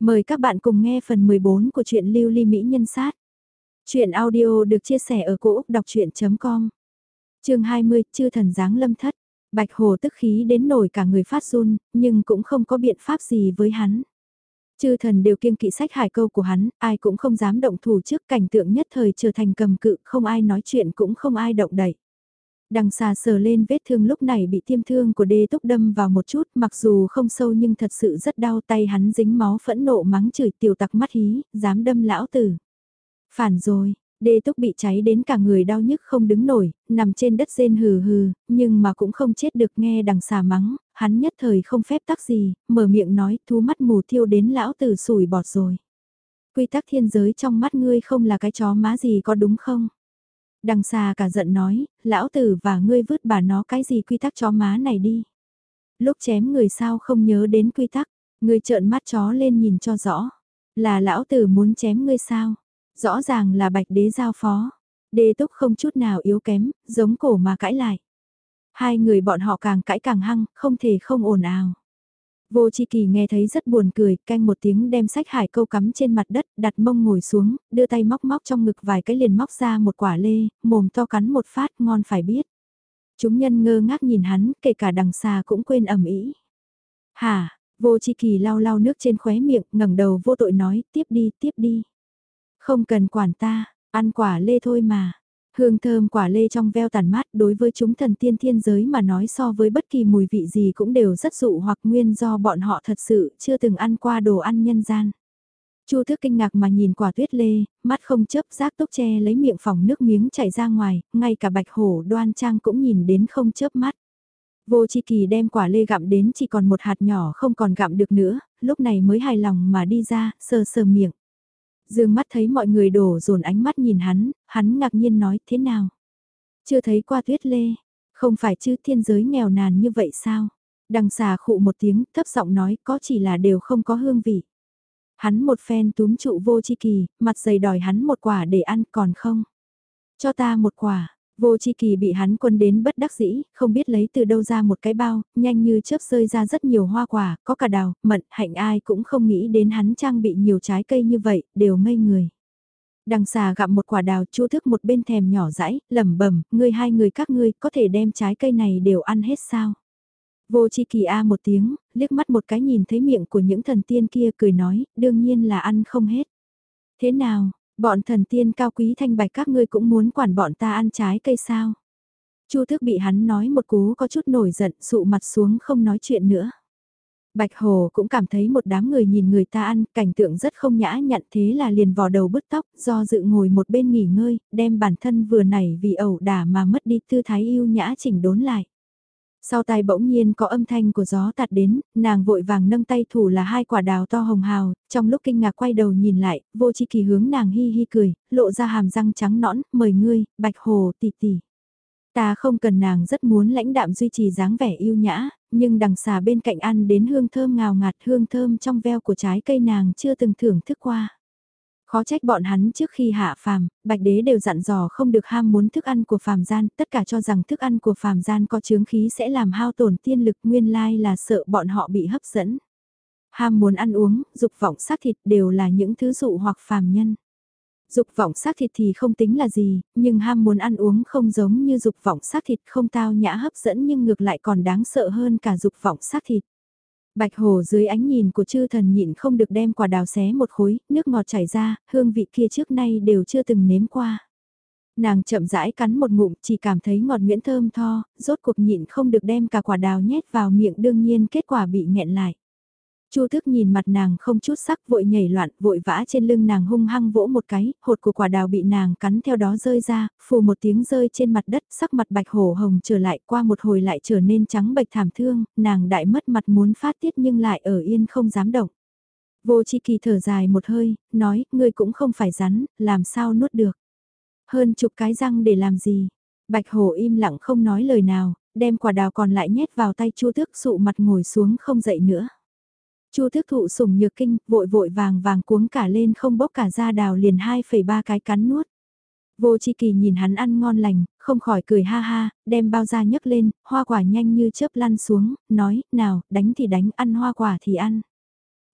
Mời các bạn cùng nghe phần 14 của truyện Lưu Ly Mỹ Nhân Sát. Chuyện audio được chia sẻ ở cỗ đọc chuyện.com Trường 20, Chư Thần Giáng Lâm Thất. Bạch Hồ tức khí đến nổi cả người phát run, nhưng cũng không có biện pháp gì với hắn. Chư thần đều kiêng kỵ sách hải câu của hắn, ai cũng không dám động thủ trước cảnh tượng nhất thời trở thành cầm cự, không ai nói chuyện cũng không ai động đậy. Đằng xà sờ lên vết thương lúc này bị tiêm thương của đê túc đâm vào một chút mặc dù không sâu nhưng thật sự rất đau tay hắn dính máu phẫn nộ mắng chửi tiểu tặc mắt hí, dám đâm lão tử. Phản rồi, đê túc bị cháy đến cả người đau nhức không đứng nổi, nằm trên đất rên hừ hừ, nhưng mà cũng không chết được nghe đằng xà mắng, hắn nhất thời không phép tắc gì, mở miệng nói thú mắt mù thiêu đến lão tử sủi bọt rồi. Quy tắc thiên giới trong mắt ngươi không là cái chó má gì có đúng không? Đằng xa cả giận nói, lão tử và ngươi vứt bà nó cái gì quy tắc chó má này đi. Lúc chém người sao không nhớ đến quy tắc, ngươi trợn mắt chó lên nhìn cho rõ. Là lão tử muốn chém ngươi sao? Rõ ràng là bạch đế giao phó. Đế túc không chút nào yếu kém, giống cổ mà cãi lại. Hai người bọn họ càng cãi càng hăng, không thể không ồn ào. Vô Chi Kỳ nghe thấy rất buồn cười, canh một tiếng đem sách hải câu cắm trên mặt đất, đặt mông ngồi xuống, đưa tay móc móc trong ngực vài cái liền móc ra một quả lê, mồm to cắn một phát ngon phải biết. Chúng nhân ngơ ngác nhìn hắn, kể cả đằng xa cũng quên ẩm ý. Hà, vô Chi Kỳ lau lau nước trên khóe miệng, ngẩng đầu vô tội nói, tiếp đi, tiếp đi. Không cần quản ta, ăn quả lê thôi mà. Hương thơm quả lê trong veo tàn mát đối với chúng thần tiên thiên giới mà nói so với bất kỳ mùi vị gì cũng đều rất dụ hoặc nguyên do bọn họ thật sự chưa từng ăn qua đồ ăn nhân gian. Chu thức kinh ngạc mà nhìn quả tuyết lê, mắt không chấp giác tốc che lấy miệng phòng nước miếng chảy ra ngoài, ngay cả bạch hổ đoan trang cũng nhìn đến không chớp mắt. Vô chi kỳ đem quả lê gặm đến chỉ còn một hạt nhỏ không còn gặm được nữa, lúc này mới hài lòng mà đi ra, sờ sờ miệng. Dương mắt thấy mọi người đổ dồn ánh mắt nhìn hắn, hắn ngạc nhiên nói thế nào? Chưa thấy qua tuyết lê, không phải chứ thiên giới nghèo nàn như vậy sao? Đằng xà khụ một tiếng, thấp giọng nói có chỉ là đều không có hương vị. Hắn một phen túm trụ vô chi kỳ, mặt dày đòi hắn một quả để ăn còn không? Cho ta một quả, Vô chi kỳ bị hắn quân đến bất đắc dĩ, không biết lấy từ đâu ra một cái bao, nhanh như chớp rơi ra rất nhiều hoa quả, có cả đào, mận, hạnh ai cũng không nghĩ đến hắn trang bị nhiều trái cây như vậy, đều ngây người. Đằng xà gặm một quả đào chu thức một bên thèm nhỏ rãi, lẩm bẩm ngươi hai người các ngươi có thể đem trái cây này đều ăn hết sao. Vô chi kỳ a một tiếng, liếc mắt một cái nhìn thấy miệng của những thần tiên kia cười nói, đương nhiên là ăn không hết. Thế nào, Bọn thần tiên cao quý thanh bạch các ngươi cũng muốn quản bọn ta ăn trái cây sao? Chu thức bị hắn nói một cú có chút nổi giận, sụ mặt xuống không nói chuyện nữa. Bạch Hồ cũng cảm thấy một đám người nhìn người ta ăn, cảnh tượng rất không nhã nhặn thế là liền vò đầu bứt tóc, do dự ngồi một bên nghỉ ngơi, đem bản thân vừa nảy vì ẩu đả mà mất đi tư thái yêu nhã chỉnh đốn lại. Sau tai bỗng nhiên có âm thanh của gió tạt đến, nàng vội vàng nâng tay thủ là hai quả đào to hồng hào, trong lúc kinh ngạc quay đầu nhìn lại, vô chi kỳ hướng nàng hi hi cười, lộ ra hàm răng trắng nõn, mời ngươi, bạch hồ tỷ tỷ. Ta không cần nàng rất muốn lãnh đạm duy trì dáng vẻ yêu nhã, nhưng đằng xà bên cạnh ăn đến hương thơm ngào ngạt hương thơm trong veo của trái cây nàng chưa từng thưởng thức qua. Khó trách bọn hắn trước khi hạ phàm, bạch đế đều dặn dò không được ham muốn thức ăn của phàm gian, tất cả cho rằng thức ăn của phàm gian có chướng khí sẽ làm hao tổn tiên lực nguyên lai là sợ bọn họ bị hấp dẫn. Ham muốn ăn uống, dục vọng xác thịt đều là những thứ dụ hoặc phàm nhân. Dục vọng xác thịt thì không tính là gì, nhưng ham muốn ăn uống không giống như dục vọng xác thịt không tao nhã hấp dẫn nhưng ngược lại còn đáng sợ hơn cả dục vọng xác thịt. Bạch hồ dưới ánh nhìn của chư thần nhịn không được đem quả đào xé một khối, nước ngọt chảy ra, hương vị kia trước nay đều chưa từng nếm qua. Nàng chậm rãi cắn một ngụm chỉ cảm thấy ngọt nguyễn thơm tho, rốt cuộc nhịn không được đem cả quả đào nhét vào miệng đương nhiên kết quả bị nghẹn lại. Chu thức nhìn mặt nàng không chút sắc vội nhảy loạn, vội vã trên lưng nàng hung hăng vỗ một cái, hột của quả đào bị nàng cắn theo đó rơi ra, phù một tiếng rơi trên mặt đất, sắc mặt bạch hổ hồng trở lại qua một hồi lại trở nên trắng bạch thảm thương, nàng đại mất mặt muốn phát tiết nhưng lại ở yên không dám động. Vô chi kỳ thở dài một hơi, nói, ngươi cũng không phải rắn, làm sao nuốt được. Hơn chục cái răng để làm gì. Bạch hổ im lặng không nói lời nào, đem quả đào còn lại nhét vào tay chu thức sụ mặt ngồi xuống không dậy nữa. Chu thức thụ sủng nhược kinh, vội vội vàng vàng cuống cả lên không bốc cả ra đào liền 2,3 cái cắn nuốt. Vô chi kỳ nhìn hắn ăn ngon lành, không khỏi cười ha ha, đem bao da nhấc lên, hoa quả nhanh như chớp lăn xuống, nói, nào, đánh thì đánh, ăn hoa quả thì ăn.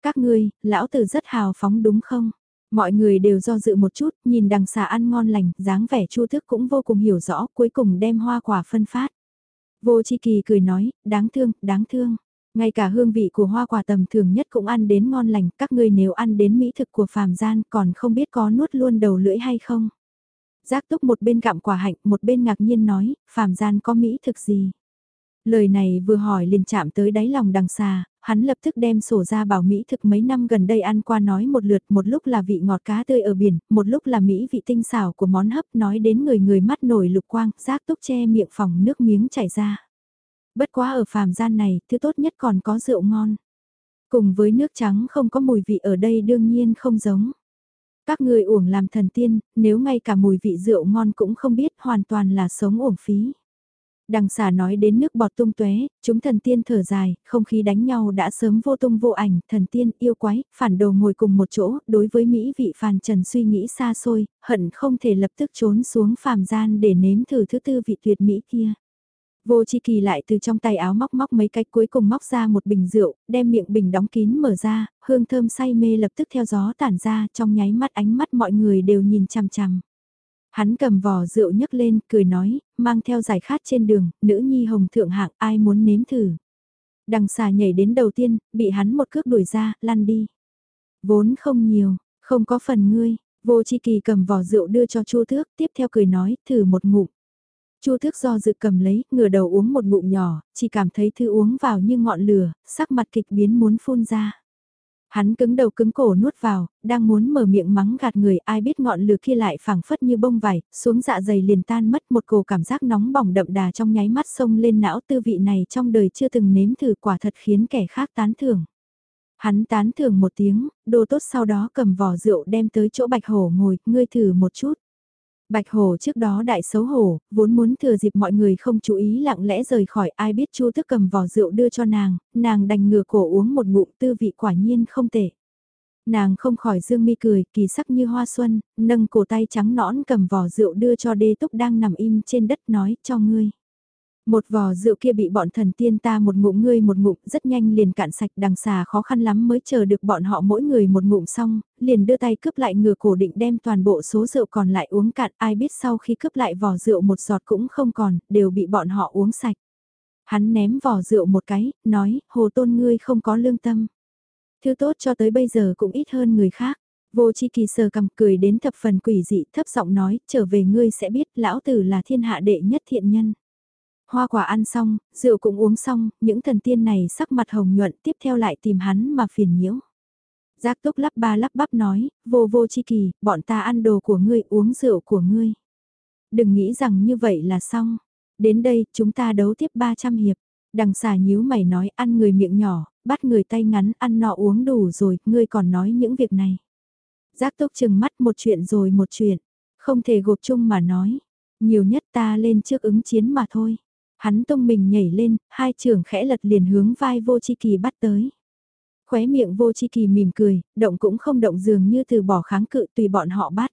Các ngươi, lão tử rất hào phóng đúng không? Mọi người đều do dự một chút, nhìn đằng xà ăn ngon lành, dáng vẻ chu thức cũng vô cùng hiểu rõ, cuối cùng đem hoa quả phân phát. Vô chi kỳ cười nói, đáng thương, đáng thương. Ngay cả hương vị của hoa quả tầm thường nhất cũng ăn đến ngon lành, các ngươi nếu ăn đến mỹ thực của phàm gian còn không biết có nuốt luôn đầu lưỡi hay không. Giác túc một bên gặm quả hạnh, một bên ngạc nhiên nói, phàm gian có mỹ thực gì. Lời này vừa hỏi liền chạm tới đáy lòng đằng xà, hắn lập tức đem sổ ra bảo Mỹ thực mấy năm gần đây ăn qua nói một lượt, một lúc là vị ngọt cá tươi ở biển, một lúc là Mỹ vị tinh xảo của món hấp nói đến người người mắt nổi lục quang, giác túc che miệng phòng nước miếng chảy ra. Bất quá ở phàm gian này, thứ tốt nhất còn có rượu ngon. Cùng với nước trắng không có mùi vị ở đây đương nhiên không giống. Các người uổng làm thần tiên, nếu ngay cả mùi vị rượu ngon cũng không biết hoàn toàn là sống uổng phí. Đằng xà nói đến nước bọt tung tuế, chúng thần tiên thở dài, không khí đánh nhau đã sớm vô tung vô ảnh, thần tiên yêu quái, phản đồ ngồi cùng một chỗ, đối với Mỹ vị phàn trần suy nghĩ xa xôi, hận không thể lập tức trốn xuống phàm gian để nếm thử thứ tư vị tuyệt Mỹ kia. Vô chi kỳ lại từ trong tay áo móc móc mấy cái cuối cùng móc ra một bình rượu, đem miệng bình đóng kín mở ra, hương thơm say mê lập tức theo gió tản ra trong nháy mắt ánh mắt mọi người đều nhìn chằm chằm. Hắn cầm vò rượu nhấc lên, cười nói, mang theo giải khát trên đường, nữ nhi hồng thượng hạng, ai muốn nếm thử. Đằng xà nhảy đến đầu tiên, bị hắn một cước đuổi ra, lăn đi. Vốn không nhiều, không có phần ngươi, vô chi kỳ cầm vò rượu đưa cho chu thước, tiếp theo cười nói, thử một ngụm. Chu thước do dự cầm lấy, ngửa đầu uống một ngụm nhỏ, chỉ cảm thấy thứ uống vào như ngọn lửa, sắc mặt kịch biến muốn phun ra. Hắn cứng đầu cứng cổ nuốt vào, đang muốn mở miệng mắng gạt người ai biết ngọn lửa kia lại phẳng phất như bông vải, xuống dạ dày liền tan mất một cổ cảm giác nóng bỏng đậm đà trong nháy mắt sông lên não tư vị này trong đời chưa từng nếm thử quả thật khiến kẻ khác tán thưởng. Hắn tán thưởng một tiếng, đồ tốt sau đó cầm vỏ rượu đem tới chỗ bạch hổ ngồi, ngươi thử một chút. Bạch Hồ trước đó đại xấu hổ, vốn muốn thừa dịp mọi người không chú ý lặng lẽ rời khỏi ai biết Chu Thức cầm vò rượu đưa cho nàng, nàng đành ngửa cổ uống một ngụm tư vị quả nhiên không tệ. Nàng không khỏi dương mi cười, kỳ sắc như hoa xuân, nâng cổ tay trắng nõn cầm vò rượu đưa cho đê túc đang nằm im trên đất nói cho ngươi. Một vò rượu kia bị bọn thần tiên ta một ngụm ngươi một ngụm rất nhanh liền cạn sạch đằng xà khó khăn lắm mới chờ được bọn họ mỗi người một ngụm xong, liền đưa tay cướp lại ngừa cổ định đem toàn bộ số rượu còn lại uống cạn ai biết sau khi cướp lại vò rượu một giọt cũng không còn, đều bị bọn họ uống sạch. Hắn ném vò rượu một cái, nói, hồ tôn ngươi không có lương tâm. Thứ tốt cho tới bây giờ cũng ít hơn người khác. Vô chi kỳ sờ cầm cười đến thập phần quỷ dị thấp giọng nói, trở về ngươi sẽ biết lão tử là thiên hạ đệ nhất thiện nhân. Hoa quả ăn xong, rượu cũng uống xong, những thần tiên này sắc mặt hồng nhuận tiếp theo lại tìm hắn mà phiền nhiễu. Giác túc lắp ba lắp bắp nói, vô vô chi kỳ, bọn ta ăn đồ của ngươi uống rượu của ngươi. Đừng nghĩ rằng như vậy là xong. Đến đây, chúng ta đấu tiếp 300 hiệp. Đằng xà nhíu mày nói ăn người miệng nhỏ, bắt người tay ngắn, ăn nọ uống đủ rồi, ngươi còn nói những việc này. Giác túc chừng mắt một chuyện rồi một chuyện, không thể gộp chung mà nói. Nhiều nhất ta lên trước ứng chiến mà thôi. Hắn tung mình nhảy lên, hai trường khẽ lật liền hướng vai vô chi kỳ bắt tới. Khóe miệng vô chi kỳ mỉm cười, động cũng không động dường như từ bỏ kháng cự tùy bọn họ bắt.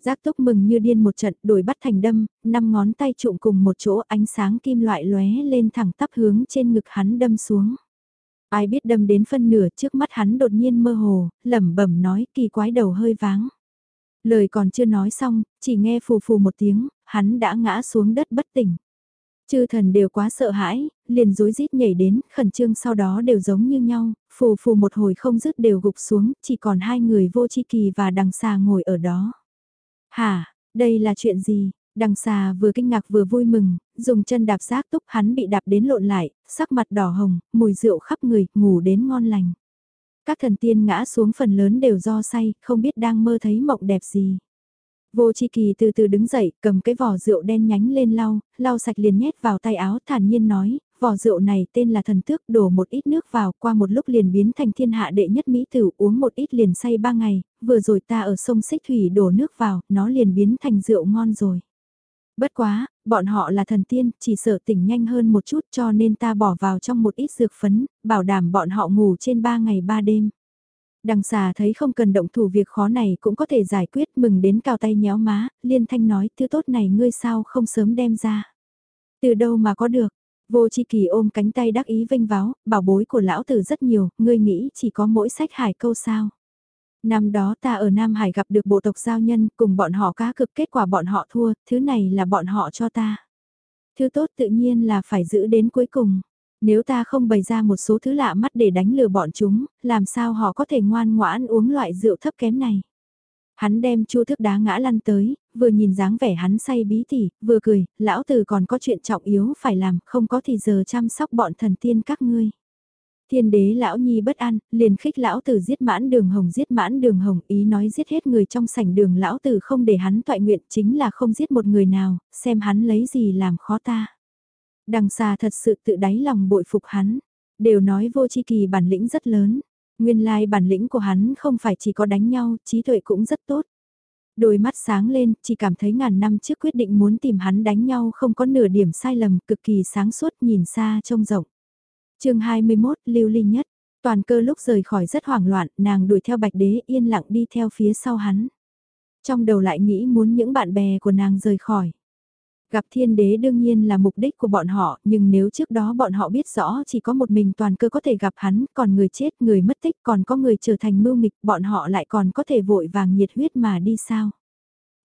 Giác túc mừng như điên một trận đổi bắt thành đâm, năm ngón tay trụng cùng một chỗ ánh sáng kim loại lóe lên thẳng tắp hướng trên ngực hắn đâm xuống. Ai biết đâm đến phân nửa trước mắt hắn đột nhiên mơ hồ, lẩm bẩm nói kỳ quái đầu hơi váng. Lời còn chưa nói xong, chỉ nghe phù phù một tiếng, hắn đã ngã xuống đất bất tỉnh. Chư thần đều quá sợ hãi, liền rối rít nhảy đến, khẩn trương sau đó đều giống như nhau, phù phù một hồi không dứt đều gục xuống, chỉ còn hai người vô chi kỳ và đằng xà ngồi ở đó. Hả, đây là chuyện gì? Đằng xà vừa kinh ngạc vừa vui mừng, dùng chân đạp xác túc hắn bị đạp đến lộn lại, sắc mặt đỏ hồng, mùi rượu khắp người, ngủ đến ngon lành. Các thần tiên ngã xuống phần lớn đều do say, không biết đang mơ thấy mộng đẹp gì. Vô Chi Kỳ từ từ đứng dậy, cầm cái vỏ rượu đen nhánh lên lau, lau sạch liền nhét vào tay áo thản nhiên nói, vỏ rượu này tên là thần tước, đổ một ít nước vào, qua một lúc liền biến thành thiên hạ đệ nhất mỹ tử, uống một ít liền say ba ngày, vừa rồi ta ở sông Xích Thủy đổ nước vào, nó liền biến thành rượu ngon rồi. Bất quá, bọn họ là thần tiên, chỉ sợ tỉnh nhanh hơn một chút cho nên ta bỏ vào trong một ít dược phấn, bảo đảm bọn họ ngủ trên ba ngày ba đêm. Đằng xà thấy không cần động thủ việc khó này cũng có thể giải quyết mừng đến cao tay nhéo má, liên thanh nói thứ tốt này ngươi sao không sớm đem ra. Từ đâu mà có được, Vô chi kỳ ôm cánh tay đắc ý vinh váo, bảo bối của lão tử rất nhiều, ngươi nghĩ chỉ có mỗi sách hải câu sao. Năm đó ta ở Nam Hải gặp được bộ tộc giao nhân, cùng bọn họ cá cực kết quả bọn họ thua, thứ này là bọn họ cho ta. Thứ tốt tự nhiên là phải giữ đến cuối cùng. Nếu ta không bày ra một số thứ lạ mắt để đánh lừa bọn chúng, làm sao họ có thể ngoan ngoãn uống loại rượu thấp kém này. Hắn đem chu thức đá ngã lăn tới, vừa nhìn dáng vẻ hắn say bí tỉ, vừa cười, lão tử còn có chuyện trọng yếu phải làm, không có thì giờ chăm sóc bọn thần tiên các ngươi. Thiên đế lão nhi bất an, liền khích lão tử giết mãn đường hồng giết mãn đường hồng ý nói giết hết người trong sảnh đường lão tử không để hắn toại nguyện chính là không giết một người nào, xem hắn lấy gì làm khó ta. Đằng xa thật sự tự đáy lòng bội phục hắn, đều nói vô chi kỳ bản lĩnh rất lớn, nguyên lai bản lĩnh của hắn không phải chỉ có đánh nhau, trí tuệ cũng rất tốt. Đôi mắt sáng lên, chỉ cảm thấy ngàn năm trước quyết định muốn tìm hắn đánh nhau không có nửa điểm sai lầm, cực kỳ sáng suốt nhìn xa trông rộng chương 21 lưu ly nhất, toàn cơ lúc rời khỏi rất hoảng loạn, nàng đuổi theo bạch đế yên lặng đi theo phía sau hắn. Trong đầu lại nghĩ muốn những bạn bè của nàng rời khỏi. Gặp thiên đế đương nhiên là mục đích của bọn họ, nhưng nếu trước đó bọn họ biết rõ chỉ có một mình toàn cơ có thể gặp hắn, còn người chết, người mất tích, còn có người trở thành mưu nghịch, bọn họ lại còn có thể vội vàng nhiệt huyết mà đi sao.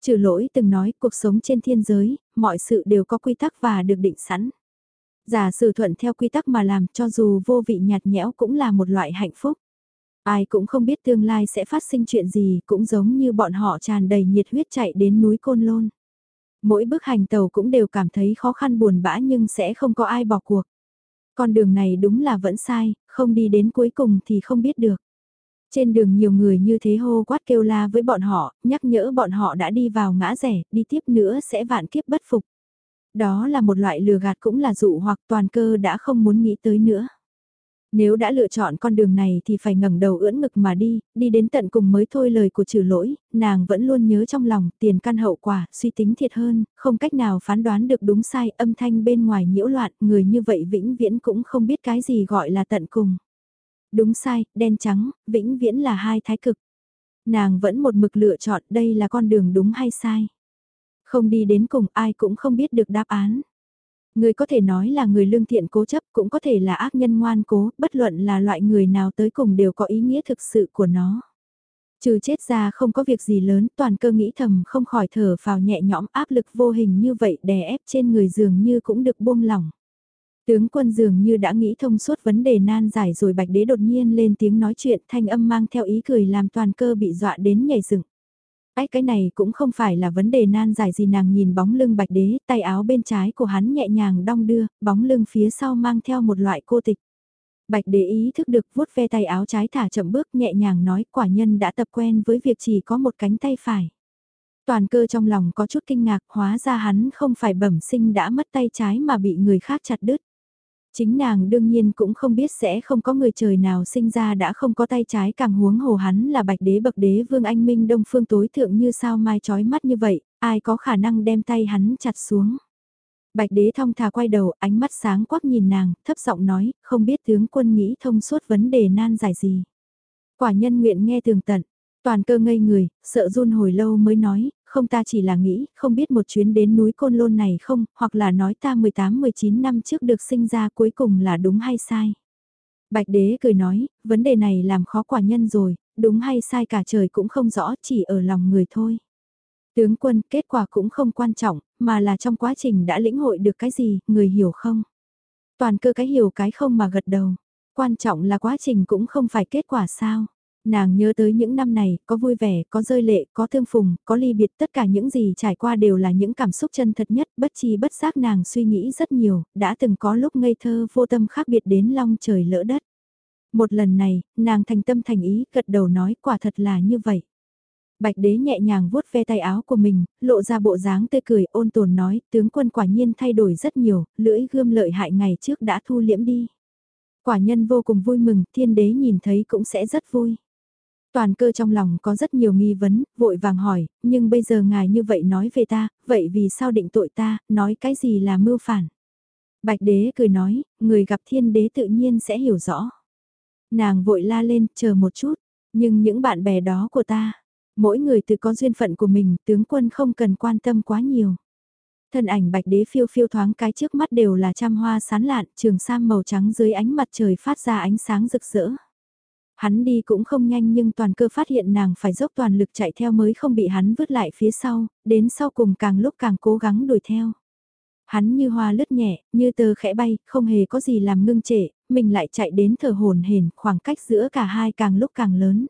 Trừ lỗi từng nói cuộc sống trên thiên giới, mọi sự đều có quy tắc và được định sẵn. Giả sử thuận theo quy tắc mà làm cho dù vô vị nhạt nhẽo cũng là một loại hạnh phúc. Ai cũng không biết tương lai sẽ phát sinh chuyện gì cũng giống như bọn họ tràn đầy nhiệt huyết chạy đến núi Côn Lôn. Mỗi bước hành tàu cũng đều cảm thấy khó khăn buồn bã nhưng sẽ không có ai bỏ cuộc. Con đường này đúng là vẫn sai, không đi đến cuối cùng thì không biết được. Trên đường nhiều người như thế hô quát kêu la với bọn họ, nhắc nhở bọn họ đã đi vào ngã rẻ, đi tiếp nữa sẽ vạn kiếp bất phục. Đó là một loại lừa gạt cũng là dụ hoặc toàn cơ đã không muốn nghĩ tới nữa. Nếu đã lựa chọn con đường này thì phải ngẩng đầu ưỡn ngực mà đi, đi đến tận cùng mới thôi lời của trừ lỗi, nàng vẫn luôn nhớ trong lòng tiền căn hậu quả, suy tính thiệt hơn, không cách nào phán đoán được đúng sai, âm thanh bên ngoài nhiễu loạn, người như vậy vĩnh viễn cũng không biết cái gì gọi là tận cùng. Đúng sai, đen trắng, vĩnh viễn là hai thái cực. Nàng vẫn một mực lựa chọn đây là con đường đúng hay sai. Không đi đến cùng ai cũng không biết được đáp án. Người có thể nói là người lương thiện cố chấp cũng có thể là ác nhân ngoan cố, bất luận là loại người nào tới cùng đều có ý nghĩa thực sự của nó. Trừ chết ra không có việc gì lớn, toàn cơ nghĩ thầm không khỏi thở vào nhẹ nhõm áp lực vô hình như vậy đè ép trên người dường như cũng được buông lỏng. Tướng quân dường như đã nghĩ thông suốt vấn đề nan giải rồi bạch đế đột nhiên lên tiếng nói chuyện thanh âm mang theo ý cười làm toàn cơ bị dọa đến nhảy dựng. Ách cái này cũng không phải là vấn đề nan giải gì nàng nhìn bóng lưng bạch đế, tay áo bên trái của hắn nhẹ nhàng đong đưa, bóng lưng phía sau mang theo một loại cô tịch. Bạch đế ý thức được vuốt ve tay áo trái thả chậm bước nhẹ nhàng nói quả nhân đã tập quen với việc chỉ có một cánh tay phải. Toàn cơ trong lòng có chút kinh ngạc hóa ra hắn không phải bẩm sinh đã mất tay trái mà bị người khác chặt đứt. Chính nàng đương nhiên cũng không biết sẽ không có người trời nào sinh ra đã không có tay trái càng huống hồ hắn là bạch đế bậc đế vương anh minh đông phương tối thượng như sao mai trói mắt như vậy, ai có khả năng đem tay hắn chặt xuống. Bạch đế thong thả quay đầu, ánh mắt sáng quắc nhìn nàng, thấp giọng nói, không biết tướng quân nghĩ thông suốt vấn đề nan giải gì. Quả nhân nguyện nghe tường tận, toàn cơ ngây người, sợ run hồi lâu mới nói, không ta chỉ là nghĩ, không biết một chuyến đến núi Côn Lôn này không, hoặc là nói ta 18-19 năm trước được sinh ra cuối cùng là đúng hay sai. Bạch đế cười nói, vấn đề này làm khó quả nhân rồi, đúng hay sai cả trời cũng không rõ, chỉ ở lòng người thôi. Tướng quân, kết quả cũng không quan trọng, mà là trong quá trình đã lĩnh hội được cái gì, người hiểu không? Toàn cơ cái hiểu cái không mà gật đầu. Quan trọng là quá trình cũng không phải kết quả sao? Nàng nhớ tới những năm này, có vui vẻ, có rơi lệ, có thương phùng, có ly biệt, tất cả những gì trải qua đều là những cảm xúc chân thật nhất, bất chi bất giác nàng suy nghĩ rất nhiều, đã từng có lúc ngây thơ vô tâm khác biệt đến long trời lỡ đất. Một lần này, nàng thành tâm thành ý, gật đầu nói quả thật là như vậy. Bạch đế nhẹ nhàng vuốt ve tay áo của mình, lộ ra bộ dáng tươi cười ôn tồn nói, tướng quân quả nhiên thay đổi rất nhiều, lưỡi gươm lợi hại ngày trước đã thu liễm đi. Quả nhân vô cùng vui mừng, thiên đế nhìn thấy cũng sẽ rất vui. Toàn cơ trong lòng có rất nhiều nghi vấn, vội vàng hỏi, nhưng bây giờ ngài như vậy nói về ta, vậy vì sao định tội ta, nói cái gì là mưu phản? Bạch đế cười nói, người gặp thiên đế tự nhiên sẽ hiểu rõ. Nàng vội la lên, chờ một chút, nhưng những bạn bè đó của ta, mỗi người tự có duyên phận của mình, tướng quân không cần quan tâm quá nhiều. Thân ảnh bạch đế phiêu phiêu thoáng cái trước mắt đều là trăm hoa sán lạn, trường sam màu trắng dưới ánh mặt trời phát ra ánh sáng rực rỡ. Hắn đi cũng không nhanh nhưng toàn cơ phát hiện nàng phải dốc toàn lực chạy theo mới không bị hắn vứt lại phía sau, đến sau cùng càng lúc càng cố gắng đuổi theo. Hắn như hoa lướt nhẹ, như tơ khẽ bay, không hề có gì làm ngưng trệ, mình lại chạy đến thở hồn hển, khoảng cách giữa cả hai càng lúc càng lớn.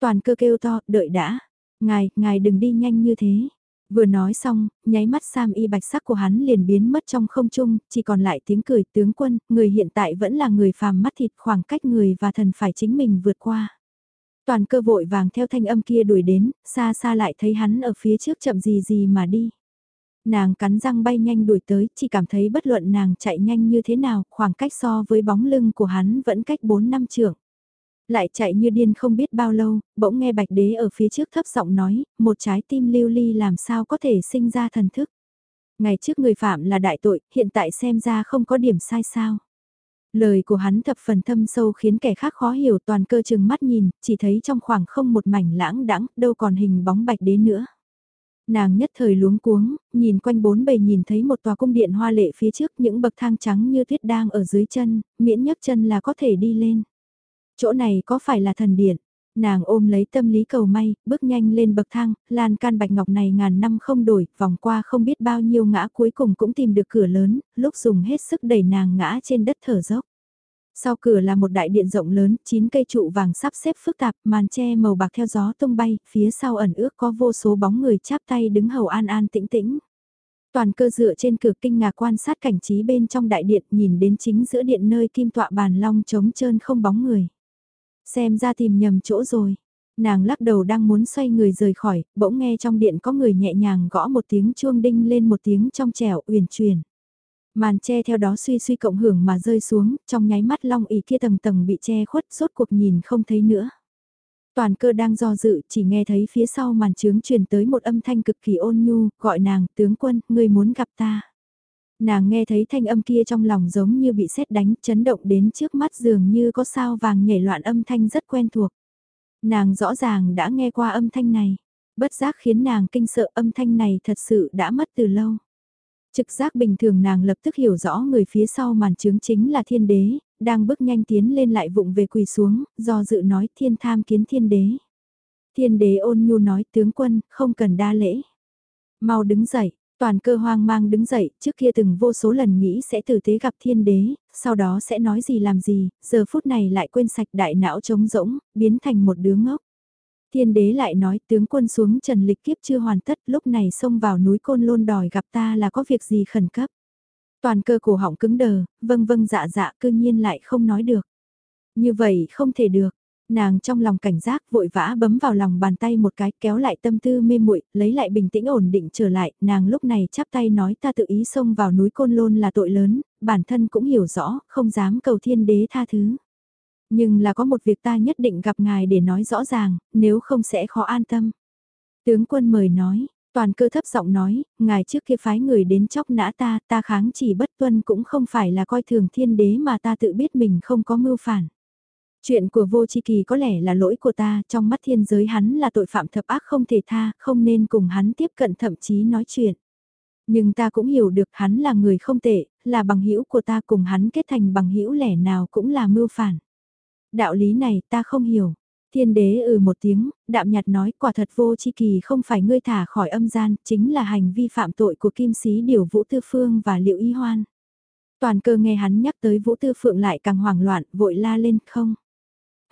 Toàn cơ kêu to, đợi đã. Ngài, ngài đừng đi nhanh như thế. Vừa nói xong, nháy mắt Sam y bạch sắc của hắn liền biến mất trong không trung, chỉ còn lại tiếng cười tướng quân, người hiện tại vẫn là người phàm mắt thịt khoảng cách người và thần phải chính mình vượt qua. Toàn cơ vội vàng theo thanh âm kia đuổi đến, xa xa lại thấy hắn ở phía trước chậm gì gì mà đi. Nàng cắn răng bay nhanh đuổi tới, chỉ cảm thấy bất luận nàng chạy nhanh như thế nào, khoảng cách so với bóng lưng của hắn vẫn cách 4 năm trưởng. Lại chạy như điên không biết bao lâu, bỗng nghe bạch đế ở phía trước thấp giọng nói, một trái tim lưu ly làm sao có thể sinh ra thần thức. Ngày trước người phạm là đại tội, hiện tại xem ra không có điểm sai sao. Lời của hắn thập phần thâm sâu khiến kẻ khác khó hiểu toàn cơ chừng mắt nhìn, chỉ thấy trong khoảng không một mảnh lãng đãng đâu còn hình bóng bạch đế nữa. Nàng nhất thời luống cuống, nhìn quanh bốn bề nhìn thấy một tòa cung điện hoa lệ phía trước những bậc thang trắng như tuyết đang ở dưới chân, miễn nhấc chân là có thể đi lên. Chỗ này có phải là thần điện? Nàng ôm lấy tâm lý cầu may, bước nhanh lên bậc thang, lan can bạch ngọc này ngàn năm không đổi, vòng qua không biết bao nhiêu ngã cuối cùng cũng tìm được cửa lớn, lúc dùng hết sức đẩy nàng ngã trên đất thở dốc. Sau cửa là một đại điện rộng lớn, chín cây trụ vàng sắp xếp phức tạp, màn che màu bạc theo gió tung bay, phía sau ẩn ước có vô số bóng người chắp tay đứng hầu an an tĩnh tĩnh. Toàn cơ dựa trên cửa kinh ngạc quan sát cảnh trí bên trong đại điện nhìn đến chính giữa điện nơi kim tọa bàn long trống trơn không bóng người. Xem ra tìm nhầm chỗ rồi. Nàng lắc đầu đang muốn xoay người rời khỏi, bỗng nghe trong điện có người nhẹ nhàng gõ một tiếng chuông đinh lên một tiếng trong trẻo uyển chuyển. Màn che theo đó suy suy cộng hưởng mà rơi xuống, trong nháy mắt long ỉ kia tầng tầng bị che khuất, rốt cuộc nhìn không thấy nữa. Toàn cơ đang do dự, chỉ nghe thấy phía sau màn trướng truyền tới một âm thanh cực kỳ ôn nhu, gọi nàng, tướng quân, ngươi muốn gặp ta. Nàng nghe thấy thanh âm kia trong lòng giống như bị sét đánh, chấn động đến trước mắt dường như có sao vàng nhảy loạn âm thanh rất quen thuộc. Nàng rõ ràng đã nghe qua âm thanh này, bất giác khiến nàng kinh sợ âm thanh này thật sự đã mất từ lâu. Trực giác bình thường nàng lập tức hiểu rõ người phía sau màn trướng chính là thiên đế, đang bước nhanh tiến lên lại vụng về quỳ xuống, do dự nói thiên tham kiến thiên đế. Thiên đế ôn nhu nói tướng quân, không cần đa lễ. Mau đứng dậy, toàn cơ hoang mang đứng dậy, trước kia từng vô số lần nghĩ sẽ tử tế gặp thiên đế, sau đó sẽ nói gì làm gì, giờ phút này lại quên sạch đại não trống rỗng, biến thành một đứa ngốc. Thiên đế lại nói tướng quân xuống trần lịch kiếp chưa hoàn tất lúc này xông vào núi côn lôn đòi gặp ta là có việc gì khẩn cấp. Toàn cơ cổ họng cứng đờ, vâng vâng dạ dạ cư nhiên lại không nói được. Như vậy không thể được, nàng trong lòng cảnh giác vội vã bấm vào lòng bàn tay một cái kéo lại tâm tư mê muội lấy lại bình tĩnh ổn định trở lại, nàng lúc này chắp tay nói ta tự ý xông vào núi Côn Lôn là tội lớn, bản thân cũng hiểu rõ, không dám cầu thiên đế tha thứ. Nhưng là có một việc ta nhất định gặp ngài để nói rõ ràng, nếu không sẽ khó an tâm. Tướng quân mời nói, toàn cơ thấp giọng nói, ngài trước kia phái người đến chóc nã ta, ta kháng chỉ bất tuân cũng không phải là coi thường thiên đế mà ta tự biết mình không có mưu phản. Chuyện của vô chi kỳ có lẽ là lỗi của ta, trong mắt thiên giới hắn là tội phạm thập ác không thể tha, không nên cùng hắn tiếp cận thậm chí nói chuyện. Nhưng ta cũng hiểu được hắn là người không tệ, là bằng hữu của ta cùng hắn kết thành bằng hữu lẻ nào cũng là mưu phản. Đạo lý này ta không hiểu. Thiên đế ừ một tiếng, đạm nhạt nói quả thật vô chi kỳ không phải ngươi thả khỏi âm gian, chính là hành vi phạm tội của kim sĩ điều vũ tư phương và liệu y hoan. Toàn cơ nghe hắn nhắc tới vũ tư phượng lại càng hoảng loạn, vội la lên không.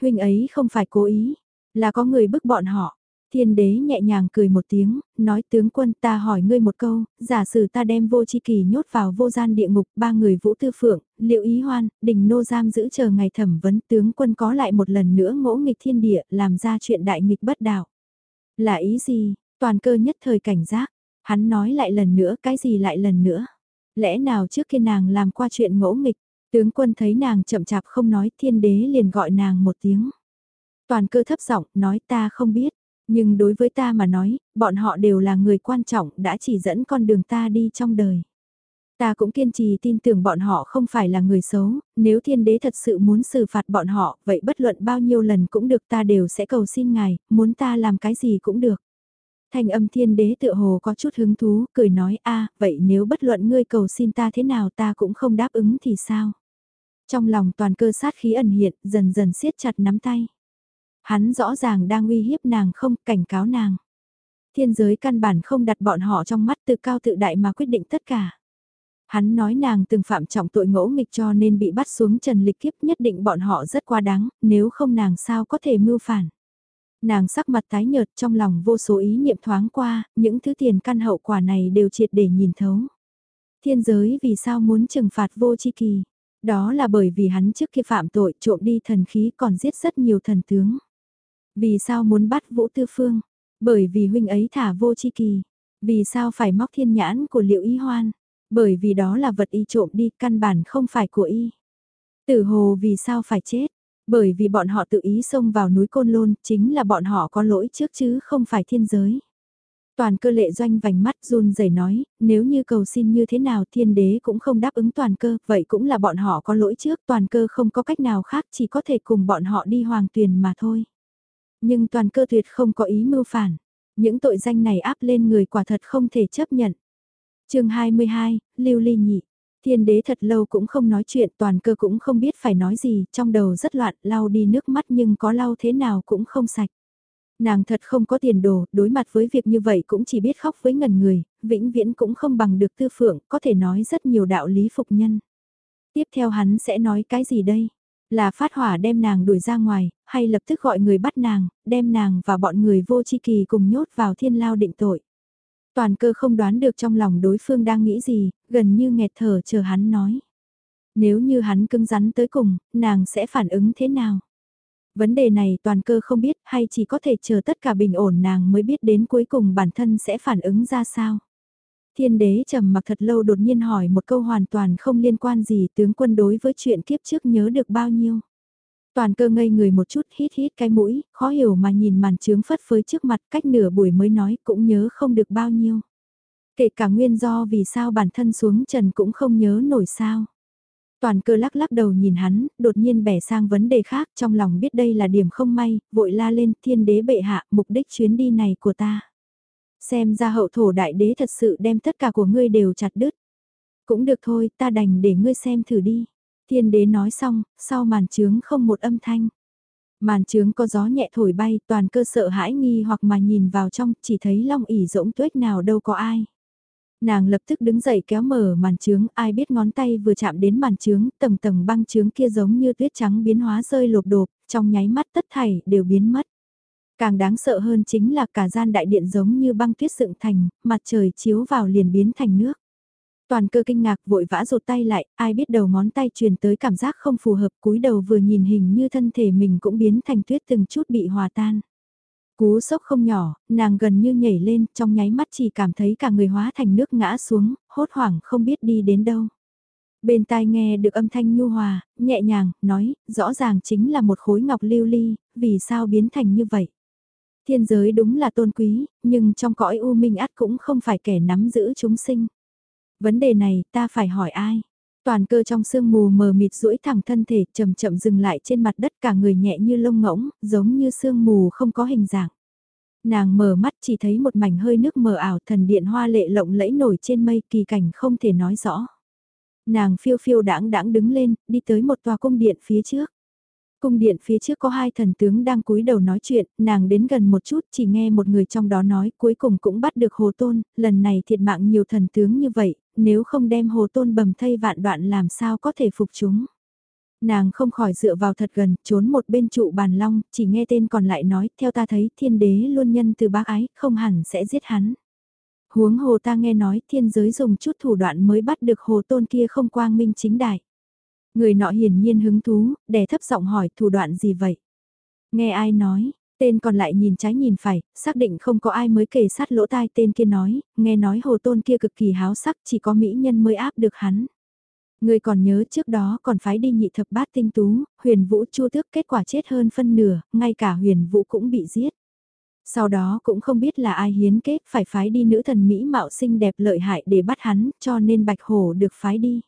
Huynh ấy không phải cố ý, là có người bức bọn họ. Thiên đế nhẹ nhàng cười một tiếng, nói tướng quân ta hỏi ngươi một câu, giả sử ta đem vô chi kỳ nhốt vào vô gian địa ngục, ba người vũ tư phượng, liệu ý hoan, đình nô giam giữ chờ ngày thẩm vấn tướng quân có lại một lần nữa ngỗ nghịch thiên địa, làm ra chuyện đại nghịch bất đạo. Là ý gì, toàn cơ nhất thời cảnh giác, hắn nói lại lần nữa cái gì lại lần nữa. Lẽ nào trước khi nàng làm qua chuyện ngỗ nghịch, tướng quân thấy nàng chậm chạp không nói thiên đế liền gọi nàng một tiếng. Toàn cơ thấp giọng nói ta không biết. Nhưng đối với ta mà nói, bọn họ đều là người quan trọng đã chỉ dẫn con đường ta đi trong đời. Ta cũng kiên trì tin tưởng bọn họ không phải là người xấu, nếu thiên đế thật sự muốn xử phạt bọn họ, vậy bất luận bao nhiêu lần cũng được ta đều sẽ cầu xin ngài, muốn ta làm cái gì cũng được. thành âm thiên đế tựa hồ có chút hứng thú, cười nói a vậy nếu bất luận ngươi cầu xin ta thế nào ta cũng không đáp ứng thì sao? Trong lòng toàn cơ sát khí ẩn hiện, dần dần siết chặt nắm tay. Hắn rõ ràng đang uy hiếp nàng không, cảnh cáo nàng. Thiên giới căn bản không đặt bọn họ trong mắt tự cao tự đại mà quyết định tất cả. Hắn nói nàng từng phạm trọng tội ngỗ nghịch cho nên bị bắt xuống trần lịch kiếp nhất định bọn họ rất quá đáng, nếu không nàng sao có thể mưu phản. Nàng sắc mặt tái nhợt trong lòng vô số ý niệm thoáng qua, những thứ tiền căn hậu quả này đều triệt để nhìn thấu. Thiên giới vì sao muốn trừng phạt vô chi kỳ? Đó là bởi vì hắn trước kia phạm tội trộm đi thần khí còn giết rất nhiều thần tướng. Vì sao muốn bắt Vũ Tư Phương? Bởi vì huynh ấy thả vô chi kỳ. Vì sao phải móc thiên nhãn của liệu y hoan? Bởi vì đó là vật y trộm đi, căn bản không phải của y. Tử hồ vì sao phải chết? Bởi vì bọn họ tự ý xông vào núi Côn Lôn, chính là bọn họ có lỗi trước chứ không phải thiên giới. Toàn cơ lệ doanh vành mắt run rẩy nói, nếu như cầu xin như thế nào thiên đế cũng không đáp ứng toàn cơ, vậy cũng là bọn họ có lỗi trước, toàn cơ không có cách nào khác chỉ có thể cùng bọn họ đi hoàng tuyền mà thôi. Nhưng toàn cơ tuyệt không có ý mưu phản, những tội danh này áp lên người quả thật không thể chấp nhận. chương 22, Lưu Ly Nhị Thiên đế thật lâu cũng không nói chuyện, toàn cơ cũng không biết phải nói gì, trong đầu rất loạn, lau đi nước mắt nhưng có lau thế nào cũng không sạch. Nàng thật không có tiền đồ, đối mặt với việc như vậy cũng chỉ biết khóc với ngần người, vĩnh viễn cũng không bằng được tư phượng, có thể nói rất nhiều đạo lý phục nhân. Tiếp theo hắn sẽ nói cái gì đây? Là phát hỏa đem nàng đuổi ra ngoài, hay lập tức gọi người bắt nàng, đem nàng và bọn người vô chi kỳ cùng nhốt vào thiên lao định tội. Toàn cơ không đoán được trong lòng đối phương đang nghĩ gì, gần như nghẹt thở chờ hắn nói. Nếu như hắn cứng rắn tới cùng, nàng sẽ phản ứng thế nào? Vấn đề này toàn cơ không biết hay chỉ có thể chờ tất cả bình ổn nàng mới biết đến cuối cùng bản thân sẽ phản ứng ra sao. Thiên đế trầm mặc thật lâu đột nhiên hỏi một câu hoàn toàn không liên quan gì tướng quân đối với chuyện kiếp trước nhớ được bao nhiêu. Toàn cơ ngây người một chút hít hít cái mũi, khó hiểu mà nhìn màn trướng phất phới trước mặt cách nửa buổi mới nói cũng nhớ không được bao nhiêu. Kể cả nguyên do vì sao bản thân xuống trần cũng không nhớ nổi sao. Toàn cơ lắc lắc đầu nhìn hắn, đột nhiên bẻ sang vấn đề khác trong lòng biết đây là điểm không may, vội la lên thiên đế bệ hạ mục đích chuyến đi này của ta. Xem ra hậu thổ đại đế thật sự đem tất cả của ngươi đều chặt đứt. Cũng được thôi, ta đành để ngươi xem thử đi. Thiên đế nói xong, sau màn trướng không một âm thanh. Màn trướng có gió nhẹ thổi bay, toàn cơ sợ hãi nghi hoặc mà nhìn vào trong, chỉ thấy long ỉ rỗng tuếch nào đâu có ai. Nàng lập tức đứng dậy kéo mở màn trướng, ai biết ngón tay vừa chạm đến màn trướng, tầng tầng băng trướng kia giống như tuyết trắng biến hóa rơi lột đột, trong nháy mắt tất thảy đều biến mất. Càng đáng sợ hơn chính là cả gian đại điện giống như băng tuyết dựng thành, mặt trời chiếu vào liền biến thành nước. Toàn cơ kinh ngạc vội vã rụt tay lại, ai biết đầu ngón tay truyền tới cảm giác không phù hợp cúi đầu vừa nhìn hình như thân thể mình cũng biến thành tuyết từng chút bị hòa tan. Cú sốc không nhỏ, nàng gần như nhảy lên, trong nháy mắt chỉ cảm thấy cả người hóa thành nước ngã xuống, hốt hoảng không biết đi đến đâu. Bên tai nghe được âm thanh nhu hòa, nhẹ nhàng, nói, rõ ràng chính là một khối ngọc lưu ly, vì sao biến thành như vậy. Thiên giới đúng là tôn quý, nhưng trong cõi u minh ắt cũng không phải kẻ nắm giữ chúng sinh. Vấn đề này ta phải hỏi ai? Toàn cơ trong sương mù mờ mịt duỗi thẳng thân thể chậm chậm dừng lại trên mặt đất cả người nhẹ như lông ngỗng, giống như sương mù không có hình dạng. Nàng mở mắt chỉ thấy một mảnh hơi nước mờ ảo thần điện hoa lệ lộng lẫy nổi trên mây kỳ cảnh không thể nói rõ. Nàng phiêu phiêu đãng đãng đứng lên, đi tới một tòa cung điện phía trước. Cung điện phía trước có hai thần tướng đang cúi đầu nói chuyện, nàng đến gần một chút chỉ nghe một người trong đó nói cuối cùng cũng bắt được hồ tôn, lần này thiệt mạng nhiều thần tướng như vậy, nếu không đem hồ tôn bầm thây vạn đoạn làm sao có thể phục chúng. Nàng không khỏi dựa vào thật gần, trốn một bên trụ bàn long, chỉ nghe tên còn lại nói, theo ta thấy thiên đế luôn nhân từ bác ái, không hẳn sẽ giết hắn. Huống hồ ta nghe nói thiên giới dùng chút thủ đoạn mới bắt được hồ tôn kia không quang minh chính đại. Người nọ hiển nhiên hứng thú, đè thấp giọng hỏi thủ đoạn gì vậy? Nghe ai nói, tên còn lại nhìn trái nhìn phải, xác định không có ai mới kề sát lỗ tai tên kia nói, nghe nói hồ tôn kia cực kỳ háo sắc chỉ có mỹ nhân mới áp được hắn. Người còn nhớ trước đó còn phái đi nhị thập bát tinh tú, huyền vũ chua tước kết quả chết hơn phân nửa, ngay cả huyền vũ cũng bị giết. Sau đó cũng không biết là ai hiến kết phải phái đi nữ thần Mỹ mạo xinh đẹp lợi hại để bắt hắn cho nên bạch hổ được phái đi.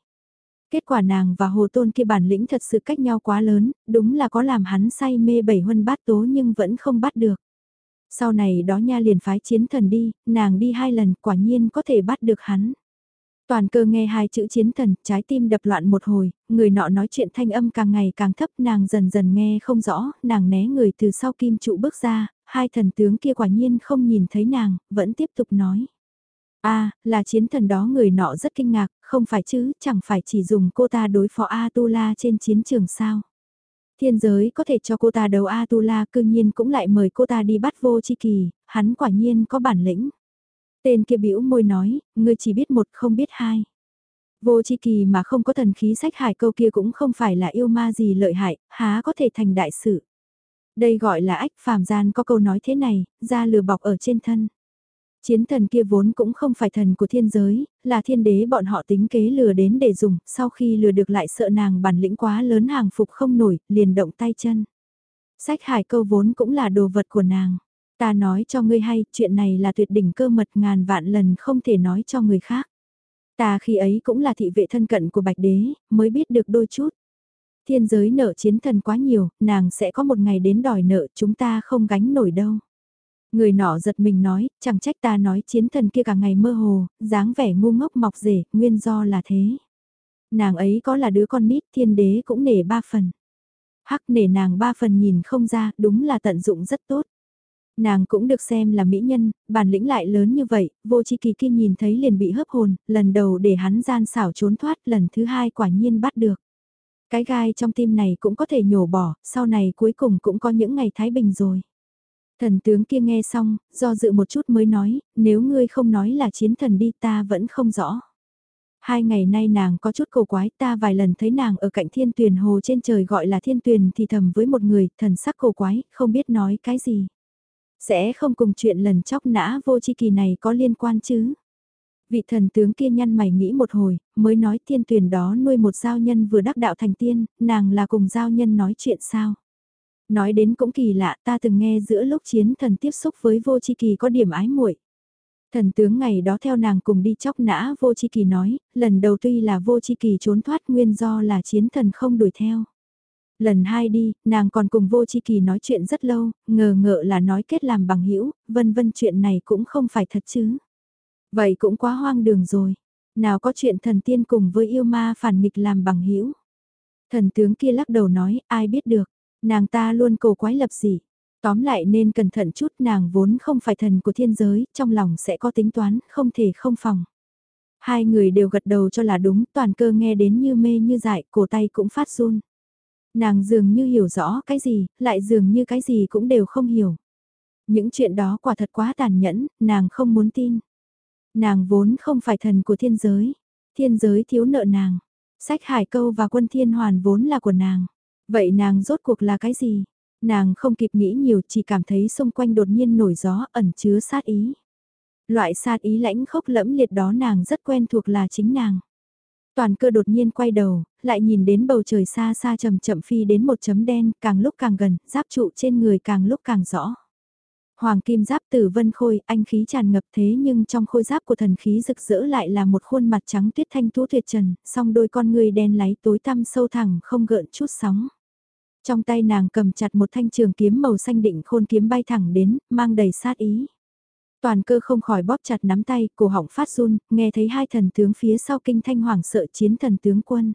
Kết quả nàng và hồ tôn kia bản lĩnh thật sự cách nhau quá lớn, đúng là có làm hắn say mê bảy huân bát tố nhưng vẫn không bắt được. Sau này đó nha liền phái chiến thần đi, nàng đi hai lần quả nhiên có thể bắt được hắn. Toàn cơ nghe hai chữ chiến thần, trái tim đập loạn một hồi, người nọ nói chuyện thanh âm càng ngày càng thấp nàng dần dần nghe không rõ, nàng né người từ sau kim trụ bước ra, hai thần tướng kia quả nhiên không nhìn thấy nàng, vẫn tiếp tục nói a là chiến thần đó người nọ rất kinh ngạc, không phải chứ, chẳng phải chỉ dùng cô ta đối phó Atula trên chiến trường sao. Thiên giới có thể cho cô ta đấu Atula cương nhiên cũng lại mời cô ta đi bắt vô chi kỳ, hắn quả nhiên có bản lĩnh. Tên kia bĩu môi nói, ngươi chỉ biết một không biết hai. Vô chi kỳ mà không có thần khí sách hải câu kia cũng không phải là yêu ma gì lợi hại, há có thể thành đại sự. Đây gọi là ách phàm gian có câu nói thế này, ra lừa bọc ở trên thân. Chiến thần kia vốn cũng không phải thần của thiên giới, là thiên đế bọn họ tính kế lừa đến để dùng, sau khi lừa được lại sợ nàng bản lĩnh quá lớn hàng phục không nổi, liền động tay chân. Sách hải câu vốn cũng là đồ vật của nàng. Ta nói cho ngươi hay, chuyện này là tuyệt đỉnh cơ mật ngàn vạn lần không thể nói cho người khác. Ta khi ấy cũng là thị vệ thân cận của bạch đế, mới biết được đôi chút. Thiên giới nợ chiến thần quá nhiều, nàng sẽ có một ngày đến đòi nợ chúng ta không gánh nổi đâu. Người nọ giật mình nói, chẳng trách ta nói chiến thần kia cả ngày mơ hồ, dáng vẻ ngu ngốc mọc rể, nguyên do là thế. Nàng ấy có là đứa con nít thiên đế cũng nể ba phần. Hắc nể nàng ba phần nhìn không ra, đúng là tận dụng rất tốt. Nàng cũng được xem là mỹ nhân, bản lĩnh lại lớn như vậy, vô chi kỳ kia nhìn thấy liền bị hấp hồn, lần đầu để hắn gian xảo trốn thoát, lần thứ hai quả nhiên bắt được. Cái gai trong tim này cũng có thể nhổ bỏ, sau này cuối cùng cũng có những ngày thái bình rồi. Thần tướng kia nghe xong, do dự một chút mới nói, nếu ngươi không nói là chiến thần đi ta vẫn không rõ. Hai ngày nay nàng có chút cầu quái ta vài lần thấy nàng ở cạnh thiên tuyền hồ trên trời gọi là thiên tuyền thì thầm với một người, thần sắc cầu quái, không biết nói cái gì. Sẽ không cùng chuyện lần chóc nã vô chi kỳ này có liên quan chứ. Vị thần tướng kia nhăn mày nghĩ một hồi, mới nói thiên tuyền đó nuôi một giao nhân vừa đắc đạo thành tiên, nàng là cùng giao nhân nói chuyện sao. Nói đến cũng kỳ lạ ta từng nghe giữa lúc chiến thần tiếp xúc với vô chi kỳ có điểm ái muội Thần tướng ngày đó theo nàng cùng đi chóc nã vô chi kỳ nói, lần đầu tuy là vô chi kỳ trốn thoát nguyên do là chiến thần không đuổi theo. Lần hai đi, nàng còn cùng vô chi kỳ nói chuyện rất lâu, ngờ ngợ là nói kết làm bằng hữu vân vân chuyện này cũng không phải thật chứ. Vậy cũng quá hoang đường rồi. Nào có chuyện thần tiên cùng với yêu ma phản nghịch làm bằng hữu Thần tướng kia lắc đầu nói, ai biết được, nàng ta luôn cầu quái lập gì. Tóm lại nên cẩn thận chút nàng vốn không phải thần của thiên giới, trong lòng sẽ có tính toán, không thể không phòng. Hai người đều gật đầu cho là đúng, toàn cơ nghe đến như mê như dại, cổ tay cũng phát run. Nàng dường như hiểu rõ cái gì, lại dường như cái gì cũng đều không hiểu. Những chuyện đó quả thật quá tàn nhẫn, nàng không muốn tin. Nàng vốn không phải thần của thiên giới. Thiên giới thiếu nợ nàng. Sách hải câu và quân thiên hoàn vốn là của nàng. Vậy nàng rốt cuộc là cái gì? Nàng không kịp nghĩ nhiều chỉ cảm thấy xung quanh đột nhiên nổi gió ẩn chứa sát ý. Loại sát ý lãnh khốc lẫm liệt đó nàng rất quen thuộc là chính nàng. Toàn cơ đột nhiên quay đầu, lại nhìn đến bầu trời xa xa chậm chậm phi đến một chấm đen, càng lúc càng gần, giáp trụ trên người càng lúc càng rõ. Hoàng kim giáp tử vân khôi, anh khí tràn ngập thế nhưng trong khôi giáp của thần khí rực rỡ lại là một khuôn mặt trắng tuyết thanh tú tuyệt trần, song đôi con người đen láy tối tăm sâu thẳng không gợn chút sóng. Trong tay nàng cầm chặt một thanh trường kiếm màu xanh định khôn kiếm bay thẳng đến, mang đầy sát ý. Toàn cơ không khỏi bóp chặt nắm tay, cổ họng phát run, nghe thấy hai thần tướng phía sau kinh thanh hoàng sợ chiến thần tướng quân.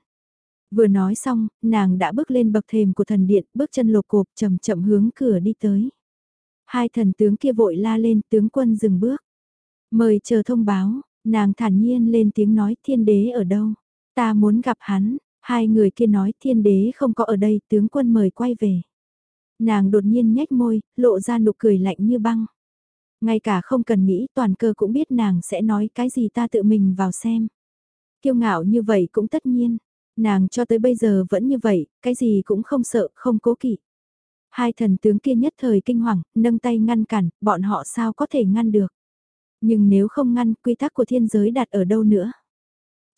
Vừa nói xong, nàng đã bước lên bậc thềm của thần điện, bước chân lột cộp chậm chậm hướng cửa đi tới. Hai thần tướng kia vội la lên, tướng quân dừng bước. Mời chờ thông báo, nàng thản nhiên lên tiếng nói thiên đế ở đâu. Ta muốn gặp hắn, hai người kia nói thiên đế không có ở đây, tướng quân mời quay về. Nàng đột nhiên nhếch môi, lộ ra nụ cười lạnh như băng. Ngay cả không cần nghĩ toàn cơ cũng biết nàng sẽ nói cái gì ta tự mình vào xem. Kiêu ngạo như vậy cũng tất nhiên. Nàng cho tới bây giờ vẫn như vậy, cái gì cũng không sợ, không cố kỵ. Hai thần tướng kia nhất thời kinh hoàng, nâng tay ngăn cản, bọn họ sao có thể ngăn được. Nhưng nếu không ngăn, quy tắc của thiên giới đặt ở đâu nữa?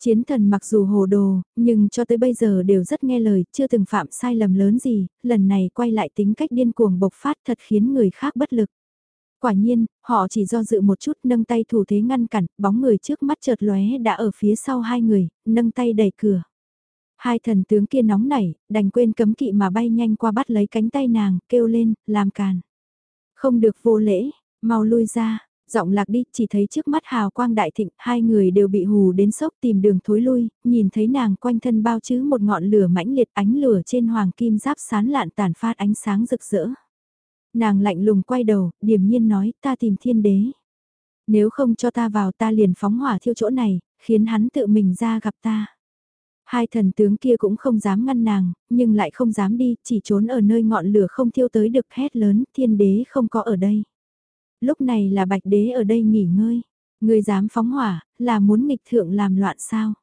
Chiến thần mặc dù hồ đồ, nhưng cho tới bây giờ đều rất nghe lời, chưa từng phạm sai lầm lớn gì, lần này quay lại tính cách điên cuồng bộc phát thật khiến người khác bất lực. Quả nhiên, họ chỉ do dự một chút nâng tay thủ thế ngăn cản, bóng người trước mắt chợt lóe đã ở phía sau hai người, nâng tay đẩy cửa. Hai thần tướng kia nóng nảy, đành quên cấm kỵ mà bay nhanh qua bắt lấy cánh tay nàng, kêu lên, làm càn. Không được vô lễ, mau lui ra, giọng lạc đi, chỉ thấy trước mắt hào quang đại thịnh, hai người đều bị hù đến sốc tìm đường thối lui, nhìn thấy nàng quanh thân bao chứ một ngọn lửa mãnh liệt ánh lửa trên hoàng kim giáp sán lạn tàn phát ánh sáng rực rỡ. Nàng lạnh lùng quay đầu, điềm nhiên nói ta tìm thiên đế. Nếu không cho ta vào ta liền phóng hỏa thiêu chỗ này, khiến hắn tự mình ra gặp ta. Hai thần tướng kia cũng không dám ngăn nàng, nhưng lại không dám đi, chỉ trốn ở nơi ngọn lửa không thiêu tới được hét lớn, thiên đế không có ở đây. Lúc này là bạch đế ở đây nghỉ ngơi, người dám phóng hỏa, là muốn nghịch thượng làm loạn sao?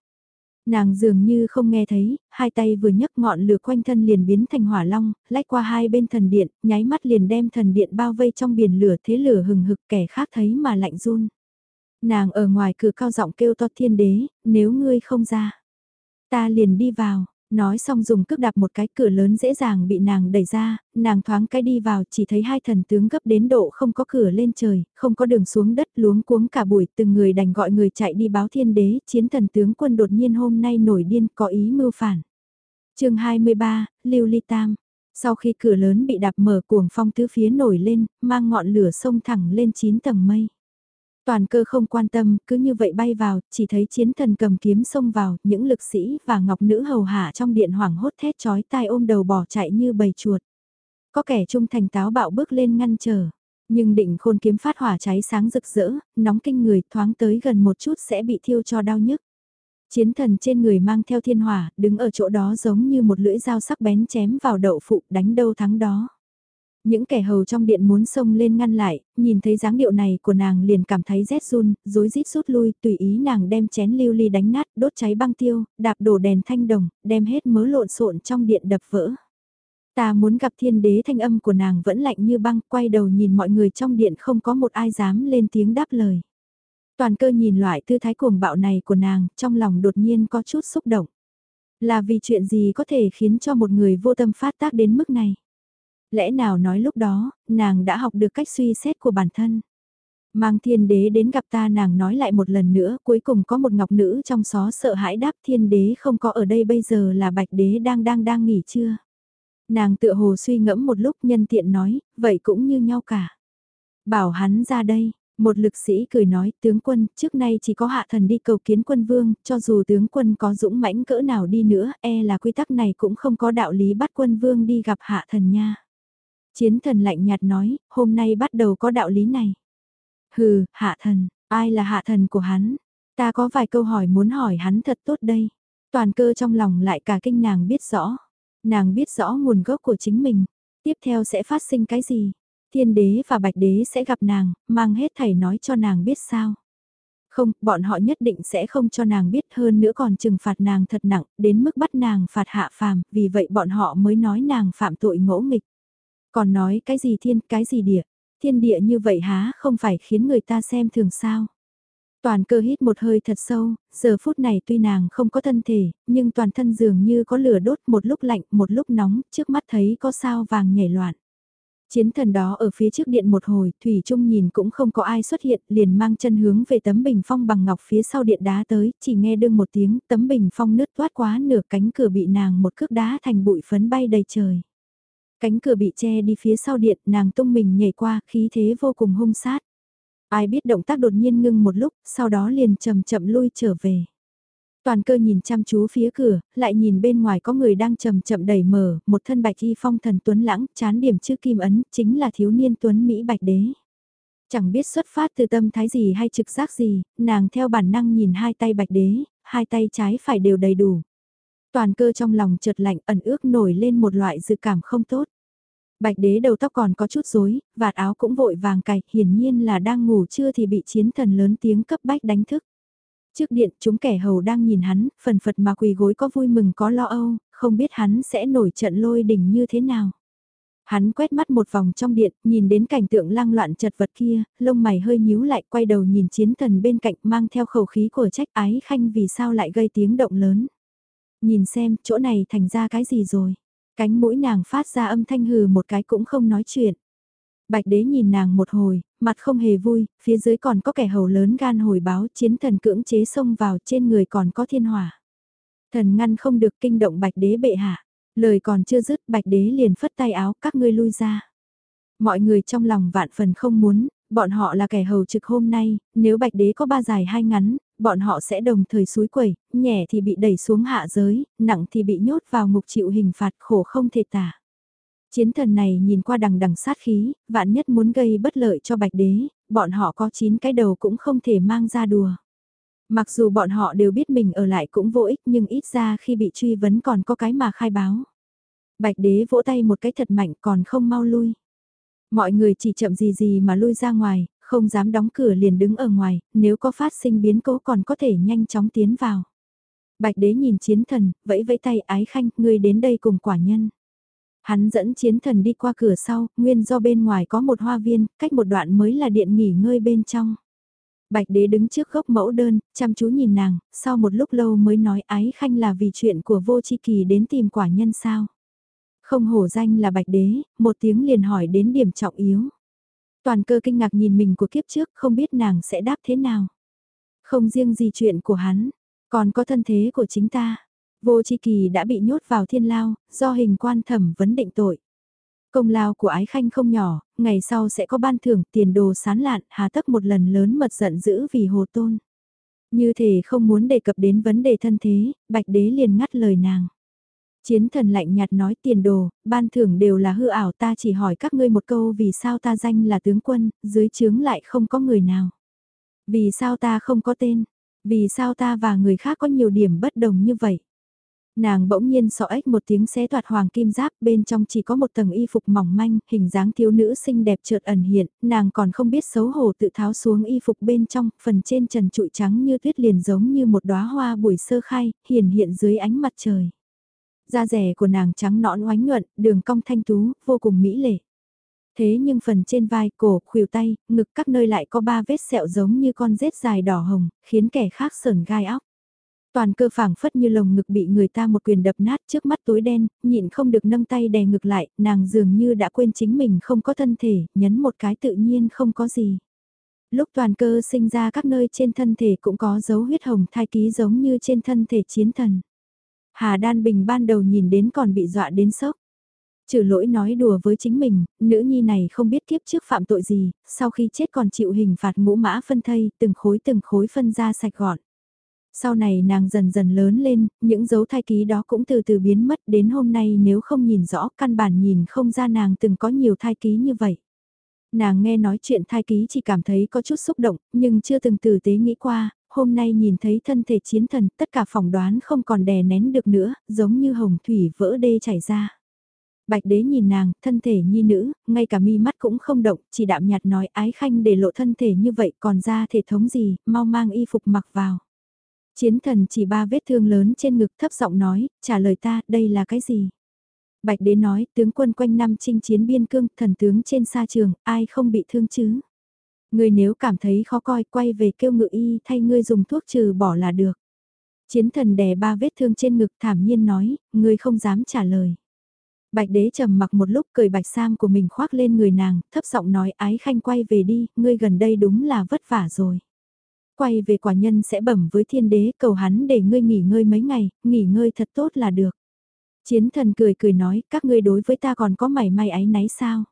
Nàng dường như không nghe thấy, hai tay vừa nhấc ngọn lửa quanh thân liền biến thành hỏa long, lách qua hai bên thần điện, nháy mắt liền đem thần điện bao vây trong biển lửa thế lửa hừng hực kẻ khác thấy mà lạnh run. Nàng ở ngoài cửa cao giọng kêu to thiên đế, nếu ngươi không ra, ta liền đi vào, Nói xong dùng cước đạp một cái cửa lớn dễ dàng bị nàng đẩy ra, nàng thoáng cái đi vào chỉ thấy hai thần tướng gấp đến độ không có cửa lên trời, không có đường xuống đất luống cuống cả buổi từng người đành gọi người chạy đi báo thiên đế, chiến thần tướng quân đột nhiên hôm nay nổi điên có ý mưu phản. chương 23, Lưu Ly Tam Sau khi cửa lớn bị đạp mở cuồng phong tứ phía nổi lên, mang ngọn lửa sông thẳng lên 9 tầng mây. Toàn cơ không quan tâm, cứ như vậy bay vào, chỉ thấy chiến thần cầm kiếm xông vào, những lực sĩ và ngọc nữ hầu hạ trong điện hoảng hốt thét chói tai ôm đầu bỏ chạy như bầy chuột. Có kẻ trung thành táo bạo bước lên ngăn trở, nhưng định khôn kiếm phát hỏa cháy sáng rực rỡ, nóng kinh người thoáng tới gần một chút sẽ bị thiêu cho đau nhức. Chiến thần trên người mang theo thiên hỏa, đứng ở chỗ đó giống như một lưỡi dao sắc bén chém vào đậu phụ đánh đâu thắng đó. Những kẻ hầu trong điện muốn xông lên ngăn lại, nhìn thấy dáng điệu này của nàng liền cảm thấy rét run, rối rít rút lui, tùy ý nàng đem chén lưu ly đánh nát, đốt cháy băng tiêu, đạp đổ đèn thanh đồng, đem hết mớ lộn xộn trong điện đập vỡ. Ta muốn gặp thiên đế thanh âm của nàng vẫn lạnh như băng, quay đầu nhìn mọi người trong điện không có một ai dám lên tiếng đáp lời. Toàn cơ nhìn loại tư thái cuồng bạo này của nàng, trong lòng đột nhiên có chút xúc động. Là vì chuyện gì có thể khiến cho một người vô tâm phát tác đến mức này? Lẽ nào nói lúc đó, nàng đã học được cách suy xét của bản thân. Mang thiên đế đến gặp ta nàng nói lại một lần nữa, cuối cùng có một ngọc nữ trong xó sợ hãi đáp thiên đế không có ở đây bây giờ là bạch đế đang đang đang nghỉ chưa. Nàng tựa hồ suy ngẫm một lúc nhân tiện nói, vậy cũng như nhau cả. Bảo hắn ra đây, một lực sĩ cười nói, tướng quân, trước nay chỉ có hạ thần đi cầu kiến quân vương, cho dù tướng quân có dũng mãnh cỡ nào đi nữa, e là quy tắc này cũng không có đạo lý bắt quân vương đi gặp hạ thần nha. Chiến thần lạnh nhạt nói, hôm nay bắt đầu có đạo lý này. Hừ, hạ thần, ai là hạ thần của hắn? Ta có vài câu hỏi muốn hỏi hắn thật tốt đây. Toàn cơ trong lòng lại cả kinh nàng biết rõ. Nàng biết rõ nguồn gốc của chính mình. Tiếp theo sẽ phát sinh cái gì? Thiên đế và bạch đế sẽ gặp nàng, mang hết thầy nói cho nàng biết sao. Không, bọn họ nhất định sẽ không cho nàng biết hơn nữa còn trừng phạt nàng thật nặng, đến mức bắt nàng phạt hạ phàm, vì vậy bọn họ mới nói nàng phạm tội ngỗ nghịch. Còn nói cái gì thiên, cái gì địa, thiên địa như vậy há không phải khiến người ta xem thường sao. Toàn cơ hít một hơi thật sâu, giờ phút này tuy nàng không có thân thể, nhưng toàn thân dường như có lửa đốt một lúc lạnh, một lúc nóng, trước mắt thấy có sao vàng nhảy loạn. Chiến thần đó ở phía trước điện một hồi, Thủy Trung nhìn cũng không có ai xuất hiện, liền mang chân hướng về tấm bình phong bằng ngọc phía sau điện đá tới, chỉ nghe đương một tiếng, tấm bình phong nứt toát quá nửa cánh cửa bị nàng một cước đá thành bụi phấn bay đầy trời. Cánh cửa bị che đi phía sau điện, nàng tung mình nhảy qua, khí thế vô cùng hung sát. Ai biết động tác đột nhiên ngưng một lúc, sau đó liền chậm chậm lui trở về. Toàn cơ nhìn chăm chú phía cửa, lại nhìn bên ngoài có người đang chậm chậm đẩy mở, một thân bạch y phong thần tuấn lãng, chán điểm chữ kim ấn, chính là thiếu niên tuấn Mỹ bạch đế. Chẳng biết xuất phát từ tâm thái gì hay trực giác gì, nàng theo bản năng nhìn hai tay bạch đế, hai tay trái phải đều đầy đủ. Toàn cơ trong lòng chợt lạnh ẩn ước nổi lên một loại dự cảm không tốt. Bạch đế đầu tóc còn có chút rối, vạt áo cũng vội vàng cài, hiển nhiên là đang ngủ chưa thì bị chiến thần lớn tiếng cấp bách đánh thức. Trước điện chúng kẻ hầu đang nhìn hắn, phần phật mà quỳ gối có vui mừng có lo âu, không biết hắn sẽ nổi trận lôi đình như thế nào. Hắn quét mắt một vòng trong điện, nhìn đến cảnh tượng lăng loạn chật vật kia, lông mày hơi nhíu lại quay đầu nhìn chiến thần bên cạnh mang theo khẩu khí của trách ái khanh vì sao lại gây tiếng động lớn. Nhìn xem, chỗ này thành ra cái gì rồi. Cánh mũi nàng phát ra âm thanh hừ một cái cũng không nói chuyện. Bạch đế nhìn nàng một hồi, mặt không hề vui, phía dưới còn có kẻ hầu lớn gan hồi báo chiến thần cưỡng chế xông vào trên người còn có thiên hỏa. Thần ngăn không được kinh động bạch đế bệ hạ. Lời còn chưa dứt bạch đế liền phất tay áo các ngươi lui ra. Mọi người trong lòng vạn phần không muốn, bọn họ là kẻ hầu trực hôm nay, nếu bạch đế có ba dài hai ngắn, bọn họ sẽ đồng thời suối quẩy, nhẹ thì bị đẩy xuống hạ giới, nặng thì bị nhốt vào ngục chịu hình phạt khổ không thể tả. Chiến thần này nhìn qua đằng đằng sát khí, vạn nhất muốn gây bất lợi cho bạch đế, bọn họ có chín cái đầu cũng không thể mang ra đùa. Mặc dù bọn họ đều biết mình ở lại cũng vô ích nhưng ít ra khi bị truy vấn còn có cái mà khai báo. Bạch đế vỗ tay một cái thật mạnh còn không mau lui. Mọi người chỉ chậm gì gì mà lui ra ngoài, không dám đóng cửa liền đứng ở ngoài, nếu có phát sinh biến cố còn có thể nhanh chóng tiến vào. Bạch đế nhìn chiến thần, vẫy vẫy tay ái khanh, ngươi đến đây cùng quả nhân. Hắn dẫn chiến thần đi qua cửa sau, nguyên do bên ngoài có một hoa viên, cách một đoạn mới là điện nghỉ ngơi bên trong. Bạch đế đứng trước gốc mẫu đơn, chăm chú nhìn nàng, sau một lúc lâu mới nói ái khanh là vì chuyện của vô chi kỳ đến tìm quả nhân sao. Không hổ danh là bạch đế, một tiếng liền hỏi đến điểm trọng yếu. Toàn cơ kinh ngạc nhìn mình của kiếp trước không biết nàng sẽ đáp thế nào. Không riêng gì chuyện của hắn, còn có thân thế của chính ta. Vô chi kỳ đã bị nhốt vào thiên lao, do hình quan thẩm vấn định tội. Công lao của ái khanh không nhỏ, ngày sau sẽ có ban thưởng tiền đồ sán lạn, hà tất một lần lớn mật giận dữ vì hồ tôn. Như thể không muốn đề cập đến vấn đề thân thế, bạch đế liền ngắt lời nàng. Chiến thần lạnh nhạt nói tiền đồ, ban thưởng đều là hư ảo ta chỉ hỏi các ngươi một câu vì sao ta danh là tướng quân, dưới chướng lại không có người nào. Vì sao ta không có tên, vì sao ta và người khác có nhiều điểm bất đồng như vậy. Nàng bỗng nhiên sọ ếch một tiếng xé toạt hoàng kim giáp, bên trong chỉ có một tầng y phục mỏng manh, hình dáng thiếu nữ xinh đẹp chợt ẩn hiện, nàng còn không biết xấu hổ tự tháo xuống y phục bên trong, phần trên trần trụi trắng như tuyết liền giống như một đóa hoa buổi sơ khai, hiển hiện dưới ánh mặt trời. Da rẻ của nàng trắng nõn oánh nhuận, đường cong thanh tú, vô cùng mỹ lệ. Thế nhưng phần trên vai, cổ, khuỷu tay, ngực các nơi lại có ba vết sẹo giống như con rết dài đỏ hồng, khiến kẻ khác sờn gai óc. Toàn cơ phảng phất như lồng ngực bị người ta một quyền đập nát trước mắt tối đen, nhịn không được nâng tay đè ngực lại, nàng dường như đã quên chính mình không có thân thể, nhấn một cái tự nhiên không có gì. Lúc toàn cơ sinh ra các nơi trên thân thể cũng có dấu huyết hồng thai ký giống như trên thân thể chiến thần. Hà Đan Bình ban đầu nhìn đến còn bị dọa đến sốc. Trừ lỗi nói đùa với chính mình, nữ nhi này không biết kiếp trước phạm tội gì, sau khi chết còn chịu hình phạt ngũ mã phân thây, từng khối từng khối phân ra sạch gọn. Sau này nàng dần dần lớn lên, những dấu thai ký đó cũng từ từ biến mất đến hôm nay nếu không nhìn rõ căn bản nhìn không ra nàng từng có nhiều thai ký như vậy. Nàng nghe nói chuyện thai ký chỉ cảm thấy có chút xúc động, nhưng chưa từng tử tế nghĩ qua, hôm nay nhìn thấy thân thể chiến thần, tất cả phỏng đoán không còn đè nén được nữa, giống như hồng thủy vỡ đê chảy ra. Bạch đế nhìn nàng, thân thể nhi nữ, ngay cả mi mắt cũng không động, chỉ đạm nhạt nói ái khanh để lộ thân thể như vậy còn ra thể thống gì, mau mang y phục mặc vào. Chiến thần chỉ ba vết thương lớn trên ngực thấp giọng nói, trả lời ta, đây là cái gì? Bạch đế nói, tướng quân quanh năm chinh chiến biên cương, thần tướng trên sa trường, ai không bị thương chứ? Ngươi nếu cảm thấy khó coi, quay về kêu ngự y thay ngươi dùng thuốc trừ bỏ là được. Chiến thần đè ba vết thương trên ngực thảm nhiên nói, ngươi không dám trả lời. Bạch đế trầm mặc một lúc cười bạch sam của mình khoác lên người nàng, thấp giọng nói ái khanh quay về đi, ngươi gần đây đúng là vất vả rồi quay về quả nhân sẽ bẩm với thiên đế cầu hắn để ngươi nghỉ ngơi mấy ngày, nghỉ ngơi thật tốt là được. Chiến thần cười cười nói, các ngươi đối với ta còn có mảy may ái náy sao?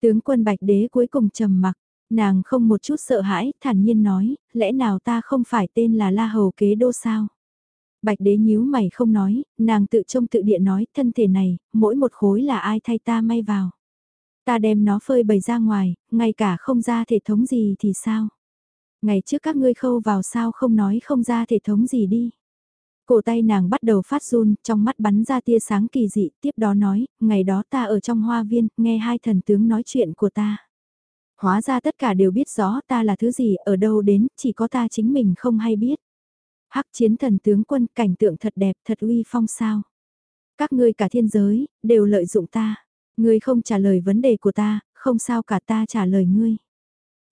Tướng quân bạch đế cuối cùng trầm mặc, nàng không một chút sợ hãi, thản nhiên nói, lẽ nào ta không phải tên là La Hầu Kế Đô sao? Bạch đế nhíu mày không nói, nàng tự trông tự địa nói, thân thể này, mỗi một khối là ai thay ta may vào. Ta đem nó phơi bày ra ngoài, ngay cả không ra thể thống gì thì sao? Ngày trước các ngươi khâu vào sao không nói không ra thể thống gì đi. Cổ tay nàng bắt đầu phát run, trong mắt bắn ra tia sáng kỳ dị, tiếp đó nói, ngày đó ta ở trong hoa viên, nghe hai thần tướng nói chuyện của ta. Hóa ra tất cả đều biết rõ ta là thứ gì, ở đâu đến, chỉ có ta chính mình không hay biết. Hắc chiến thần tướng quân, cảnh tượng thật đẹp, thật uy phong sao. Các ngươi cả thiên giới, đều lợi dụng ta. Ngươi không trả lời vấn đề của ta, không sao cả ta trả lời ngươi.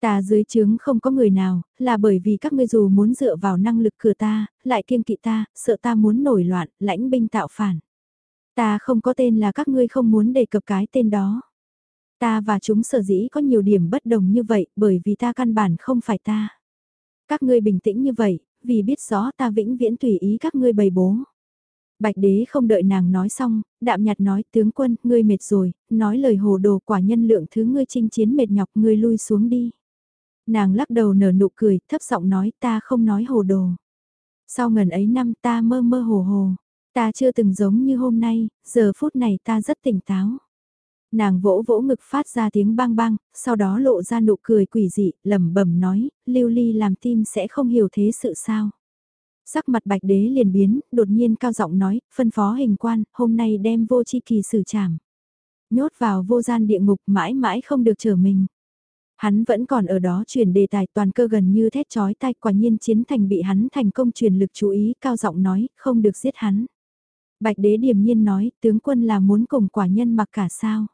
Ta dưới trướng không có người nào, là bởi vì các ngươi dù muốn dựa vào năng lực cửa ta, lại kiêng kỵ ta, sợ ta muốn nổi loạn, lãnh binh tạo phản. Ta không có tên là các ngươi không muốn đề cập cái tên đó. Ta và chúng sở dĩ có nhiều điểm bất đồng như vậy bởi vì ta căn bản không phải ta. Các ngươi bình tĩnh như vậy, vì biết rõ ta vĩnh viễn tùy ý các ngươi bày bố. Bạch đế không đợi nàng nói xong, đạm nhạt nói tướng quân, ngươi mệt rồi, nói lời hồ đồ quả nhân lượng thứ ngươi chinh chiến mệt nhọc ngươi lui xuống đi. Nàng lắc đầu nở nụ cười, thấp giọng nói ta không nói hồ đồ. Sau ngần ấy năm ta mơ mơ hồ hồ, ta chưa từng giống như hôm nay, giờ phút này ta rất tỉnh táo. Nàng vỗ vỗ ngực phát ra tiếng bang bang, sau đó lộ ra nụ cười quỷ dị, lẩm bẩm nói, lưu ly làm tim sẽ không hiểu thế sự sao. Sắc mặt bạch đế liền biến, đột nhiên cao giọng nói, phân phó hình quan, hôm nay đem vô chi kỳ xử trảm. Nhốt vào vô gian địa ngục mãi mãi không được trở mình. Hắn vẫn còn ở đó truyền đề tài toàn cơ gần như thét chói tai quả nhiên chiến thành bị hắn thành công truyền lực chú ý cao giọng nói, không được giết hắn. Bạch đế điềm nhiên nói, tướng quân là muốn cùng quả nhân mặc cả sao.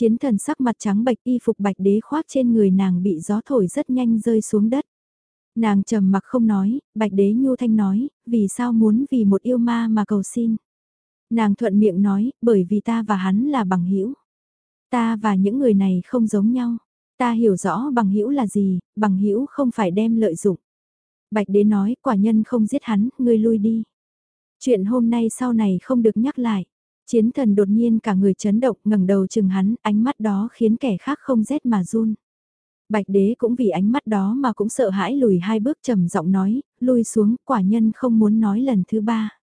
Chiến thần sắc mặt trắng bạch y phục bạch đế khoác trên người nàng bị gió thổi rất nhanh rơi xuống đất. Nàng trầm mặc không nói, bạch đế nhu thanh nói, vì sao muốn vì một yêu ma mà cầu xin. Nàng thuận miệng nói, bởi vì ta và hắn là bằng hữu Ta và những người này không giống nhau. Ta hiểu rõ bằng hữu là gì, bằng hữu không phải đem lợi dụng. Bạch đế nói, quả nhân không giết hắn, ngươi lui đi. Chuyện hôm nay sau này không được nhắc lại. Chiến thần đột nhiên cả người chấn động ngẩng đầu chừng hắn, ánh mắt đó khiến kẻ khác không rét mà run. Bạch đế cũng vì ánh mắt đó mà cũng sợ hãi lùi hai bước trầm giọng nói, lui xuống, quả nhân không muốn nói lần thứ ba.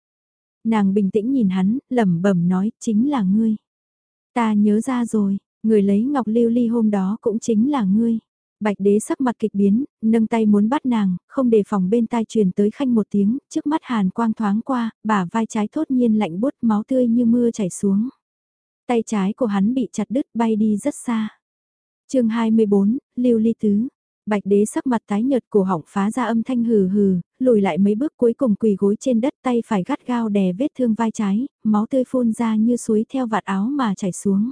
Nàng bình tĩnh nhìn hắn, lẩm bẩm nói, chính là ngươi. Ta nhớ ra rồi, người lấy ngọc lưu ly hôm đó cũng chính là ngươi. Bạch đế sắc mặt kịch biến, nâng tay muốn bắt nàng, không đề phòng bên tai truyền tới khanh một tiếng, trước mắt hàn quang thoáng qua, bả vai trái thốt nhiên lạnh bút máu tươi như mưa chảy xuống. Tay trái của hắn bị chặt đứt bay đi rất xa. chương 24, Lưu Ly Tứ. Bạch đế sắc mặt tái nhợt cổ họng phá ra âm thanh hừ hừ, lùi lại mấy bước cuối cùng quỳ gối trên đất tay phải gắt gao đè vết thương vai trái, máu tươi phun ra như suối theo vạt áo mà chảy xuống.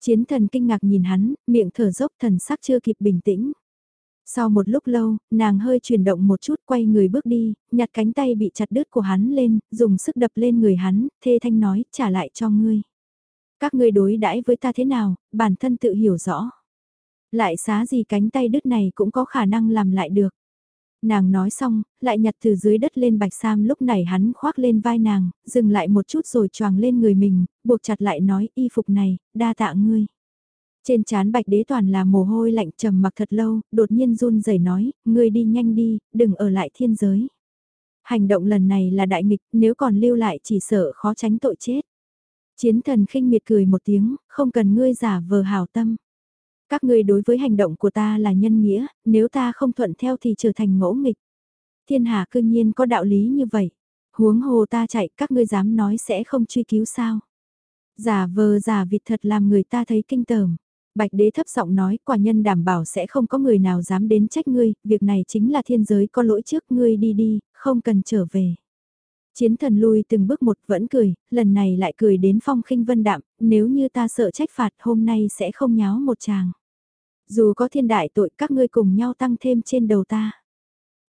Chiến thần kinh ngạc nhìn hắn, miệng thở dốc thần sắc chưa kịp bình tĩnh. Sau một lúc lâu, nàng hơi chuyển động một chút quay người bước đi, nhặt cánh tay bị chặt đứt của hắn lên, dùng sức đập lên người hắn, thê thanh nói, trả lại cho ngươi. Các ngươi đối đãi với ta thế nào, bản thân tự hiểu rõ. Lại xá gì cánh tay đứt này cũng có khả năng làm lại được. Nàng nói xong, lại nhặt từ dưới đất lên bạch sam lúc này hắn khoác lên vai nàng, dừng lại một chút rồi choàng lên người mình, buộc chặt lại nói y phục này, đa tạ ngươi. Trên chán bạch đế toàn là mồ hôi lạnh trầm mặc thật lâu, đột nhiên run rẩy nói, ngươi đi nhanh đi, đừng ở lại thiên giới. Hành động lần này là đại nghịch, nếu còn lưu lại chỉ sợ khó tránh tội chết. Chiến thần khinh miệt cười một tiếng, không cần ngươi giả vờ hảo tâm. Các ngươi đối với hành động của ta là nhân nghĩa, nếu ta không thuận theo thì trở thành ngỗ nghịch. Thiên hạ cư nhiên có đạo lý như vậy. Huống hồ ta chạy, các ngươi dám nói sẽ không truy cứu sao. Giả vờ giả vịt thật làm người ta thấy kinh tởm. Bạch đế thấp giọng nói, quả nhân đảm bảo sẽ không có người nào dám đến trách ngươi, việc này chính là thiên giới có lỗi trước ngươi đi đi, không cần trở về. Chiến thần lui từng bước một vẫn cười, lần này lại cười đến phong khinh vân đạm, nếu như ta sợ trách phạt hôm nay sẽ không nháo một chàng. Dù có thiên đại tội các ngươi cùng nhau tăng thêm trên đầu ta.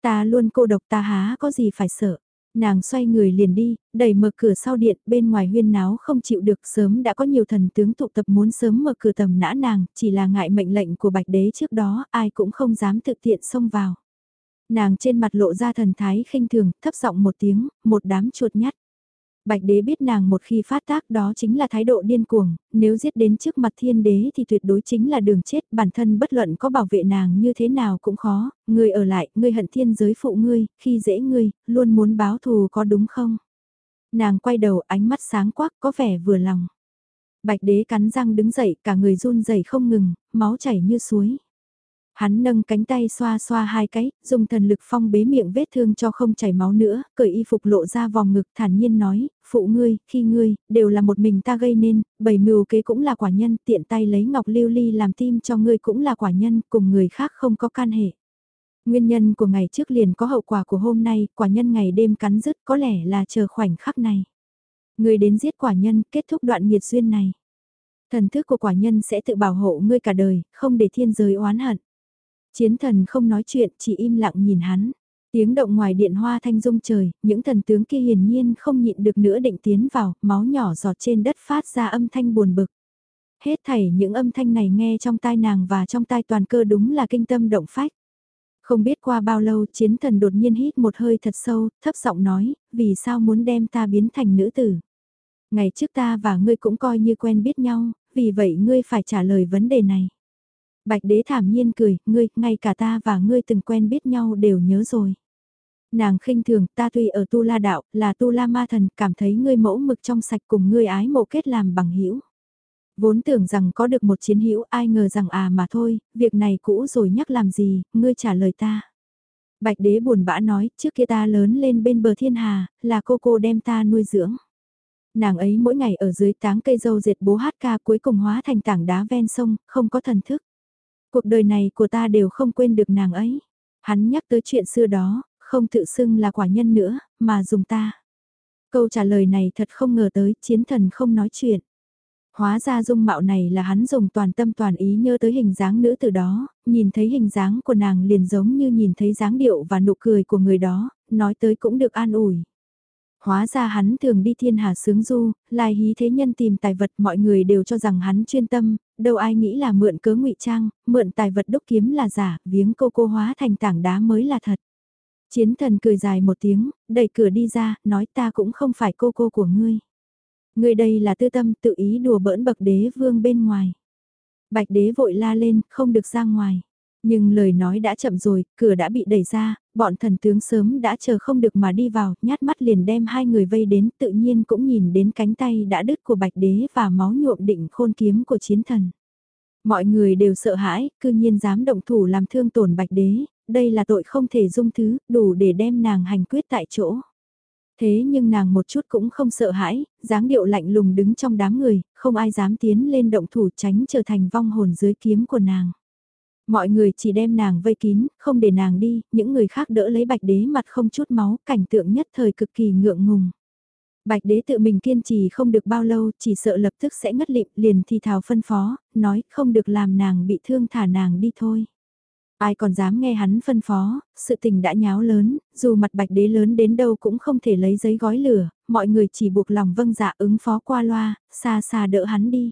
Ta luôn cô độc ta há có gì phải sợ. Nàng xoay người liền đi, đẩy mở cửa sau điện, bên ngoài huyên náo không chịu được sớm đã có nhiều thần tướng tụ tập muốn sớm mở cửa tầm nã nàng, chỉ là ngại mệnh lệnh của bạch đế trước đó, ai cũng không dám thực tiện xông vào. Nàng trên mặt lộ ra thần thái khinh thường, thấp giọng một tiếng, một đám chuột nhát Bạch đế biết nàng một khi phát tác đó chính là thái độ điên cuồng, nếu giết đến trước mặt thiên đế thì tuyệt đối chính là đường chết, bản thân bất luận có bảo vệ nàng như thế nào cũng khó, người ở lại, người hận thiên giới phụ ngươi, khi dễ ngươi, luôn muốn báo thù có đúng không? Nàng quay đầu ánh mắt sáng quắc có vẻ vừa lòng. Bạch đế cắn răng đứng dậy cả người run rẩy không ngừng, máu chảy như suối. Hắn nâng cánh tay xoa xoa hai cái, dùng thần lực phong bế miệng vết thương cho không chảy máu nữa, cởi y phục lộ ra vòng ngực thản nhiên nói, phụ ngươi, khi ngươi, đều là một mình ta gây nên, bảy mưu kế cũng là quả nhân, tiện tay lấy ngọc lưu ly làm tim cho ngươi cũng là quả nhân, cùng người khác không có can hệ. Nguyên nhân của ngày trước liền có hậu quả của hôm nay, quả nhân ngày đêm cắn rứt có lẽ là chờ khoảnh khắc này. Ngươi đến giết quả nhân, kết thúc đoạn nghiệt duyên này. Thần thức của quả nhân sẽ tự bảo hộ ngươi cả đời, không để thiên giới oán hận. Chiến thần không nói chuyện, chỉ im lặng nhìn hắn. Tiếng động ngoài điện hoa thanh dung trời, những thần tướng kia hiển nhiên không nhịn được nữa định tiến vào, máu nhỏ giọt trên đất phát ra âm thanh buồn bực. Hết thảy những âm thanh này nghe trong tai nàng và trong tai toàn cơ đúng là kinh tâm động phách. Không biết qua bao lâu chiến thần đột nhiên hít một hơi thật sâu, thấp giọng nói, vì sao muốn đem ta biến thành nữ tử. Ngày trước ta và ngươi cũng coi như quen biết nhau, vì vậy ngươi phải trả lời vấn đề này. Bạch đế thảm nhiên cười, ngươi, ngay cả ta và ngươi từng quen biết nhau đều nhớ rồi. Nàng khinh thường, ta tuy ở tu la đạo, là tu la ma thần, cảm thấy ngươi mẫu mực trong sạch cùng ngươi ái mộ kết làm bằng hữu Vốn tưởng rằng có được một chiến hữu ai ngờ rằng à mà thôi, việc này cũ rồi nhắc làm gì, ngươi trả lời ta. Bạch đế buồn bã nói, trước kia ta lớn lên bên bờ thiên hà, là cô cô đem ta nuôi dưỡng. Nàng ấy mỗi ngày ở dưới táng cây dâu diệt bố hát ca cuối cùng hóa thành tảng đá ven sông, không có thần thức. Cuộc đời này của ta đều không quên được nàng ấy. Hắn nhắc tới chuyện xưa đó, không tự xưng là quả nhân nữa, mà dùng ta. Câu trả lời này thật không ngờ tới, chiến thần không nói chuyện. Hóa ra dung mạo này là hắn dùng toàn tâm toàn ý nhớ tới hình dáng nữ từ đó, nhìn thấy hình dáng của nàng liền giống như nhìn thấy dáng điệu và nụ cười của người đó, nói tới cũng được an ủi. Hóa ra hắn thường đi thiên hà sướng du, lai hí thế nhân tìm tài vật mọi người đều cho rằng hắn chuyên tâm, đâu ai nghĩ là mượn cớ ngụy trang, mượn tài vật đúc kiếm là giả, viếng cô cô hóa thành tảng đá mới là thật. Chiến thần cười dài một tiếng, đẩy cửa đi ra, nói ta cũng không phải cô cô của ngươi. Ngươi đây là tư tâm tự ý đùa bỡn bậc đế vương bên ngoài. Bạch đế vội la lên, không được ra ngoài. Nhưng lời nói đã chậm rồi, cửa đã bị đẩy ra, bọn thần tướng sớm đã chờ không được mà đi vào, nhát mắt liền đem hai người vây đến, tự nhiên cũng nhìn đến cánh tay đã đứt của bạch đế và máu nhuộm định khôn kiếm của chiến thần. Mọi người đều sợ hãi, cư nhiên dám động thủ làm thương tổn bạch đế, đây là tội không thể dung thứ, đủ để đem nàng hành quyết tại chỗ. Thế nhưng nàng một chút cũng không sợ hãi, dáng điệu lạnh lùng đứng trong đám người, không ai dám tiến lên động thủ tránh trở thành vong hồn dưới kiếm của nàng. Mọi người chỉ đem nàng vây kín, không để nàng đi, những người khác đỡ lấy bạch đế mặt không chút máu, cảnh tượng nhất thời cực kỳ ngượng ngùng. Bạch đế tự mình kiên trì không được bao lâu, chỉ sợ lập tức sẽ ngất lịm, liền thì thào phân phó, nói không được làm nàng bị thương thả nàng đi thôi. Ai còn dám nghe hắn phân phó, sự tình đã nháo lớn, dù mặt bạch đế lớn đến đâu cũng không thể lấy giấy gói lửa, mọi người chỉ buộc lòng vâng dạ ứng phó qua loa, xa xa đỡ hắn đi.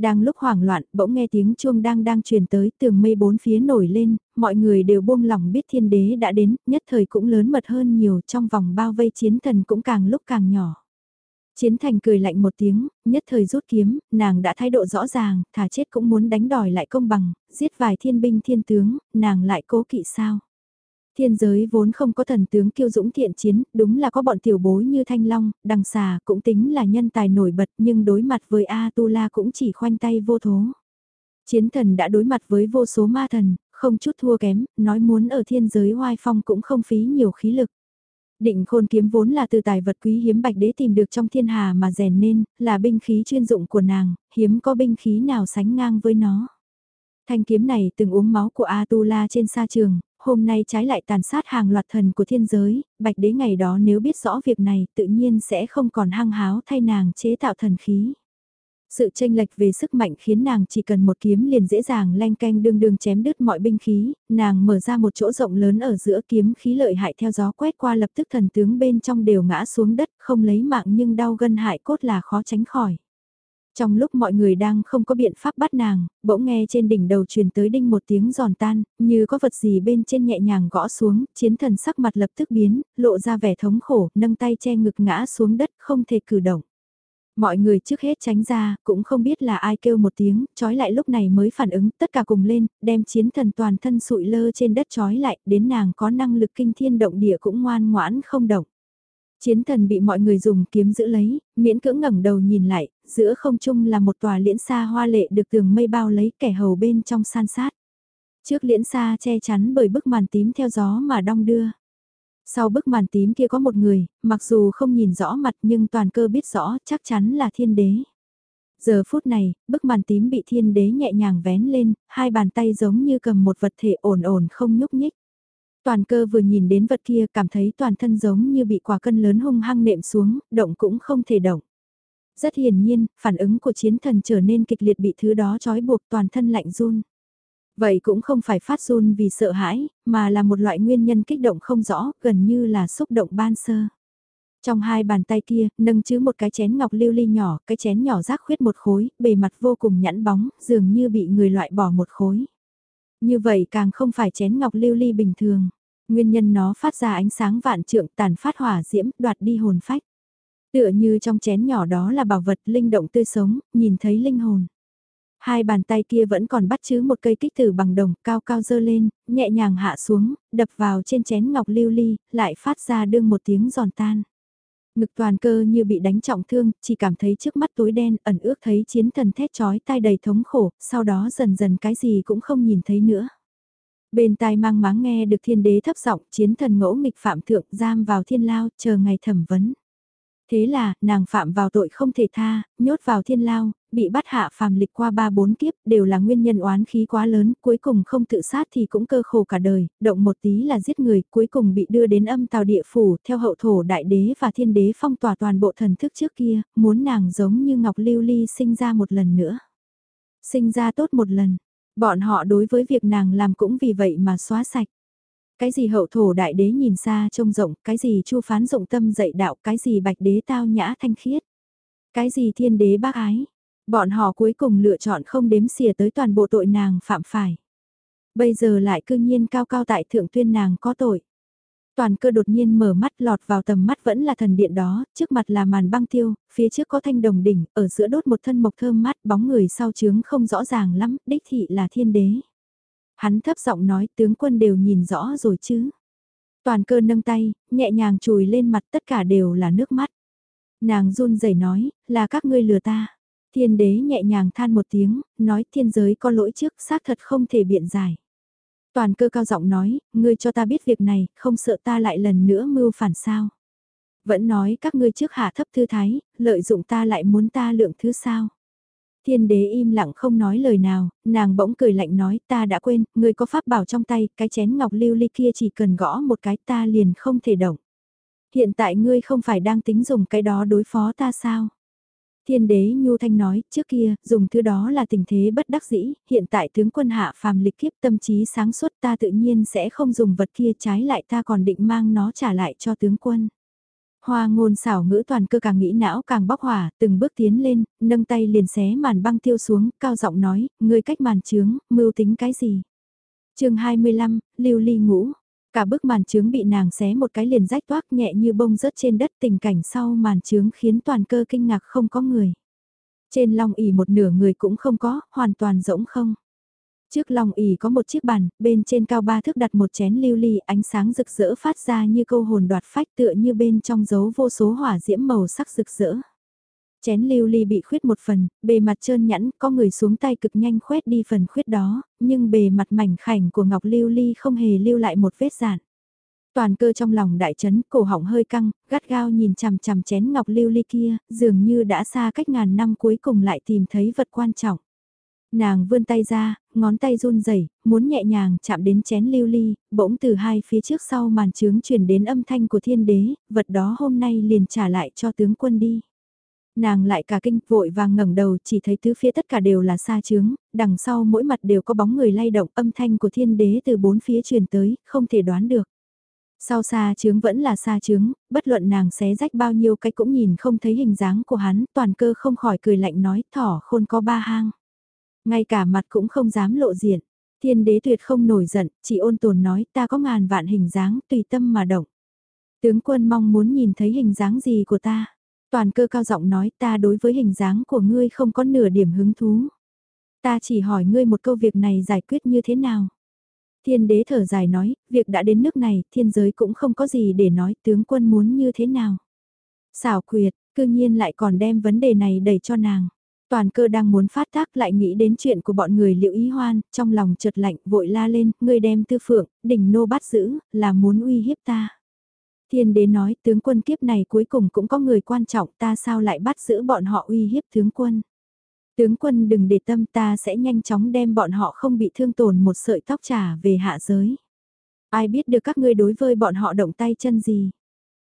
Đang lúc hoảng loạn, bỗng nghe tiếng chuông đang đang truyền tới, tường mây bốn phía nổi lên, mọi người đều buông lòng biết thiên đế đã đến, nhất thời cũng lớn mật hơn nhiều trong vòng bao vây chiến thần cũng càng lúc càng nhỏ. Chiến thành cười lạnh một tiếng, nhất thời rút kiếm, nàng đã thái độ rõ ràng, thà chết cũng muốn đánh đòi lại công bằng, giết vài thiên binh thiên tướng, nàng lại cố kỵ sao. Thiên giới vốn không có thần tướng kiêu dũng thiện chiến, đúng là có bọn tiểu bối như Thanh Long, Đằng Xà cũng tính là nhân tài nổi bật nhưng đối mặt với A-tu-la cũng chỉ khoanh tay vô thố. Chiến thần đã đối mặt với vô số ma thần, không chút thua kém, nói muốn ở thiên giới hoai phong cũng không phí nhiều khí lực. Định khôn kiếm vốn là từ tài vật quý hiếm bạch đế tìm được trong thiên hà mà rèn nên, là binh khí chuyên dụng của nàng, hiếm có binh khí nào sánh ngang với nó. Thanh kiếm này từng uống máu của Atula trên sa trường, hôm nay trái lại tàn sát hàng loạt thần của thiên giới, bạch đế ngày đó nếu biết rõ việc này tự nhiên sẽ không còn hăng háo thay nàng chế tạo thần khí. Sự tranh lệch về sức mạnh khiến nàng chỉ cần một kiếm liền dễ dàng len canh đương đương chém đứt mọi binh khí, nàng mở ra một chỗ rộng lớn ở giữa kiếm khí lợi hại theo gió quét qua lập tức thần tướng bên trong đều ngã xuống đất không lấy mạng nhưng đau gân hại cốt là khó tránh khỏi. Trong lúc mọi người đang không có biện pháp bắt nàng, bỗng nghe trên đỉnh đầu truyền tới đinh một tiếng giòn tan, như có vật gì bên trên nhẹ nhàng gõ xuống, chiến thần sắc mặt lập tức biến, lộ ra vẻ thống khổ, nâng tay che ngực ngã xuống đất không thể cử động. Mọi người trước hết tránh ra, cũng không biết là ai kêu một tiếng, trói lại lúc này mới phản ứng, tất cả cùng lên, đem chiến thần toàn thân sụi lơ trên đất trói lại, đến nàng có năng lực kinh thiên động địa cũng ngoan ngoãn không động. Chiến thần bị mọi người dùng kiếm giữ lấy, miễn cưỡng ngẩng đầu nhìn lại, giữa không trung là một tòa liễn xa hoa lệ được tường mây bao lấy kẻ hầu bên trong san sát. Trước liễn xa che chắn bởi bức màn tím theo gió mà đong đưa. Sau bức màn tím kia có một người, mặc dù không nhìn rõ mặt nhưng toàn cơ biết rõ chắc chắn là thiên đế. Giờ phút này, bức màn tím bị thiên đế nhẹ nhàng vén lên, hai bàn tay giống như cầm một vật thể ổn ổn không nhúc nhích. Toàn cơ vừa nhìn đến vật kia cảm thấy toàn thân giống như bị quả cân lớn hung hăng nệm xuống, động cũng không thể động. Rất hiển nhiên, phản ứng của chiến thần trở nên kịch liệt bị thứ đó trói buộc toàn thân lạnh run. Vậy cũng không phải phát run vì sợ hãi, mà là một loại nguyên nhân kích động không rõ, gần như là xúc động ban sơ. Trong hai bàn tay kia, nâng chứ một cái chén ngọc lưu ly nhỏ, cái chén nhỏ rác khuyết một khối, bề mặt vô cùng nhẵn bóng, dường như bị người loại bỏ một khối. Như vậy càng không phải chén ngọc lưu ly bình thường. Nguyên nhân nó phát ra ánh sáng vạn trượng tàn phát hỏa diễm đoạt đi hồn phách. Tựa như trong chén nhỏ đó là bảo vật linh động tươi sống, nhìn thấy linh hồn. Hai bàn tay kia vẫn còn bắt chứ một cây kích tử bằng đồng cao cao dơ lên, nhẹ nhàng hạ xuống, đập vào trên chén ngọc lưu ly, lại phát ra đương một tiếng giòn tan. Ngực toàn cơ như bị đánh trọng thương, chỉ cảm thấy trước mắt tối đen, ẩn ước thấy chiến thần thét chói tai đầy thống khổ, sau đó dần dần cái gì cũng không nhìn thấy nữa. Bên tai mang máng nghe được thiên đế thấp giọng chiến thần ngỗ nghịch phạm thượng giam vào thiên lao, chờ ngày thẩm vấn. Thế là, nàng phạm vào tội không thể tha, nhốt vào thiên lao, bị bắt hạ phàm lịch qua ba bốn kiếp, đều là nguyên nhân oán khí quá lớn, cuối cùng không tự sát thì cũng cơ khổ cả đời, động một tí là giết người, cuối cùng bị đưa đến âm tào địa phủ, theo hậu thổ đại đế và thiên đế phong tỏa toàn bộ thần thức trước kia, muốn nàng giống như Ngọc Lưu Ly sinh ra một lần nữa. Sinh ra tốt một lần, bọn họ đối với việc nàng làm cũng vì vậy mà xóa sạch. Cái gì hậu thổ đại đế nhìn xa trông rộng, cái gì chu phán rộng tâm dạy đạo, cái gì bạch đế tao nhã thanh khiết. Cái gì thiên đế bác ái. Bọn họ cuối cùng lựa chọn không đếm xỉa tới toàn bộ tội nàng phạm phải. Bây giờ lại cương nhiên cao cao tại thượng tuyên nàng có tội. Toàn cơ đột nhiên mở mắt lọt vào tầm mắt vẫn là thần điện đó, trước mặt là màn băng tiêu, phía trước có thanh đồng đỉnh, ở giữa đốt một thân mộc thơm mát bóng người sau trướng không rõ ràng lắm, đích thị là thiên đế. Hắn thấp giọng nói tướng quân đều nhìn rõ rồi chứ. Toàn cơ nâng tay, nhẹ nhàng chùi lên mặt tất cả đều là nước mắt. Nàng run rẩy nói, là các ngươi lừa ta. Thiên đế nhẹ nhàng than một tiếng, nói thiên giới có lỗi trước xác thật không thể biện giải. Toàn cơ cao giọng nói, ngươi cho ta biết việc này, không sợ ta lại lần nữa mưu phản sao. Vẫn nói các ngươi trước hạ thấp thư thái, lợi dụng ta lại muốn ta lượng thứ sao. Thiên đế im lặng không nói lời nào, nàng bỗng cười lạnh nói ta đã quên, ngươi có pháp bảo trong tay, cái chén ngọc lưu ly kia chỉ cần gõ một cái ta liền không thể động. Hiện tại ngươi không phải đang tính dùng cái đó đối phó ta sao? Thiên đế Nhu Thanh nói, trước kia, dùng thứ đó là tình thế bất đắc dĩ, hiện tại tướng quân hạ phàm lịch kiếp tâm trí sáng suốt ta tự nhiên sẽ không dùng vật kia trái lại ta còn định mang nó trả lại cho tướng quân. Hoa ngôn xảo ngữ toàn cơ càng nghĩ não càng bóc hỏa, từng bước tiến lên, nâng tay liền xé màn băng tiêu xuống, cao giọng nói, ngươi cách màn trướng, mưu tính cái gì? chương 25, lưu ly ngũ. Cả bức màn trướng bị nàng xé một cái liền rách toác nhẹ như bông rớt trên đất tình cảnh sau màn trướng khiến toàn cơ kinh ngạc không có người. Trên long ỉ một nửa người cũng không có, hoàn toàn rỗng không. Trước lòng ỉ có một chiếc bàn, bên trên cao ba thước đặt một chén lưu ly ánh sáng rực rỡ phát ra như câu hồn đoạt phách tựa như bên trong dấu vô số hỏa diễm màu sắc rực rỡ. Chén lưu ly bị khuyết một phần, bề mặt trơn nhẵn, có người xuống tay cực nhanh khoét đi phần khuyết đó, nhưng bề mặt mảnh khảnh của ngọc lưu ly không hề lưu lại một vết giản. Toàn cơ trong lòng đại chấn, cổ họng hơi căng, gắt gao nhìn chằm chằm chén ngọc lưu ly kia, dường như đã xa cách ngàn năm cuối cùng lại tìm thấy vật quan trọng. Nàng vươn tay ra, ngón tay run rẩy, muốn nhẹ nhàng chạm đến chén lưu ly, bỗng từ hai phía trước sau màn trướng truyền đến âm thanh của thiên đế, vật đó hôm nay liền trả lại cho tướng quân đi. Nàng lại cả kinh vội vàng ngẩng đầu chỉ thấy tứ phía tất cả đều là xa trướng, đằng sau mỗi mặt đều có bóng người lay động âm thanh của thiên đế từ bốn phía truyền tới, không thể đoán được. Sau xa trướng vẫn là xa trướng, bất luận nàng xé rách bao nhiêu cái cũng nhìn không thấy hình dáng của hắn, toàn cơ không khỏi cười lạnh nói thỏ khôn có ba hang. Ngay cả mặt cũng không dám lộ diện. Thiên đế tuyệt không nổi giận, chỉ ôn tồn nói ta có ngàn vạn hình dáng tùy tâm mà động. Tướng quân mong muốn nhìn thấy hình dáng gì của ta. Toàn cơ cao giọng nói ta đối với hình dáng của ngươi không có nửa điểm hứng thú. Ta chỉ hỏi ngươi một câu việc này giải quyết như thế nào. Thiên đế thở dài nói, việc đã đến nước này, thiên giới cũng không có gì để nói tướng quân muốn như thế nào. Xảo quyệt, cư nhiên lại còn đem vấn đề này đẩy cho nàng. Toàn cơ đang muốn phát tác lại nghĩ đến chuyện của bọn người liệu ý hoan, trong lòng chợt lạnh vội la lên, ngươi đem tư phượng, đỉnh nô bắt giữ, là muốn uy hiếp ta. Thiên đế nói tướng quân kiếp này cuối cùng cũng có người quan trọng ta sao lại bắt giữ bọn họ uy hiếp tướng quân. Tướng quân đừng để tâm ta sẽ nhanh chóng đem bọn họ không bị thương tổn một sợi tóc trả về hạ giới. Ai biết được các ngươi đối với bọn họ động tay chân gì.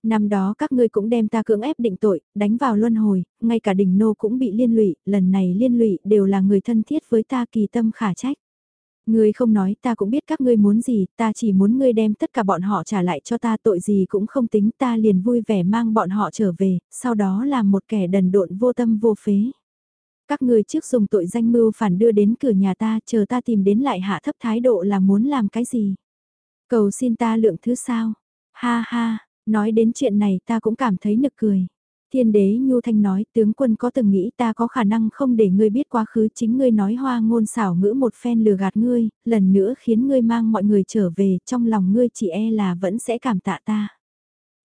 Năm đó các ngươi cũng đem ta cưỡng ép định tội, đánh vào luân hồi, ngay cả đỉnh nô cũng bị liên lụy, lần này liên lụy đều là người thân thiết với ta kỳ tâm khả trách. Ngươi không nói ta cũng biết các ngươi muốn gì, ta chỉ muốn ngươi đem tất cả bọn họ trả lại cho ta tội gì cũng không tính ta liền vui vẻ mang bọn họ trở về, sau đó làm một kẻ đần độn vô tâm vô phế. Các ngươi trước dùng tội danh mưu phản đưa đến cửa nhà ta, chờ ta tìm đến lại hạ thấp thái độ là muốn làm cái gì. Cầu xin ta lượng thứ sao. Ha ha, nói đến chuyện này ta cũng cảm thấy nực cười. Thiên đế Nhu Thanh nói, tướng quân có từng nghĩ ta có khả năng không để ngươi biết quá khứ chính ngươi nói hoa ngôn xảo ngữ một phen lừa gạt ngươi, lần nữa khiến ngươi mang mọi người trở về, trong lòng ngươi chỉ e là vẫn sẽ cảm tạ ta.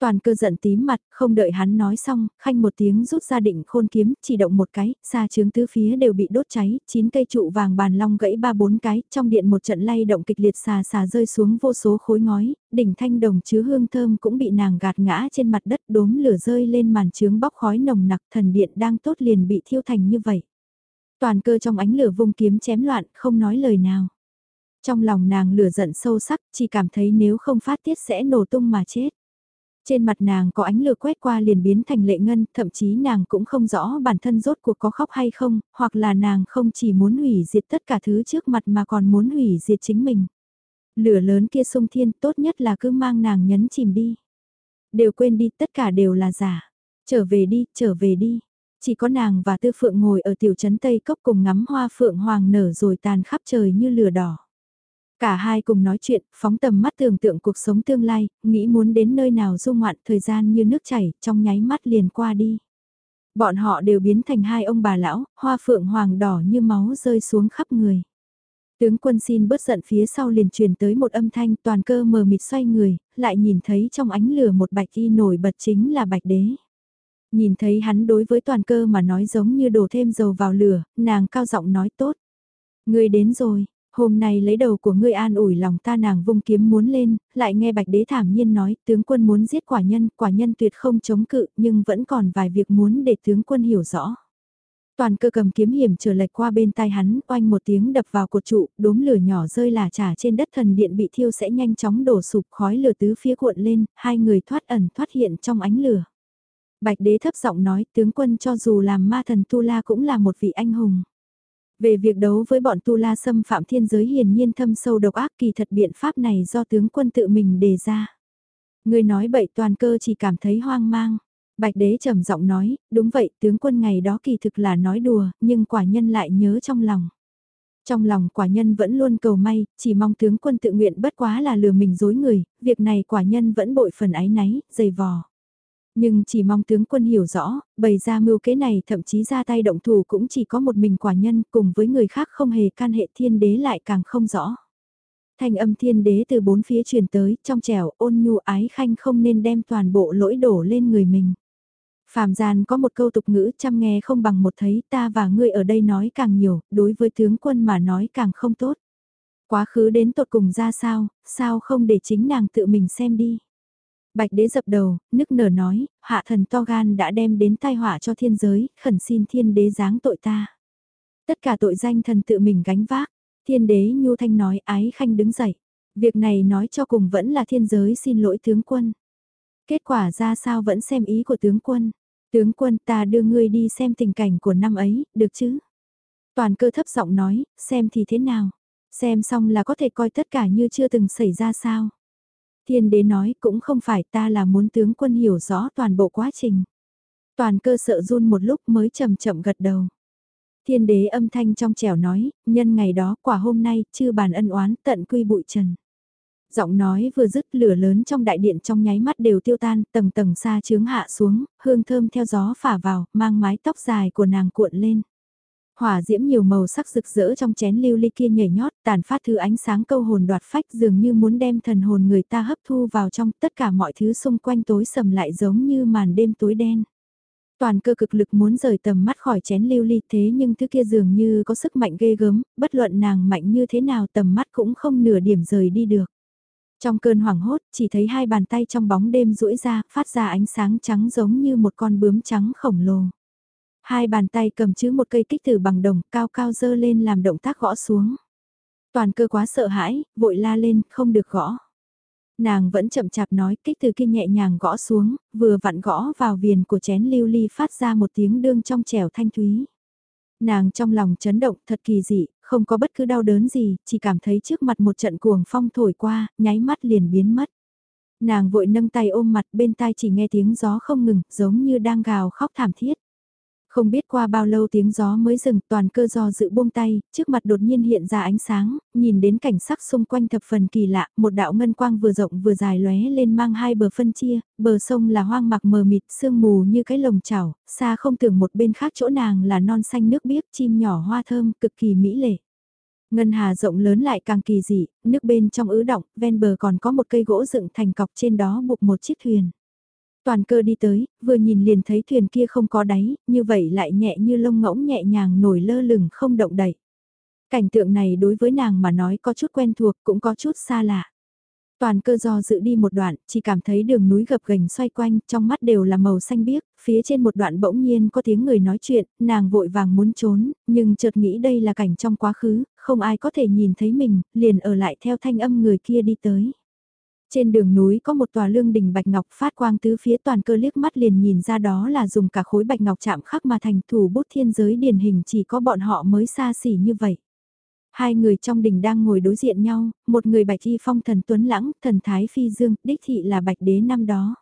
Toàn cơ giận tím mặt, không đợi hắn nói xong, khanh một tiếng rút ra định khôn kiếm, chỉ động một cái, xa trướng tứ phía đều bị đốt cháy, chín cây trụ vàng bàn long gãy ba bốn cái, trong điện một trận lay động kịch liệt xà xà rơi xuống vô số khối ngói, đỉnh thanh đồng chứa hương thơm cũng bị nàng gạt ngã trên mặt đất đốm lửa rơi lên màn trướng bóc khói nồng nặc thần điện đang tốt liền bị thiêu thành như vậy. Toàn cơ trong ánh lửa vung kiếm chém loạn, không nói lời nào. Trong lòng nàng lửa giận sâu sắc, chỉ cảm thấy nếu không phát tiết sẽ nổ tung mà chết. Trên mặt nàng có ánh lửa quét qua liền biến thành lệ ngân, thậm chí nàng cũng không rõ bản thân rốt cuộc có khóc hay không, hoặc là nàng không chỉ muốn hủy diệt tất cả thứ trước mặt mà còn muốn hủy diệt chính mình. Lửa lớn kia sung thiên tốt nhất là cứ mang nàng nhấn chìm đi. Đều quên đi tất cả đều là giả. Trở về đi, trở về đi. Chỉ có nàng và tư phượng ngồi ở tiểu trấn Tây Cốc cùng ngắm hoa phượng hoàng nở rồi tàn khắp trời như lửa đỏ. Cả hai cùng nói chuyện, phóng tầm mắt tưởng tượng cuộc sống tương lai, nghĩ muốn đến nơi nào du ngoạn thời gian như nước chảy, trong nháy mắt liền qua đi. Bọn họ đều biến thành hai ông bà lão, hoa phượng hoàng đỏ như máu rơi xuống khắp người. Tướng quân xin bớt giận phía sau liền truyền tới một âm thanh toàn cơ mờ mịt xoay người, lại nhìn thấy trong ánh lửa một bạch y nổi bật chính là bạch đế. Nhìn thấy hắn đối với toàn cơ mà nói giống như đổ thêm dầu vào lửa, nàng cao giọng nói tốt. Người đến rồi, Hôm nay lấy đầu của ngươi an ủi lòng ta nàng vung kiếm muốn lên, lại nghe bạch đế thảm nhiên nói tướng quân muốn giết quả nhân, quả nhân tuyệt không chống cự nhưng vẫn còn vài việc muốn để tướng quân hiểu rõ. Toàn cơ cầm kiếm hiểm trở lệch qua bên tai hắn, oanh một tiếng đập vào cột trụ, đốm lửa nhỏ rơi là trả trên đất thần điện bị thiêu sẽ nhanh chóng đổ sụp khói lửa tứ phía cuộn lên, hai người thoát ẩn thoát hiện trong ánh lửa. Bạch đế thấp giọng nói tướng quân cho dù làm ma thần Tu La cũng là một vị anh hùng. Về việc đấu với bọn Tu La xâm phạm thiên giới hiển nhiên thâm sâu độc ác kỳ thật biện pháp này do tướng quân tự mình đề ra. Người nói bậy toàn cơ chỉ cảm thấy hoang mang. Bạch đế trầm giọng nói, đúng vậy tướng quân ngày đó kỳ thực là nói đùa, nhưng quả nhân lại nhớ trong lòng. Trong lòng quả nhân vẫn luôn cầu may, chỉ mong tướng quân tự nguyện bất quá là lừa mình dối người, việc này quả nhân vẫn bội phần ái náy, dày vò. Nhưng chỉ mong tướng quân hiểu rõ, bày ra mưu kế này thậm chí ra tay động thủ cũng chỉ có một mình quả nhân cùng với người khác không hề can hệ thiên đế lại càng không rõ. thành âm thiên đế từ bốn phía truyền tới, trong trẻo ôn nhu ái khanh không nên đem toàn bộ lỗi đổ lên người mình. phàm gian có một câu tục ngữ chăm nghe không bằng một thấy ta và ngươi ở đây nói càng nhiều, đối với tướng quân mà nói càng không tốt. Quá khứ đến tột cùng ra sao, sao không để chính nàng tự mình xem đi. Bạch đế dập đầu, nức nở nói, hạ thần to gan đã đem đến tai họa cho thiên giới, khẩn xin thiên đế giáng tội ta. Tất cả tội danh thần tự mình gánh vác, thiên đế nhu thanh nói ái khanh đứng dậy. Việc này nói cho cùng vẫn là thiên giới xin lỗi tướng quân. Kết quả ra sao vẫn xem ý của tướng quân. Tướng quân ta đưa ngươi đi xem tình cảnh của năm ấy, được chứ? Toàn cơ thấp giọng nói, xem thì thế nào? Xem xong là có thể coi tất cả như chưa từng xảy ra sao? Thiên đế nói cũng không phải ta là muốn tướng quân hiểu rõ toàn bộ quá trình. Toàn cơ sợ run một lúc mới chậm chậm gật đầu. Thiên đế âm thanh trong trẻo nói, nhân ngày đó quả hôm nay chưa bàn ân oán tận quy bụi trần. Giọng nói vừa dứt lửa lớn trong đại điện trong nháy mắt đều tiêu tan, tầng tầng xa chướng hạ xuống, hương thơm theo gió phả vào, mang mái tóc dài của nàng cuộn lên. Hỏa diễm nhiều màu sắc rực rỡ trong chén lưu ly kia nhảy nhót, tàn phát thứ ánh sáng câu hồn đoạt phách dường như muốn đem thần hồn người ta hấp thu vào trong tất cả mọi thứ xung quanh tối sầm lại giống như màn đêm tối đen. Toàn cơ cực lực muốn rời tầm mắt khỏi chén lưu ly thế nhưng thứ kia dường như có sức mạnh ghê gớm, bất luận nàng mạnh như thế nào tầm mắt cũng không nửa điểm rời đi được. Trong cơn hoảng hốt, chỉ thấy hai bàn tay trong bóng đêm duỗi ra, phát ra ánh sáng trắng giống như một con bướm trắng khổng lồ. Hai bàn tay cầm chữ một cây kích từ bằng đồng cao cao dơ lên làm động tác gõ xuống. Toàn cơ quá sợ hãi, vội la lên, không được gõ. Nàng vẫn chậm chạp nói kích từ kia nhẹ nhàng gõ xuống, vừa vặn gõ vào viền của chén lưu ly phát ra một tiếng đương trong trẻo thanh thúy. Nàng trong lòng chấn động thật kỳ dị, không có bất cứ đau đớn gì, chỉ cảm thấy trước mặt một trận cuồng phong thổi qua, nháy mắt liền biến mất. Nàng vội nâng tay ôm mặt bên tai chỉ nghe tiếng gió không ngừng, giống như đang gào khóc thảm thiết. Không biết qua bao lâu tiếng gió mới dừng toàn cơ do dự buông tay, trước mặt đột nhiên hiện ra ánh sáng, nhìn đến cảnh sắc xung quanh thập phần kỳ lạ, một đạo ngân quang vừa rộng vừa dài lóe lên mang hai bờ phân chia, bờ sông là hoang mạc mờ mịt sương mù như cái lồng chảo, xa không tưởng một bên khác chỗ nàng là non xanh nước biếc chim nhỏ hoa thơm cực kỳ mỹ lệ. Ngân hà rộng lớn lại càng kỳ dị, nước bên trong ứ động, ven bờ còn có một cây gỗ dựng thành cọc trên đó buộc một chiếc thuyền. Toàn cơ đi tới, vừa nhìn liền thấy thuyền kia không có đáy, như vậy lại nhẹ như lông ngỗng nhẹ nhàng nổi lơ lửng không động đậy. Cảnh tượng này đối với nàng mà nói có chút quen thuộc cũng có chút xa lạ. Toàn cơ do dự đi một đoạn, chỉ cảm thấy đường núi gập ghềnh xoay quanh, trong mắt đều là màu xanh biếc, phía trên một đoạn bỗng nhiên có tiếng người nói chuyện, nàng vội vàng muốn trốn, nhưng chợt nghĩ đây là cảnh trong quá khứ, không ai có thể nhìn thấy mình, liền ở lại theo thanh âm người kia đi tới. Trên đường núi có một tòa lương đình bạch ngọc phát quang tứ phía toàn cơ liếc mắt liền nhìn ra đó là dùng cả khối bạch ngọc chạm khắc mà thành thủ bút thiên giới điển hình chỉ có bọn họ mới xa xỉ như vậy. Hai người trong đình đang ngồi đối diện nhau, một người bạch y phong thần tuấn lãng, thần thái phi dương, đích thị là bạch đế năm đó.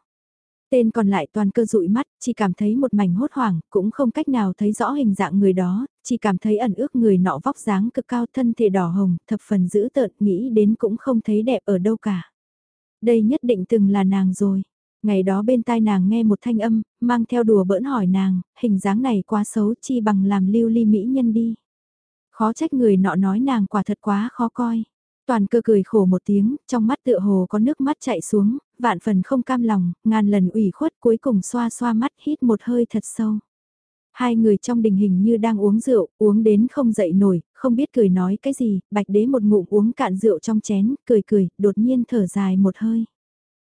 Tên còn lại toàn cơ dụi mắt, chỉ cảm thấy một mảnh hốt hoảng, cũng không cách nào thấy rõ hình dạng người đó, chỉ cảm thấy ẩn ước người nọ vóc dáng cực cao thân thể đỏ hồng, thập phần dữ tợn, nghĩ đến cũng không thấy đẹp ở đâu cả. Đây nhất định từng là nàng rồi. Ngày đó bên tai nàng nghe một thanh âm, mang theo đùa bỡn hỏi nàng, hình dáng này quá xấu chi bằng làm lưu ly mỹ nhân đi. Khó trách người nọ nói nàng quả thật quá khó coi. Toàn cơ cười khổ một tiếng, trong mắt tựa hồ có nước mắt chạy xuống, vạn phần không cam lòng, ngàn lần ủy khuất cuối cùng xoa xoa mắt hít một hơi thật sâu. Hai người trong đình hình như đang uống rượu, uống đến không dậy nổi, không biết cười nói cái gì, bạch đế một ngụm uống cạn rượu trong chén, cười cười, đột nhiên thở dài một hơi.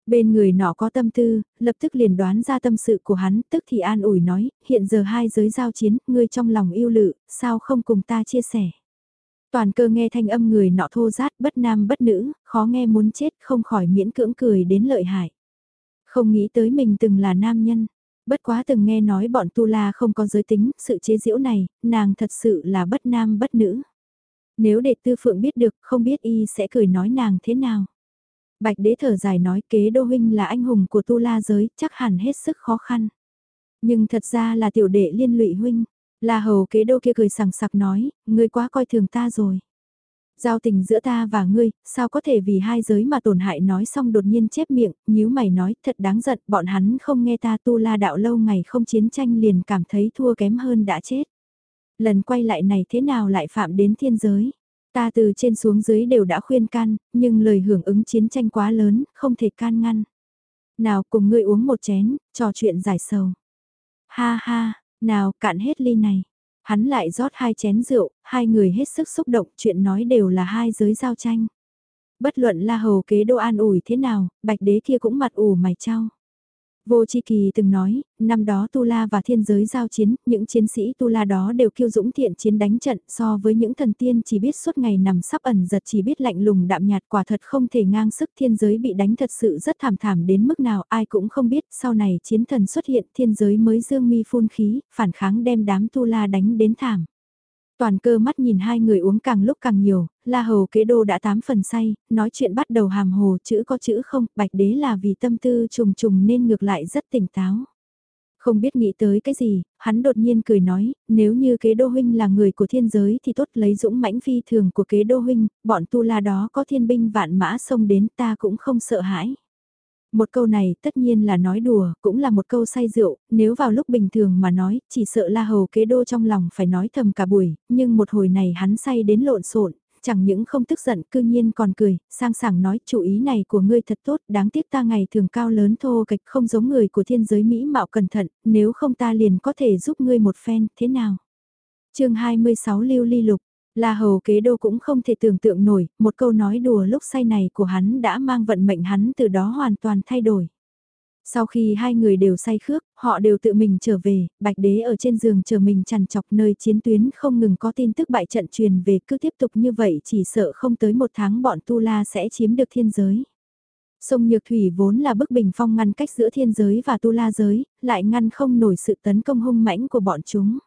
Bên người nọ có tâm tư, lập tức liền đoán ra tâm sự của hắn, tức thì an ủi nói, hiện giờ hai giới giao chiến, ngươi trong lòng yêu lự, sao không cùng ta chia sẻ. Toàn cơ nghe thanh âm người nọ thô rát bất nam bất nữ, khó nghe muốn chết không khỏi miễn cưỡng cười đến lợi hại. Không nghĩ tới mình từng là nam nhân, bất quá từng nghe nói bọn tu la không có giới tính, sự chế giễu này, nàng thật sự là bất nam bất nữ. Nếu đệ tư phượng biết được, không biết y sẽ cười nói nàng thế nào. Bạch đế thở dài nói kế đô huynh là anh hùng của tu la giới, chắc hẳn hết sức khó khăn. Nhưng thật ra là tiểu đệ liên lụy huynh, là hầu kế đô kia cười sằng sặc nói, ngươi quá coi thường ta rồi. Giao tình giữa ta và ngươi, sao có thể vì hai giới mà tổn hại nói xong đột nhiên chép miệng, nhíu mày nói, thật đáng giận, bọn hắn không nghe ta tu la đạo lâu ngày không chiến tranh liền cảm thấy thua kém hơn đã chết. Lần quay lại này thế nào lại phạm đến thiên giới? Ta từ trên xuống dưới đều đã khuyên can, nhưng lời hưởng ứng chiến tranh quá lớn, không thể can ngăn. Nào cùng ngươi uống một chén, trò chuyện giải sầu. Ha ha, nào cạn hết ly này. Hắn lại rót hai chén rượu, hai người hết sức xúc động, chuyện nói đều là hai giới giao tranh. Bất luận là hầu kế đô an ủi thế nào, bạch đế kia cũng mặt ủ mày trao. Vô Chi Kỳ từng nói, năm đó Tu La và thiên giới giao chiến, những chiến sĩ Tu La đó đều kiêu dũng thiện chiến đánh trận so với những thần tiên chỉ biết suốt ngày nằm sắp ẩn giật chỉ biết lạnh lùng đạm nhạt quả thật không thể ngang sức thiên giới bị đánh thật sự rất thảm thảm đến mức nào ai cũng không biết sau này chiến thần xuất hiện thiên giới mới dương mi phun khí, phản kháng đem đám Tu La đánh đến thảm. Toàn cơ mắt nhìn hai người uống càng lúc càng nhiều, la hầu kế đô đã tám phần say, nói chuyện bắt đầu hàm hồ chữ có chữ không, bạch đế là vì tâm tư trùng trùng nên ngược lại rất tỉnh táo. Không biết nghĩ tới cái gì, hắn đột nhiên cười nói, nếu như kế đô huynh là người của thiên giới thì tốt lấy dũng mãnh phi thường của kế đô huynh, bọn tu la đó có thiên binh vạn mã xông đến ta cũng không sợ hãi. Một câu này tất nhiên là nói đùa, cũng là một câu say rượu, nếu vào lúc bình thường mà nói, chỉ sợ la hầu kế đô trong lòng phải nói thầm cả buổi, nhưng một hồi này hắn say đến lộn xộn chẳng những không tức giận cư nhiên còn cười, sang sảng nói chủ ý này của ngươi thật tốt, đáng tiếc ta ngày thường cao lớn thô kịch không giống người của thiên giới Mỹ mạo cẩn thận, nếu không ta liền có thể giúp ngươi một phen, thế nào? chương 26 Lưu Ly Lục La hầu kế đô cũng không thể tưởng tượng nổi, một câu nói đùa lúc say này của hắn đã mang vận mệnh hắn từ đó hoàn toàn thay đổi. Sau khi hai người đều say khước, họ đều tự mình trở về, bạch đế ở trên giường chờ mình chằn chọc nơi chiến tuyến không ngừng có tin tức bại trận truyền về cứ tiếp tục như vậy chỉ sợ không tới một tháng bọn Tu La sẽ chiếm được thiên giới. Sông Nhược Thủy vốn là bức bình phong ngăn cách giữa thiên giới và Tu La giới, lại ngăn không nổi sự tấn công hung mãnh của bọn chúng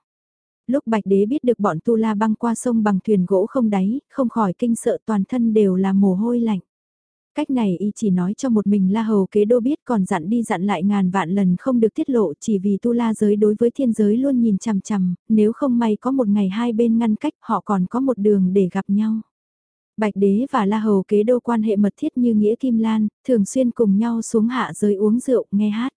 lúc Bạch Đế biết được bọn Tu La băng qua sông bằng thuyền gỗ không đáy, không khỏi kinh sợ toàn thân đều là mồ hôi lạnh. Cách này y chỉ nói cho một mình La Hầu kế đô biết còn dặn đi dặn lại ngàn vạn lần không được tiết lộ chỉ vì tu la giới đối với thiên giới luôn nhìn chằm chằm, nếu không may có một ngày hai bên ngăn cách họ còn có một đường để gặp nhau. Bạch đế và La Hầu kế đô quan hệ mật thiết như nghĩa kim lan, thường xuyên cùng nhau xuống hạ giới uống rượu, nghe hát.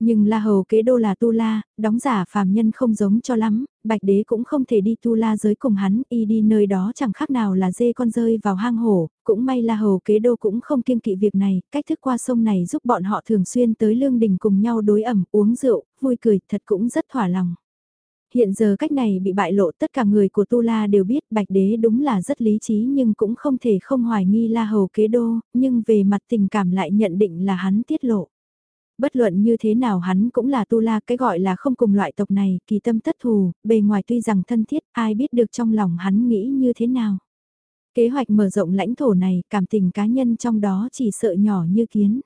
Nhưng La Hầu kế đô là Tu La, đóng giả phàm nhân không giống cho lắm, Bạch Đế cũng không thể đi Tu La giới cùng hắn, y đi nơi đó chẳng khác nào là dê con rơi vào hang hổ, cũng may La Hầu kế đô cũng không kiêng kỵ việc này, cách thức qua sông này giúp bọn họ thường xuyên tới lương đình cùng nhau đối ẩm, uống rượu, vui cười, thật cũng rất thỏa lòng. Hiện giờ cách này bị bại lộ tất cả người của Tu La đều biết Bạch Đế đúng là rất lý trí nhưng cũng không thể không hoài nghi La Hầu kế đô, nhưng về mặt tình cảm lại nhận định là hắn tiết lộ. Bất luận như thế nào hắn cũng là tu la cái gọi là không cùng loại tộc này, kỳ tâm thất thù, bề ngoài tuy rằng thân thiết, ai biết được trong lòng hắn nghĩ như thế nào. Kế hoạch mở rộng lãnh thổ này, cảm tình cá nhân trong đó chỉ sợ nhỏ như kiến.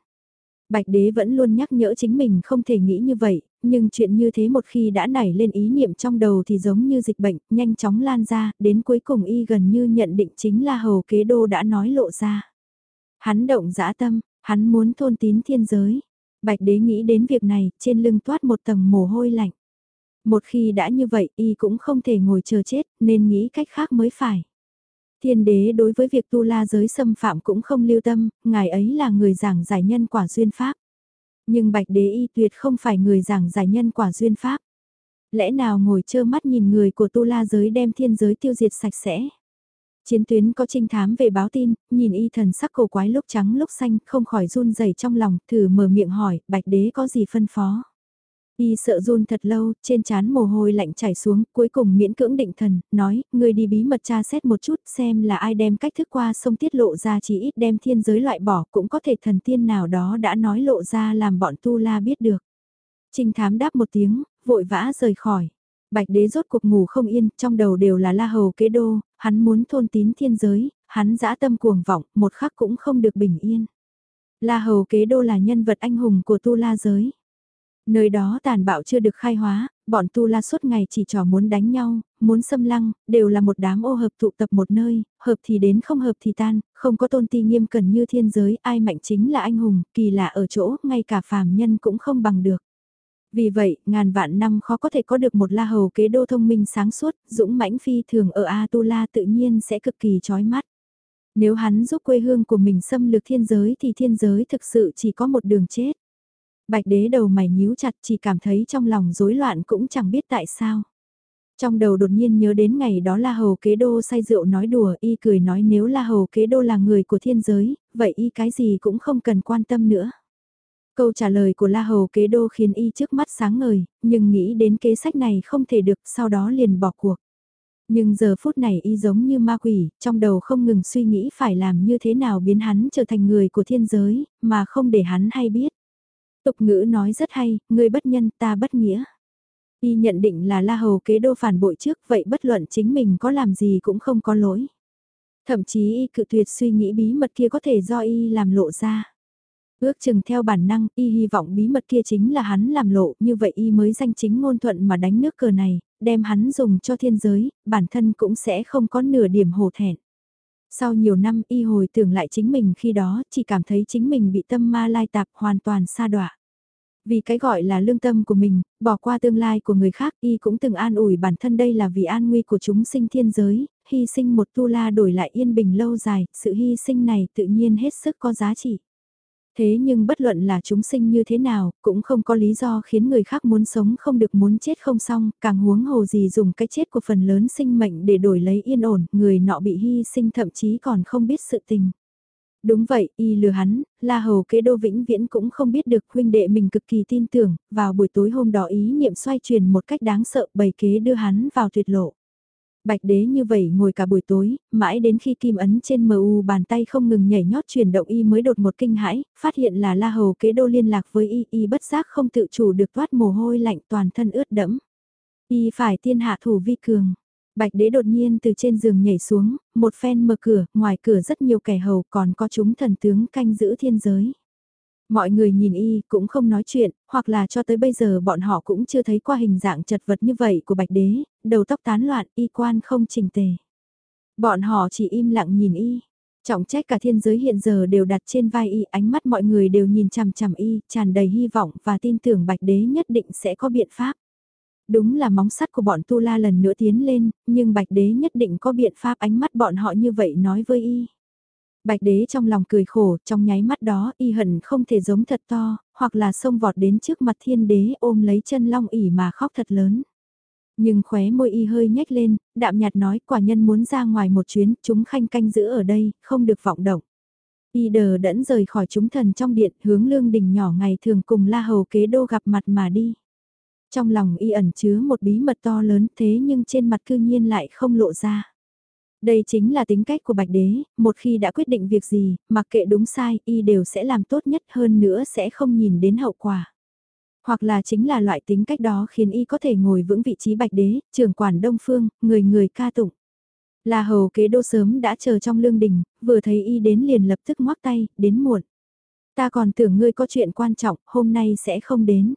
Bạch đế vẫn luôn nhắc nhở chính mình không thể nghĩ như vậy, nhưng chuyện như thế một khi đã nảy lên ý niệm trong đầu thì giống như dịch bệnh, nhanh chóng lan ra, đến cuối cùng y gần như nhận định chính là hầu kế đô đã nói lộ ra. Hắn động dã tâm, hắn muốn thôn tín thiên giới, Bạch đế nghĩ đến việc này, trên lưng toát một tầng mồ hôi lạnh. Một khi đã như vậy, y cũng không thể ngồi chờ chết, nên nghĩ cách khác mới phải. Thiên đế đối với việc tu la giới xâm phạm cũng không lưu tâm, ngài ấy là người giảng giải nhân quả duyên pháp. Nhưng bạch đế y tuyệt không phải người giảng giải nhân quả duyên pháp. Lẽ nào ngồi trơ mắt nhìn người của tu la giới đem thiên giới tiêu diệt sạch sẽ? Chiến tuyến có trinh thám về báo tin, nhìn y thần sắc cổ quái lúc trắng lúc xanh, không khỏi run rẩy trong lòng, thử mở miệng hỏi, bạch đế có gì phân phó. Y sợ run thật lâu, trên chán mồ hôi lạnh chảy xuống, cuối cùng miễn cưỡng định thần, nói, người đi bí mật tra xét một chút xem là ai đem cách thức qua sông tiết lộ ra chỉ ít đem thiên giới loại bỏ cũng có thể thần tiên nào đó đã nói lộ ra làm bọn tu la biết được. Trinh thám đáp một tiếng, vội vã rời khỏi. Bạch đế rốt cuộc ngủ không yên, trong đầu đều là la hầu kế đô, hắn muốn thôn tín thiên giới, hắn dã tâm cuồng vọng, một khắc cũng không được bình yên. La hầu kế đô là nhân vật anh hùng của tu la giới. Nơi đó tàn bạo chưa được khai hóa, bọn tu la suốt ngày chỉ trò muốn đánh nhau, muốn xâm lăng, đều là một đám ô hợp tụ tập một nơi, hợp thì đến không hợp thì tan, không có tôn ti nghiêm cẩn như thiên giới, ai mạnh chính là anh hùng, kỳ lạ ở chỗ, ngay cả phàm nhân cũng không bằng được. Vì vậy, ngàn vạn năm khó có thể có được một la hầu kế đô thông minh sáng suốt, dũng mãnh phi thường ở Atula tự nhiên sẽ cực kỳ chói mắt. Nếu hắn giúp quê hương của mình xâm lược thiên giới thì thiên giới thực sự chỉ có một đường chết. Bạch đế đầu mày nhíu chặt chỉ cảm thấy trong lòng rối loạn cũng chẳng biết tại sao. Trong đầu đột nhiên nhớ đến ngày đó La Hầu Kế Đô say rượu nói đùa y cười nói nếu La Hầu Kế Đô là người của thiên giới, vậy y cái gì cũng không cần quan tâm nữa. Câu trả lời của La Hầu kế đô khiến y trước mắt sáng ngời, nhưng nghĩ đến kế sách này không thể được, sau đó liền bỏ cuộc. Nhưng giờ phút này y giống như ma quỷ, trong đầu không ngừng suy nghĩ phải làm như thế nào biến hắn trở thành người của thiên giới, mà không để hắn hay biết. Tục ngữ nói rất hay, người bất nhân ta bất nghĩa. Y nhận định là La Hầu kế đô phản bội trước, vậy bất luận chính mình có làm gì cũng không có lỗi. Thậm chí y cự tuyệt suy nghĩ bí mật kia có thể do y làm lộ ra. Ước chừng theo bản năng, y hy vọng bí mật kia chính là hắn làm lộ, như vậy y mới danh chính ngôn thuận mà đánh nước cờ này, đem hắn dùng cho thiên giới, bản thân cũng sẽ không có nửa điểm hổ thẹn. Sau nhiều năm y hồi tưởng lại chính mình khi đó, chỉ cảm thấy chính mình bị tâm ma lai tạp hoàn toàn xa đọa. Vì cái gọi là lương tâm của mình, bỏ qua tương lai của người khác y cũng từng an ủi bản thân đây là vì an nguy của chúng sinh thiên giới, hy sinh một tu la đổi lại yên bình lâu dài, sự hy sinh này tự nhiên hết sức có giá trị. Thế nhưng bất luận là chúng sinh như thế nào, cũng không có lý do khiến người khác muốn sống không được muốn chết không xong, càng huống hồ gì dùng cái chết của phần lớn sinh mệnh để đổi lấy yên ổn, người nọ bị hy sinh thậm chí còn không biết sự tình. Đúng vậy, y lừa hắn, La Hầu kế đô vĩnh viễn cũng không biết được huynh đệ mình cực kỳ tin tưởng, vào buổi tối hôm đó ý niệm xoay truyền một cách đáng sợ bày kế đưa hắn vào tuyệt lộ. Bạch đế như vậy ngồi cả buổi tối, mãi đến khi kim ấn trên MU bàn tay không ngừng nhảy nhót chuyển động y mới đột một kinh hãi, phát hiện là La Hầu kế đô liên lạc với y, y bất giác không tự chủ được toát mồ hôi lạnh toàn thân ướt đẫm. Y phải tiên hạ thủ vi cường. Bạch đế đột nhiên từ trên giường nhảy xuống, một phen mở cửa, ngoài cửa rất nhiều kẻ hầu còn có chúng thần tướng canh giữ thiên giới. Mọi người nhìn y cũng không nói chuyện, hoặc là cho tới bây giờ bọn họ cũng chưa thấy qua hình dạng chật vật như vậy của bạch đế, đầu tóc tán loạn, y quan không chỉnh tề. Bọn họ chỉ im lặng nhìn y. Trọng trách cả thiên giới hiện giờ đều đặt trên vai y, ánh mắt mọi người đều nhìn chằm chằm y, tràn đầy hy vọng và tin tưởng bạch đế nhất định sẽ có biện pháp. Đúng là móng sắt của bọn Tu La lần nữa tiến lên, nhưng bạch đế nhất định có biện pháp ánh mắt bọn họ như vậy nói với y. Bạch đế trong lòng cười khổ, trong nháy mắt đó y hận không thể giống thật to, hoặc là xông vọt đến trước mặt thiên đế ôm lấy chân long ỉ mà khóc thật lớn. Nhưng khóe môi y hơi nhếch lên, đạm nhạt nói quả nhân muốn ra ngoài một chuyến, chúng khanh canh giữ ở đây, không được vọng động. Y đờ đẫn rời khỏi chúng thần trong điện hướng lương đình nhỏ ngày thường cùng la hầu kế đô gặp mặt mà đi. Trong lòng y ẩn chứa một bí mật to lớn thế nhưng trên mặt cư nhiên lại không lộ ra. Đây chính là tính cách của Bạch Đế, một khi đã quyết định việc gì, mặc kệ đúng sai, y đều sẽ làm tốt nhất hơn nữa sẽ không nhìn đến hậu quả. Hoặc là chính là loại tính cách đó khiến y có thể ngồi vững vị trí Bạch Đế, trưởng quản Đông Phương, người người ca tụng. Là hầu kế đô sớm đã chờ trong lương đình, vừa thấy y đến liền lập tức ngoắc tay, đến muộn. Ta còn tưởng ngươi có chuyện quan trọng, hôm nay sẽ không đến.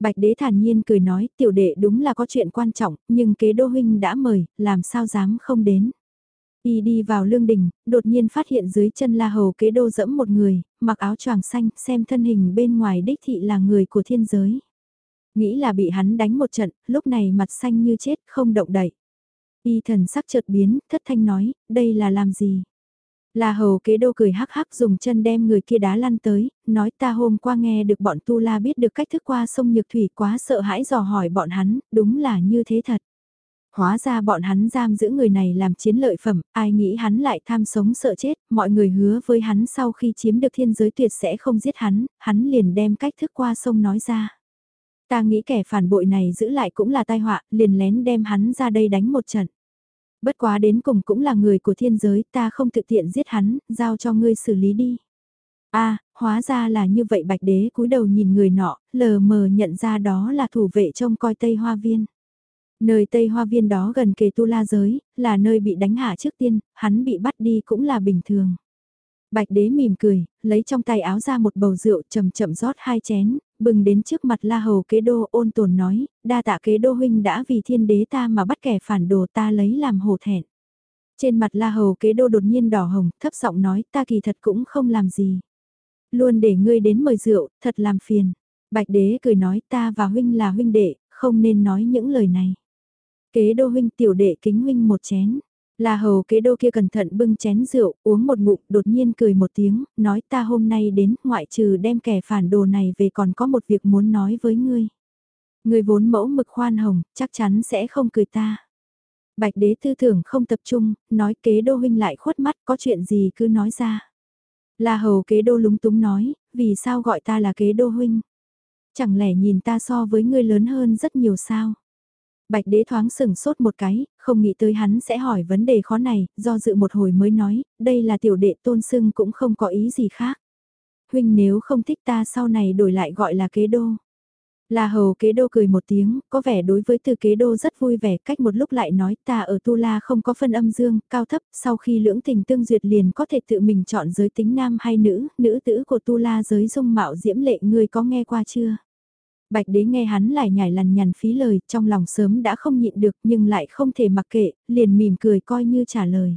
Bạch đế thản nhiên cười nói, tiểu đệ đúng là có chuyện quan trọng, nhưng kế đô huynh đã mời, làm sao dám không đến. Y đi vào lương đình, đột nhiên phát hiện dưới chân la hầu kế đô dẫm một người, mặc áo choàng xanh, xem thân hình bên ngoài đích thị là người của thiên giới. Nghĩ là bị hắn đánh một trận, lúc này mặt xanh như chết, không động đậy. Y thần sắc chợt biến, thất thanh nói, đây là làm gì? La hầu kế đô cười hắc hắc dùng chân đem người kia đá lăn tới, nói ta hôm qua nghe được bọn Tu La biết được cách thức qua sông Nhược Thủy quá sợ hãi dò hỏi bọn hắn, đúng là như thế thật. Hóa ra bọn hắn giam giữ người này làm chiến lợi phẩm, ai nghĩ hắn lại tham sống sợ chết, mọi người hứa với hắn sau khi chiếm được thiên giới tuyệt sẽ không giết hắn, hắn liền đem cách thức qua sông nói ra. Ta nghĩ kẻ phản bội này giữ lại cũng là tai họa, liền lén đem hắn ra đây đánh một trận. Bất quá đến cùng cũng là người của thiên giới, ta không thực tiện giết hắn, giao cho ngươi xử lý đi. a hóa ra là như vậy bạch đế cúi đầu nhìn người nọ, lờ mờ nhận ra đó là thủ vệ trông coi Tây Hoa Viên. Nơi Tây Hoa Viên đó gần kề Tu La Giới, là nơi bị đánh hạ trước tiên, hắn bị bắt đi cũng là bình thường. Bạch đế mỉm cười, lấy trong tay áo ra một bầu rượu chậm chậm rót hai chén, bừng đến trước mặt la hầu kế đô ôn tồn nói, đa tạ kế đô huynh đã vì thiên đế ta mà bắt kẻ phản đồ ta lấy làm hổ thẹn. Trên mặt la hầu kế đô đột nhiên đỏ hồng, thấp giọng nói ta kỳ thật cũng không làm gì. Luôn để ngươi đến mời rượu, thật làm phiền. Bạch đế cười nói ta và huynh là huynh đệ, không nên nói những lời này. Kế đô huynh tiểu đệ kính huynh một chén. Là hầu kế đô kia cẩn thận bưng chén rượu, uống một ngụm, đột nhiên cười một tiếng, nói ta hôm nay đến, ngoại trừ đem kẻ phản đồ này về còn có một việc muốn nói với ngươi. Ngươi vốn mẫu mực khoan hồng, chắc chắn sẽ không cười ta. Bạch đế tư tưởng không tập trung, nói kế đô huynh lại khuất mắt, có chuyện gì cứ nói ra. Là hầu kế đô lúng túng nói, vì sao gọi ta là kế đô huynh? Chẳng lẽ nhìn ta so với ngươi lớn hơn rất nhiều sao? Bạch đế thoáng sừng sốt một cái, không nghĩ tới hắn sẽ hỏi vấn đề khó này, do dự một hồi mới nói, đây là tiểu đệ tôn sưng cũng không có ý gì khác. Huynh nếu không thích ta sau này đổi lại gọi là kế đô. Là hầu kế đô cười một tiếng, có vẻ đối với từ kế đô rất vui vẻ cách một lúc lại nói ta ở Tu La không có phân âm dương, cao thấp, sau khi lưỡng tình tương duyệt liền có thể tự mình chọn giới tính nam hay nữ, nữ tử của Tu La giới dung mạo diễm lệ người có nghe qua chưa? Bạch đế nghe hắn lại nhảy lằn nhằn phí lời, trong lòng sớm đã không nhịn được nhưng lại không thể mặc kệ, liền mỉm cười coi như trả lời.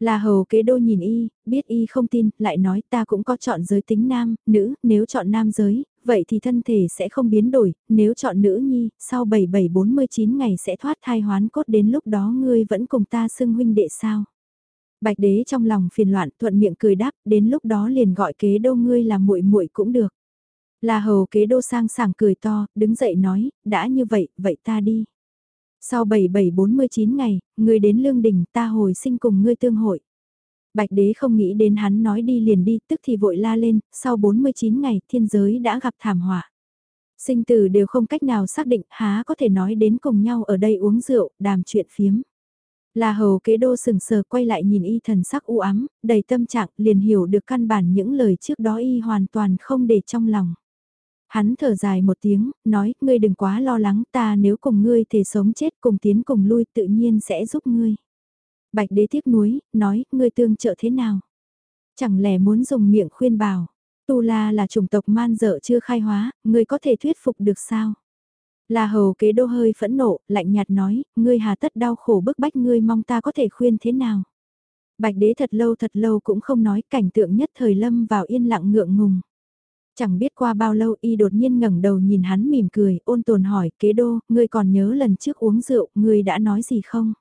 Là hầu kế đô nhìn y, biết y không tin, lại nói ta cũng có chọn giới tính nam, nữ, nếu chọn nam giới, vậy thì thân thể sẽ không biến đổi, nếu chọn nữ nhi, sau 7749 ngày sẽ thoát thai hoán cốt đến lúc đó ngươi vẫn cùng ta xưng huynh đệ sao. Bạch đế trong lòng phiền loạn thuận miệng cười đáp, đến lúc đó liền gọi kế đô ngươi là muội muội cũng được. Là hầu kế đô sang sảng cười to, đứng dậy nói, đã như vậy, vậy ta đi. Sau 7749 ngày, ngươi đến lương đình ta hồi sinh cùng ngươi tương hội. Bạch đế không nghĩ đến hắn nói đi liền đi, tức thì vội la lên, sau 49 ngày thiên giới đã gặp thảm họa. Sinh tử đều không cách nào xác định há có thể nói đến cùng nhau ở đây uống rượu, đàm chuyện phiếm. Là hầu kế đô sừng sờ quay lại nhìn y thần sắc u ám, đầy tâm trạng liền hiểu được căn bản những lời trước đó y hoàn toàn không để trong lòng. Hắn thở dài một tiếng, nói, ngươi đừng quá lo lắng ta nếu cùng ngươi thì sống chết cùng tiến cùng lui tự nhiên sẽ giúp ngươi. Bạch đế tiếc nuối, nói, ngươi tương trợ thế nào? Chẳng lẽ muốn dùng miệng khuyên bảo, Tu La là chủng tộc man dợ chưa khai hóa, ngươi có thể thuyết phục được sao? Là hầu kế đô hơi phẫn nộ, lạnh nhạt nói, ngươi hà tất đau khổ bức bách ngươi mong ta có thể khuyên thế nào? Bạch đế thật lâu thật lâu cũng không nói cảnh tượng nhất thời lâm vào yên lặng ngượng ngùng. Chẳng biết qua bao lâu y đột nhiên ngẩng đầu nhìn hắn mỉm cười, ôn tồn hỏi, kế đô, ngươi còn nhớ lần trước uống rượu, ngươi đã nói gì không?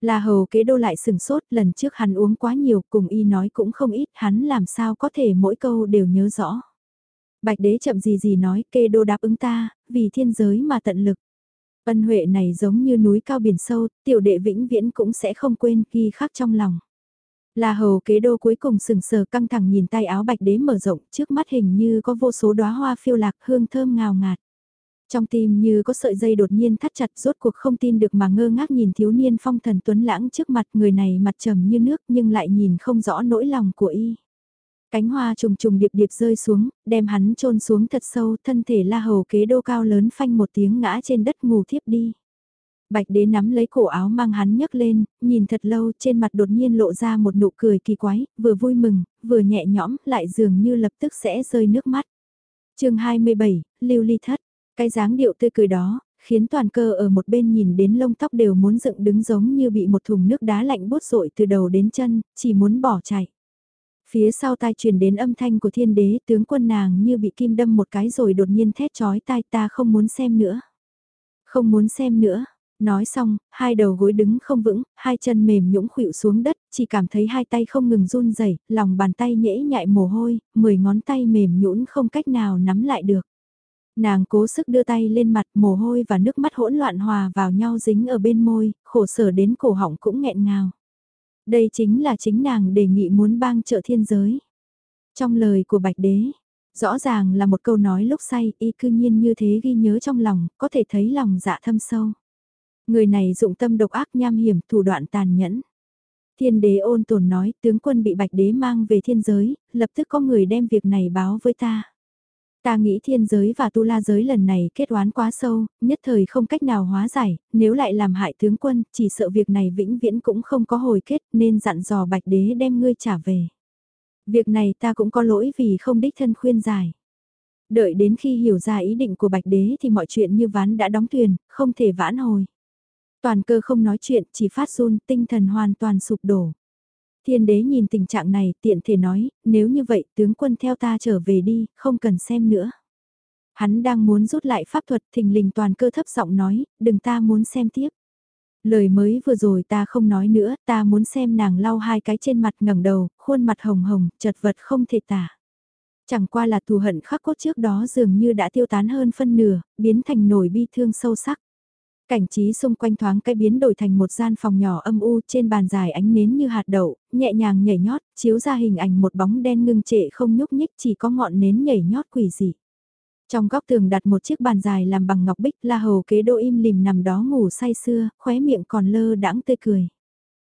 Là hầu kế đô lại sừng sốt, lần trước hắn uống quá nhiều, cùng y nói cũng không ít, hắn làm sao có thể mỗi câu đều nhớ rõ. Bạch đế chậm gì gì nói, kê đô đáp ứng ta, vì thiên giới mà tận lực. Ân huệ này giống như núi cao biển sâu, tiểu đệ vĩnh viễn cũng sẽ không quên ghi khắc trong lòng. Là hầu kế đô cuối cùng sừng sờ căng thẳng nhìn tay áo bạch đế mở rộng trước mắt hình như có vô số đóa hoa phiêu lạc hương thơm ngào ngạt. Trong tim như có sợi dây đột nhiên thắt chặt rốt cuộc không tin được mà ngơ ngác nhìn thiếu niên phong thần tuấn lãng trước mặt người này mặt trầm như nước nhưng lại nhìn không rõ nỗi lòng của y. Cánh hoa trùng trùng điệp điệp rơi xuống, đem hắn trôn xuống thật sâu, thân thể la hầu kế đô cao lớn phanh một tiếng ngã trên đất ngủ thiếp đi. Bạch đế nắm lấy cổ áo mang hắn nhấc lên, nhìn thật lâu trên mặt đột nhiên lộ ra một nụ cười kỳ quái, vừa vui mừng, vừa nhẹ nhõm, lại dường như lập tức sẽ rơi nước mắt. chương 27, Lưu Ly Thất, cái dáng điệu tươi cười đó, khiến toàn cơ ở một bên nhìn đến lông tóc đều muốn dựng đứng giống như bị một thùng nước đá lạnh bút rội từ đầu đến chân, chỉ muốn bỏ chạy. Phía sau tai truyền đến âm thanh của thiên đế tướng quân nàng như bị kim đâm một cái rồi đột nhiên thét chói tai ta không muốn xem nữa. Không muốn xem nữa. Nói xong, hai đầu gối đứng không vững, hai chân mềm nhũng khuỵu xuống đất, chỉ cảm thấy hai tay không ngừng run rẩy, lòng bàn tay nhễ nhại mồ hôi, mười ngón tay mềm nhũn không cách nào nắm lại được. Nàng cố sức đưa tay lên mặt mồ hôi và nước mắt hỗn loạn hòa vào nhau dính ở bên môi, khổ sở đến cổ họng cũng nghẹn ngào. Đây chính là chính nàng đề nghị muốn bang trợ thiên giới. Trong lời của Bạch Đế, rõ ràng là một câu nói lúc say y cư nhiên như thế ghi nhớ trong lòng, có thể thấy lòng dạ thâm sâu. Người này dụng tâm độc ác nham hiểm, thủ đoạn tàn nhẫn. Thiên đế ôn tồn nói, tướng quân bị bạch đế mang về thiên giới, lập tức có người đem việc này báo với ta. Ta nghĩ thiên giới và tu la giới lần này kết oán quá sâu, nhất thời không cách nào hóa giải, nếu lại làm hại tướng quân, chỉ sợ việc này vĩnh viễn cũng không có hồi kết nên dặn dò bạch đế đem ngươi trả về. Việc này ta cũng có lỗi vì không đích thân khuyên giải. Đợi đến khi hiểu ra ý định của bạch đế thì mọi chuyện như ván đã đóng thuyền, không thể vãn hồi. Toàn cơ không nói chuyện, chỉ phát run, tinh thần hoàn toàn sụp đổ. Thiên đế nhìn tình trạng này, tiện thể nói, nếu như vậy tướng quân theo ta trở về đi, không cần xem nữa. Hắn đang muốn rút lại pháp thuật, thình lình toàn cơ thấp giọng nói, đừng ta muốn xem tiếp. Lời mới vừa rồi ta không nói nữa, ta muốn xem nàng lau hai cái trên mặt ngẩng đầu, khuôn mặt hồng hồng, chật vật không thể tả. Chẳng qua là thù hận khắc cốt trước đó dường như đã tiêu tán hơn phân nửa, biến thành nổi bi thương sâu sắc. Cảnh trí xung quanh thoáng cái biến đổi thành một gian phòng nhỏ âm u trên bàn dài ánh nến như hạt đậu, nhẹ nhàng nhảy nhót, chiếu ra hình ảnh một bóng đen ngưng trệ không nhúc nhích chỉ có ngọn nến nhảy nhót quỷ dị. Trong góc tường đặt một chiếc bàn dài làm bằng ngọc bích la hầu kế đô im lìm nằm đó ngủ say sưa, khóe miệng còn lơ đãng tươi cười.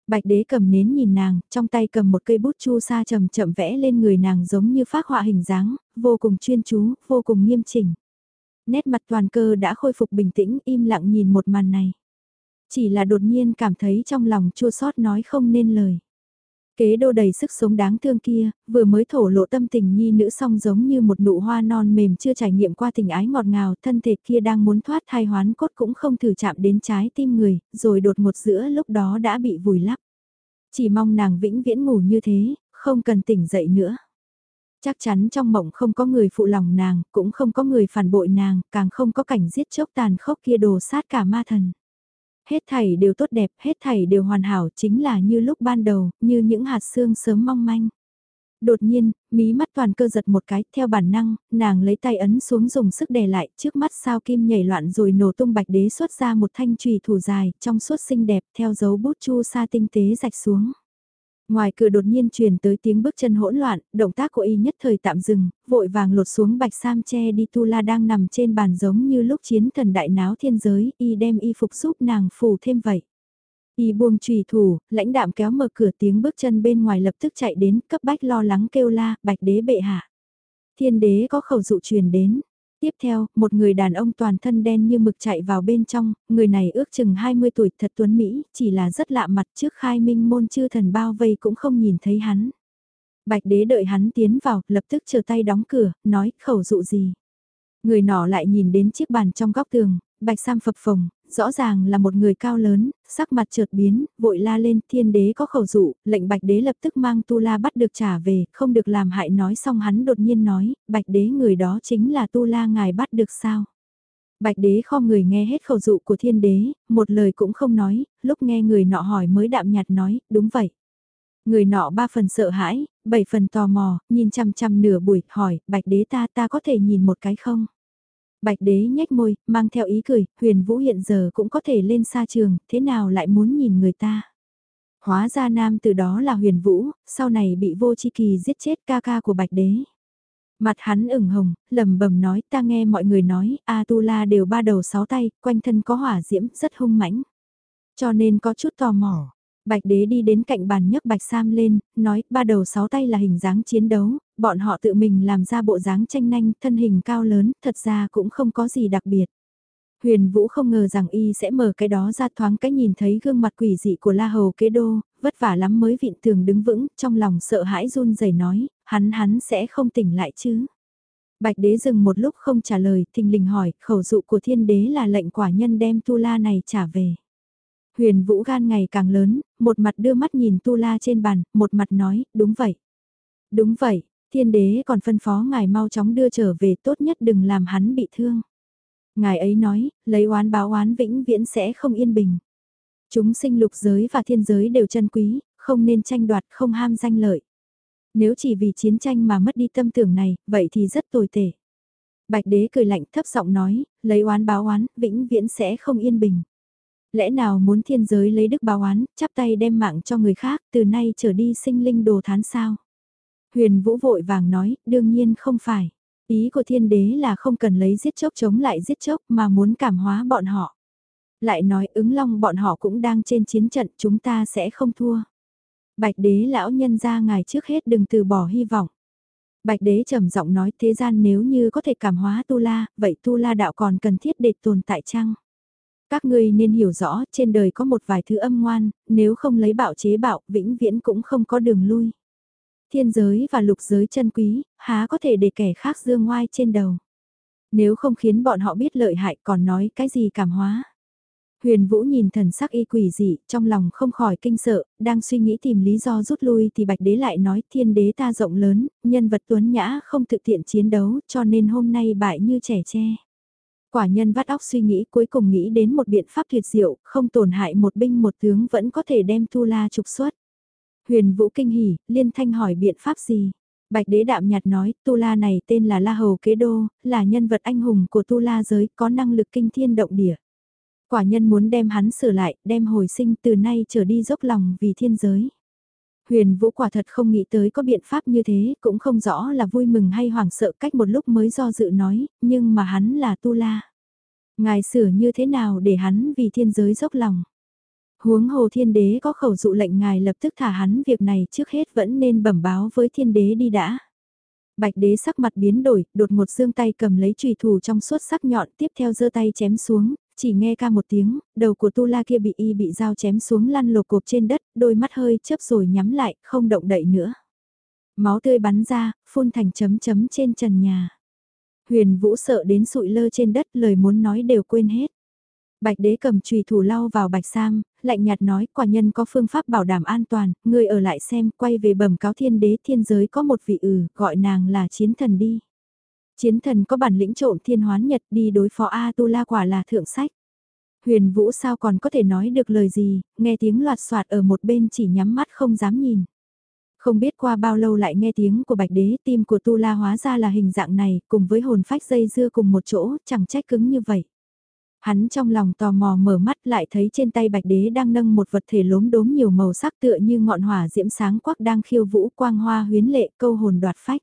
Bạch đế cầm nến nhìn nàng, trong tay cầm một cây bút chu sa chậm chậm vẽ lên người nàng giống như phác họa hình dáng, vô cùng chuyên chú, vô cùng nghiêm chỉnh. Nét mặt toàn cơ đã khôi phục bình tĩnh im lặng nhìn một màn này. Chỉ là đột nhiên cảm thấy trong lòng chua xót nói không nên lời. Kế đô đầy sức sống đáng thương kia, vừa mới thổ lộ tâm tình nhi nữ song giống như một nụ hoa non mềm chưa trải nghiệm qua tình ái ngọt ngào, thân thể kia đang muốn thoát thai hoán cốt cũng không thử chạm đến trái tim người, rồi đột ngột giữa lúc đó đã bị vùi lấp. Chỉ mong nàng vĩnh viễn ngủ như thế, không cần tỉnh dậy nữa. Chắc chắn trong mộng không có người phụ lòng nàng, cũng không có người phản bội nàng, càng không có cảnh giết chóc tàn khốc kia đồ sát cả ma thần. Hết thảy đều tốt đẹp, hết thảy đều hoàn hảo chính là như lúc ban đầu, như những hạt xương sớm mong manh. Đột nhiên, mí mắt toàn cơ giật một cái, theo bản năng, nàng lấy tay ấn xuống dùng sức đè lại, trước mắt sao kim nhảy loạn rồi nổ tung bạch đế xuất ra một thanh trùy thủ dài, trong suốt xinh đẹp, theo dấu bút chu sa tinh tế rạch xuống. Ngoài cửa đột nhiên truyền tới tiếng bước chân hỗn loạn, động tác của y nhất thời tạm dừng, vội vàng lột xuống bạch sam che đi tu la đang nằm trên bàn giống như lúc chiến thần đại náo thiên giới, y đem y phục giúp nàng phủ thêm vậy. Y buông trùy thủ, lãnh đạm kéo mở cửa tiếng bước chân bên ngoài lập tức chạy đến, cấp bách lo lắng kêu la, bạch đế bệ hạ. Thiên đế có khẩu dụ truyền đến, Tiếp theo, một người đàn ông toàn thân đen như mực chạy vào bên trong, người này ước chừng 20 tuổi thật tuấn Mỹ, chỉ là rất lạ mặt trước khai minh môn chư thần bao vây cũng không nhìn thấy hắn. Bạch đế đợi hắn tiến vào, lập tức chờ tay đóng cửa, nói khẩu dụ gì. Người nọ lại nhìn đến chiếc bàn trong góc tường, bạch sam phập phồng, rõ ràng là một người cao lớn, sắc mặt chợt biến, vội la lên thiên đế có khẩu dụ, lệnh bạch đế lập tức mang tu la bắt được trả về, không được làm hại nói xong hắn đột nhiên nói, bạch đế người đó chính là tu la ngài bắt được sao. Bạch đế kho người nghe hết khẩu dụ của thiên đế, một lời cũng không nói, lúc nghe người nọ hỏi mới đạm nhạt nói, đúng vậy. Người nọ ba phần sợ hãi, bảy phần tò mò, nhìn chăm chăm nửa buổi, hỏi, bạch đế ta ta có thể nhìn một cái không? Bạch đế nhếch môi, mang theo ý cười, huyền vũ hiện giờ cũng có thể lên xa trường, thế nào lại muốn nhìn người ta? Hóa ra nam từ đó là huyền vũ, sau này bị vô chi kỳ giết chết ca ca của bạch đế. Mặt hắn ửng hồng, lầm bầm nói ta nghe mọi người nói, A Tu La đều ba đầu sáu tay, quanh thân có hỏa diễm, rất hung mãnh. Cho nên có chút tò mò. Bạch đế đi đến cạnh bàn nhấc bạch sam lên, nói ba đầu sáu tay là hình dáng chiến đấu, bọn họ tự mình làm ra bộ dáng tranh nanh, thân hình cao lớn, thật ra cũng không có gì đặc biệt. Huyền Vũ không ngờ rằng y sẽ mở cái đó ra thoáng cái nhìn thấy gương mặt quỷ dị của La Hầu kế đô, vất vả lắm mới vịn tường đứng vững, trong lòng sợ hãi run rẩy nói, hắn hắn sẽ không tỉnh lại chứ. Bạch đế dừng một lúc không trả lời, thình lình hỏi, khẩu dụ của thiên đế là lệnh quả nhân đem tu la này trả về. Huyền vũ gan ngày càng lớn, một mặt đưa mắt nhìn tu la trên bàn, một mặt nói, đúng vậy. Đúng vậy, thiên đế còn phân phó ngài mau chóng đưa trở về tốt nhất đừng làm hắn bị thương. Ngài ấy nói, lấy oán báo oán vĩnh viễn sẽ không yên bình. Chúng sinh lục giới và thiên giới đều chân quý, không nên tranh đoạt không ham danh lợi. Nếu chỉ vì chiến tranh mà mất đi tâm tưởng này, vậy thì rất tồi tệ. Bạch đế cười lạnh thấp giọng nói, lấy oán báo oán, vĩnh viễn sẽ không yên bình. Lẽ nào muốn thiên giới lấy đức báo oán, chắp tay đem mạng cho người khác, từ nay trở đi sinh linh đồ thán sao? Huyền Vũ vội vàng nói, đương nhiên không phải. Ý của thiên đế là không cần lấy giết chốc chống lại giết chốc mà muốn cảm hóa bọn họ. Lại nói ứng long bọn họ cũng đang trên chiến trận chúng ta sẽ không thua. Bạch đế lão nhân ra ngài trước hết đừng từ bỏ hy vọng. Bạch đế trầm giọng nói thế gian nếu như có thể cảm hóa tu la, vậy tu la đạo còn cần thiết để tồn tại chăng? Các ngươi nên hiểu rõ trên đời có một vài thứ âm ngoan, nếu không lấy bạo chế bạo, vĩnh viễn cũng không có đường lui. Thiên giới và lục giới chân quý, há có thể để kẻ khác dương ngoai trên đầu. Nếu không khiến bọn họ biết lợi hại còn nói cái gì cảm hóa. Huyền Vũ nhìn thần sắc y quỷ dị, trong lòng không khỏi kinh sợ, đang suy nghĩ tìm lý do rút lui thì Bạch Đế lại nói thiên đế ta rộng lớn, nhân vật tuấn nhã không thực tiện chiến đấu cho nên hôm nay bại như trẻ tre. Quả nhân vắt óc suy nghĩ cuối cùng nghĩ đến một biện pháp tuyệt diệu, không tổn hại một binh một tướng vẫn có thể đem Tu La trục xuất. Huyền Vũ kinh hỉ, liên thanh hỏi biện pháp gì? Bạch đế đạm nhạt nói, Tu La này tên là La Hầu Kế Đô, là nhân vật anh hùng của Tu La giới, có năng lực kinh thiên động địa. Quả nhân muốn đem hắn sửa lại, đem hồi sinh từ nay trở đi dốc lòng vì thiên giới. Huyền Vũ quả thật không nghĩ tới có biện pháp như thế, cũng không rõ là vui mừng hay hoảng sợ cách một lúc mới do dự nói, nhưng mà hắn là Tu La. Ngài sửa như thế nào để hắn vì thiên giới dốc lòng? Huống hồ thiên đế có khẩu dụ lệnh ngài lập tức thả hắn việc này trước hết vẫn nên bẩm báo với thiên đế đi đã. Bạch đế sắc mặt biến đổi, đột một dương tay cầm lấy trùy thủ trong suốt sắc nhọn tiếp theo giơ tay chém xuống, chỉ nghe ca một tiếng, đầu của tu la kia bị y bị dao chém xuống lăn lột cột trên đất, đôi mắt hơi chớp rồi nhắm lại, không động đậy nữa. Máu tươi bắn ra, phun thành chấm chấm trên trần nhà. Huyền Vũ sợ đến sụi lơ trên đất lời muốn nói đều quên hết. Bạch đế cầm chùy thủ lau vào bạch sam, lạnh nhạt nói quả nhân có phương pháp bảo đảm an toàn, người ở lại xem, quay về bẩm cáo thiên đế thiên giới có một vị ử, gọi nàng là chiến thần đi. Chiến thần có bản lĩnh trộm thiên hoán nhật đi đối phó A Tu La quả là thượng sách. Huyền Vũ sao còn có thể nói được lời gì, nghe tiếng loạt soạt ở một bên chỉ nhắm mắt không dám nhìn. Không biết qua bao lâu lại nghe tiếng của bạch đế tim của Tu La hóa ra là hình dạng này, cùng với hồn phách dây dưa cùng một chỗ, chẳng trách cứng như vậy. Hắn trong lòng tò mò mở mắt lại thấy trên tay bạch đế đang nâng một vật thể lốm đốm nhiều màu sắc tựa như ngọn hỏa diễm sáng quắc đang khiêu vũ quang hoa huyến lệ câu hồn đoạt phách.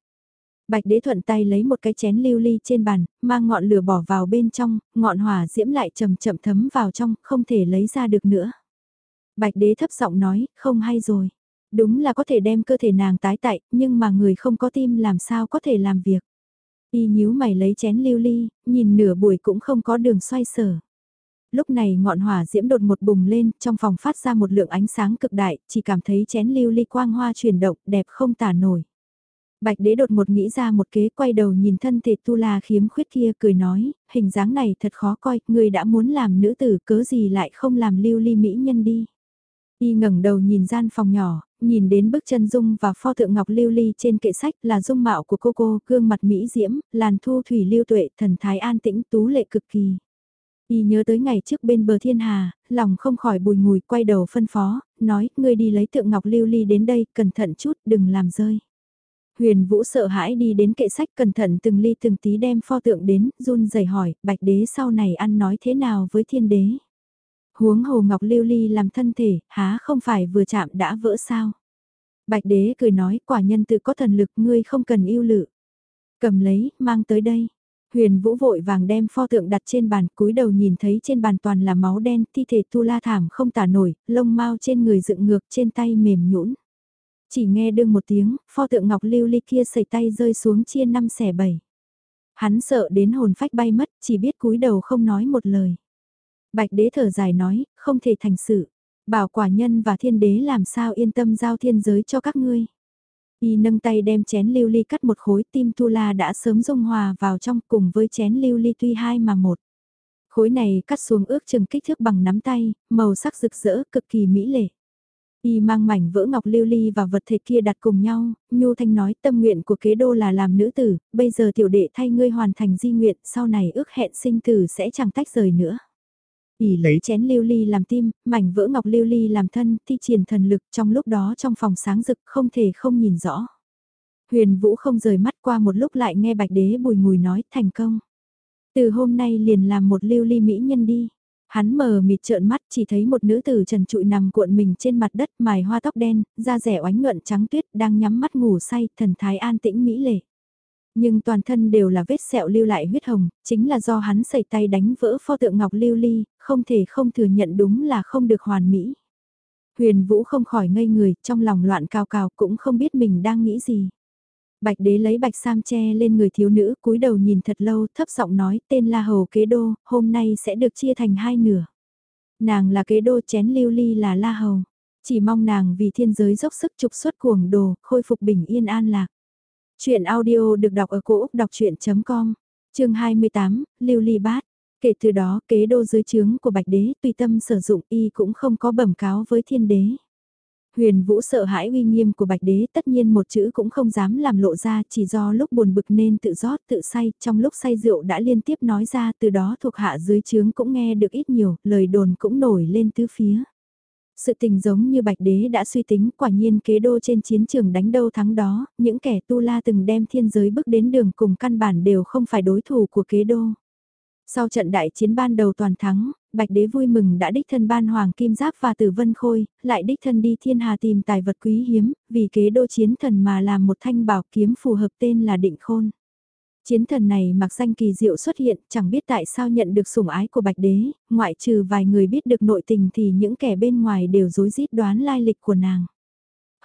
Bạch đế thuận tay lấy một cái chén lưu ly trên bàn, mang ngọn lửa bỏ vào bên trong, ngọn hỏa diễm lại chậm chậm thấm vào trong, không thể lấy ra được nữa. Bạch đế thấp giọng nói, không hay rồi. Đúng là có thể đem cơ thể nàng tái tại, nhưng mà người không có tim làm sao có thể làm việc. Y nhíu mày lấy chén lưu ly, nhìn nửa buổi cũng không có đường xoay sở. Lúc này ngọn hỏa diễm đột một bùng lên, trong phòng phát ra một lượng ánh sáng cực đại, chỉ cảm thấy chén lưu ly quang hoa chuyển động, đẹp không tả nổi. Bạch đế đột một nghĩ ra một kế quay đầu nhìn thân thể tu la khiếm khuyết kia cười nói, hình dáng này thật khó coi, người đã muốn làm nữ tử cớ gì lại không làm lưu ly mỹ nhân đi. Y ngẩng đầu nhìn gian phòng nhỏ, nhìn đến bức chân dung và pho tượng ngọc lưu ly trên kệ sách là dung mạo của cô cô, gương mặt mỹ diễm, làn thu thủy lưu tuệ, thần thái an tĩnh tú lệ cực kỳ. Y nhớ tới ngày trước bên bờ thiên hà, lòng không khỏi bùi ngùi quay đầu phân phó, nói, ngươi đi lấy tượng ngọc lưu ly đến đây, cẩn thận chút, đừng làm rơi. Huyền Vũ sợ hãi đi đến kệ sách cẩn thận từng ly từng tí đem pho tượng đến, run rẩy hỏi, bạch đế sau này ăn nói thế nào với thiên đế. Huống hồ ngọc lưu ly làm thân thể, há không phải vừa chạm đã vỡ sao. Bạch đế cười nói, quả nhân tự có thần lực ngươi không cần yêu lự. Cầm lấy, mang tới đây. Huyền Vũ vội vàng đem pho tượng đặt trên bàn, cúi đầu nhìn thấy trên bàn toàn là máu đen, thi thể tu la thảm không tả nổi, lông mau trên người dựng ngược trên tay mềm nhũn. Chỉ nghe đương một tiếng, pho tượng ngọc lưu ly kia sẩy tay rơi xuống chia năm xẻ bảy. Hắn sợ đến hồn phách bay mất, chỉ biết cúi đầu không nói một lời. Bạch đế thở dài nói, không thể thành sự. Bảo quả nhân và thiên đế làm sao yên tâm giao thiên giới cho các ngươi. Y nâng tay đem chén lưu ly cắt một khối tim tu la đã sớm dung hòa vào trong cùng với chén lưu ly tuy hai mà một. Khối này cắt xuống ước chừng kích thước bằng nắm tay, màu sắc rực rỡ, cực kỳ mỹ lệ. Y mang mảnh vỡ ngọc lưu ly và vật thể kia đặt cùng nhau, Nhu Thanh nói tâm nguyện của kế đô là làm nữ tử, bây giờ tiểu đệ thay ngươi hoàn thành di nguyện, sau này ước hẹn sinh tử sẽ chẳng tách rời nữa. Y lấy chén lưu ly làm tim, mảnh vỡ ngọc lưu ly làm thân, thi triển thần lực trong lúc đó trong phòng sáng rực không thể không nhìn rõ. Huyền Vũ không rời mắt qua một lúc lại nghe bạch đế bùi ngùi nói thành công. Từ hôm nay liền làm một lưu ly mỹ nhân đi. Hắn mờ mịt trợn mắt chỉ thấy một nữ tử trần trụi nằm cuộn mình trên mặt đất mài hoa tóc đen, da rẻ oánh nhuận trắng tuyết đang nhắm mắt ngủ say, thần thái an tĩnh mỹ lệ. Nhưng toàn thân đều là vết sẹo lưu lại huyết hồng, chính là do hắn sẩy tay đánh vỡ pho tượng ngọc lưu ly, không thể không thừa nhận đúng là không được hoàn mỹ. Huyền Vũ không khỏi ngây người, trong lòng loạn cao cao cũng không biết mình đang nghĩ gì. Bạch đế lấy bạch sam che lên người thiếu nữ, cúi đầu nhìn thật lâu, thấp giọng nói, tên là Hầu Kế Đô, hôm nay sẽ được chia thành hai nửa. Nàng là Kế Đô chén lưu ly là La Hầu. Chỉ mong nàng vì thiên giới dốc sức trục xuất cuồng đồ, khôi phục bình yên an lạc. Chuyện audio được đọc ở cổ Úc đọc chuyện.com, chương 28, Lưu Ly Bát. Kể từ đó, kế đô dưới trướng của Bạch Đế tùy tâm sử dụng y cũng không có bẩm cáo với thiên đế. Huyền Vũ sợ hãi uy nghiêm của Bạch Đế tất nhiên một chữ cũng không dám làm lộ ra chỉ do lúc buồn bực nên tự rót tự say, trong lúc say rượu đã liên tiếp nói ra từ đó thuộc hạ dưới trướng cũng nghe được ít nhiều, lời đồn cũng nổi lên tứ phía. Sự tình giống như Bạch Đế đã suy tính quả nhiên kế đô trên chiến trường đánh đâu thắng đó, những kẻ tu la từng đem thiên giới bước đến đường cùng căn bản đều không phải đối thủ của kế đô. Sau trận đại chiến ban đầu toàn thắng, Bạch Đế vui mừng đã đích thân ban Hoàng Kim Giáp và Tử Vân Khôi, lại đích thân đi thiên hà tìm tài vật quý hiếm, vì kế đô chiến thần mà làm một thanh bảo kiếm phù hợp tên là Định Khôn. Chiến thần này mặc danh kỳ diệu xuất hiện, chẳng biết tại sao nhận được sủng ái của Bạch Đế, ngoại trừ vài người biết được nội tình thì những kẻ bên ngoài đều dối rít đoán lai lịch của nàng.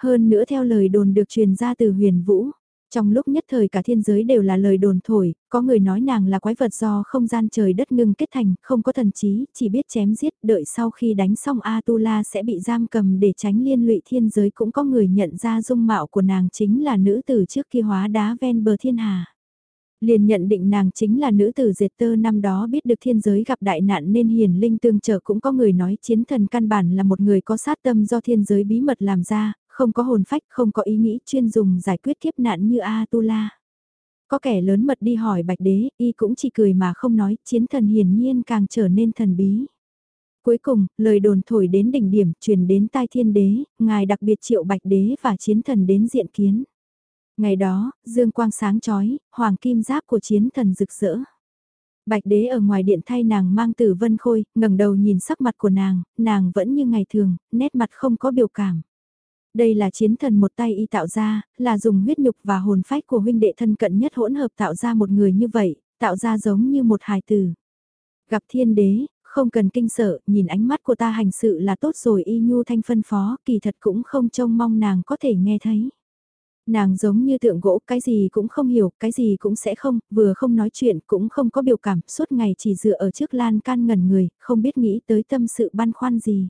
Hơn nữa theo lời đồn được truyền ra từ huyền vũ, trong lúc nhất thời cả thiên giới đều là lời đồn thổi, có người nói nàng là quái vật do không gian trời đất ngưng kết thành, không có thần trí, chỉ biết chém giết, đợi sau khi đánh xong Atula sẽ bị giam cầm để tránh liên lụy thiên giới cũng có người nhận ra dung mạo của nàng chính là nữ tử trước kia hóa đá ven bờ thiên hà. Liền nhận định nàng chính là nữ tử dệt tơ năm đó biết được thiên giới gặp đại nạn nên hiền linh tương trợ cũng có người nói chiến thần căn bản là một người có sát tâm do thiên giới bí mật làm ra, không có hồn phách, không có ý nghĩ chuyên dùng giải quyết kiếp nạn như A-tu-la. Có kẻ lớn mật đi hỏi bạch đế, y cũng chỉ cười mà không nói, chiến thần hiển nhiên càng trở nên thần bí. Cuối cùng, lời đồn thổi đến đỉnh điểm, truyền đến tai thiên đế, ngài đặc biệt triệu bạch đế và chiến thần đến diện kiến. Ngày đó, dương quang sáng chói, hoàng kim giáp của chiến thần rực rỡ. Bạch đế ở ngoài điện thay nàng mang tử vân khôi, ngẩng đầu nhìn sắc mặt của nàng, nàng vẫn như ngày thường, nét mặt không có biểu cảm. Đây là chiến thần một tay y tạo ra, là dùng huyết nhục và hồn phách của huynh đệ thân cận nhất hỗn hợp tạo ra một người như vậy, tạo ra giống như một hài tử. Gặp thiên đế, không cần kinh sợ, nhìn ánh mắt của ta hành sự là tốt rồi y nhu thanh phân phó, kỳ thật cũng không trông mong nàng có thể nghe thấy. Nàng giống như tượng gỗ, cái gì cũng không hiểu, cái gì cũng sẽ không, vừa không nói chuyện, cũng không có biểu cảm, suốt ngày chỉ dựa ở trước lan can ngẩn người, không biết nghĩ tới tâm sự băn khoăn gì.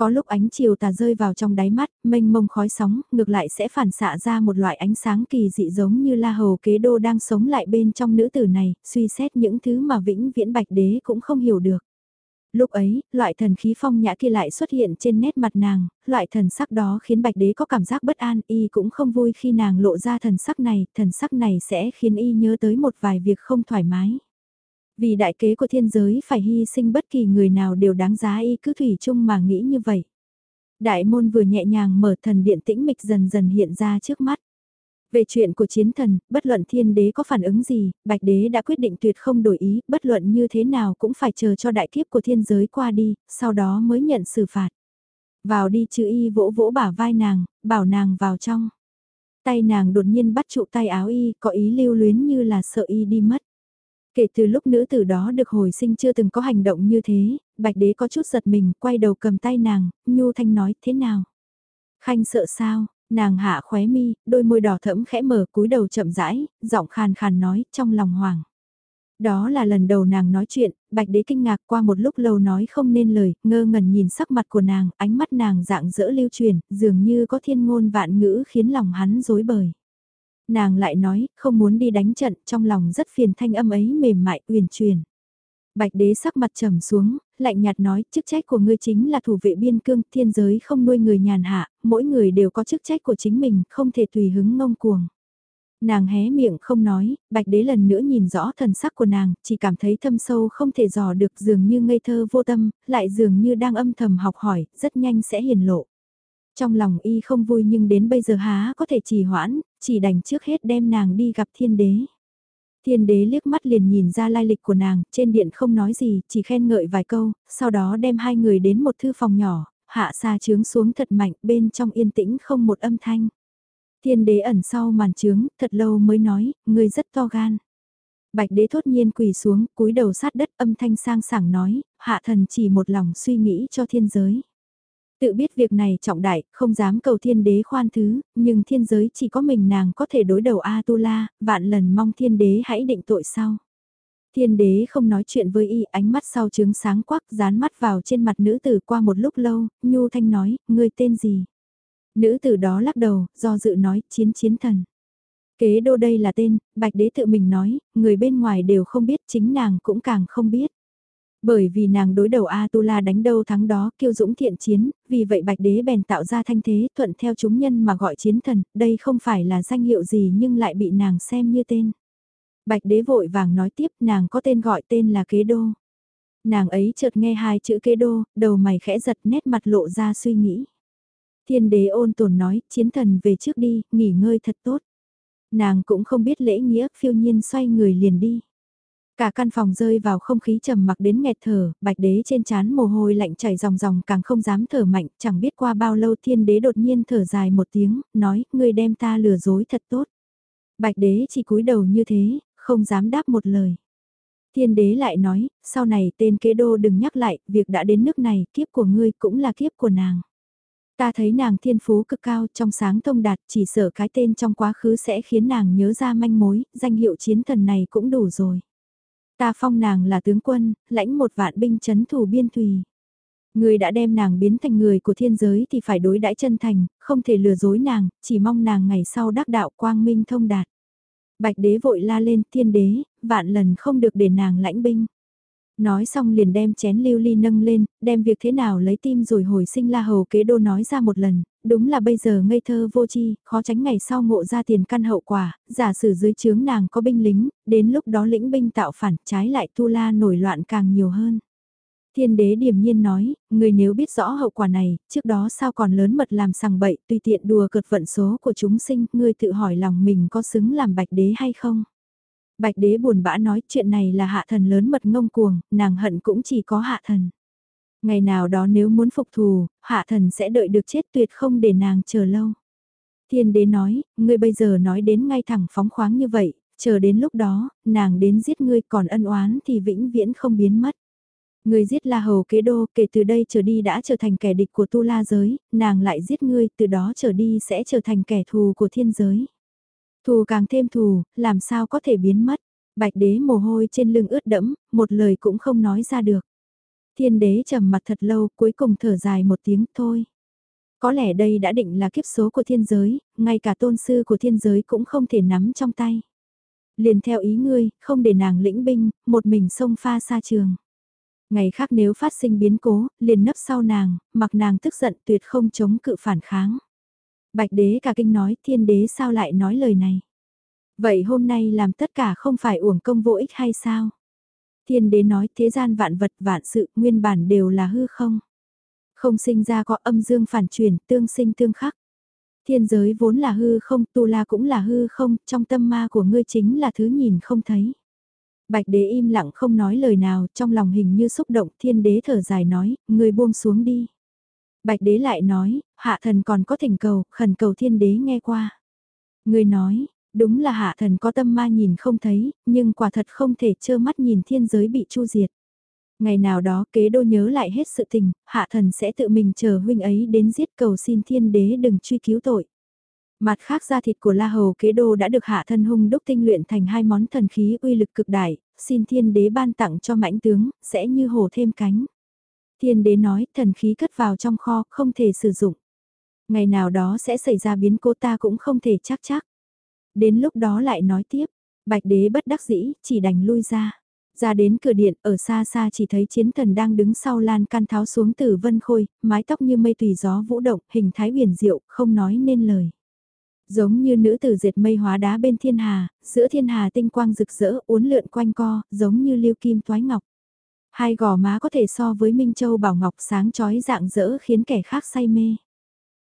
Có lúc ánh chiều tà rơi vào trong đáy mắt, mênh mông khói sóng, ngược lại sẽ phản xạ ra một loại ánh sáng kỳ dị giống như la hầu kế đô đang sống lại bên trong nữ tử này, suy xét những thứ mà vĩnh viễn bạch đế cũng không hiểu được. Lúc ấy, loại thần khí phong nhã kia lại xuất hiện trên nét mặt nàng, loại thần sắc đó khiến bạch đế có cảm giác bất an, y cũng không vui khi nàng lộ ra thần sắc này, thần sắc này sẽ khiến y nhớ tới một vài việc không thoải mái. Vì đại kế của thiên giới phải hy sinh bất kỳ người nào đều đáng giá y cứ thủy chung mà nghĩ như vậy. Đại môn vừa nhẹ nhàng mở thần điện tĩnh mịch dần dần hiện ra trước mắt. Về chuyện của chiến thần, bất luận thiên đế có phản ứng gì, bạch đế đã quyết định tuyệt không đổi ý, bất luận như thế nào cũng phải chờ cho đại kiếp của thiên giới qua đi, sau đó mới nhận xử phạt. Vào đi chữ y vỗ vỗ bả vai nàng, bảo nàng vào trong. Tay nàng đột nhiên bắt trụ tay áo y, có ý lưu luyến như là sợ y đi mất. Kể từ lúc nữ tử đó được hồi sinh chưa từng có hành động như thế, bạch đế có chút giật mình, quay đầu cầm tay nàng, nhu thanh nói thế nào. Khanh sợ sao, nàng hạ khóe mi, đôi môi đỏ thẫm khẽ mở cúi đầu chậm rãi, giọng khàn khàn nói, trong lòng hoàng. Đó là lần đầu nàng nói chuyện, bạch đế kinh ngạc qua một lúc lâu nói không nên lời, ngơ ngẩn nhìn sắc mặt của nàng, ánh mắt nàng dạng dỡ lưu truyền, dường như có thiên ngôn vạn ngữ khiến lòng hắn dối bời nàng lại nói, không muốn đi đánh trận, trong lòng rất phiền thanh âm ấy mềm mại, uyển chuyển. Bạch đế sắc mặt trầm xuống, lạnh nhạt nói, chức trách của ngươi chính là thủ vệ biên cương, thiên giới không nuôi người nhàn hạ, mỗi người đều có chức trách của chính mình, không thể tùy hứng ngông cuồng. Nàng hé miệng không nói, bạch đế lần nữa nhìn rõ thần sắc của nàng, chỉ cảm thấy thâm sâu không thể dò được dường như ngây thơ vô tâm, lại dường như đang âm thầm học hỏi, rất nhanh sẽ hiền lộ. Trong lòng y không vui nhưng đến bây giờ há có thể trì hoãn, chỉ đành trước hết đem nàng đi gặp thiên đế. Thiên đế liếc mắt liền nhìn ra lai lịch của nàng, trên điện không nói gì, chỉ khen ngợi vài câu, sau đó đem hai người đến một thư phòng nhỏ, hạ xa trướng xuống thật mạnh, bên trong yên tĩnh không một âm thanh. Thiên đế ẩn sau màn trướng, thật lâu mới nói, người rất to gan. Bạch đế thốt nhiên quỳ xuống, cúi đầu sát đất âm thanh sang sảng nói, hạ thần chỉ một lòng suy nghĩ cho thiên giới. Tự biết việc này trọng đại, không dám cầu thiên đế khoan thứ, nhưng thiên giới chỉ có mình nàng có thể đối đầu A-tu-la, vạn lần mong thiên đế hãy định tội sau. Thiên đế không nói chuyện với y, ánh mắt sau trướng sáng quắc, dán mắt vào trên mặt nữ tử qua một lúc lâu, nhu thanh nói, ngươi tên gì? Nữ tử đó lắc đầu, do dự nói, chiến chiến thần. Kế đô đây là tên, bạch đế tự mình nói, người bên ngoài đều không biết, chính nàng cũng càng không biết. Bởi vì nàng đối đầu A-tu-la đánh đâu thắng đó kiêu dũng thiện chiến, vì vậy bạch đế bèn tạo ra thanh thế thuận theo chúng nhân mà gọi chiến thần, đây không phải là danh hiệu gì nhưng lại bị nàng xem như tên. Bạch đế vội vàng nói tiếp nàng có tên gọi tên là kế đô. Nàng ấy chợt nghe hai chữ kế đô, đầu mày khẽ giật nét mặt lộ ra suy nghĩ. Thiên đế ôn tồn nói, chiến thần về trước đi, nghỉ ngơi thật tốt. Nàng cũng không biết lễ nghĩa, phiêu nhiên xoay người liền đi. Cả căn phòng rơi vào không khí trầm mặc đến nghẹt thở, bạch đế trên chán mồ hôi lạnh chảy ròng ròng càng không dám thở mạnh, chẳng biết qua bao lâu thiên đế đột nhiên thở dài một tiếng, nói, ngươi đem ta lừa dối thật tốt. Bạch đế chỉ cúi đầu như thế, không dám đáp một lời. Thiên đế lại nói, sau này tên kế đô đừng nhắc lại, việc đã đến nước này, kiếp của ngươi cũng là kiếp của nàng. Ta thấy nàng thiên phú cực cao trong sáng thông đạt chỉ sợ cái tên trong quá khứ sẽ khiến nàng nhớ ra manh mối, danh hiệu chiến thần này cũng đủ rồi. Ta phong nàng là tướng quân, lãnh một vạn binh chấn thủ biên thùy. Người đã đem nàng biến thành người của thiên giới thì phải đối đãi chân thành, không thể lừa dối nàng, chỉ mong nàng ngày sau đắc đạo quang minh thông đạt. Bạch đế vội la lên thiên đế, vạn lần không được để nàng lãnh binh. Nói xong liền đem chén lưu ly nâng lên, đem việc thế nào lấy tim rồi hồi sinh la hầu kế đô nói ra một lần, đúng là bây giờ ngây thơ vô chi, khó tránh ngày sau ngộ ra tiền căn hậu quả, giả sử dưới chướng nàng có binh lính, đến lúc đó lĩnh binh tạo phản trái lại tu la nổi loạn càng nhiều hơn. Thiên đế điềm nhiên nói, người nếu biết rõ hậu quả này, trước đó sao còn lớn mật làm sằng bậy, tùy tiện đùa cợt vận số của chúng sinh, người tự hỏi lòng mình có xứng làm bạch đế hay không? Bạch đế buồn bã nói chuyện này là hạ thần lớn mật ngông cuồng, nàng hận cũng chỉ có hạ thần. Ngày nào đó nếu muốn phục thù, hạ thần sẽ đợi được chết tuyệt không để nàng chờ lâu. Thiên đế nói, ngươi bây giờ nói đến ngay thẳng phóng khoáng như vậy, chờ đến lúc đó, nàng đến giết ngươi còn ân oán thì vĩnh viễn không biến mất. Ngươi giết La Hầu kế đô, kể từ đây trở đi đã trở thành kẻ địch của Tu La giới, nàng lại giết ngươi, từ đó trở đi sẽ trở thành kẻ thù của thiên giới. Thù càng thêm thù, làm sao có thể biến mất. Bạch đế mồ hôi trên lưng ướt đẫm, một lời cũng không nói ra được. Thiên đế trầm mặt thật lâu cuối cùng thở dài một tiếng thôi. Có lẽ đây đã định là kiếp số của thiên giới, ngay cả tôn sư của thiên giới cũng không thể nắm trong tay. Liền theo ý ngươi, không để nàng lĩnh binh, một mình xông pha xa trường. Ngày khác nếu phát sinh biến cố, liền nấp sau nàng, mặc nàng tức giận tuyệt không chống cự phản kháng. Bạch đế cả kinh nói thiên đế sao lại nói lời này. Vậy hôm nay làm tất cả không phải uổng công vô ích hay sao? Thiên đế nói thế gian vạn vật vạn sự nguyên bản đều là hư không. Không sinh ra có âm dương phản chuyển tương sinh tương khắc. Thiên giới vốn là hư không, tu la cũng là hư không, trong tâm ma của ngươi chính là thứ nhìn không thấy. Bạch đế im lặng không nói lời nào, trong lòng hình như xúc động, thiên đế thở dài nói, ngươi buông xuống đi. Bạch đế lại nói, hạ thần còn có thỉnh cầu, khẩn cầu thiên đế nghe qua. Ngươi nói, đúng là hạ thần có tâm ma nhìn không thấy, nhưng quả thật không thể trơ mắt nhìn thiên giới bị chu diệt. Ngày nào đó kế đô nhớ lại hết sự tình, hạ thần sẽ tự mình chờ huynh ấy đến giết cầu xin thiên đế đừng truy cứu tội. Mặt khác da thịt của La Hầu kế đô đã được hạ thân hung đúc tinh luyện thành hai món thần khí uy lực cực đại, xin thiên đế ban tặng cho mãnh tướng, sẽ như hổ thêm cánh. Thiên đế nói thần khí cất vào trong kho, không thể sử dụng. Ngày nào đó sẽ xảy ra biến cố ta cũng không thể chắc chắc. Đến lúc đó lại nói tiếp, bạch đế bất đắc dĩ, chỉ đành lui ra. Ra đến cửa điện, ở xa xa chỉ thấy chiến thần đang đứng sau lan can tháo xuống từ vân khôi, mái tóc như mây tùy gió vũ động, hình thái huyền diệu, không nói nên lời. Giống như nữ tử diệt mây hóa đá bên thiên hà, giữa thiên hà tinh quang rực rỡ, uốn lượn quanh co, giống như lưu kim toái ngọc. Hai gò má có thể so với Minh Châu Bảo Ngọc sáng chói dạng dỡ khiến kẻ khác say mê.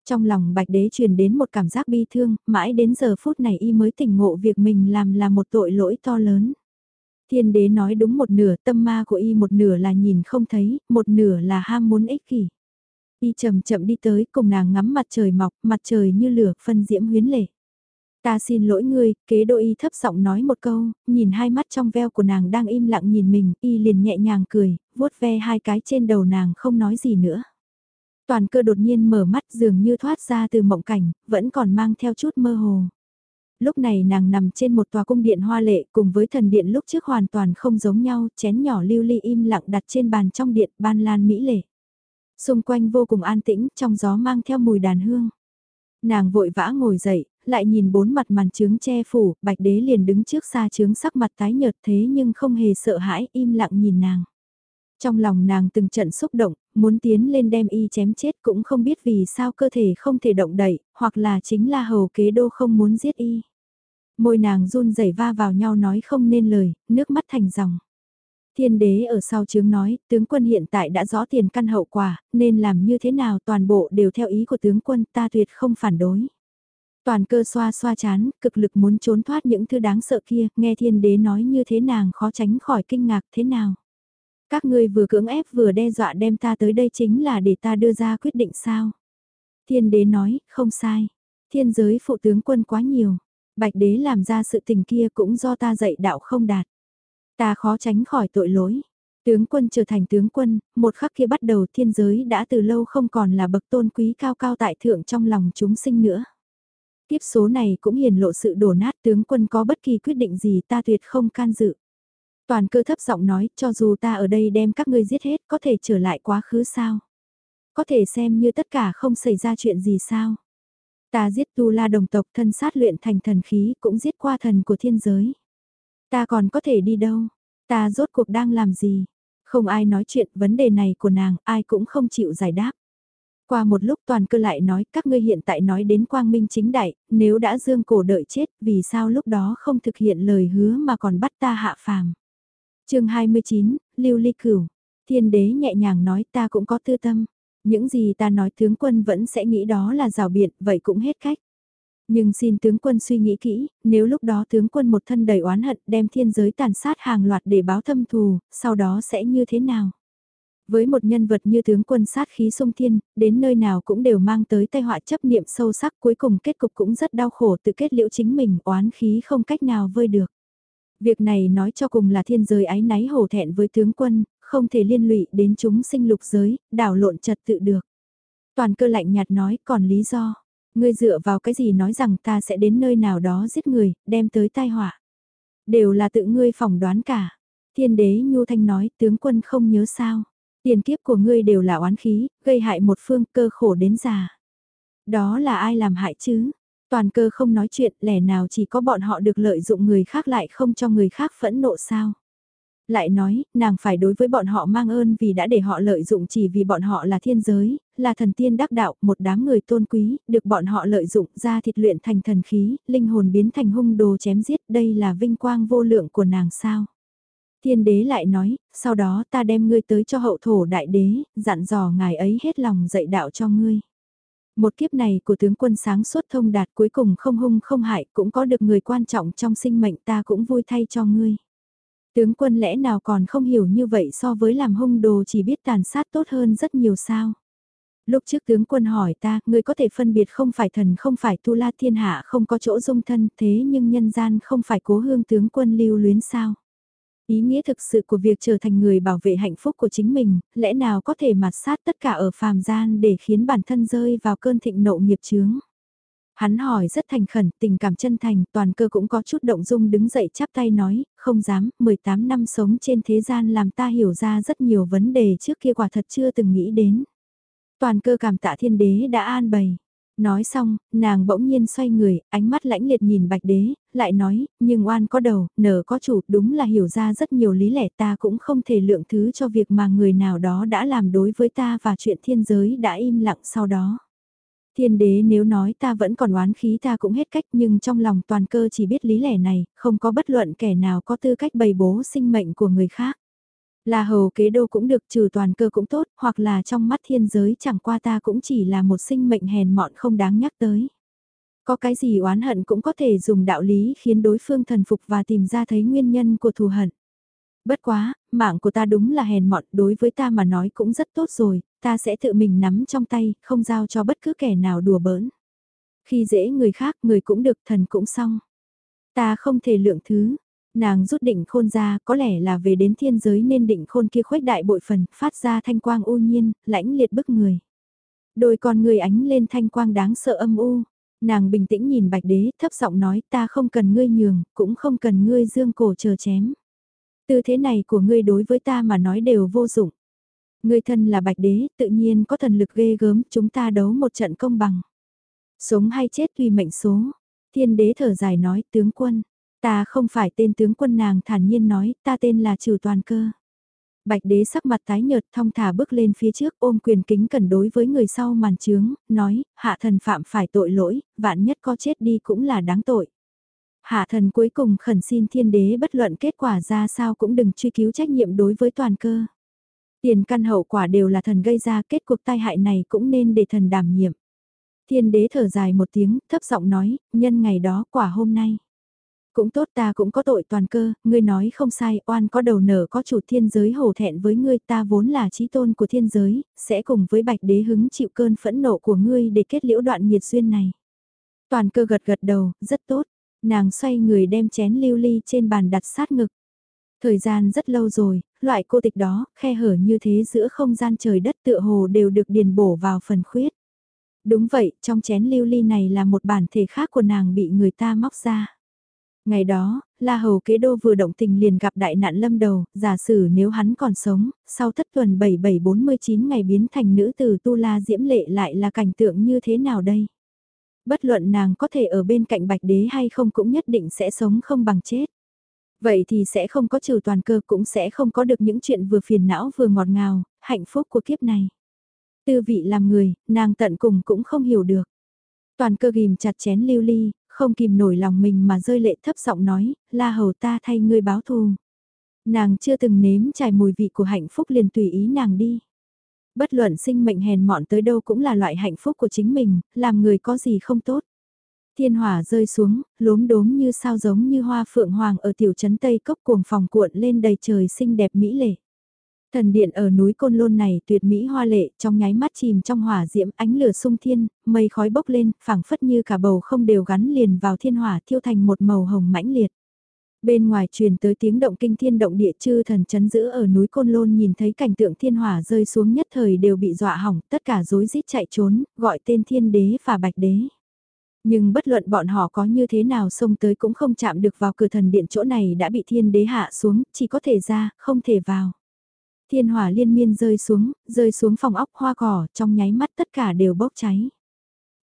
Trong lòng bạch đế truyền đến một cảm giác bi thương, mãi đến giờ phút này y mới tỉnh ngộ việc mình làm là một tội lỗi to lớn. Thiên đế nói đúng một nửa tâm ma của y một nửa là nhìn không thấy, một nửa là ham muốn ích kỷ. Y chậm chậm đi tới cùng nàng ngắm mặt trời mọc, mặt trời như lửa, phân diễm huyến lệ. Ta xin lỗi ngươi, kế đô y thấp giọng nói một câu, nhìn hai mắt trong veo của nàng đang im lặng nhìn mình, y liền nhẹ nhàng cười, vuốt ve hai cái trên đầu nàng không nói gì nữa. Toàn cơ đột nhiên mở mắt dường như thoát ra từ mộng cảnh, vẫn còn mang theo chút mơ hồ. Lúc này nàng nằm trên một tòa cung điện hoa lệ cùng với thần điện lúc trước hoàn toàn không giống nhau, chén nhỏ lưu ly im lặng đặt trên bàn trong điện ban lan mỹ lệ. Xung quanh vô cùng an tĩnh, trong gió mang theo mùi đàn hương. Nàng vội vã ngồi dậy, lại nhìn bốn mặt màn trướng che phủ, bạch đế liền đứng trước xa trướng sắc mặt tái nhợt thế nhưng không hề sợ hãi, im lặng nhìn nàng. Trong lòng nàng từng trận xúc động, muốn tiến lên đem y chém chết cũng không biết vì sao cơ thể không thể động đậy, hoặc là chính là hầu kế đô không muốn giết y. Môi nàng run rẩy va vào nhau nói không nên lời, nước mắt thành dòng. Thiên đế ở sau chướng nói, tướng quân hiện tại đã rõ tiền căn hậu quả, nên làm như thế nào toàn bộ đều theo ý của tướng quân ta tuyệt không phản đối. Toàn cơ xoa xoa chán, cực lực muốn trốn thoát những thứ đáng sợ kia, nghe thiên đế nói như thế nàng khó tránh khỏi kinh ngạc thế nào. Các ngươi vừa cưỡng ép vừa đe dọa đem ta tới đây chính là để ta đưa ra quyết định sao. Thiên đế nói, không sai. Thiên giới phụ tướng quân quá nhiều. Bạch đế làm ra sự tình kia cũng do ta dạy đạo không đạt. Ta khó tránh khỏi tội lỗi. Tướng quân trở thành tướng quân, một khắc kia bắt đầu thiên giới đã từ lâu không còn là bậc tôn quý cao cao tại thượng trong lòng chúng sinh nữa. Tiếp số này cũng hiền lộ sự đổ nát tướng quân có bất kỳ quyết định gì ta tuyệt không can dự. Toàn cơ thấp giọng nói, cho dù ta ở đây đem các ngươi giết hết, có thể trở lại quá khứ sao? Có thể xem như tất cả không xảy ra chuyện gì sao? Ta giết tu la đồng tộc thân sát luyện thành thần khí cũng giết qua thần của thiên giới. Ta còn có thể đi đâu? Ta rốt cuộc đang làm gì? Không ai nói chuyện vấn đề này của nàng, ai cũng không chịu giải đáp. Qua một lúc toàn cơ lại nói các ngươi hiện tại nói đến quang minh chính đại, nếu đã dương cổ đợi chết vì sao lúc đó không thực hiện lời hứa mà còn bắt ta hạ phàm chương 29, Lưu Ly Cửu. Thiên đế nhẹ nhàng nói ta cũng có tư tâm. Những gì ta nói tướng quân vẫn sẽ nghĩ đó là rào biện, vậy cũng hết cách. Nhưng xin tướng quân suy nghĩ kỹ, nếu lúc đó tướng quân một thân đầy oán hận đem thiên giới tàn sát hàng loạt để báo thâm thù, sau đó sẽ như thế nào? Với một nhân vật như tướng quân sát khí sung thiên, đến nơi nào cũng đều mang tới tai họa chấp niệm sâu sắc cuối cùng kết cục cũng rất đau khổ tự kết liễu chính mình oán khí không cách nào vơi được. Việc này nói cho cùng là thiên giới ái náy hổ thẹn với tướng quân, không thể liên lụy đến chúng sinh lục giới, đảo lộn trật tự được. Toàn cơ lạnh nhạt nói còn lý do, ngươi dựa vào cái gì nói rằng ta sẽ đến nơi nào đó giết người, đem tới tai họa. Đều là tự ngươi phỏng đoán cả. Thiên đế Nhu Thanh nói tướng quân không nhớ sao. Tiền kiếp của ngươi đều là oán khí, gây hại một phương cơ khổ đến già. Đó là ai làm hại chứ? Toàn cơ không nói chuyện, lẻ nào chỉ có bọn họ được lợi dụng người khác lại không cho người khác phẫn nộ sao? Lại nói, nàng phải đối với bọn họ mang ơn vì đã để họ lợi dụng chỉ vì bọn họ là thiên giới, là thần tiên đắc đạo, một đám người tôn quý, được bọn họ lợi dụng ra thịt luyện thành thần khí, linh hồn biến thành hung đồ chém giết, đây là vinh quang vô lượng của nàng sao. Thiên đế lại nói, sau đó ta đem ngươi tới cho hậu thổ đại đế, dặn dò ngài ấy hết lòng dạy đạo cho ngươi. Một kiếp này của tướng quân sáng suốt thông đạt cuối cùng không hung không hại cũng có được người quan trọng trong sinh mệnh ta cũng vui thay cho ngươi. Tướng quân lẽ nào còn không hiểu như vậy so với làm hung đồ chỉ biết tàn sát tốt hơn rất nhiều sao. Lúc trước tướng quân hỏi ta, ngươi có thể phân biệt không phải thần không phải tu la thiên hạ không có chỗ dung thân thế nhưng nhân gian không phải cố hương tướng quân lưu luyến sao. Ý nghĩa thực sự của việc trở thành người bảo vệ hạnh phúc của chính mình, lẽ nào có thể mặt sát tất cả ở phàm gian để khiến bản thân rơi vào cơn thịnh nộ nghiệp chướng. Hắn hỏi rất thành khẩn, tình cảm chân thành, toàn cơ cũng có chút động dung đứng dậy chắp tay nói, không dám, 18 năm sống trên thế gian làm ta hiểu ra rất nhiều vấn đề trước kia quả thật chưa từng nghĩ đến. Toàn cơ cảm tạ thiên đế đã an bày. Nói xong, nàng bỗng nhiên xoay người, ánh mắt lãnh liệt nhìn bạch đế, lại nói, nhưng oan có đầu, nở có chủ, đúng là hiểu ra rất nhiều lý lẽ ta cũng không thể lượng thứ cho việc mà người nào đó đã làm đối với ta và chuyện thiên giới đã im lặng sau đó. Thiên đế nếu nói ta vẫn còn oán khí ta cũng hết cách nhưng trong lòng toàn cơ chỉ biết lý lẽ này, không có bất luận kẻ nào có tư cách bày bố sinh mệnh của người khác. Là hầu kế đô cũng được trừ toàn cơ cũng tốt, hoặc là trong mắt thiên giới chẳng qua ta cũng chỉ là một sinh mệnh hèn mọn không đáng nhắc tới. Có cái gì oán hận cũng có thể dùng đạo lý khiến đối phương thần phục và tìm ra thấy nguyên nhân của thù hận. Bất quá, mạng của ta đúng là hèn mọn đối với ta mà nói cũng rất tốt rồi, ta sẽ tự mình nắm trong tay, không giao cho bất cứ kẻ nào đùa bỡn. Khi dễ người khác, người cũng được, thần cũng xong. Ta không thể lượng thứ, nàng rút định khôn ra, có lẽ là về đến thiên giới nên định khôn kia khuếch đại bội phần, phát ra thanh quang u nhiên, lãnh liệt bức người. Đôi con người ánh lên thanh quang đáng sợ âm u. Nàng bình tĩnh nhìn bạch đế, thấp giọng nói ta không cần ngươi nhường, cũng không cần ngươi dương cổ chờ chém. Tư thế này của ngươi đối với ta mà nói đều vô dụng. Ngươi thân là bạch đế, tự nhiên có thần lực ghê gớm, chúng ta đấu một trận công bằng. Sống hay chết tùy mệnh số. Thiên đế thở dài nói, tướng quân, Ta không phải tên tướng quân nàng thản nhiên nói, ta tên là trừ toàn cơ. Bạch đế sắc mặt tái nhợt thong thả bước lên phía trước ôm quyền kính cẩn đối với người sau màn trướng, nói, hạ thần phạm phải tội lỗi, vạn nhất có chết đi cũng là đáng tội. Hạ thần cuối cùng khẩn xin thiên đế bất luận kết quả ra sao cũng đừng truy cứu trách nhiệm đối với toàn cơ. Tiền căn hậu quả đều là thần gây ra kết cuộc tai hại này cũng nên để thần đảm nhiệm. Thiên đế thở dài một tiếng, thấp giọng nói, nhân ngày đó quả hôm nay. Cũng tốt ta cũng có tội toàn cơ, ngươi nói không sai, oan có đầu nở có chủ thiên giới hổ thẹn với ngươi ta vốn là trí tôn của thiên giới, sẽ cùng với bạch đế hứng chịu cơn phẫn nộ của ngươi để kết liễu đoạn nhiệt duyên này. Toàn cơ gật gật đầu, rất tốt, nàng xoay người đem chén lưu ly trên bàn đặt sát ngực. Thời gian rất lâu rồi, loại cô tịch đó, khe hở như thế giữa không gian trời đất tựa hồ đều được điền bổ vào phần khuyết. Đúng vậy, trong chén lưu ly này là một bản thể khác của nàng bị người ta móc ra. Ngày đó, La Hầu kế đô vừa động tình liền gặp đại nạn lâm đầu, giả sử nếu hắn còn sống, sau thất tuần 7749 ngày biến thành nữ tử Tu La Diễm Lệ lại là cảnh tượng như thế nào đây? Bất luận nàng có thể ở bên cạnh bạch đế hay không cũng nhất định sẽ sống không bằng chết. Vậy thì sẽ không có trừ toàn cơ cũng sẽ không có được những chuyện vừa phiền não vừa ngọt ngào, hạnh phúc của kiếp này. Tư vị làm người, nàng tận cùng cũng không hiểu được. Toàn cơ ghim chặt chén lưu ly, không kìm nổi lòng mình mà rơi lệ thấp giọng nói, la hầu ta thay ngươi báo thù. Nàng chưa từng nếm trải mùi vị của hạnh phúc liền tùy ý nàng đi. Bất luận sinh mệnh hèn mọn tới đâu cũng là loại hạnh phúc của chính mình, làm người có gì không tốt. Thiên hỏa rơi xuống, lốm đốm như sao giống như hoa phượng hoàng ở tiểu trấn Tây Cốc cuồng phòng cuộn lên đầy trời xinh đẹp mỹ lệ. Thần điện ở núi Côn Lôn này tuyệt mỹ hoa lệ, trong nháy mắt chìm trong hỏa diễm ánh lửa sung thiên, mây khói bốc lên, phảng phất như cả bầu không đều gắn liền vào thiên hỏa thiêu thành một màu hồng mãnh liệt. Bên ngoài truyền tới tiếng động kinh thiên động địa chư thần chấn giữ ở núi Côn Lôn nhìn thấy cảnh tượng thiên hỏa rơi xuống nhất thời đều bị dọa hỏng, tất cả rối rít chạy trốn, gọi tên thiên đế và bạch đế. Nhưng bất luận bọn họ có như thế nào xông tới cũng không chạm được vào cửa thần điện chỗ này đã bị thiên đế hạ xuống, chỉ có thể ra, không thể vào thiên hỏa liên miên rơi xuống, rơi xuống phòng óc hoa cỏ, trong nháy mắt tất cả đều bốc cháy.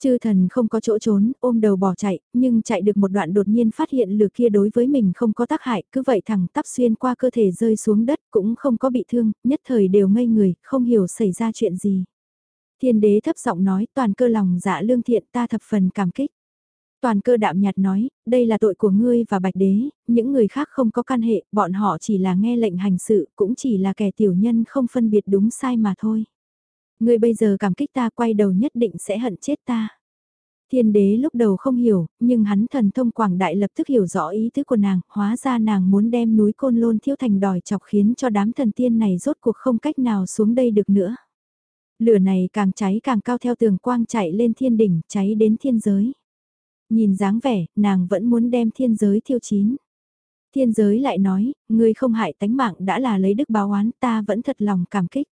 Chư thần không có chỗ trốn, ôm đầu bỏ chạy, nhưng chạy được một đoạn đột nhiên phát hiện lửa kia đối với mình không có tác hại, cứ vậy thẳng tắp xuyên qua cơ thể rơi xuống đất cũng không có bị thương, nhất thời đều ngây người, không hiểu xảy ra chuyện gì. Thiên đế thấp giọng nói toàn cơ lòng dạ lương thiện ta thập phần cảm kích. Toàn cơ đạm nhạt nói, đây là tội của ngươi và bạch đế, những người khác không có căn hệ, bọn họ chỉ là nghe lệnh hành sự, cũng chỉ là kẻ tiểu nhân không phân biệt đúng sai mà thôi. Ngươi bây giờ cảm kích ta quay đầu nhất định sẽ hận chết ta. Thiên đế lúc đầu không hiểu, nhưng hắn thần thông quảng đại lập tức hiểu rõ ý tứ của nàng, hóa ra nàng muốn đem núi côn lôn thiêu thành đòi chọc khiến cho đám thần tiên này rốt cuộc không cách nào xuống đây được nữa. Lửa này càng cháy càng cao theo tường quang chạy lên thiên đỉnh, cháy đến thiên giới. Nhìn dáng vẻ, nàng vẫn muốn đem thiên giới thiêu chín. Thiên giới lại nói, ngươi không hại tánh mạng đã là lấy đức báo oán ta vẫn thật lòng cảm kích.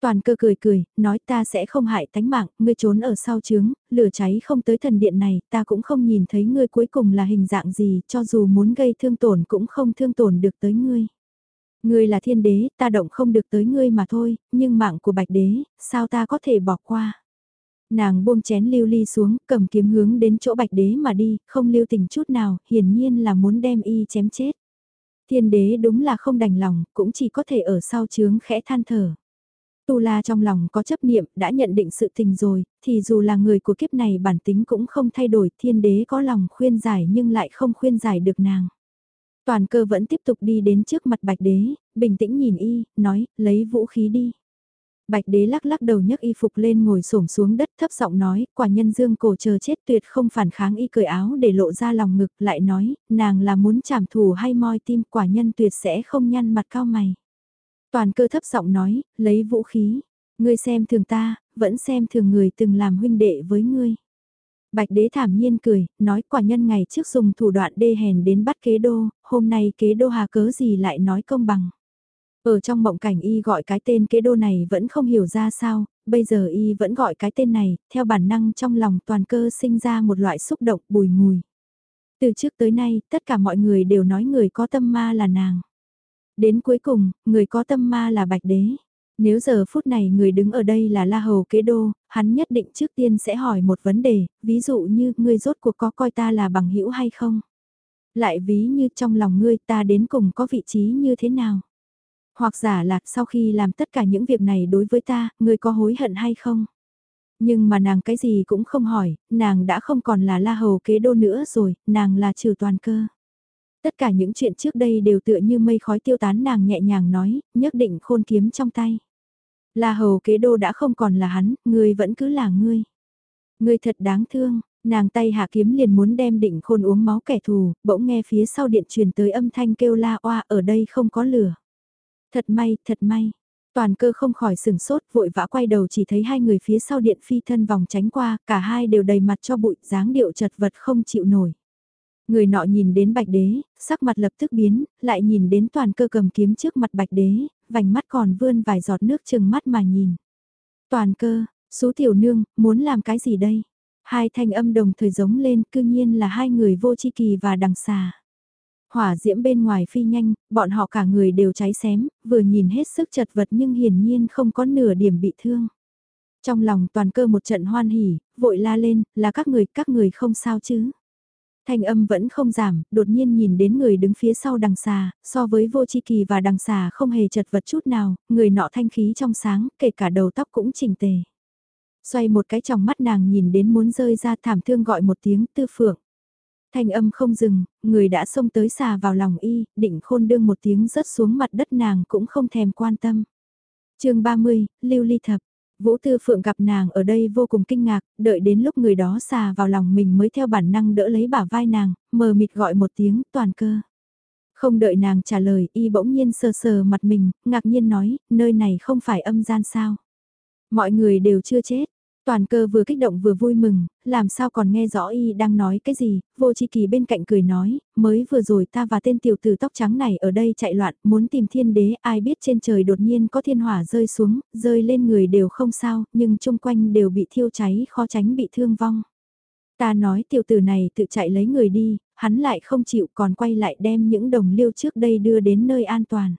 Toàn cơ cười cười, nói ta sẽ không hại tánh mạng, ngươi trốn ở sau trướng, lửa cháy không tới thần điện này, ta cũng không nhìn thấy ngươi cuối cùng là hình dạng gì, cho dù muốn gây thương tổn cũng không thương tổn được tới ngươi. Ngươi là thiên đế, ta động không được tới ngươi mà thôi, nhưng mạng của bạch đế, sao ta có thể bỏ qua. Nàng buông chén lưu ly xuống, cầm kiếm hướng đến chỗ bạch đế mà đi, không lưu tình chút nào, hiển nhiên là muốn đem y chém chết. Thiên đế đúng là không đành lòng, cũng chỉ có thể ở sau chướng khẽ than thở. Tu La trong lòng có chấp niệm, đã nhận định sự tình rồi, thì dù là người của kiếp này bản tính cũng không thay đổi, thiên đế có lòng khuyên giải nhưng lại không khuyên giải được nàng. Toàn cơ vẫn tiếp tục đi đến trước mặt bạch đế, bình tĩnh nhìn y, nói, lấy vũ khí đi. Bạch đế lắc lắc đầu nhấc y phục lên ngồi xổm xuống đất thấp giọng nói, quả nhân dương cổ chờ chết tuyệt không phản kháng y cởi áo để lộ ra lòng ngực lại nói, nàng là muốn chảm thù hay moi tim quả nhân tuyệt sẽ không nhăn mặt cao mày. Toàn cơ thấp giọng nói, lấy vũ khí, ngươi xem thường ta, vẫn xem thường người từng làm huynh đệ với ngươi. Bạch đế thảm nhiên cười, nói quả nhân ngày trước dùng thủ đoạn đê hèn đến bắt kế đô, hôm nay kế đô hà cớ gì lại nói công bằng. Ở trong mộng cảnh y gọi cái tên kế đô này vẫn không hiểu ra sao, bây giờ y vẫn gọi cái tên này, theo bản năng trong lòng toàn cơ sinh ra một loại xúc động bùi ngùi. Từ trước tới nay, tất cả mọi người đều nói người có tâm ma là nàng. Đến cuối cùng, người có tâm ma là bạch đế. Nếu giờ phút này người đứng ở đây là La Hầu Kế Đô, hắn nhất định trước tiên sẽ hỏi một vấn đề, ví dụ như ngươi rốt cuộc có coi ta là bằng hữu hay không? Lại ví như trong lòng ngươi ta đến cùng có vị trí như thế nào? Hoặc giả là sau khi làm tất cả những việc này đối với ta, ngươi có hối hận hay không? Nhưng mà nàng cái gì cũng không hỏi, nàng đã không còn là La Hầu Kế Đô nữa rồi, nàng là trừ toàn cơ. Tất cả những chuyện trước đây đều tựa như mây khói tiêu tán nàng nhẹ nhàng nói, nhất định khôn kiếm trong tay. La hầu kế đô đã không còn là hắn, ngươi vẫn cứ là ngươi. Ngươi thật đáng thương, nàng tay hạ kiếm liền muốn đem định khôn uống máu kẻ thù, bỗng nghe phía sau điện truyền tới âm thanh kêu la oa ở đây không có lửa. Thật may, thật may. Toàn cơ không khỏi sừng sốt, vội vã quay đầu chỉ thấy hai người phía sau điện phi thân vòng tránh qua, cả hai đều đầy mặt cho bụi, dáng điệu chật vật không chịu nổi. Người nọ nhìn đến bạch đế, sắc mặt lập tức biến, lại nhìn đến toàn cơ cầm kiếm trước mặt bạch đế, vành mắt còn vươn vài giọt nước chừng mắt mà nhìn. Toàn cơ, số tiểu nương, muốn làm cái gì đây? Hai thanh âm đồng thời giống lên cư nhiên là hai người vô chi kỳ và đằng xà. Hỏa diễm bên ngoài phi nhanh, bọn họ cả người đều cháy xém, vừa nhìn hết sức chật vật nhưng hiển nhiên không có nửa điểm bị thương. Trong lòng toàn cơ một trận hoan hỉ, vội la lên, là các người, các người không sao chứ. Thanh âm vẫn không giảm, đột nhiên nhìn đến người đứng phía sau đằng xà, so với vô chi kỳ và đằng xà không hề chật vật chút nào, người nọ thanh khí trong sáng, kể cả đầu tóc cũng chỉnh tề. Xoay một cái trong mắt nàng nhìn đến muốn rơi ra thảm thương gọi một tiếng tư phượng. Thanh âm không dừng, người đã xông tới xà vào lòng y, định khôn đương một tiếng rớt xuống mặt đất nàng cũng không thèm quan tâm. chương 30, Lưu Ly Thập Vũ Tư Phượng gặp nàng ở đây vô cùng kinh ngạc, đợi đến lúc người đó xà vào lòng mình mới theo bản năng đỡ lấy bả vai nàng, mờ mịt gọi một tiếng toàn cơ. Không đợi nàng trả lời, y bỗng nhiên sờ sờ mặt mình, ngạc nhiên nói, nơi này không phải âm gian sao. Mọi người đều chưa chết, Toàn cơ vừa kích động vừa vui mừng, làm sao còn nghe rõ y đang nói cái gì, vô chi kỳ bên cạnh cười nói, mới vừa rồi ta và tên tiểu tử tóc trắng này ở đây chạy loạn, muốn tìm thiên đế, ai biết trên trời đột nhiên có thiên hỏa rơi xuống, rơi lên người đều không sao, nhưng chung quanh đều bị thiêu cháy khó tránh bị thương vong. Ta nói tiểu tử này tự chạy lấy người đi, hắn lại không chịu còn quay lại đem những đồng liêu trước đây đưa đến nơi an toàn.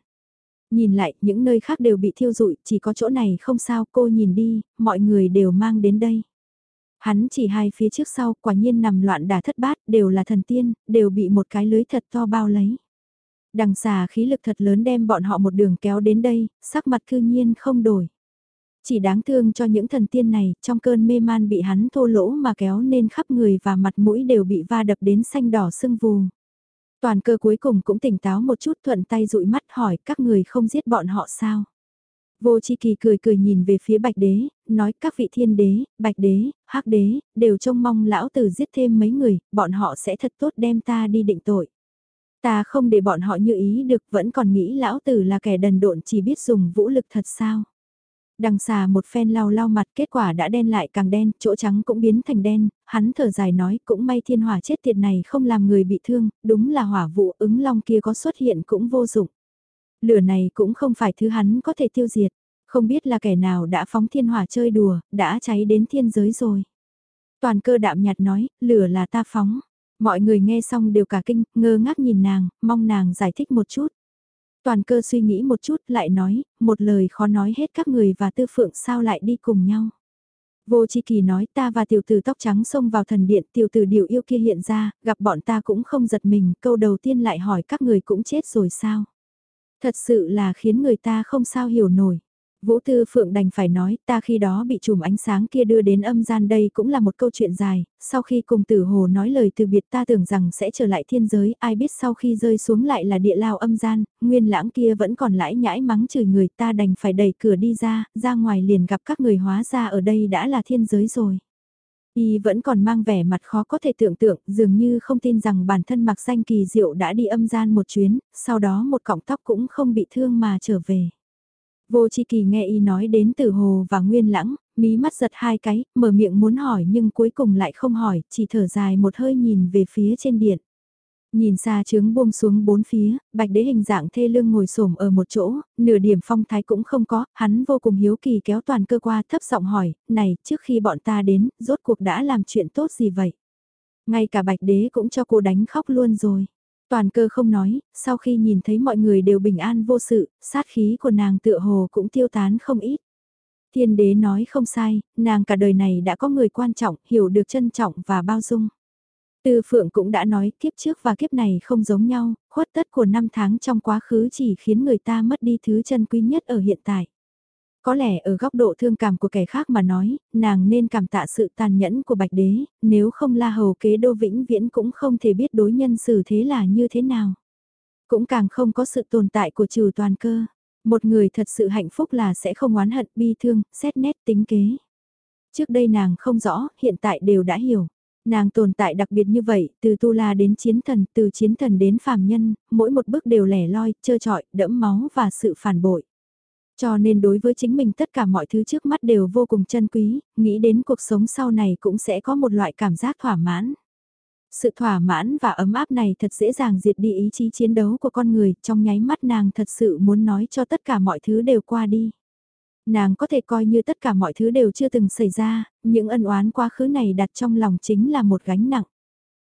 Nhìn lại, những nơi khác đều bị thiêu rụi, chỉ có chỗ này không sao, cô nhìn đi, mọi người đều mang đến đây. Hắn chỉ hai phía trước sau, quả nhiên nằm loạn đả thất bát, đều là thần tiên, đều bị một cái lưới thật to bao lấy. Đằng xà khí lực thật lớn đem bọn họ một đường kéo đến đây, sắc mặt cư nhiên không đổi. Chỉ đáng thương cho những thần tiên này, trong cơn mê man bị hắn thô lỗ mà kéo nên khắp người và mặt mũi đều bị va đập đến xanh đỏ sưng vù. Toàn cơ cuối cùng cũng tỉnh táo một chút thuận tay dụi mắt hỏi các người không giết bọn họ sao. Vô chi kỳ cười cười nhìn về phía bạch đế, nói các vị thiên đế, bạch đế, hắc đế, đều trông mong lão tử giết thêm mấy người, bọn họ sẽ thật tốt đem ta đi định tội. Ta không để bọn họ như ý được vẫn còn nghĩ lão tử là kẻ đần độn chỉ biết dùng vũ lực thật sao. Đằng xà một phen lau lau mặt kết quả đã đen lại càng đen, chỗ trắng cũng biến thành đen, hắn thở dài nói cũng may thiên hỏa chết tiệt này không làm người bị thương, đúng là hỏa vụ ứng long kia có xuất hiện cũng vô dụng. Lửa này cũng không phải thứ hắn có thể tiêu diệt, không biết là kẻ nào đã phóng thiên hỏa chơi đùa, đã cháy đến thiên giới rồi. Toàn cơ đạm nhạt nói, lửa là ta phóng. Mọi người nghe xong đều cả kinh, ngơ ngác nhìn nàng, mong nàng giải thích một chút. Toàn cơ suy nghĩ một chút lại nói, một lời khó nói hết các người và tư phượng sao lại đi cùng nhau. Vô Chi Kỳ nói ta và tiểu tử tóc trắng xông vào thần điện tiểu tử điều yêu kia hiện ra, gặp bọn ta cũng không giật mình, câu đầu tiên lại hỏi các người cũng chết rồi sao. Thật sự là khiến người ta không sao hiểu nổi. Vũ Tư Phượng đành phải nói, ta khi đó bị chùm ánh sáng kia đưa đến âm gian đây cũng là một câu chuyện dài, sau khi cùng tử hồ nói lời từ biệt ta tưởng rằng sẽ trở lại thiên giới, ai biết sau khi rơi xuống lại là địa lao âm gian, nguyên lãng kia vẫn còn lãi nhãi mắng chửi người ta đành phải đẩy cửa đi ra, ra ngoài liền gặp các người hóa ra ở đây đã là thiên giới rồi. Y vẫn còn mang vẻ mặt khó có thể tưởng tượng, dường như không tin rằng bản thân mặc danh kỳ diệu đã đi âm gian một chuyến, sau đó một cọng tóc cũng không bị thương mà trở về. Vô Chi Kỳ nghe y nói đến Tử Hồ và Nguyên Lãng, mí mắt giật hai cái, mở miệng muốn hỏi nhưng cuối cùng lại không hỏi, chỉ thở dài một hơi nhìn về phía trên điện. Nhìn xa trướng buông xuống bốn phía, bạch đế hình dạng thê lương ngồi xổm ở một chỗ, nửa điểm phong thái cũng không có, hắn vô cùng hiếu kỳ kéo toàn cơ qua thấp giọng hỏi, này, trước khi bọn ta đến, rốt cuộc đã làm chuyện tốt gì vậy? Ngay cả bạch đế cũng cho cô đánh khóc luôn rồi. Toàn cơ không nói, sau khi nhìn thấy mọi người đều bình an vô sự, sát khí của nàng tựa hồ cũng tiêu tán không ít. Thiên đế nói không sai, nàng cả đời này đã có người quan trọng, hiểu được trân trọng và bao dung. Tư Phượng cũng đã nói kiếp trước và kiếp này không giống nhau, khuất tất của năm tháng trong quá khứ chỉ khiến người ta mất đi thứ chân quý nhất ở hiện tại. Có lẽ ở góc độ thương cảm của kẻ khác mà nói, nàng nên cảm tạ sự tàn nhẫn của bạch đế, nếu không la hầu kế đô vĩnh viễn cũng không thể biết đối nhân xử thế là như thế nào. Cũng càng không có sự tồn tại của trừ toàn cơ. Một người thật sự hạnh phúc là sẽ không oán hận bi thương, xét nét tính kế. Trước đây nàng không rõ, hiện tại đều đã hiểu. Nàng tồn tại đặc biệt như vậy, từ tu la đến chiến thần, từ chiến thần đến phàm nhân, mỗi một bước đều lẻ loi, trơ trọi, đẫm máu và sự phản bội. Cho nên đối với chính mình tất cả mọi thứ trước mắt đều vô cùng chân quý, nghĩ đến cuộc sống sau này cũng sẽ có một loại cảm giác thỏa mãn. Sự thỏa mãn và ấm áp này thật dễ dàng diệt đi ý chí chiến đấu của con người, trong nháy mắt nàng thật sự muốn nói cho tất cả mọi thứ đều qua đi. Nàng có thể coi như tất cả mọi thứ đều chưa từng xảy ra, những ân oán quá khứ này đặt trong lòng chính là một gánh nặng.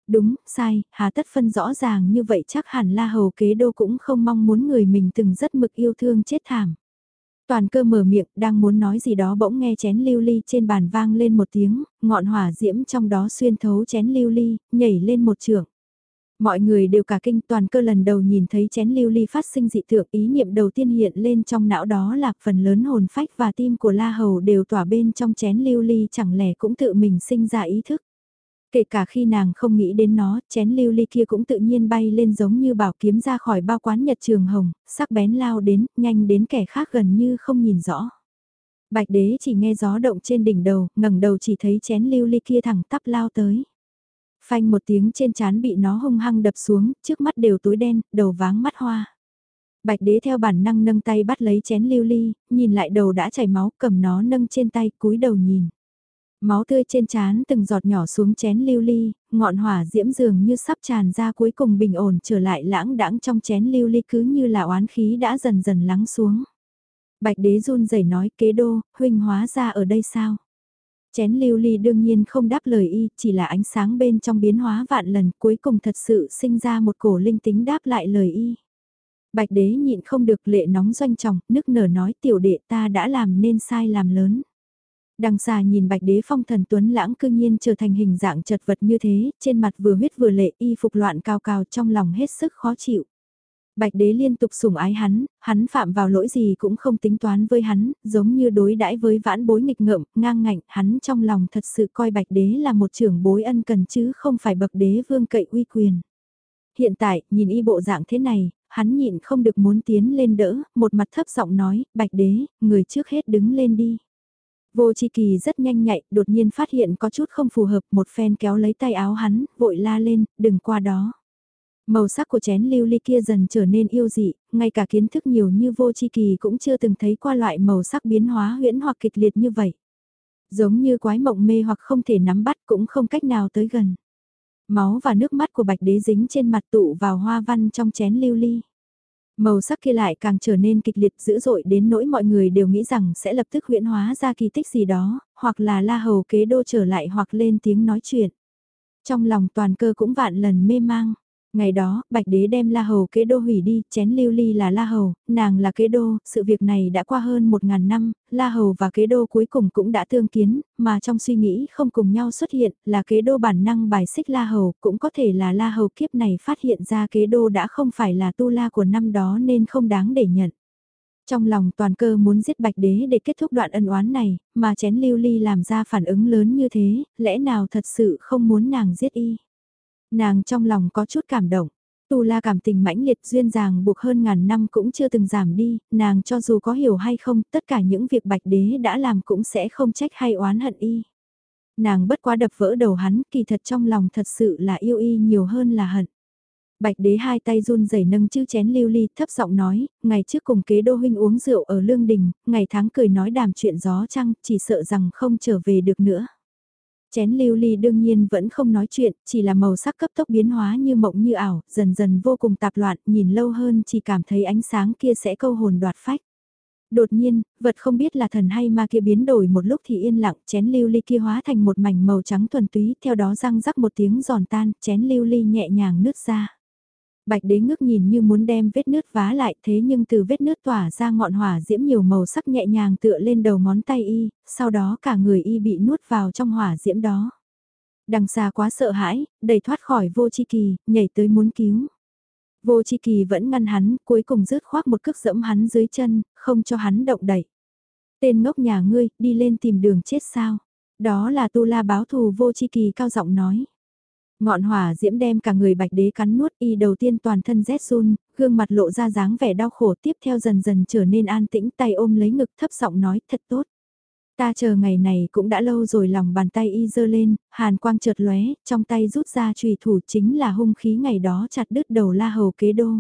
Đúng, sai, hà tất phân rõ ràng như vậy chắc hẳn la hầu kế đô cũng không mong muốn người mình từng rất mực yêu thương chết thảm. Toàn cơ mở miệng, đang muốn nói gì đó bỗng nghe chén lưu ly trên bàn vang lên một tiếng, ngọn hỏa diễm trong đó xuyên thấu chén lưu ly, nhảy lên một trường. Mọi người đều cả kinh toàn cơ lần đầu nhìn thấy chén lưu ly phát sinh dị tượng ý niệm đầu tiên hiện lên trong não đó là phần lớn hồn phách và tim của La Hầu đều tỏa bên trong chén lưu ly chẳng lẽ cũng tự mình sinh ra ý thức. Kể cả khi nàng không nghĩ đến nó, chén lưu ly kia cũng tự nhiên bay lên giống như bảo kiếm ra khỏi bao quán nhật trường hồng, sắc bén lao đến, nhanh đến kẻ khác gần như không nhìn rõ. Bạch đế chỉ nghe gió động trên đỉnh đầu, ngẩng đầu chỉ thấy chén lưu ly kia thẳng tắp lao tới. Phanh một tiếng trên chán bị nó hung hăng đập xuống, trước mắt đều tối đen, đầu váng mắt hoa. Bạch đế theo bản năng nâng tay bắt lấy chén lưu ly, nhìn lại đầu đã chảy máu, cầm nó nâng trên tay, cúi đầu nhìn. Máu tươi trên trán từng giọt nhỏ xuống chén lưu ly, ngọn hỏa diễm dường như sắp tràn ra cuối cùng bình ổn trở lại lãng đãng trong chén lưu ly cứ như là oán khí đã dần dần lắng xuống. Bạch đế run rẩy nói kế đô, huynh hóa ra ở đây sao? Chén lưu ly đương nhiên không đáp lời y, chỉ là ánh sáng bên trong biến hóa vạn lần cuối cùng thật sự sinh ra một cổ linh tính đáp lại lời y. Bạch đế nhịn không được lệ nóng doanh trọng, nức nở nói tiểu đệ ta đã làm nên sai làm lớn. Đằng xà nhìn bạch đế phong thần tuấn lãng cương nhiên trở thành hình dạng chật vật như thế, trên mặt vừa huyết vừa lệ y phục loạn cao cao trong lòng hết sức khó chịu. Bạch đế liên tục sủng ái hắn, hắn phạm vào lỗi gì cũng không tính toán với hắn, giống như đối đãi với vãn bối nghịch ngợm, ngang ngạnh, hắn trong lòng thật sự coi bạch đế là một trưởng bối ân cần chứ không phải bậc đế vương cậy uy quyền. Hiện tại, nhìn y bộ dạng thế này, hắn nhịn không được muốn tiến lên đỡ, một mặt thấp giọng nói, bạch đế, người trước hết đứng lên đi. Vô Chi Kỳ rất nhanh nhạy, đột nhiên phát hiện có chút không phù hợp, một phen kéo lấy tay áo hắn, vội la lên, đừng qua đó. Màu sắc của chén lưu ly kia dần trở nên yêu dị, ngay cả kiến thức nhiều như vô chi kỳ cũng chưa từng thấy qua loại màu sắc biến hóa huyễn hoặc kịch liệt như vậy. Giống như quái mộng mê hoặc không thể nắm bắt cũng không cách nào tới gần. Máu và nước mắt của bạch đế dính trên mặt tụ vào hoa văn trong chén lưu ly. Màu sắc kia lại càng trở nên kịch liệt dữ dội đến nỗi mọi người đều nghĩ rằng sẽ lập tức huyễn hóa ra kỳ tích gì đó, hoặc là la hầu kế đô trở lại hoặc lên tiếng nói chuyện. Trong lòng toàn cơ cũng vạn lần mê mang. Ngày đó, Bạch Đế đem La Hầu kế đô hủy đi, chén lưu ly là La Hầu, nàng là kế đô, sự việc này đã qua hơn một ngàn năm, La Hầu và kế đô cuối cùng cũng đã tương kiến, mà trong suy nghĩ không cùng nhau xuất hiện, là kế đô bản năng bài xích La Hầu, cũng có thể là La Hầu kiếp này phát hiện ra kế đô đã không phải là tu la của năm đó nên không đáng để nhận. Trong lòng toàn cơ muốn giết bạch đế để kết thúc đoạn ân oán này, mà chén lưu ly làm ra phản ứng lớn như thế, lẽ nào thật sự không muốn nàng giết y. Nàng trong lòng có chút cảm động. Tu la cảm tình mãnh liệt duyên dàng buộc hơn ngàn năm cũng chưa từng giảm đi, nàng cho dù có hiểu hay không, tất cả những việc bạch đế đã làm cũng sẽ không trách hay oán hận y. Nàng bất quá đập vỡ đầu hắn, kỳ thật trong lòng thật sự là yêu y nhiều hơn là hận. Bạch đế hai tay run rẩy nâng chữ chén lưu ly, thấp giọng nói, ngày trước cùng kế đô huynh uống rượu ở lương đình, ngày tháng cười nói đàm chuyện gió trăng, chỉ sợ rằng không trở về được nữa. Chén lưu ly đương nhiên vẫn không nói chuyện, chỉ là màu sắc cấp tốc biến hóa như mộng như ảo, dần dần vô cùng tạp loạn, nhìn lâu hơn chỉ cảm thấy ánh sáng kia sẽ câu hồn đoạt phách. Đột nhiên, vật không biết là thần hay ma kia biến đổi một lúc thì yên lặng, chén lưu ly kia hóa thành một mảnh màu trắng thuần túy, theo đó răng rắc một tiếng giòn tan, chén lưu ly nhẹ nhàng nứt ra. Bạch đế ngước nhìn như muốn đem vết nứt vá lại thế nhưng từ vết nứt tỏa ra ngọn hỏa diễm nhiều màu sắc nhẹ nhàng tựa lên đầu ngón tay y, sau đó cả người y bị nuốt vào trong hỏa diễm đó. Đằng xa quá sợ hãi, đầy thoát khỏi vô chi kỳ, nhảy tới muốn cứu. Vô chi kỳ vẫn ngăn hắn, cuối cùng rớt khoác một cước dẫm hắn dưới chân, không cho hắn động đẩy. Tên ngốc nhà ngươi, đi lên tìm đường chết sao? Đó là tu la báo thù vô chi kỳ cao giọng nói. Ngọn hỏa diễm đem cả người bạch đế cắn nuốt y đầu tiên toàn thân rét run, gương mặt lộ ra dáng vẻ đau khổ tiếp theo dần dần trở nên an tĩnh tay ôm lấy ngực thấp giọng nói thật tốt. Ta chờ ngày này cũng đã lâu rồi lòng bàn tay y dơ lên, hàn quang chợt lóe, trong tay rút ra trùy thủ chính là hung khí ngày đó chặt đứt đầu la hầu kế đô.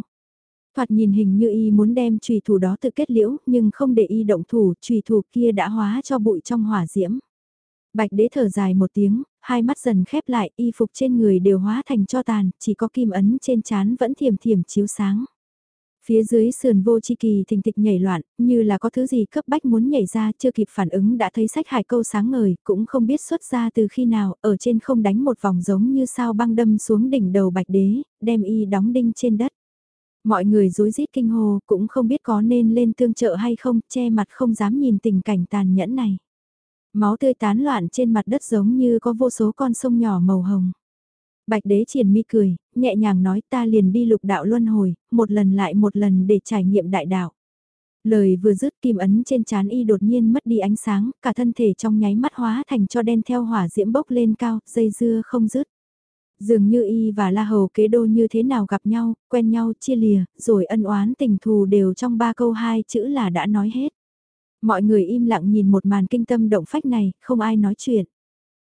Thoạt nhìn hình như y muốn đem trùy thủ đó tự kết liễu, nhưng không để y động thủ, trùy thủ kia đã hóa cho bụi trong hỏa diễm. Bạch đế thở dài một tiếng, hai mắt dần khép lại, y phục trên người đều hóa thành cho tàn, chỉ có kim ấn trên trán vẫn thiềm thiềm chiếu sáng. Phía dưới sườn vô chi kỳ thình thịch nhảy loạn, như là có thứ gì cấp bách muốn nhảy ra, chưa kịp phản ứng đã thấy sách hải câu sáng ngời, cũng không biết xuất ra từ khi nào, ở trên không đánh một vòng giống như sao băng đâm xuống đỉnh đầu bạch đế, đem y đóng đinh trên đất. Mọi người rối rít kinh hồ, cũng không biết có nên lên tương trợ hay không, che mặt không dám nhìn tình cảnh tàn nhẫn này. Máu tươi tán loạn trên mặt đất giống như có vô số con sông nhỏ màu hồng. Bạch đế triển mi cười, nhẹ nhàng nói ta liền đi lục đạo luân hồi, một lần lại một lần để trải nghiệm đại đạo. Lời vừa dứt kim ấn trên trán y đột nhiên mất đi ánh sáng, cả thân thể trong nháy mắt hóa thành cho đen theo hỏa diễm bốc lên cao, dây dưa không dứt. Dường như y và La Hầu kế đô như thế nào gặp nhau, quen nhau, chia lìa, rồi ân oán tình thù đều trong ba câu hai chữ là đã nói hết. Mọi người im lặng nhìn một màn kinh tâm động phách này, không ai nói chuyện.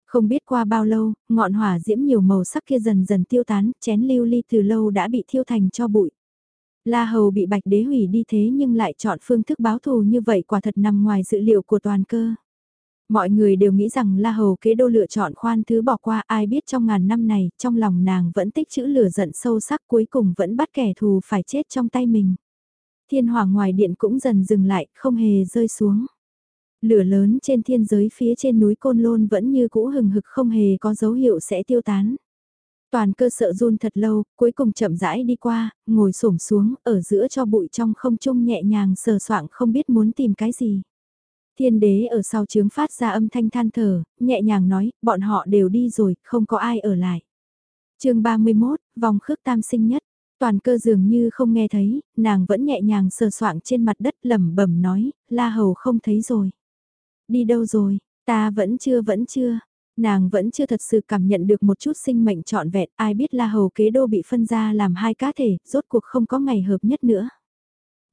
Không biết qua bao lâu, ngọn hỏa diễm nhiều màu sắc kia dần dần tiêu tán, chén lưu ly từ lâu đã bị thiêu thành cho bụi. La Hầu bị bạch đế hủy đi thế nhưng lại chọn phương thức báo thù như vậy quả thật nằm ngoài dự liệu của toàn cơ. Mọi người đều nghĩ rằng La Hầu kế đô lựa chọn khoan thứ bỏ qua ai biết trong ngàn năm này, trong lòng nàng vẫn tích chữ lửa giận sâu sắc cuối cùng vẫn bắt kẻ thù phải chết trong tay mình thiên hỏa ngoài điện cũng dần dừng lại, không hề rơi xuống. Lửa lớn trên thiên giới phía trên núi Côn Lôn vẫn như cũ hừng hực không hề có dấu hiệu sẽ tiêu tán. Toàn cơ sợ run thật lâu, cuối cùng chậm rãi đi qua, ngồi xổm xuống, ở giữa cho bụi trong không trung nhẹ nhàng sờ soạng không biết muốn tìm cái gì. Thiên đế ở sau chướng phát ra âm thanh than thở, nhẹ nhàng nói, bọn họ đều đi rồi, không có ai ở lại. chương 31, vòng khước tam sinh nhất, toàn cơ dường như không nghe thấy, nàng vẫn nhẹ nhàng sờ soạng trên mặt đất lẩm bẩm nói, la hầu không thấy rồi. Đi đâu rồi, ta vẫn chưa vẫn chưa, nàng vẫn chưa thật sự cảm nhận được một chút sinh mệnh trọn vẹn, ai biết la hầu kế đô bị phân ra làm hai cá thể, rốt cuộc không có ngày hợp nhất nữa.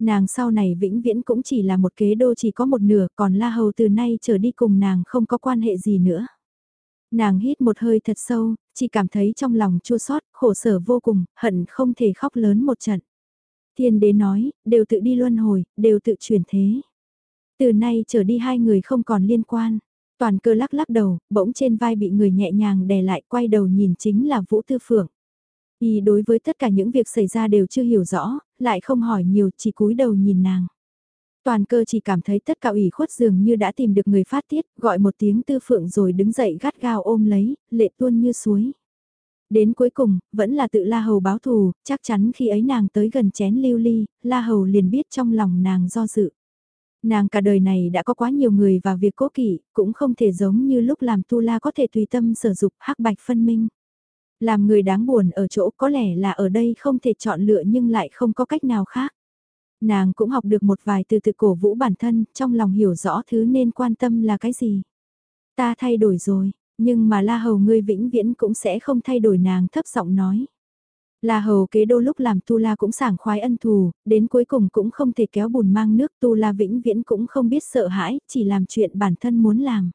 Nàng sau này vĩnh viễn cũng chỉ là một kế đô chỉ có một nửa, còn la hầu từ nay trở đi cùng nàng không có quan hệ gì nữa. Nàng hít một hơi thật sâu, chỉ cảm thấy trong lòng chua xót, khổ sở vô cùng, hận không thể khóc lớn một trận. Thiên đế nói, đều tự đi luân hồi, đều tự chuyển thế. Từ nay trở đi hai người không còn liên quan. Toàn cơ lắc lắc đầu, bỗng trên vai bị người nhẹ nhàng đè lại quay đầu nhìn chính là Vũ Tư Phượng. Y đối với tất cả những việc xảy ra đều chưa hiểu rõ, lại không hỏi nhiều chỉ cúi đầu nhìn nàng. Toàn cơ chỉ cảm thấy tất cả ủy khuất dường như đã tìm được người phát tiết, gọi một tiếng tư phượng rồi đứng dậy gắt gao ôm lấy, lệ tuôn như suối. Đến cuối cùng, vẫn là tự La Hầu báo thù, chắc chắn khi ấy nàng tới gần chén lưu ly, La Hầu liền biết trong lòng nàng do dự. Nàng cả đời này đã có quá nhiều người và việc cố kỵ, cũng không thể giống như lúc làm tu la có thể tùy tâm sở dục hắc bạch phân minh. Làm người đáng buồn ở chỗ có lẽ là ở đây không thể chọn lựa nhưng lại không có cách nào khác. Nàng cũng học được một vài từ từ cổ vũ bản thân, trong lòng hiểu rõ thứ nên quan tâm là cái gì. Ta thay đổi rồi, nhưng mà la hầu ngươi vĩnh viễn cũng sẽ không thay đổi nàng thấp giọng nói. La hầu kế đô lúc làm tu la cũng sảng khoái ân thù, đến cuối cùng cũng không thể kéo bùn mang nước tu la vĩnh viễn cũng không biết sợ hãi, chỉ làm chuyện bản thân muốn làm.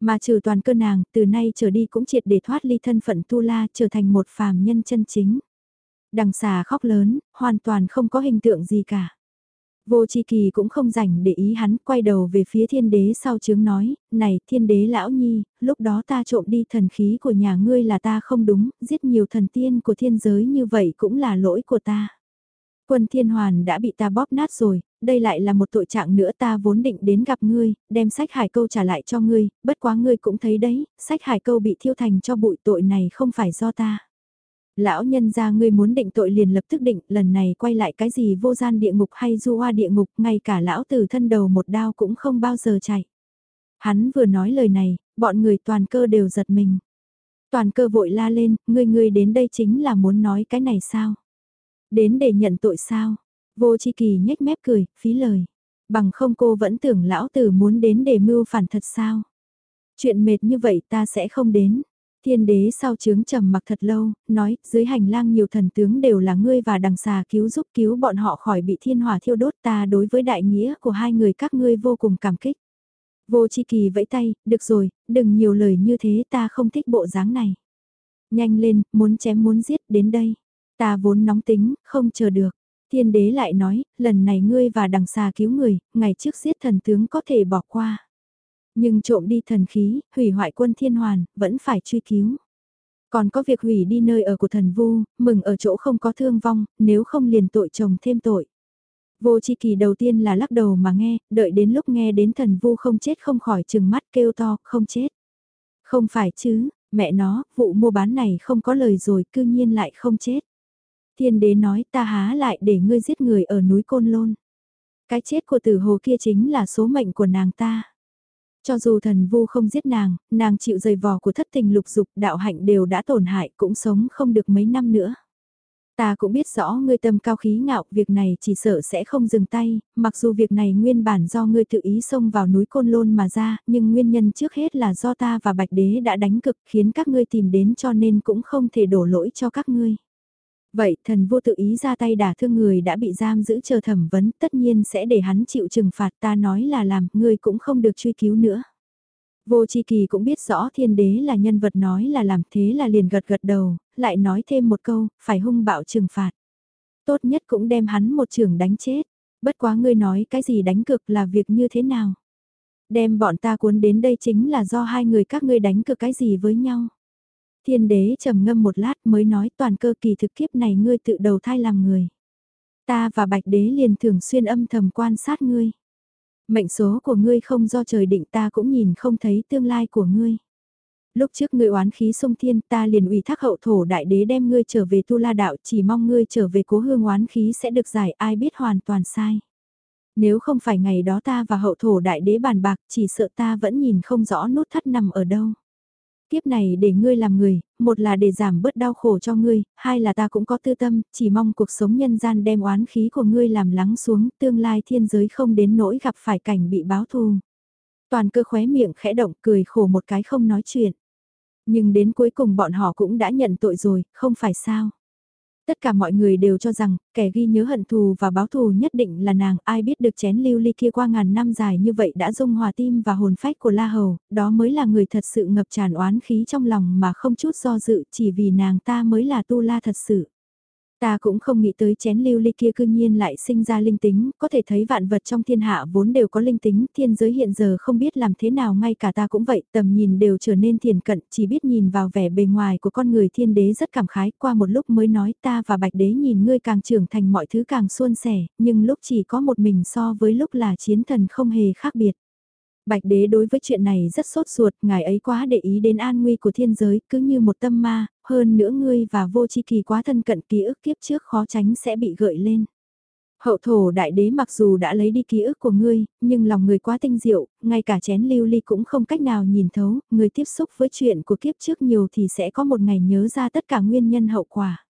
Mà trừ toàn cơ nàng, từ nay trở đi cũng triệt để thoát ly thân phận tu la trở thành một phàm nhân chân chính. Đằng xà khóc lớn, hoàn toàn không có hình tượng gì cả. Vô chi kỳ cũng không rảnh để ý hắn, quay đầu về phía thiên đế sau chướng nói, này thiên đế lão nhi, lúc đó ta trộm đi thần khí của nhà ngươi là ta không đúng, giết nhiều thần tiên của thiên giới như vậy cũng là lỗi của ta. Quân thiên hoàn đã bị ta bóp nát rồi, đây lại là một tội trạng nữa ta vốn định đến gặp ngươi, đem sách hải câu trả lại cho ngươi, bất quá ngươi cũng thấy đấy, sách hải câu bị thiêu thành cho bụi tội này không phải do ta. Lão nhân ra ngươi muốn định tội liền lập tức định, lần này quay lại cái gì vô gian địa ngục hay du hoa địa ngục, ngay cả lão tử thân đầu một đao cũng không bao giờ chạy. Hắn vừa nói lời này, bọn người toàn cơ đều giật mình. Toàn cơ vội la lên, ngươi ngươi đến đây chính là muốn nói cái này sao? Đến để nhận tội sao? Vô chi kỳ nhếch mép cười, phí lời. Bằng không cô vẫn tưởng lão tử muốn đến để mưu phản thật sao? Chuyện mệt như vậy ta sẽ không đến. Thiên đế sau chướng trầm mặc thật lâu, nói, dưới hành lang nhiều thần tướng đều là ngươi và đằng xà cứu giúp cứu bọn họ khỏi bị thiên hỏa thiêu đốt ta đối với đại nghĩa của hai người các ngươi vô cùng cảm kích. Vô chi kỳ vẫy tay, được rồi, đừng nhiều lời như thế ta không thích bộ dáng này. Nhanh lên, muốn chém muốn giết, đến đây. Ta vốn nóng tính, không chờ được. Thiên đế lại nói, lần này ngươi và đằng xà cứu người, ngày trước giết thần tướng có thể bỏ qua. Nhưng trộm đi thần khí, hủy hoại quân thiên hoàn, vẫn phải truy cứu. Còn có việc hủy đi nơi ở của thần vu, mừng ở chỗ không có thương vong, nếu không liền tội chồng thêm tội. Vô chi kỳ đầu tiên là lắc đầu mà nghe, đợi đến lúc nghe đến thần vu không chết không khỏi chừng mắt kêu to, không chết. Không phải chứ, mẹ nó, vụ mua bán này không có lời rồi, cư nhiên lại không chết. Thiên đế nói ta há lại để ngươi giết người ở núi Côn Lôn. Cái chết của tử hồ kia chính là số mệnh của nàng ta. Cho dù thần vu không giết nàng, nàng chịu dày vò của thất tình lục dục đạo hạnh đều đã tổn hại cũng sống không được mấy năm nữa. Ta cũng biết rõ ngươi tâm cao khí ngạo, việc này chỉ sợ sẽ không dừng tay, mặc dù việc này nguyên bản do ngươi tự ý xông vào núi Côn Lôn mà ra, nhưng nguyên nhân trước hết là do ta và Bạch Đế đã đánh cực khiến các ngươi tìm đến cho nên cũng không thể đổ lỗi cho các ngươi. Vậy thần vô tự ý ra tay đả thương người đã bị giam giữ chờ thẩm vấn tất nhiên sẽ để hắn chịu trừng phạt ta nói là làm, ngươi cũng không được truy cứu nữa. Vô chi kỳ cũng biết rõ thiên đế là nhân vật nói là làm thế là liền gật gật đầu, lại nói thêm một câu, phải hung bạo trừng phạt. Tốt nhất cũng đem hắn một trường đánh chết, bất quá ngươi nói cái gì đánh cực là việc như thế nào. Đem bọn ta cuốn đến đây chính là do hai người các ngươi đánh cực cái gì với nhau. Thiên đế trầm ngâm một lát mới nói toàn cơ kỳ thực kiếp này ngươi tự đầu thai làm người. Ta và bạch đế liền thường xuyên âm thầm quan sát ngươi. Mệnh số của ngươi không do trời định ta cũng nhìn không thấy tương lai của ngươi. Lúc trước ngươi oán khí sông thiên, ta liền ủy thác hậu thổ đại đế đem ngươi trở về tu la đạo, chỉ mong ngươi trở về cố hương oán khí sẽ được giải, ai biết hoàn toàn sai. Nếu không phải ngày đó ta và hậu thổ đại đế bàn bạc, chỉ sợ ta vẫn nhìn không rõ nút thắt nằm ở đâu. Kiếp này để ngươi làm người, một là để giảm bớt đau khổ cho ngươi, hai là ta cũng có tư tâm, chỉ mong cuộc sống nhân gian đem oán khí của ngươi làm lắng xuống, tương lai thiên giới không đến nỗi gặp phải cảnh bị báo thù. Toàn cơ khóe miệng khẽ động cười khổ một cái không nói chuyện. Nhưng đến cuối cùng bọn họ cũng đã nhận tội rồi, không phải sao. Tất cả mọi người đều cho rằng, kẻ ghi nhớ hận thù và báo thù nhất định là nàng, ai biết được chén lưu ly kia qua ngàn năm dài như vậy đã dung hòa tim và hồn phách của La Hầu, đó mới là người thật sự ngập tràn oán khí trong lòng mà không chút do dự chỉ vì nàng ta mới là tu la thật sự. Ta cũng không nghĩ tới chén lưu ly kia cư nhiên lại sinh ra linh tính, có thể thấy vạn vật trong thiên hạ vốn đều có linh tính, thiên giới hiện giờ không biết làm thế nào ngay cả ta cũng vậy, tầm nhìn đều trở nên thiền cận, chỉ biết nhìn vào vẻ bề ngoài của con người thiên đế rất cảm khái, qua một lúc mới nói ta và bạch đế nhìn ngươi càng trưởng thành mọi thứ càng suôn sẻ, nhưng lúc chỉ có một mình so với lúc là chiến thần không hề khác biệt. Bạch đế đối với chuyện này rất sốt ruột, ngài ấy quá để ý đến an nguy của thiên giới, cứ như một tâm ma, hơn nữa ngươi và vô chi kỳ quá thân cận ký ức kiếp trước khó tránh sẽ bị gợi lên. Hậu thổ đại đế mặc dù đã lấy đi ký ức của ngươi, nhưng lòng người quá tinh diệu, ngay cả chén lưu ly cũng không cách nào nhìn thấu, người tiếp xúc với chuyện của kiếp trước nhiều thì sẽ có một ngày nhớ ra tất cả nguyên nhân hậu quả.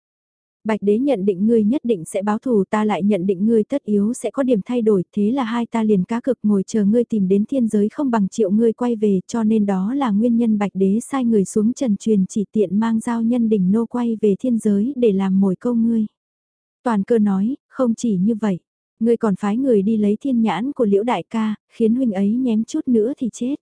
Bạch đế nhận định ngươi nhất định sẽ báo thù ta lại nhận định ngươi tất yếu sẽ có điểm thay đổi thế là hai ta liền cá cực ngồi chờ ngươi tìm đến thiên giới không bằng triệu ngươi quay về cho nên đó là nguyên nhân bạch đế sai người xuống trần truyền chỉ tiện mang giao nhân đỉnh nô quay về thiên giới để làm mồi câu ngươi. Toàn cơ nói, không chỉ như vậy, ngươi còn phái người đi lấy thiên nhãn của liễu đại ca, khiến huynh ấy nhém chút nữa thì chết.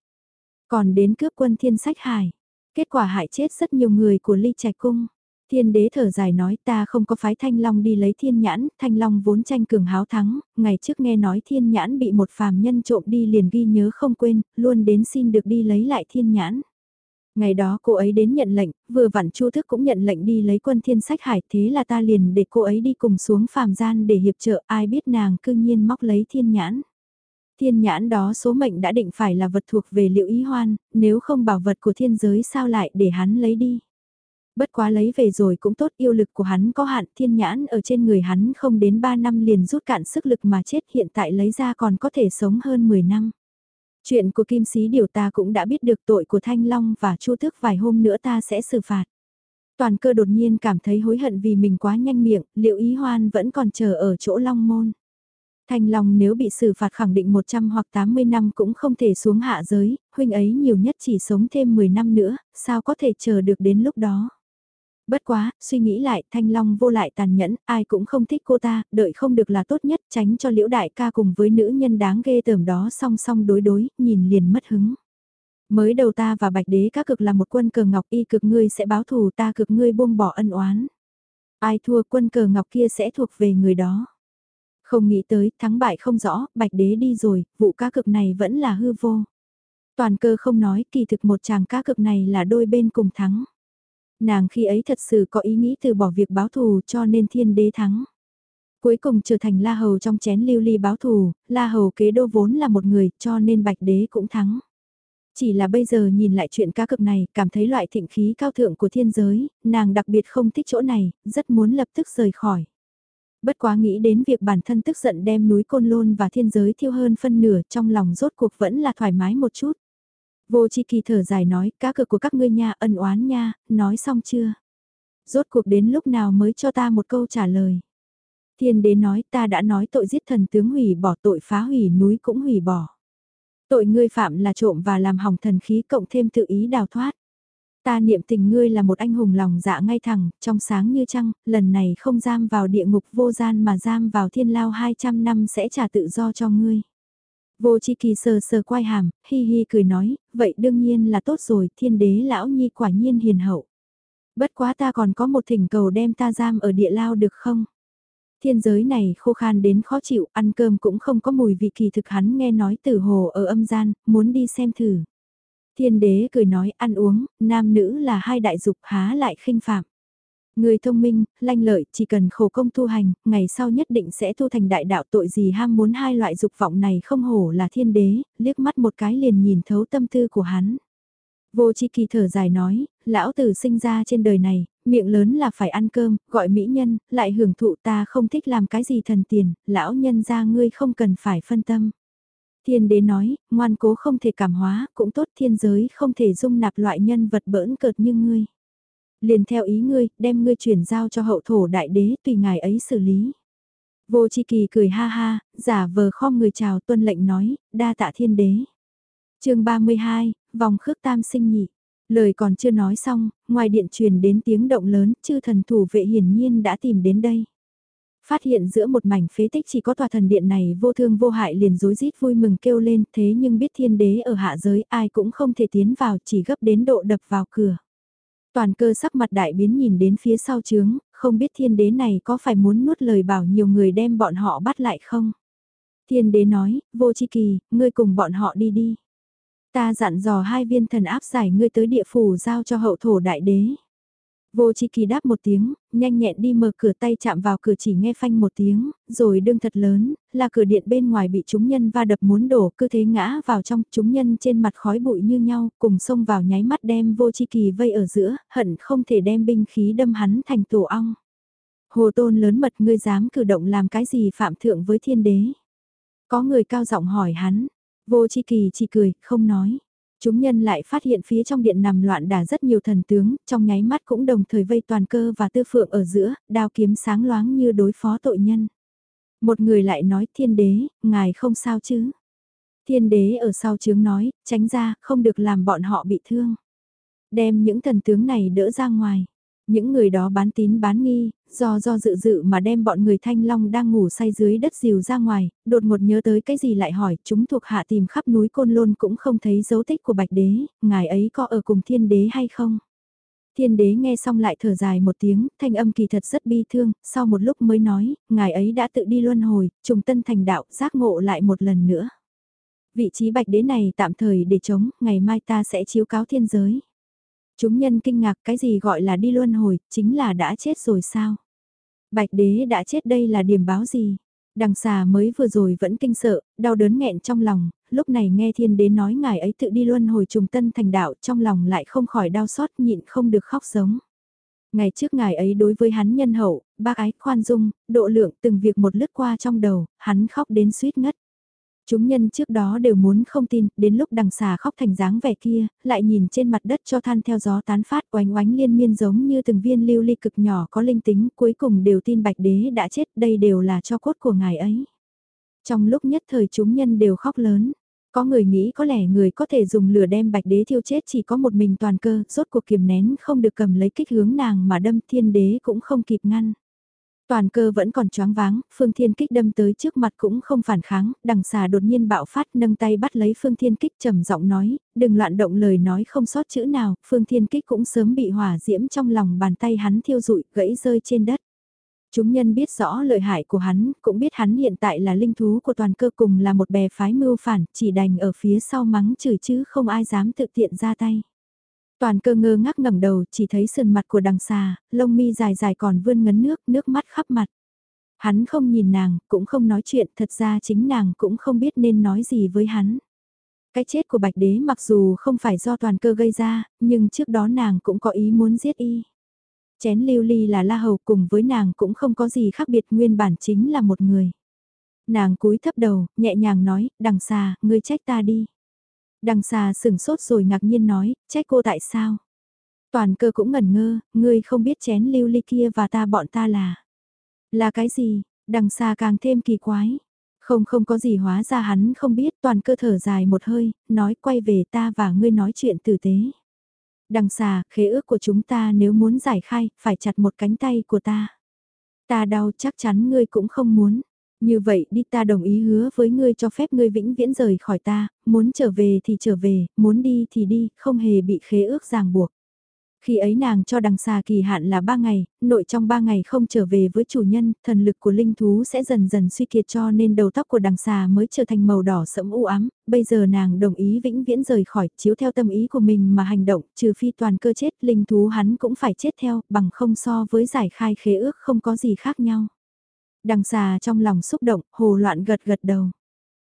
Còn đến cướp quân thiên sách hải, kết quả hại chết rất nhiều người của ly trạch cung. Thiên đế thở dài nói ta không có phái thanh long đi lấy thiên nhãn, thanh long vốn tranh cường háo thắng, ngày trước nghe nói thiên nhãn bị một phàm nhân trộm đi liền ghi nhớ không quên, luôn đến xin được đi lấy lại thiên nhãn. Ngày đó cô ấy đến nhận lệnh, vừa vặn Chu Thức cũng nhận lệnh đi lấy quân thiên sách hải thế là ta liền để cô ấy đi cùng xuống phàm gian để hiệp trợ ai biết nàng cương nhiên móc lấy thiên nhãn. Thiên nhãn đó số mệnh đã định phải là vật thuộc về liệu ý hoan, nếu không bảo vật của thiên giới sao lại để hắn lấy đi. Bất quá lấy về rồi cũng tốt yêu lực của hắn có hạn thiên nhãn ở trên người hắn không đến 3 năm liền rút cạn sức lực mà chết hiện tại lấy ra còn có thể sống hơn 10 năm. Chuyện của Kim Sĩ Điều ta cũng đã biết được tội của Thanh Long và Chu Tước vài hôm nữa ta sẽ xử phạt. Toàn cơ đột nhiên cảm thấy hối hận vì mình quá nhanh miệng, liệu ý hoan vẫn còn chờ ở chỗ Long Môn. Thanh Long nếu bị xử phạt khẳng định 100 hoặc 80 năm cũng không thể xuống hạ giới, huynh ấy nhiều nhất chỉ sống thêm 10 năm nữa, sao có thể chờ được đến lúc đó. Bất quá, suy nghĩ lại, Thanh Long vô lại tàn nhẫn, ai cũng không thích cô ta, đợi không được là tốt nhất, tránh cho liễu đại ca cùng với nữ nhân đáng ghê tởm đó song song đối đối, nhìn liền mất hứng. Mới đầu ta và bạch đế các cực là một quân cờ ngọc y cực ngươi sẽ báo thù ta cực ngươi buông bỏ ân oán. Ai thua quân cờ ngọc kia sẽ thuộc về người đó. Không nghĩ tới, thắng bại không rõ, bạch đế đi rồi, vụ cá cực này vẫn là hư vô. Toàn cơ không nói, kỳ thực một chàng cá cực này là đôi bên cùng thắng. Nàng khi ấy thật sự có ý nghĩ từ bỏ việc báo thù cho nên thiên đế thắng. Cuối cùng trở thành La Hầu trong chén lưu ly báo thù, La Hầu kế đô vốn là một người cho nên bạch đế cũng thắng. Chỉ là bây giờ nhìn lại chuyện cá cực này, cảm thấy loại thịnh khí cao thượng của thiên giới, nàng đặc biệt không thích chỗ này, rất muốn lập tức rời khỏi. Bất quá nghĩ đến việc bản thân tức giận đem núi Côn Lôn và thiên giới thiêu hơn phân nửa trong lòng rốt cuộc vẫn là thoải mái một chút. Vô chi kỳ thở dài nói, cá cược của các ngươi nha, ân oán nha, nói xong chưa? Rốt cuộc đến lúc nào mới cho ta một câu trả lời. Thiên đế nói ta đã nói tội giết thần tướng hủy bỏ tội phá hủy núi cũng hủy bỏ. Tội ngươi phạm là trộm và làm hỏng thần khí cộng thêm tự ý đào thoát. Ta niệm tình ngươi là một anh hùng lòng dạ ngay thẳng, trong sáng như trăng, lần này không giam vào địa ngục vô gian mà giam vào thiên lao 200 năm sẽ trả tự do cho ngươi. Vô chi kỳ sờ sờ quai hàm, hi hi cười nói, vậy đương nhiên là tốt rồi, thiên đế lão nhi quả nhiên hiền hậu. Bất quá ta còn có một thỉnh cầu đem ta giam ở địa lao được không? Thiên giới này khô khan đến khó chịu, ăn cơm cũng không có mùi vị kỳ thực hắn nghe nói tử hồ ở âm gian, muốn đi xem thử. Thiên đế cười nói ăn uống, nam nữ là hai đại dục há lại khinh phạm. Người thông minh, lanh lợi, chỉ cần khổ công tu hành, ngày sau nhất định sẽ tu thành đại đạo tội gì ham muốn hai loại dục vọng này không hổ là thiên đế, liếc mắt một cái liền nhìn thấu tâm tư của hắn. Vô chi kỳ thở dài nói, lão tử sinh ra trên đời này, miệng lớn là phải ăn cơm, gọi mỹ nhân, lại hưởng thụ ta không thích làm cái gì thần tiền, lão nhân ra ngươi không cần phải phân tâm. Thiên đế nói, ngoan cố không thể cảm hóa, cũng tốt thiên giới không thể dung nạp loại nhân vật bỡn cợt như ngươi. Liền theo ý ngươi, đem ngươi chuyển giao cho hậu thổ đại đế tùy ngài ấy xử lý. Vô chi kỳ cười ha ha, giả vờ khom người chào tuân lệnh nói, đa tạ thiên đế. chương 32, vòng khước tam sinh nhị. Lời còn chưa nói xong, ngoài điện truyền đến tiếng động lớn, chư thần thủ vệ hiển nhiên đã tìm đến đây. Phát hiện giữa một mảnh phế tích chỉ có tòa thần điện này vô thương vô hại liền rối rít vui mừng kêu lên thế nhưng biết thiên đế ở hạ giới ai cũng không thể tiến vào chỉ gấp đến độ đập vào cửa. Toàn cơ sắc mặt đại biến nhìn đến phía sau chướng, không biết thiên đế này có phải muốn nuốt lời bảo nhiều người đem bọn họ bắt lại không? Thiên đế nói, vô chi kỳ, ngươi cùng bọn họ đi đi. Ta dặn dò hai viên thần áp giải ngươi tới địa phủ giao cho hậu thổ đại đế. Vô chi kỳ đáp một tiếng, nhanh nhẹn đi mở cửa tay chạm vào cửa chỉ nghe phanh một tiếng, rồi đương thật lớn, là cửa điện bên ngoài bị chúng nhân va đập muốn đổ, cứ thế ngã vào trong, chúng nhân trên mặt khói bụi như nhau, cùng xông vào nháy mắt đem vô chi kỳ vây ở giữa, hận không thể đem binh khí đâm hắn thành tổ ong. Hồ tôn lớn mật ngươi dám cử động làm cái gì phạm thượng với thiên đế. Có người cao giọng hỏi hắn, vô chi kỳ chỉ cười, không nói. Chúng nhân lại phát hiện phía trong điện nằm loạn đả rất nhiều thần tướng, trong nháy mắt cũng đồng thời vây toàn cơ và tư phượng ở giữa, đao kiếm sáng loáng như đối phó tội nhân. Một người lại nói thiên đế, ngài không sao chứ. Thiên đế ở sau chướng nói, tránh ra, không được làm bọn họ bị thương. Đem những thần tướng này đỡ ra ngoài. Những người đó bán tín bán nghi, do do dự dự mà đem bọn người thanh long đang ngủ say dưới đất dìu ra ngoài, đột ngột nhớ tới cái gì lại hỏi, chúng thuộc hạ tìm khắp núi Côn Lôn cũng không thấy dấu tích của bạch đế, ngài ấy có ở cùng thiên đế hay không? Thiên đế nghe xong lại thở dài một tiếng, thanh âm kỳ thật rất bi thương, sau một lúc mới nói, ngài ấy đã tự đi luân hồi, trùng tân thành đạo, giác ngộ lại một lần nữa. Vị trí bạch đế này tạm thời để chống, ngày mai ta sẽ chiếu cáo thiên giới. Chúng nhân kinh ngạc cái gì gọi là đi luân hồi, chính là đã chết rồi sao? Bạch đế đã chết đây là điểm báo gì? Đằng xà mới vừa rồi vẫn kinh sợ, đau đớn nghẹn trong lòng, lúc này nghe thiên đế nói ngài ấy tự đi luân hồi trùng tân thành đạo trong lòng lại không khỏi đau xót nhịn không được khóc giống. Ngày trước ngài ấy đối với hắn nhân hậu, bác ái, khoan dung, độ lượng từng việc một lướt qua trong đầu, hắn khóc đến suýt ngất. Chúng nhân trước đó đều muốn không tin, đến lúc đằng xà khóc thành dáng vẻ kia, lại nhìn trên mặt đất cho than theo gió tán phát oánh oánh liên miên giống như từng viên lưu ly cực nhỏ có linh tính, cuối cùng đều tin bạch đế đã chết, đây đều là cho cốt của ngài ấy. Trong lúc nhất thời chúng nhân đều khóc lớn, có người nghĩ có lẽ người có thể dùng lửa đem bạch đế thiêu chết chỉ có một mình toàn cơ, rốt cuộc kiềm nén không được cầm lấy kích hướng nàng mà đâm thiên đế cũng không kịp ngăn. Toàn cơ vẫn còn choáng váng, Phương Thiên Kích đâm tới trước mặt cũng không phản kháng, đằng xà đột nhiên bạo phát nâng tay bắt lấy Phương Thiên Kích trầm giọng nói, đừng loạn động lời nói không sót chữ nào, Phương Thiên Kích cũng sớm bị hỏa diễm trong lòng bàn tay hắn thiêu rụi, gãy rơi trên đất. Chúng nhân biết rõ lợi hại của hắn, cũng biết hắn hiện tại là linh thú của toàn cơ cùng là một bè phái mưu phản, chỉ đành ở phía sau mắng chửi chứ không ai dám tự tiện ra tay. Toàn cơ ngơ ngác ngẩng đầu chỉ thấy sườn mặt của đằng xà, lông mi dài dài còn vươn ngấn nước, nước mắt khắp mặt. Hắn không nhìn nàng, cũng không nói chuyện, thật ra chính nàng cũng không biết nên nói gì với hắn. Cái chết của bạch đế mặc dù không phải do toàn cơ gây ra, nhưng trước đó nàng cũng có ý muốn giết y. Chén lưu ly là la hầu cùng với nàng cũng không có gì khác biệt nguyên bản chính là một người. Nàng cúi thấp đầu, nhẹ nhàng nói, đằng xà, ngươi trách ta đi. Đằng xà sừng sốt rồi ngạc nhiên nói, trách cô tại sao? Toàn cơ cũng ngẩn ngơ, ngươi không biết chén lưu ly kia và ta bọn ta là. Là cái gì? Đằng xa càng thêm kỳ quái. Không không có gì hóa ra hắn không biết toàn cơ thở dài một hơi, nói quay về ta và ngươi nói chuyện tử tế. Đằng xà, khế ước của chúng ta nếu muốn giải khai, phải chặt một cánh tay của ta. Ta đau chắc chắn ngươi cũng không muốn. Như vậy đi ta đồng ý hứa với ngươi cho phép ngươi vĩnh viễn rời khỏi ta, muốn trở về thì trở về, muốn đi thì đi, không hề bị khế ước ràng buộc. Khi ấy nàng cho đằng xà kỳ hạn là 3 ngày, nội trong 3 ngày không trở về với chủ nhân, thần lực của linh thú sẽ dần dần suy kiệt cho nên đầu tóc của đằng xà mới trở thành màu đỏ sẫm u ám, bây giờ nàng đồng ý vĩnh viễn rời khỏi, chiếu theo tâm ý của mình mà hành động, trừ phi toàn cơ chết, linh thú hắn cũng phải chết theo, bằng không so với giải khai khế ước không có gì khác nhau. Đằng xà trong lòng xúc động, hồ loạn gật gật đầu.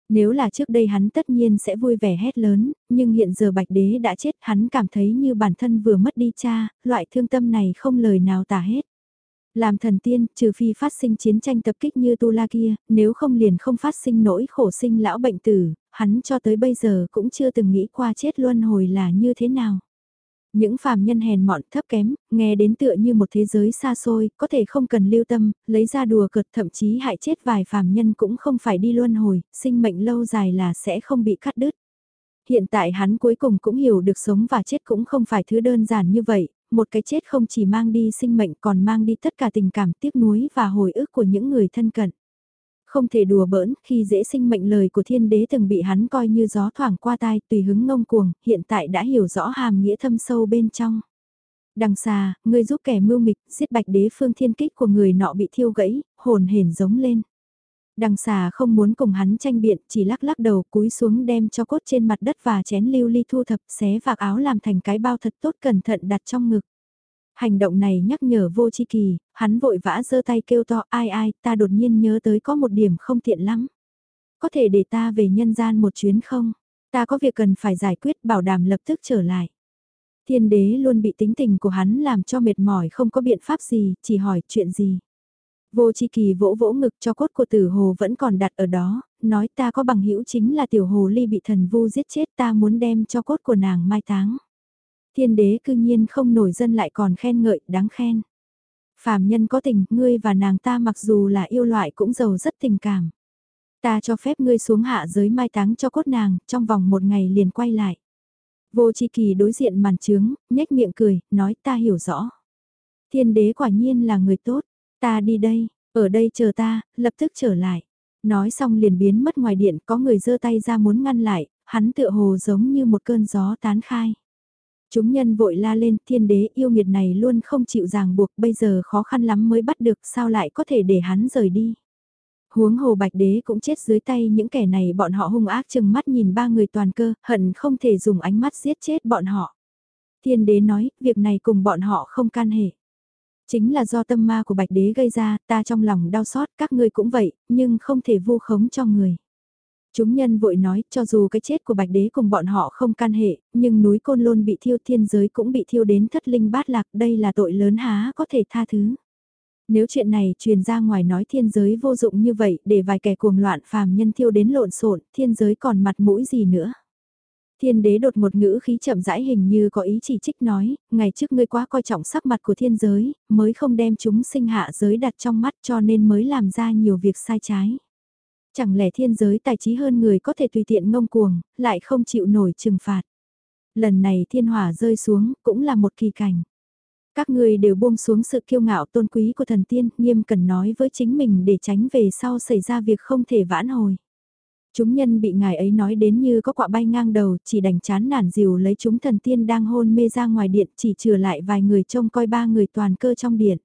Nếu là trước đây hắn tất nhiên sẽ vui vẻ hét lớn, nhưng hiện giờ bạch đế đã chết hắn cảm thấy như bản thân vừa mất đi cha, loại thương tâm này không lời nào tả hết. Làm thần tiên, trừ phi phát sinh chiến tranh tập kích như tu la kia, nếu không liền không phát sinh nỗi khổ sinh lão bệnh tử, hắn cho tới bây giờ cũng chưa từng nghĩ qua chết luân hồi là như thế nào. Những phàm nhân hèn mọn thấp kém, nghe đến tựa như một thế giới xa xôi, có thể không cần lưu tâm, lấy ra đùa cợt thậm chí hại chết vài phàm nhân cũng không phải đi luân hồi, sinh mệnh lâu dài là sẽ không bị cắt đứt. Hiện tại hắn cuối cùng cũng hiểu được sống và chết cũng không phải thứ đơn giản như vậy, một cái chết không chỉ mang đi sinh mệnh còn mang đi tất cả tình cảm tiếc nuối và hồi ức của những người thân cận. Không thể đùa bỡn, khi dễ sinh mệnh lời của thiên đế từng bị hắn coi như gió thoảng qua tai, tùy hứng ngông cuồng, hiện tại đã hiểu rõ hàm nghĩa thâm sâu bên trong. Đằng xa, người giúp kẻ mưu mịch, giết bạch đế phương thiên kích của người nọ bị thiêu gãy, hồn hển giống lên. Đằng xà không muốn cùng hắn tranh biện, chỉ lắc lắc đầu cúi xuống đem cho cốt trên mặt đất và chén lưu ly thu thập xé vạc áo làm thành cái bao thật tốt cẩn thận đặt trong ngực. Hành động này nhắc nhở vô chi kỳ, hắn vội vã giơ tay kêu to ai ai, ta đột nhiên nhớ tới có một điểm không tiện lắm. Có thể để ta về nhân gian một chuyến không? Ta có việc cần phải giải quyết bảo đảm lập tức trở lại. Thiên đế luôn bị tính tình của hắn làm cho mệt mỏi không có biện pháp gì, chỉ hỏi chuyện gì. Vô chi kỳ vỗ vỗ ngực cho cốt của tử hồ vẫn còn đặt ở đó, nói ta có bằng hữu chính là tiểu hồ ly bị thần vu giết chết ta muốn đem cho cốt của nàng mai táng. Thiên đế cư nhiên không nổi dân lại còn khen ngợi, đáng khen. Phàm nhân có tình, ngươi và nàng ta mặc dù là yêu loại cũng giàu rất tình cảm. Ta cho phép ngươi xuống hạ giới mai táng cho cốt nàng, trong vòng một ngày liền quay lại. Vô chi kỳ đối diện màn trướng, nhếch miệng cười, nói ta hiểu rõ. Thiên đế quả nhiên là người tốt, ta đi đây, ở đây chờ ta, lập tức trở lại. Nói xong liền biến mất ngoài điện, có người giơ tay ra muốn ngăn lại, hắn tựa hồ giống như một cơn gió tán khai. Chúng nhân vội la lên, thiên đế, yêu nghiệt này luôn không chịu ràng buộc, bây giờ khó khăn lắm mới bắt được, sao lại có thể để hắn rời đi. Huống hồ bạch đế cũng chết dưới tay những kẻ này, bọn họ hung ác chừng mắt nhìn ba người toàn cơ, hận không thể dùng ánh mắt giết chết bọn họ. Thiên đế nói, việc này cùng bọn họ không can hệ. Chính là do tâm ma của bạch đế gây ra, ta trong lòng đau xót, các ngươi cũng vậy, nhưng không thể vu khống cho người. Chúng nhân vội nói, cho dù cái chết của Bạch Đế cùng bọn họ không can hệ, nhưng núi Côn Lôn bị thiêu thiên giới cũng bị thiêu đến thất linh bát lạc, đây là tội lớn há có thể tha thứ. Nếu chuyện này truyền ra ngoài nói thiên giới vô dụng như vậy, để vài kẻ cuồng loạn phàm nhân thiêu đến lộn xộn, thiên giới còn mặt mũi gì nữa. Thiên đế đột một ngữ khí chậm rãi hình như có ý chỉ trích nói, ngày trước ngươi quá coi trọng sắc mặt của thiên giới, mới không đem chúng sinh hạ giới đặt trong mắt cho nên mới làm ra nhiều việc sai trái. Chẳng lẽ thiên giới tài trí hơn người có thể tùy tiện ngông cuồng, lại không chịu nổi trừng phạt. Lần này thiên hỏa rơi xuống, cũng là một kỳ cảnh. Các người đều buông xuống sự kiêu ngạo tôn quý của thần tiên, nghiêm cần nói với chính mình để tránh về sau xảy ra việc không thể vãn hồi. Chúng nhân bị ngài ấy nói đến như có quạ bay ngang đầu, chỉ đành chán nản dìu lấy chúng thần tiên đang hôn mê ra ngoài điện, chỉ trừ lại vài người trông coi ba người toàn cơ trong điện.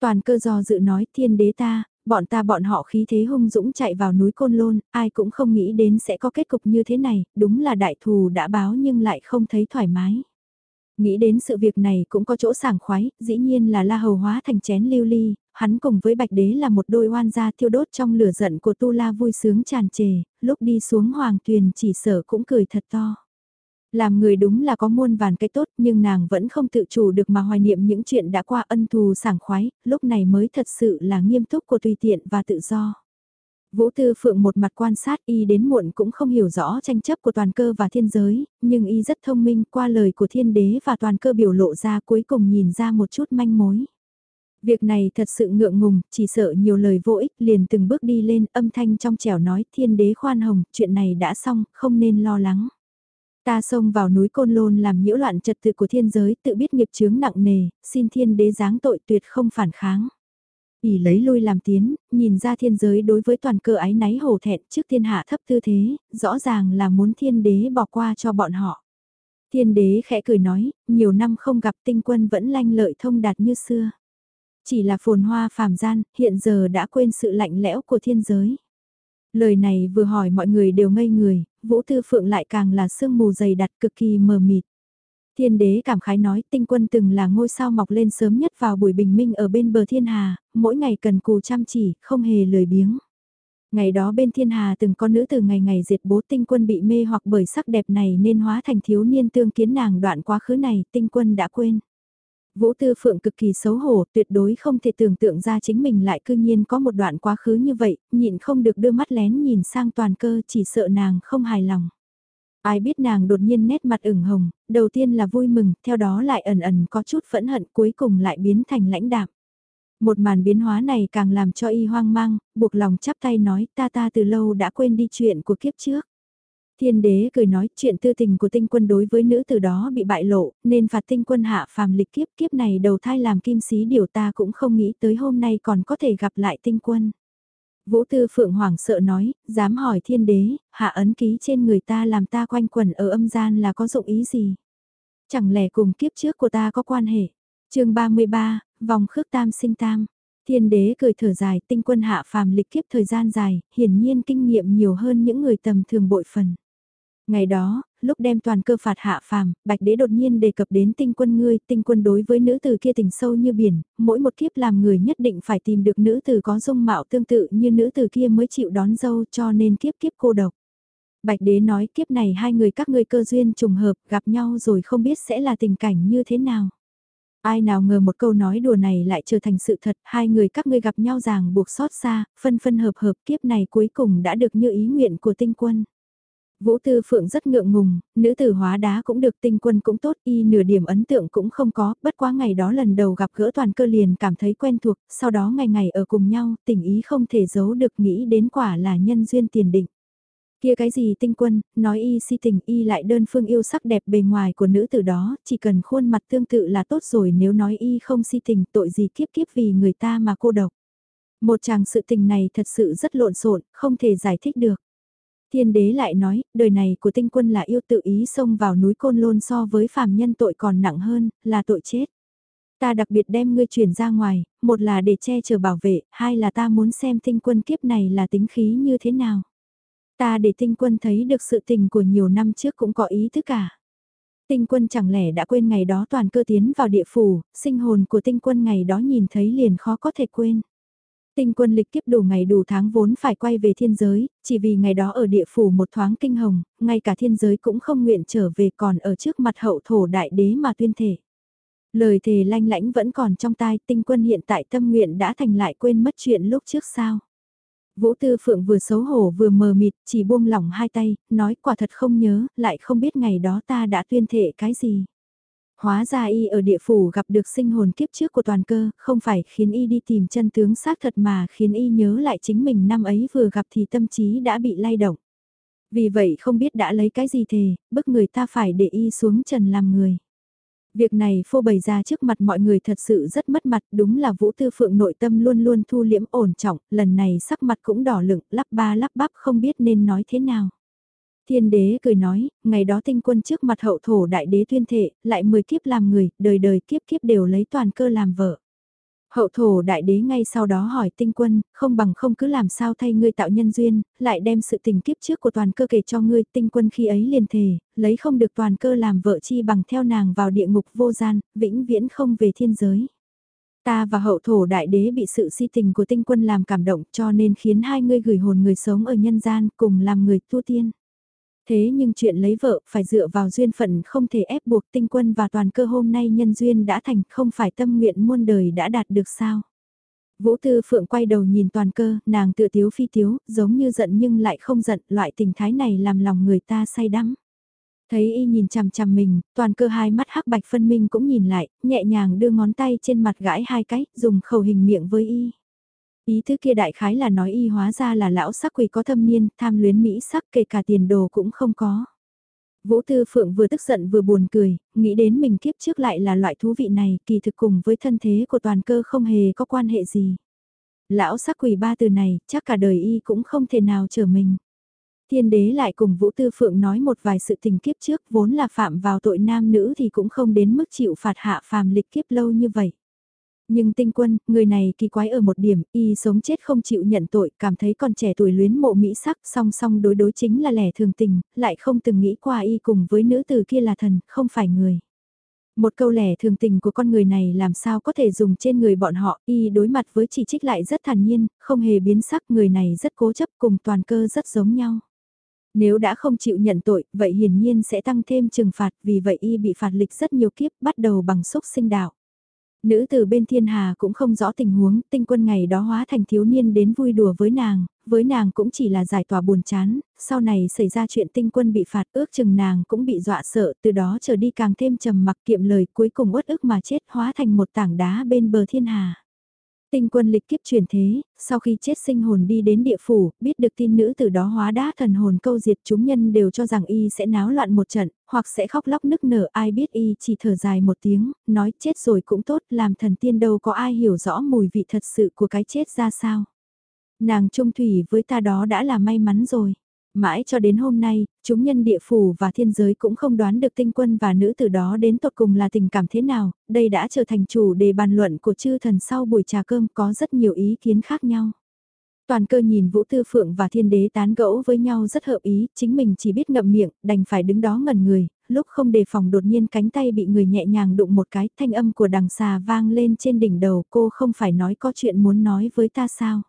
Toàn cơ do dự nói thiên đế ta, bọn ta bọn họ khí thế hung dũng chạy vào núi Côn Lôn, ai cũng không nghĩ đến sẽ có kết cục như thế này, đúng là đại thù đã báo nhưng lại không thấy thoải mái. Nghĩ đến sự việc này cũng có chỗ sảng khoái, dĩ nhiên là la hầu hóa thành chén lưu ly, hắn cùng với bạch đế là một đôi oan gia thiêu đốt trong lửa giận của tu la vui sướng tràn trề, lúc đi xuống hoàng tuyền chỉ sở cũng cười thật to. Làm người đúng là có muôn vàn cái tốt nhưng nàng vẫn không tự chủ được mà hoài niệm những chuyện đã qua ân thù sảng khoái, lúc này mới thật sự là nghiêm túc của tùy tiện và tự do. Vũ Tư Phượng một mặt quan sát y đến muộn cũng không hiểu rõ tranh chấp của toàn cơ và thiên giới, nhưng y rất thông minh qua lời của thiên đế và toàn cơ biểu lộ ra cuối cùng nhìn ra một chút manh mối. Việc này thật sự ngượng ngùng, chỉ sợ nhiều lời vô ích liền từng bước đi lên âm thanh trong trẻo nói thiên đế khoan hồng, chuyện này đã xong, không nên lo lắng. Ta xông vào núi Côn Lôn làm nhiễu loạn trật tự của thiên giới, tự biết nghiệp chướng nặng nề, xin thiên đế giáng tội tuyệt không phản kháng. ỉ lấy lui làm tiến, nhìn ra thiên giới đối với toàn cơ ái náy hổ thẹn trước thiên hạ thấp tư thế, rõ ràng là muốn thiên đế bỏ qua cho bọn họ. Thiên đế khẽ cười nói, nhiều năm không gặp tinh quân vẫn lanh lợi thông đạt như xưa. Chỉ là phồn hoa phàm gian, hiện giờ đã quên sự lạnh lẽo của thiên giới. Lời này vừa hỏi mọi người đều ngây người, Vũ Tư Phượng lại càng là sương mù dày đặc cực kỳ mờ mịt. Thiên đế cảm khái nói tinh quân từng là ngôi sao mọc lên sớm nhất vào buổi bình minh ở bên bờ thiên hà, mỗi ngày cần cù chăm chỉ, không hề lười biếng. Ngày đó bên thiên hà từng có nữ từ ngày ngày diệt bố tinh quân bị mê hoặc bởi sắc đẹp này nên hóa thành thiếu niên tương kiến nàng đoạn quá khứ này tinh quân đã quên. Vũ Tư Phượng cực kỳ xấu hổ, tuyệt đối không thể tưởng tượng ra chính mình lại cư nhiên có một đoạn quá khứ như vậy, nhịn không được đưa mắt lén nhìn sang toàn cơ chỉ sợ nàng không hài lòng. Ai biết nàng đột nhiên nét mặt ửng hồng, đầu tiên là vui mừng, theo đó lại ẩn ẩn có chút phẫn hận cuối cùng lại biến thành lãnh đạm. Một màn biến hóa này càng làm cho y hoang mang, buộc lòng chắp tay nói ta ta từ lâu đã quên đi chuyện của kiếp trước. Thiên đế cười nói chuyện tư tình của tinh quân đối với nữ từ đó bị bại lộ, nên phạt tinh quân hạ phàm lịch kiếp kiếp này đầu thai làm kim sĩ điều ta cũng không nghĩ tới hôm nay còn có thể gặp lại tinh quân. Vũ Tư Phượng Hoàng sợ nói, dám hỏi thiên đế, hạ ấn ký trên người ta làm ta quanh quẩn ở âm gian là có dụng ý gì? Chẳng lẽ cùng kiếp trước của ta có quan hệ? chương 33, vòng khước tam sinh tam. Thiên đế cười thở dài, tinh quân hạ phàm lịch kiếp thời gian dài, hiển nhiên kinh nghiệm nhiều hơn những người tầm thường bội phần. Ngày đó, lúc đem toàn cơ phạt hạ phàm, bạch đế đột nhiên đề cập đến tinh quân ngươi, tinh quân đối với nữ tử kia tình sâu như biển, mỗi một kiếp làm người nhất định phải tìm được nữ tử có dung mạo tương tự như nữ tử kia mới chịu đón dâu cho nên kiếp kiếp cô độc. Bạch đế nói kiếp này hai người các ngươi cơ duyên trùng hợp gặp nhau rồi không biết sẽ là tình cảnh như thế nào. Ai nào ngờ một câu nói đùa này lại trở thành sự thật, hai người các ngươi gặp nhau ràng buộc xót xa, phân phân hợp hợp kiếp này cuối cùng đã được như ý nguyện của tinh quân. Vũ Tư Phượng rất ngượng ngùng, nữ tử hóa đá cũng được tinh quân cũng tốt y nửa điểm ấn tượng cũng không có, bất quá ngày đó lần đầu gặp gỡ toàn cơ liền cảm thấy quen thuộc, sau đó ngày ngày ở cùng nhau, tình ý không thể giấu được nghĩ đến quả là nhân duyên tiền định. Kia cái gì tinh quân, nói y si tình y lại đơn phương yêu sắc đẹp bề ngoài của nữ tử đó, chỉ cần khuôn mặt tương tự là tốt rồi nếu nói y không si tình tội gì kiếp kiếp vì người ta mà cô độc. Một chàng sự tình này thật sự rất lộn xộn, không thể giải thích được. Thiên đế lại nói, đời này của tinh quân là yêu tự ý xông vào núi Côn Lôn so với phàm nhân tội còn nặng hơn, là tội chết. Ta đặc biệt đem ngươi chuyển ra ngoài, một là để che chở bảo vệ, hai là ta muốn xem tinh quân kiếp này là tính khí như thế nào. Ta để tinh quân thấy được sự tình của nhiều năm trước cũng có ý thức cả. Tinh quân chẳng lẽ đã quên ngày đó toàn cơ tiến vào địa phủ, sinh hồn của tinh quân ngày đó nhìn thấy liền khó có thể quên. Tinh quân lịch kiếp đủ ngày đủ tháng vốn phải quay về thiên giới, chỉ vì ngày đó ở địa phủ một thoáng kinh hồng, ngay cả thiên giới cũng không nguyện trở về còn ở trước mặt hậu thổ đại đế mà tuyên thể. Lời thề lanh lãnh vẫn còn trong tai tinh quân hiện tại tâm nguyện đã thành lại quên mất chuyện lúc trước sao. Vũ Tư Phượng vừa xấu hổ vừa mờ mịt, chỉ buông lỏng hai tay, nói quả thật không nhớ, lại không biết ngày đó ta đã tuyên thệ cái gì. Hóa ra y ở địa phủ gặp được sinh hồn kiếp trước của toàn cơ, không phải khiến y đi tìm chân tướng xác thật mà khiến y nhớ lại chính mình năm ấy vừa gặp thì tâm trí đã bị lay động. Vì vậy không biết đã lấy cái gì thề, bức người ta phải để y xuống trần làm người. Việc này phô bày ra trước mặt mọi người thật sự rất mất mặt, đúng là Vũ Tư Phượng nội tâm luôn luôn thu liễm ổn trọng, lần này sắc mặt cũng đỏ lửng, lắp ba lắp bắp không biết nên nói thế nào. Thiên đế cười nói, ngày đó tinh quân trước mặt hậu thổ đại đế tuyên thệ, lại mười kiếp làm người, đời đời kiếp kiếp đều lấy toàn cơ làm vợ. Hậu thổ đại đế ngay sau đó hỏi tinh quân, không bằng không cứ làm sao thay ngươi tạo nhân duyên, lại đem sự tình kiếp trước của toàn cơ kể cho ngươi tinh quân khi ấy liền thề, lấy không được toàn cơ làm vợ chi bằng theo nàng vào địa ngục vô gian, vĩnh viễn không về thiên giới. Ta và hậu thổ đại đế bị sự si tình của tinh quân làm cảm động cho nên khiến hai ngươi gửi hồn người sống ở nhân gian cùng làm người tu tiên. Thế nhưng chuyện lấy vợ phải dựa vào duyên phận không thể ép buộc tinh quân và toàn cơ hôm nay nhân duyên đã thành không phải tâm nguyện muôn đời đã đạt được sao. Vũ Tư Phượng quay đầu nhìn toàn cơ, nàng tự tiếu phi tiếu, giống như giận nhưng lại không giận, loại tình thái này làm lòng người ta say đắm. Thấy y nhìn chằm chằm mình, toàn cơ hai mắt hắc bạch phân minh cũng nhìn lại, nhẹ nhàng đưa ngón tay trên mặt gãi hai cái, dùng khẩu hình miệng với y. Ý thứ kia đại khái là nói y hóa ra là lão sắc quỷ có thâm niên, tham luyến mỹ sắc kể cả tiền đồ cũng không có. Vũ Tư Phượng vừa tức giận vừa buồn cười, nghĩ đến mình kiếp trước lại là loại thú vị này, kỳ thực cùng với thân thế của toàn cơ không hề có quan hệ gì. Lão sắc quỷ ba từ này, chắc cả đời y cũng không thể nào trở mình. Thiên đế lại cùng Vũ Tư Phượng nói một vài sự tình kiếp trước vốn là phạm vào tội nam nữ thì cũng không đến mức chịu phạt hạ phàm lịch kiếp lâu như vậy. Nhưng tinh quân, người này kỳ quái ở một điểm, y sống chết không chịu nhận tội, cảm thấy còn trẻ tuổi luyến mộ mỹ sắc, song song đối đối chính là lẻ thường tình, lại không từng nghĩ qua y cùng với nữ tử kia là thần, không phải người. Một câu lẻ thường tình của con người này làm sao có thể dùng trên người bọn họ, y đối mặt với chỉ trích lại rất thản nhiên, không hề biến sắc người này rất cố chấp cùng toàn cơ rất giống nhau. Nếu đã không chịu nhận tội, vậy hiển nhiên sẽ tăng thêm trừng phạt, vì vậy y bị phạt lịch rất nhiều kiếp, bắt đầu bằng xúc sinh đạo. Nữ từ bên thiên hà cũng không rõ tình huống, tinh quân ngày đó hóa thành thiếu niên đến vui đùa với nàng, với nàng cũng chỉ là giải tỏa buồn chán, sau này xảy ra chuyện tinh quân bị phạt ước chừng nàng cũng bị dọa sợ, từ đó trở đi càng thêm trầm mặc kiệm lời cuối cùng uất ức mà chết hóa thành một tảng đá bên bờ thiên hà. Tinh quân lịch kiếp chuyển thế, sau khi chết sinh hồn đi đến địa phủ, biết được tin nữ từ đó hóa đá thần hồn câu diệt chúng nhân đều cho rằng y sẽ náo loạn một trận, hoặc sẽ khóc lóc nức nở ai biết y chỉ thở dài một tiếng, nói chết rồi cũng tốt, làm thần tiên đâu có ai hiểu rõ mùi vị thật sự của cái chết ra sao. Nàng trung thủy với ta đó đã là may mắn rồi. Mãi cho đến hôm nay, chúng nhân địa phủ và thiên giới cũng không đoán được tinh quân và nữ từ đó đến tột cùng là tình cảm thế nào, đây đã trở thành chủ đề bàn luận của chư thần sau buổi trà cơm có rất nhiều ý kiến khác nhau. Toàn cơ nhìn Vũ Tư Phượng và Thiên Đế tán gẫu với nhau rất hợp ý, chính mình chỉ biết ngậm miệng, đành phải đứng đó ngẩn người, lúc không đề phòng đột nhiên cánh tay bị người nhẹ nhàng đụng một cái, thanh âm của đằng xà vang lên trên đỉnh đầu, cô không phải nói có chuyện muốn nói với ta sao?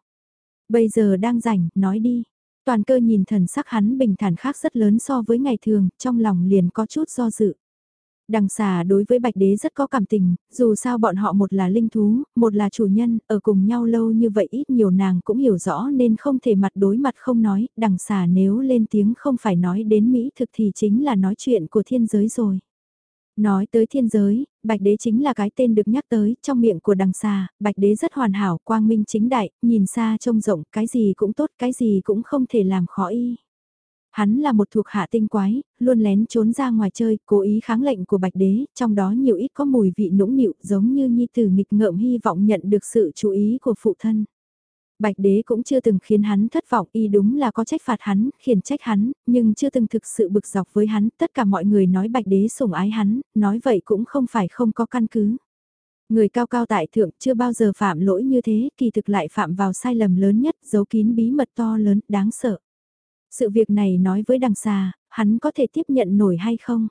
Bây giờ đang rảnh, nói đi. Toàn cơ nhìn thần sắc hắn bình thản khác rất lớn so với ngày thường, trong lòng liền có chút do dự. Đằng xà đối với bạch đế rất có cảm tình, dù sao bọn họ một là linh thú, một là chủ nhân, ở cùng nhau lâu như vậy ít nhiều nàng cũng hiểu rõ nên không thể mặt đối mặt không nói, đằng xà nếu lên tiếng không phải nói đến Mỹ thực thì chính là nói chuyện của thiên giới rồi. Nói tới thiên giới, Bạch Đế chính là cái tên được nhắc tới trong miệng của đằng xa, Bạch Đế rất hoàn hảo, quang minh chính đại, nhìn xa trông rộng, cái gì cũng tốt, cái gì cũng không thể làm khó y. Hắn là một thuộc hạ tinh quái, luôn lén trốn ra ngoài chơi, cố ý kháng lệnh của Bạch Đế, trong đó nhiều ít có mùi vị nũng nịu giống như nhi tử nghịch ngợm hy vọng nhận được sự chú ý của phụ thân. Bạch đế cũng chưa từng khiến hắn thất vọng y đúng là có trách phạt hắn, khiển trách hắn, nhưng chưa từng thực sự bực dọc với hắn, tất cả mọi người nói bạch đế sủng ái hắn, nói vậy cũng không phải không có căn cứ. Người cao cao tại thượng chưa bao giờ phạm lỗi như thế, kỳ thực lại phạm vào sai lầm lớn nhất, giấu kín bí mật to lớn, đáng sợ. Sự việc này nói với đằng xa, hắn có thể tiếp nhận nổi hay không?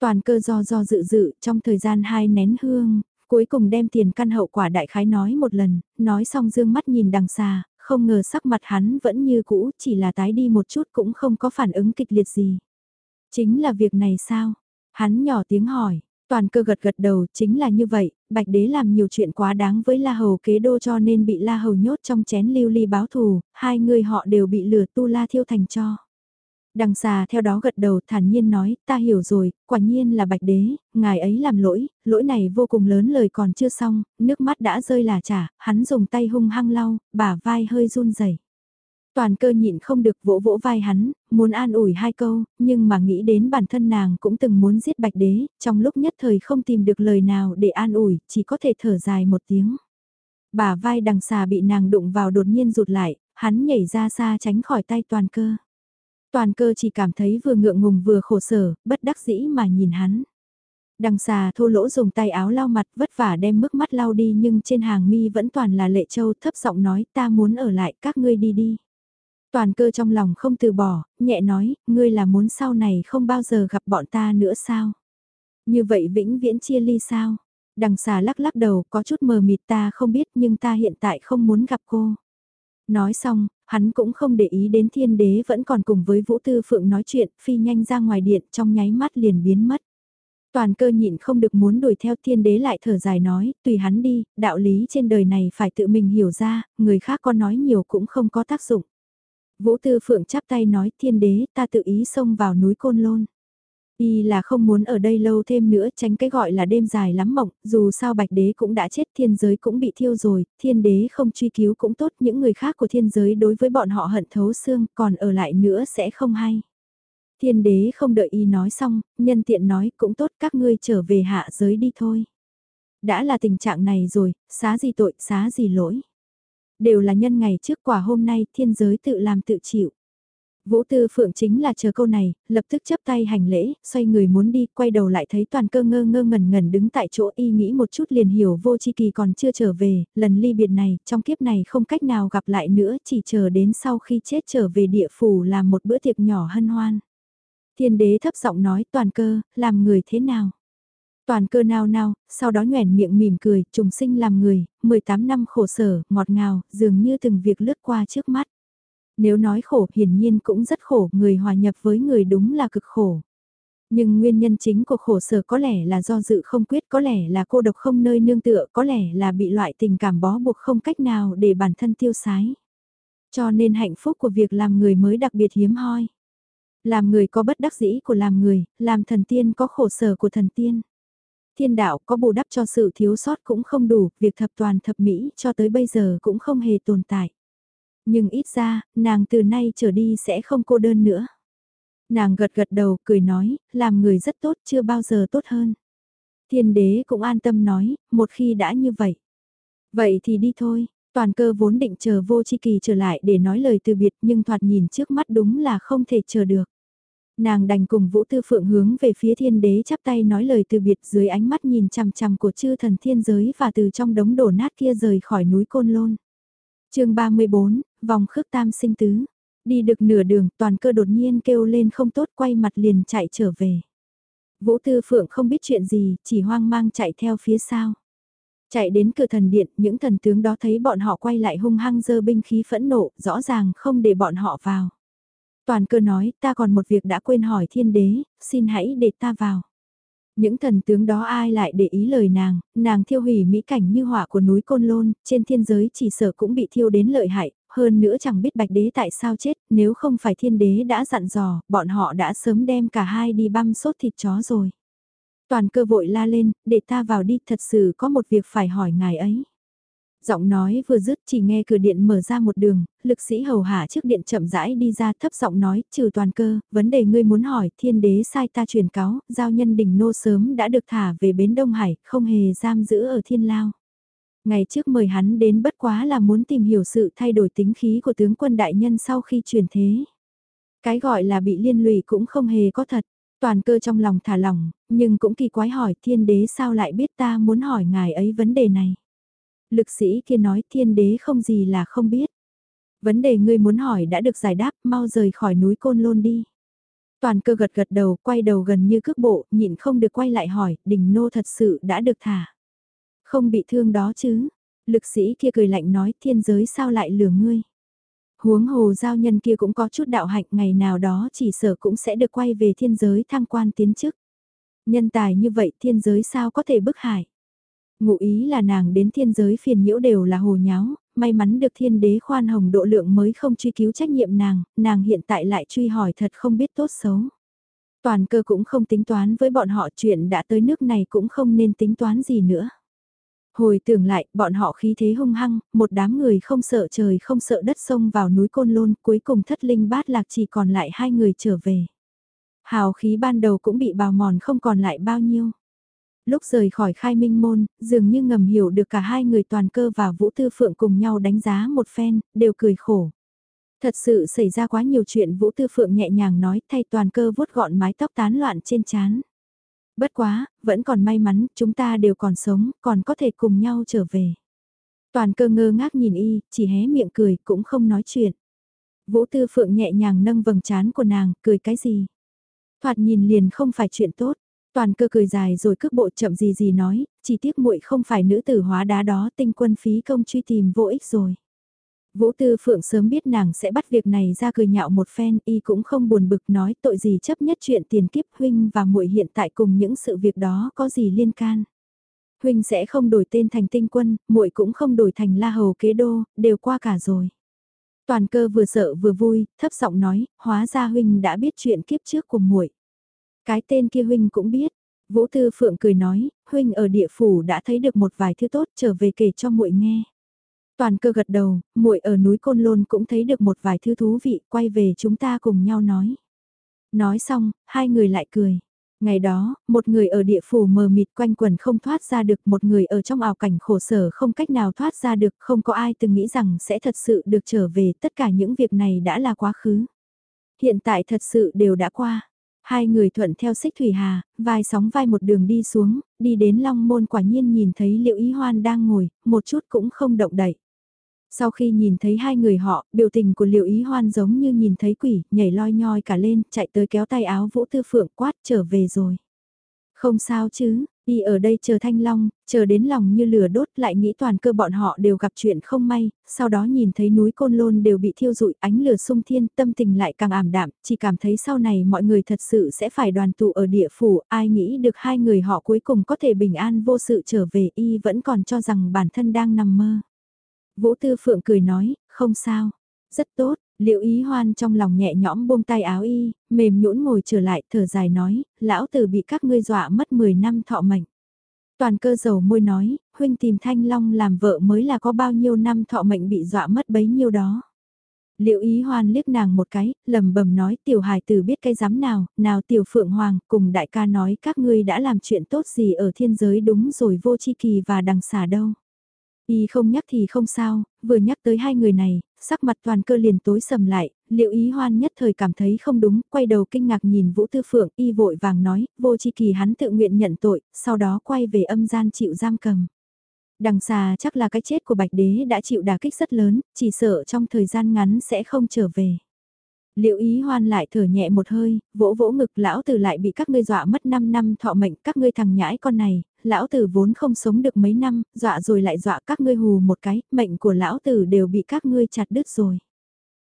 Toàn cơ do do dự dự trong thời gian hai nén hương, Cuối cùng đem tiền căn hậu quả đại khái nói một lần, nói xong dương mắt nhìn đằng xa, không ngờ sắc mặt hắn vẫn như cũ, chỉ là tái đi một chút cũng không có phản ứng kịch liệt gì. Chính là việc này sao? Hắn nhỏ tiếng hỏi, toàn cơ gật gật đầu, chính là như vậy, Bạch Đế làm nhiều chuyện quá đáng với La Hầu kế đô cho nên bị La Hầu nhốt trong chén lưu ly báo thù, hai người họ đều bị lửa tu La thiêu thành cho. Đằng xà theo đó gật đầu thản nhiên nói, ta hiểu rồi, quả nhiên là bạch đế, ngài ấy làm lỗi, lỗi này vô cùng lớn lời còn chưa xong, nước mắt đã rơi là trả, hắn dùng tay hung hăng lau, bả vai hơi run rẩy. Toàn cơ nhịn không được vỗ vỗ vai hắn, muốn an ủi hai câu, nhưng mà nghĩ đến bản thân nàng cũng từng muốn giết bạch đế, trong lúc nhất thời không tìm được lời nào để an ủi, chỉ có thể thở dài một tiếng. Bả vai đằng xà bị nàng đụng vào đột nhiên rụt lại, hắn nhảy ra xa tránh khỏi tay toàn cơ. Toàn cơ chỉ cảm thấy vừa ngượng ngùng vừa khổ sở, bất đắc dĩ mà nhìn hắn. Đằng xà thô lỗ dùng tay áo lau mặt vất vả đem mức mắt lau đi nhưng trên hàng mi vẫn toàn là lệ châu thấp giọng nói ta muốn ở lại các ngươi đi đi. Toàn cơ trong lòng không từ bỏ, nhẹ nói, ngươi là muốn sau này không bao giờ gặp bọn ta nữa sao? Như vậy vĩnh viễn chia ly sao? Đằng xà lắc lắc đầu có chút mờ mịt ta không biết nhưng ta hiện tại không muốn gặp cô. Nói xong, hắn cũng không để ý đến thiên đế vẫn còn cùng với Vũ Tư Phượng nói chuyện, phi nhanh ra ngoài điện trong nháy mắt liền biến mất. Toàn cơ nhịn không được muốn đuổi theo thiên đế lại thở dài nói, tùy hắn đi, đạo lý trên đời này phải tự mình hiểu ra, người khác có nói nhiều cũng không có tác dụng. Vũ Tư Phượng chắp tay nói thiên đế ta tự ý xông vào núi Côn Lôn. Y là không muốn ở đây lâu thêm nữa tránh cái gọi là đêm dài lắm mộng, dù sao bạch đế cũng đã chết thiên giới cũng bị thiêu rồi, thiên đế không truy cứu cũng tốt những người khác của thiên giới đối với bọn họ hận thấu xương còn ở lại nữa sẽ không hay. Thiên đế không đợi y nói xong, nhân tiện nói cũng tốt các ngươi trở về hạ giới đi thôi. Đã là tình trạng này rồi, xá gì tội, xá gì lỗi. Đều là nhân ngày trước quả hôm nay thiên giới tự làm tự chịu. Vũ Tư Phượng chính là chờ câu này, lập tức chấp tay hành lễ, xoay người muốn đi, quay đầu lại thấy toàn cơ ngơ ngơ ngẩn ngẩn đứng tại chỗ y nghĩ một chút liền hiểu vô chi kỳ còn chưa trở về, lần ly biệt này, trong kiếp này không cách nào gặp lại nữa, chỉ chờ đến sau khi chết trở về địa phủ làm một bữa tiệc nhỏ hân hoan. Thiên đế thấp giọng nói toàn cơ, làm người thế nào? Toàn cơ nao nao, sau đó nhoẻn miệng mỉm cười, trùng sinh làm người, 18 năm khổ sở, ngọt ngào, dường như từng việc lướt qua trước mắt. Nếu nói khổ hiển nhiên cũng rất khổ, người hòa nhập với người đúng là cực khổ. Nhưng nguyên nhân chính của khổ sở có lẽ là do dự không quyết, có lẽ là cô độc không nơi nương tựa, có lẽ là bị loại tình cảm bó buộc không cách nào để bản thân tiêu sái. Cho nên hạnh phúc của việc làm người mới đặc biệt hiếm hoi. Làm người có bất đắc dĩ của làm người, làm thần tiên có khổ sở của thần tiên. Thiên đạo có bù đắp cho sự thiếu sót cũng không đủ, việc thập toàn thập mỹ cho tới bây giờ cũng không hề tồn tại. Nhưng ít ra, nàng từ nay trở đi sẽ không cô đơn nữa. Nàng gật gật đầu, cười nói, làm người rất tốt, chưa bao giờ tốt hơn. Thiên đế cũng an tâm nói, một khi đã như vậy. Vậy thì đi thôi, toàn cơ vốn định chờ vô chi kỳ trở lại để nói lời từ biệt nhưng thoạt nhìn trước mắt đúng là không thể chờ được. Nàng đành cùng Vũ Tư Phượng hướng về phía thiên đế chắp tay nói lời từ biệt dưới ánh mắt nhìn chằm chằm của chư thần thiên giới và từ trong đống đổ nát kia rời khỏi núi Côn Lôn chương 34, vòng khước tam sinh tứ. Đi được nửa đường toàn cơ đột nhiên kêu lên không tốt quay mặt liền chạy trở về. Vũ Tư Phượng không biết chuyện gì, chỉ hoang mang chạy theo phía sau. Chạy đến cửa thần điện, những thần tướng đó thấy bọn họ quay lại hung hăng dơ binh khí phẫn nộ, rõ ràng không để bọn họ vào. Toàn cơ nói, ta còn một việc đã quên hỏi thiên đế, xin hãy để ta vào. Những thần tướng đó ai lại để ý lời nàng, nàng thiêu hủy mỹ cảnh như họa của núi Côn Lôn, trên thiên giới chỉ sở cũng bị thiêu đến lợi hại, hơn nữa chẳng biết bạch đế tại sao chết, nếu không phải thiên đế đã dặn dò, bọn họ đã sớm đem cả hai đi băm sốt thịt chó rồi. Toàn cơ vội la lên, để ta vào đi, thật sự có một việc phải hỏi ngài ấy. Giọng nói vừa dứt chỉ nghe cửa điện mở ra một đường, lực sĩ hầu hạ trước điện chậm rãi đi ra thấp giọng nói, trừ toàn cơ, vấn đề ngươi muốn hỏi, thiên đế sai ta truyền cáo, giao nhân đỉnh nô sớm đã được thả về bến Đông Hải, không hề giam giữ ở thiên lao. Ngày trước mời hắn đến bất quá là muốn tìm hiểu sự thay đổi tính khí của tướng quân đại nhân sau khi truyền thế. Cái gọi là bị liên lụy cũng không hề có thật, toàn cơ trong lòng thả lỏng, nhưng cũng kỳ quái hỏi thiên đế sao lại biết ta muốn hỏi ngài ấy vấn đề này. Lực sĩ kia nói thiên đế không gì là không biết. Vấn đề ngươi muốn hỏi đã được giải đáp, mau rời khỏi núi Côn Lôn đi. Toàn cơ gật gật đầu, quay đầu gần như cước bộ, nhịn không được quay lại hỏi, đình nô thật sự đã được thả. Không bị thương đó chứ. Lực sĩ kia cười lạnh nói thiên giới sao lại lừa ngươi. Huống hồ giao nhân kia cũng có chút đạo hạnh ngày nào đó chỉ sở cũng sẽ được quay về thiên giới thăng quan tiến chức. Nhân tài như vậy thiên giới sao có thể bức hại. Ngụ ý là nàng đến thiên giới phiền nhiễu đều là hồ nháo, may mắn được thiên đế khoan hồng độ lượng mới không truy cứu trách nhiệm nàng, nàng hiện tại lại truy hỏi thật không biết tốt xấu. Toàn cơ cũng không tính toán với bọn họ chuyện đã tới nước này cũng không nên tính toán gì nữa. Hồi tưởng lại, bọn họ khí thế hung hăng, một đám người không sợ trời không sợ đất sông vào núi Côn Lôn, cuối cùng thất linh bát lạc chỉ còn lại hai người trở về. Hào khí ban đầu cũng bị bào mòn không còn lại bao nhiêu lúc rời khỏi khai minh môn, dường như ngầm hiểu được cả hai người toàn cơ và Vũ Tư Phượng cùng nhau đánh giá một phen, đều cười khổ. Thật sự xảy ra quá nhiều chuyện Vũ Tư Phượng nhẹ nhàng nói thay toàn cơ vuốt gọn mái tóc tán loạn trên chán. Bất quá, vẫn còn may mắn, chúng ta đều còn sống, còn có thể cùng nhau trở về. Toàn cơ ngơ ngác nhìn y, chỉ hé miệng cười, cũng không nói chuyện. Vũ Tư Phượng nhẹ nhàng nâng vầng trán của nàng, cười cái gì? Thoạt nhìn liền không phải chuyện tốt. Toàn cơ cười dài rồi cước bộ chậm gì gì nói, chỉ tiếc muội không phải nữ tử hóa đá đó tinh quân phí công truy tìm vô ích rồi. Vũ Tư Phượng sớm biết nàng sẽ bắt việc này ra cười nhạo một phen, y cũng không buồn bực nói tội gì chấp nhất chuyện tiền kiếp huynh và muội hiện tại cùng những sự việc đó có gì liên can. Huynh sẽ không đổi tên thành tinh quân, muội cũng không đổi thành la hầu kế đô, đều qua cả rồi. Toàn cơ vừa sợ vừa vui, thấp giọng nói, hóa ra huynh đã biết chuyện kiếp trước của muội. Cái tên kia huynh cũng biết. Vũ Tư Phượng cười nói, huynh ở địa phủ đã thấy được một vài thứ tốt trở về kể cho muội nghe. Toàn cơ gật đầu, muội ở núi Côn Lôn cũng thấy được một vài thứ thú vị, quay về chúng ta cùng nhau nói. Nói xong, hai người lại cười. Ngày đó, một người ở địa phủ mờ mịt quanh quần không thoát ra được, một người ở trong ảo cảnh khổ sở không cách nào thoát ra được, không có ai từng nghĩ rằng sẽ thật sự được trở về, tất cả những việc này đã là quá khứ. Hiện tại thật sự đều đã qua. Hai người thuận theo xích thủy hà, vai sóng vai một đường đi xuống, đi đến long môn quả nhiên nhìn thấy liệu ý hoan đang ngồi, một chút cũng không động đậy. Sau khi nhìn thấy hai người họ, biểu tình của liệu ý hoan giống như nhìn thấy quỷ, nhảy loi nhoi cả lên, chạy tới kéo tay áo vũ tư phượng quát trở về rồi. Không sao chứ, Y ở đây chờ thanh long, chờ đến lòng như lửa đốt lại nghĩ toàn cơ bọn họ đều gặp chuyện không may, sau đó nhìn thấy núi côn lôn đều bị thiêu rụi ánh lửa sung thiên tâm tình lại càng ảm đạm, chỉ cảm thấy sau này mọi người thật sự sẽ phải đoàn tụ ở địa phủ, ai nghĩ được hai người họ cuối cùng có thể bình an vô sự trở về Y vẫn còn cho rằng bản thân đang nằm mơ. Vũ Tư Phượng cười nói, không sao, rất tốt, Liệu ý hoan trong lòng nhẹ nhõm buông tay áo y, mềm nhũn ngồi trở lại thở dài nói, lão tử bị các ngươi dọa mất 10 năm thọ mệnh. Toàn cơ dầu môi nói, huynh tìm thanh long làm vợ mới là có bao nhiêu năm thọ mệnh bị dọa mất bấy nhiêu đó. Liệu ý hoan liếc nàng một cái, lầm bầm nói tiểu hài tử biết cái dám nào, nào tiểu phượng hoàng, cùng đại ca nói các ngươi đã làm chuyện tốt gì ở thiên giới đúng rồi vô chi kỳ và đằng xả đâu. Y không nhắc thì không sao, vừa nhắc tới hai người này, sắc mặt toàn cơ liền tối sầm lại, liệu ý hoan nhất thời cảm thấy không đúng, quay đầu kinh ngạc nhìn Vũ Tư Phượng, y vội vàng nói, vô chi kỳ hắn tự nguyện nhận tội, sau đó quay về âm gian chịu giam cầm. Đằng xa chắc là cái chết của Bạch Đế đã chịu đả kích rất lớn, chỉ sợ trong thời gian ngắn sẽ không trở về. Liệu ý hoan lại thở nhẹ một hơi, vỗ vỗ ngực lão tử lại bị các ngươi dọa mất 5 năm thọ mệnh các ngươi thằng nhãi con này, lão tử vốn không sống được mấy năm, dọa rồi lại dọa các ngươi hù một cái, mệnh của lão tử đều bị các ngươi chặt đứt rồi.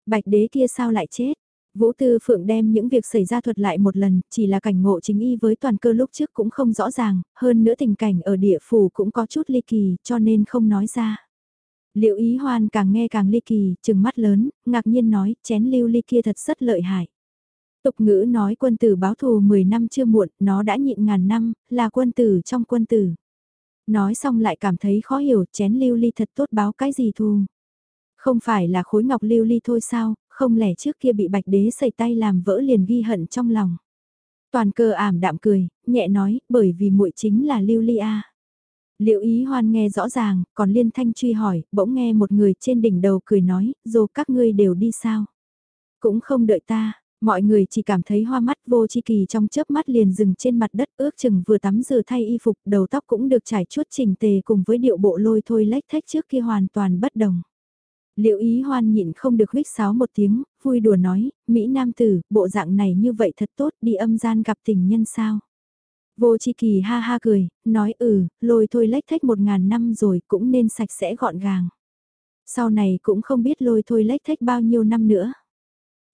Bạch đế kia sao lại chết? Vũ Tư Phượng đem những việc xảy ra thuật lại một lần, chỉ là cảnh ngộ chính y với toàn cơ lúc trước cũng không rõ ràng, hơn nữa tình cảnh ở địa phủ cũng có chút ly kỳ, cho nên không nói ra. Liệu ý hoan càng nghe càng ly kỳ, chừng mắt lớn, ngạc nhiên nói, chén lưu ly kia thật rất lợi hại. Tục ngữ nói quân tử báo thù 10 năm chưa muộn, nó đã nhịn ngàn năm, là quân tử trong quân tử. Nói xong lại cảm thấy khó hiểu, chén lưu ly thật tốt báo cái gì thù. Không phải là khối ngọc lưu ly thôi sao, không lẽ trước kia bị bạch đế sẩy tay làm vỡ liền ghi hận trong lòng. Toàn cơ ảm đạm cười, nhẹ nói, bởi vì muội chính là lưu ly a. Liệu ý hoan nghe rõ ràng, còn liên thanh truy hỏi, bỗng nghe một người trên đỉnh đầu cười nói, dù các ngươi đều đi sao? Cũng không đợi ta, mọi người chỉ cảm thấy hoa mắt vô chi kỳ trong chớp mắt liền dừng trên mặt đất ước chừng vừa tắm rửa thay y phục, đầu tóc cũng được trải chuốt chỉnh tề cùng với điệu bộ lôi thôi lách thách trước kia hoàn toàn bất đồng. Liệu ý hoan nhịn không được huyết sáo một tiếng, vui đùa nói, Mỹ Nam Tử, bộ dạng này như vậy thật tốt, đi âm gian gặp tình nhân sao? Vô chi kỳ ha ha cười, nói ừ, lôi thôi lách thách một ngàn năm rồi cũng nên sạch sẽ gọn gàng. Sau này cũng không biết lôi thôi lách thách bao nhiêu năm nữa.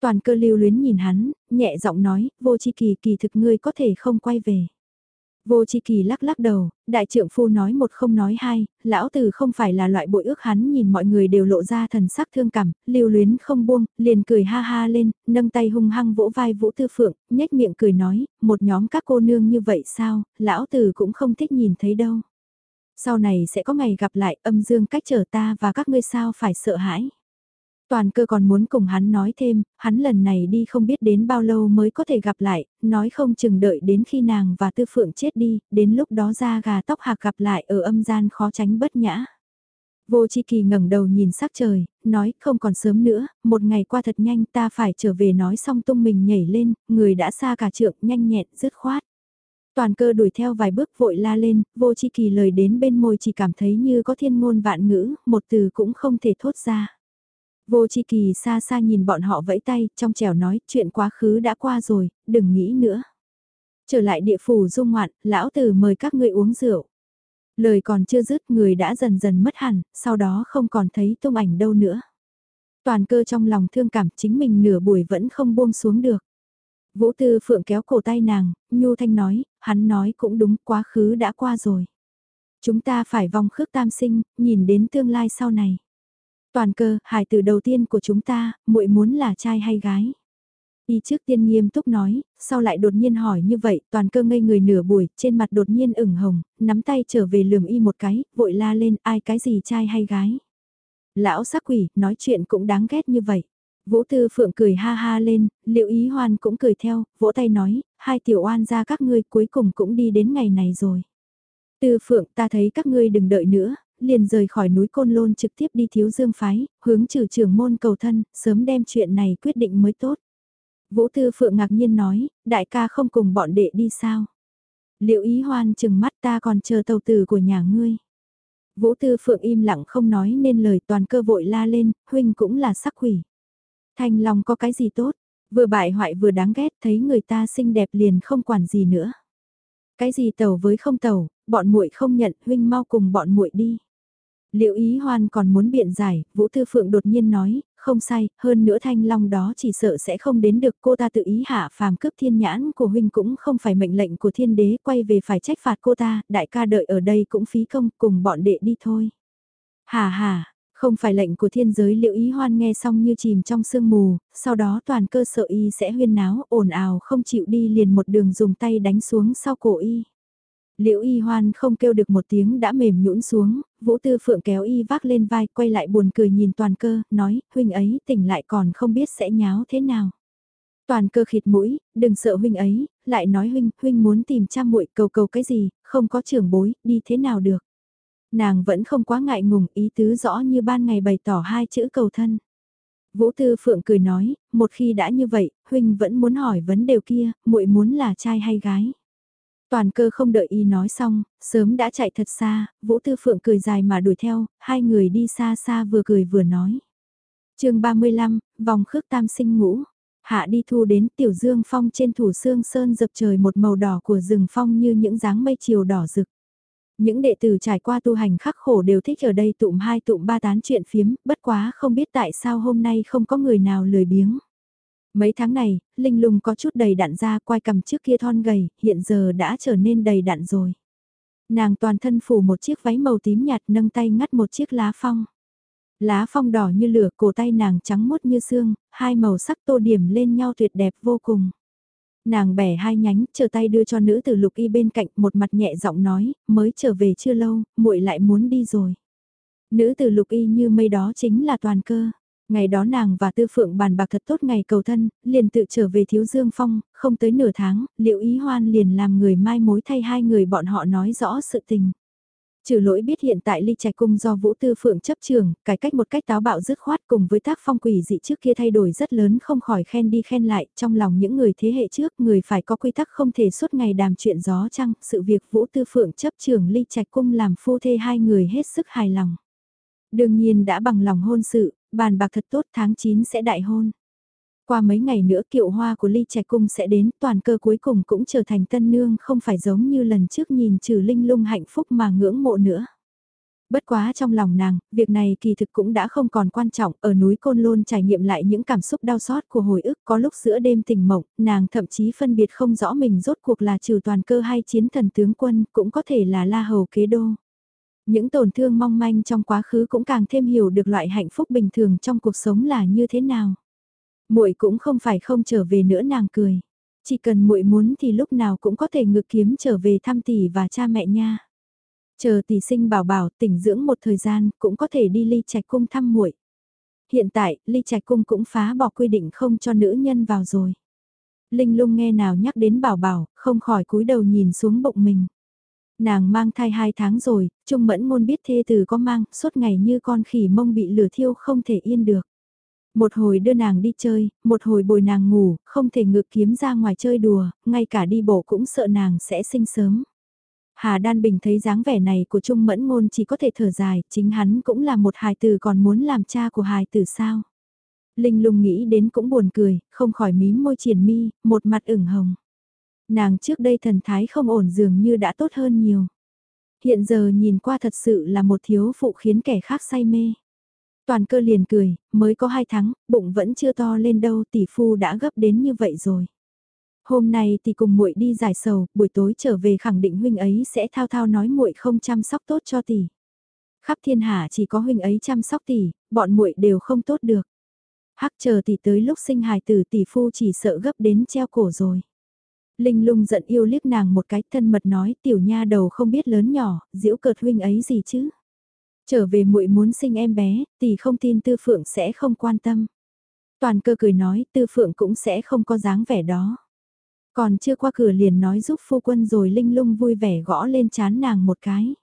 Toàn cơ lưu luyến nhìn hắn, nhẹ giọng nói, vô chi kỳ kỳ thực ngươi có thể không quay về. Vô chi kỳ lắc lắc đầu, đại trưởng phu nói một không nói hai, lão tử không phải là loại bội ước hắn nhìn mọi người đều lộ ra thần sắc thương cảm, lưu luyến không buông, liền cười ha ha lên, nâng tay hung hăng vỗ vai vũ tư phượng, nhếch miệng cười nói, một nhóm các cô nương như vậy sao, lão tử cũng không thích nhìn thấy đâu. Sau này sẽ có ngày gặp lại âm dương cách trở ta và các ngươi sao phải sợ hãi. Toàn cơ còn muốn cùng hắn nói thêm, hắn lần này đi không biết đến bao lâu mới có thể gặp lại, nói không chừng đợi đến khi nàng và tư phượng chết đi, đến lúc đó ra gà tóc hạc gặp lại ở âm gian khó tránh bất nhã. Vô chi kỳ ngẩng đầu nhìn sắc trời, nói không còn sớm nữa, một ngày qua thật nhanh ta phải trở về nói xong tung mình nhảy lên, người đã xa cả trượng nhanh nhẹn, dứt khoát. Toàn cơ đuổi theo vài bước vội la lên, vô chi kỳ lời đến bên môi chỉ cảm thấy như có thiên ngôn vạn ngữ, một từ cũng không thể thốt ra. Vô chi kỳ xa xa nhìn bọn họ vẫy tay, trong trèo nói, chuyện quá khứ đã qua rồi, đừng nghĩ nữa. Trở lại địa phủ dung ngoạn, lão tử mời các ngươi uống rượu. Lời còn chưa dứt người đã dần dần mất hẳn, sau đó không còn thấy tung ảnh đâu nữa. Toàn cơ trong lòng thương cảm chính mình nửa buổi vẫn không buông xuống được. Vũ Tư Phượng kéo cổ tay nàng, Nhu Thanh nói, hắn nói cũng đúng, quá khứ đã qua rồi. Chúng ta phải vòng khước tam sinh, nhìn đến tương lai sau này. Toàn cơ, hài tử đầu tiên của chúng ta, muội muốn là trai hay gái? Y trước tiên nghiêm túc nói, sau lại đột nhiên hỏi như vậy, toàn cơ ngây người nửa buổi, trên mặt đột nhiên ửng hồng, nắm tay trở về lườm y một cái, vội la lên, ai cái gì trai hay gái? Lão sắc quỷ, nói chuyện cũng đáng ghét như vậy. Vũ Tư Phượng cười ha ha lên, liệu ý hoan cũng cười theo, vỗ tay nói, hai tiểu oan ra các ngươi cuối cùng cũng đi đến ngày này rồi. Tư Phượng ta thấy các ngươi đừng đợi nữa, liền rời khỏi núi Côn Lôn trực tiếp đi thiếu dương phái, hướng trừ trưởng môn cầu thân, sớm đem chuyện này quyết định mới tốt. Vũ Tư Phượng ngạc nhiên nói, đại ca không cùng bọn đệ đi sao? Liệu ý hoan chừng mắt ta còn chờ tàu tử của nhà ngươi? Vũ Tư Phượng im lặng không nói nên lời toàn cơ vội la lên, huynh cũng là sắc quỷ. Thanh Long có cái gì tốt, vừa bại hoại vừa đáng ghét thấy người ta xinh đẹp liền không quản gì nữa. Cái gì tàu với không tàu bọn muội không nhận, huynh mau cùng bọn muội đi. Liệu ý hoan còn muốn biện giải, Vũ Tư Phượng đột nhiên nói, không sai, hơn nữa thanh long đó chỉ sợ sẽ không đến được cô ta tự ý hạ phàm cướp thiên nhãn của huynh cũng không phải mệnh lệnh của thiên đế quay về phải trách phạt cô ta, đại ca đợi ở đây cũng phí công cùng bọn đệ đi thôi. Hà hà, không phải lệnh của thiên giới liệu ý hoan nghe xong như chìm trong sương mù, sau đó toàn cơ sở y sẽ huyên náo, ồn ào không chịu đi liền một đường dùng tay đánh xuống sau cổ y. Liễu y hoan không kêu được một tiếng đã mềm nhũn xuống, vũ tư phượng kéo y vác lên vai quay lại buồn cười nhìn toàn cơ, nói, huynh ấy tỉnh lại còn không biết sẽ nháo thế nào. Toàn cơ khịt mũi, đừng sợ huynh ấy, lại nói huynh, huynh muốn tìm cha muội cầu cầu cái gì, không có trưởng bối, đi thế nào được. Nàng vẫn không quá ngại ngùng, ý tứ rõ như ban ngày bày tỏ hai chữ cầu thân. Vũ Tư Phượng cười nói, một khi đã như vậy, huynh vẫn muốn hỏi vấn đề kia, muội muốn là trai hay gái. Toàn cơ không đợi y nói xong, sớm đã chạy thật xa, Vũ Tư Phượng cười dài mà đuổi theo, hai người đi xa xa vừa cười vừa nói. chương 35, vòng khước tam sinh ngũ. Hạ đi thu đến tiểu dương phong trên thủ xương sơn dập trời một màu đỏ của rừng phong như những dáng mây chiều đỏ rực. Những đệ tử trải qua tu hành khắc khổ đều thích ở đây tụm hai tụm ba tán chuyện phiếm, bất quá không biết tại sao hôm nay không có người nào lười biếng. Mấy tháng này, Linh lung có chút đầy đạn ra quai cầm trước kia thon gầy, hiện giờ đã trở nên đầy đạn rồi. Nàng toàn thân phủ một chiếc váy màu tím nhạt nâng tay ngắt một chiếc lá phong. Lá phong đỏ như lửa, cổ tay nàng trắng mốt như xương, hai màu sắc tô điểm lên nhau tuyệt đẹp vô cùng. Nàng bẻ hai nhánh, chờ tay đưa cho nữ tử lục y bên cạnh, một mặt nhẹ giọng nói, mới trở về chưa lâu, muội lại muốn đi rồi. Nữ tử lục y như mây đó chính là toàn cơ. Ngày đó nàng và Tư Phượng bàn bạc thật tốt ngày cầu thân, liền tự trở về Thiếu Dương Phong, không tới nửa tháng, liệu ý hoan liền làm người mai mối thay hai người bọn họ nói rõ sự tình. Trừ lỗi biết hiện tại ly trạch cung do Vũ Tư Phượng chấp trường, cải cách một cách táo bạo dứt khoát cùng với tác phong quỷ dị trước kia thay đổi rất lớn không khỏi khen đi khen lại, trong lòng những người thế hệ trước người phải có quy tắc không thể suốt ngày đàm chuyện gió chăng, sự việc Vũ Tư Phượng chấp trường ly trạch cung làm phu thê hai người hết sức hài lòng. Đương nhiên đã bằng lòng hôn sự, bàn bạc thật tốt tháng 9 sẽ đại hôn. Qua mấy ngày nữa kiệu hoa của ly trạch cung sẽ đến, toàn cơ cuối cùng cũng trở thành tân nương không phải giống như lần trước nhìn trừ linh lung hạnh phúc mà ngưỡng mộ nữa. Bất quá trong lòng nàng, việc này kỳ thực cũng đã không còn quan trọng, ở núi Côn Lôn trải nghiệm lại những cảm xúc đau xót của hồi ức có lúc giữa đêm tình mộng, nàng thậm chí phân biệt không rõ mình rốt cuộc là trừ toàn cơ hay chiến thần tướng quân, cũng có thể là la hầu kế đô. Những tổn thương mong manh trong quá khứ cũng càng thêm hiểu được loại hạnh phúc bình thường trong cuộc sống là như thế nào. Muội cũng không phải không trở về nữa nàng cười. Chỉ cần muội muốn thì lúc nào cũng có thể ngược kiếm trở về thăm tỷ và cha mẹ nha. Chờ tỷ sinh bảo bảo tỉnh dưỡng một thời gian cũng có thể đi ly trạch cung thăm muội. Hiện tại, ly trạch cung cũng phá bỏ quy định không cho nữ nhân vào rồi. Linh lung nghe nào nhắc đến bảo bảo, không khỏi cúi đầu nhìn xuống bụng mình. Nàng mang thai hai tháng rồi, Trung Mẫn Ngôn biết thê từ có mang, suốt ngày như con khỉ mông bị lửa thiêu không thể yên được. Một hồi đưa nàng đi chơi, một hồi bồi nàng ngủ, không thể ngược kiếm ra ngoài chơi đùa, ngay cả đi bộ cũng sợ nàng sẽ sinh sớm. Hà Đan Bình thấy dáng vẻ này của Trung Mẫn Ngôn chỉ có thể thở dài, chính hắn cũng là một hài tử còn muốn làm cha của hài tử sao. Linh lùng nghĩ đến cũng buồn cười, không khỏi mím môi triển mi, một mặt ửng hồng. Nàng trước đây thần thái không ổn dường như đã tốt hơn nhiều. Hiện giờ nhìn qua thật sự là một thiếu phụ khiến kẻ khác say mê. Toàn cơ liền cười, mới có hai tháng, bụng vẫn chưa to lên đâu tỷ phu đã gấp đến như vậy rồi. Hôm nay thì cùng muội đi giải sầu, buổi tối trở về khẳng định huynh ấy sẽ thao thao nói muội không chăm sóc tốt cho tỷ. Khắp thiên hạ chỉ có huynh ấy chăm sóc tỷ, bọn muội đều không tốt được. Hắc chờ tỷ tới lúc sinh hài tử tỷ phu chỉ sợ gấp đến treo cổ rồi. Linh lung giận yêu liếc nàng một cái thân mật nói tiểu nha đầu không biết lớn nhỏ, diễu cợt huynh ấy gì chứ. Trở về muội muốn sinh em bé, tỷ không tin tư phượng sẽ không quan tâm. Toàn cơ cười nói tư phượng cũng sẽ không có dáng vẻ đó. Còn chưa qua cửa liền nói giúp phu quân rồi linh lung vui vẻ gõ lên chán nàng một cái.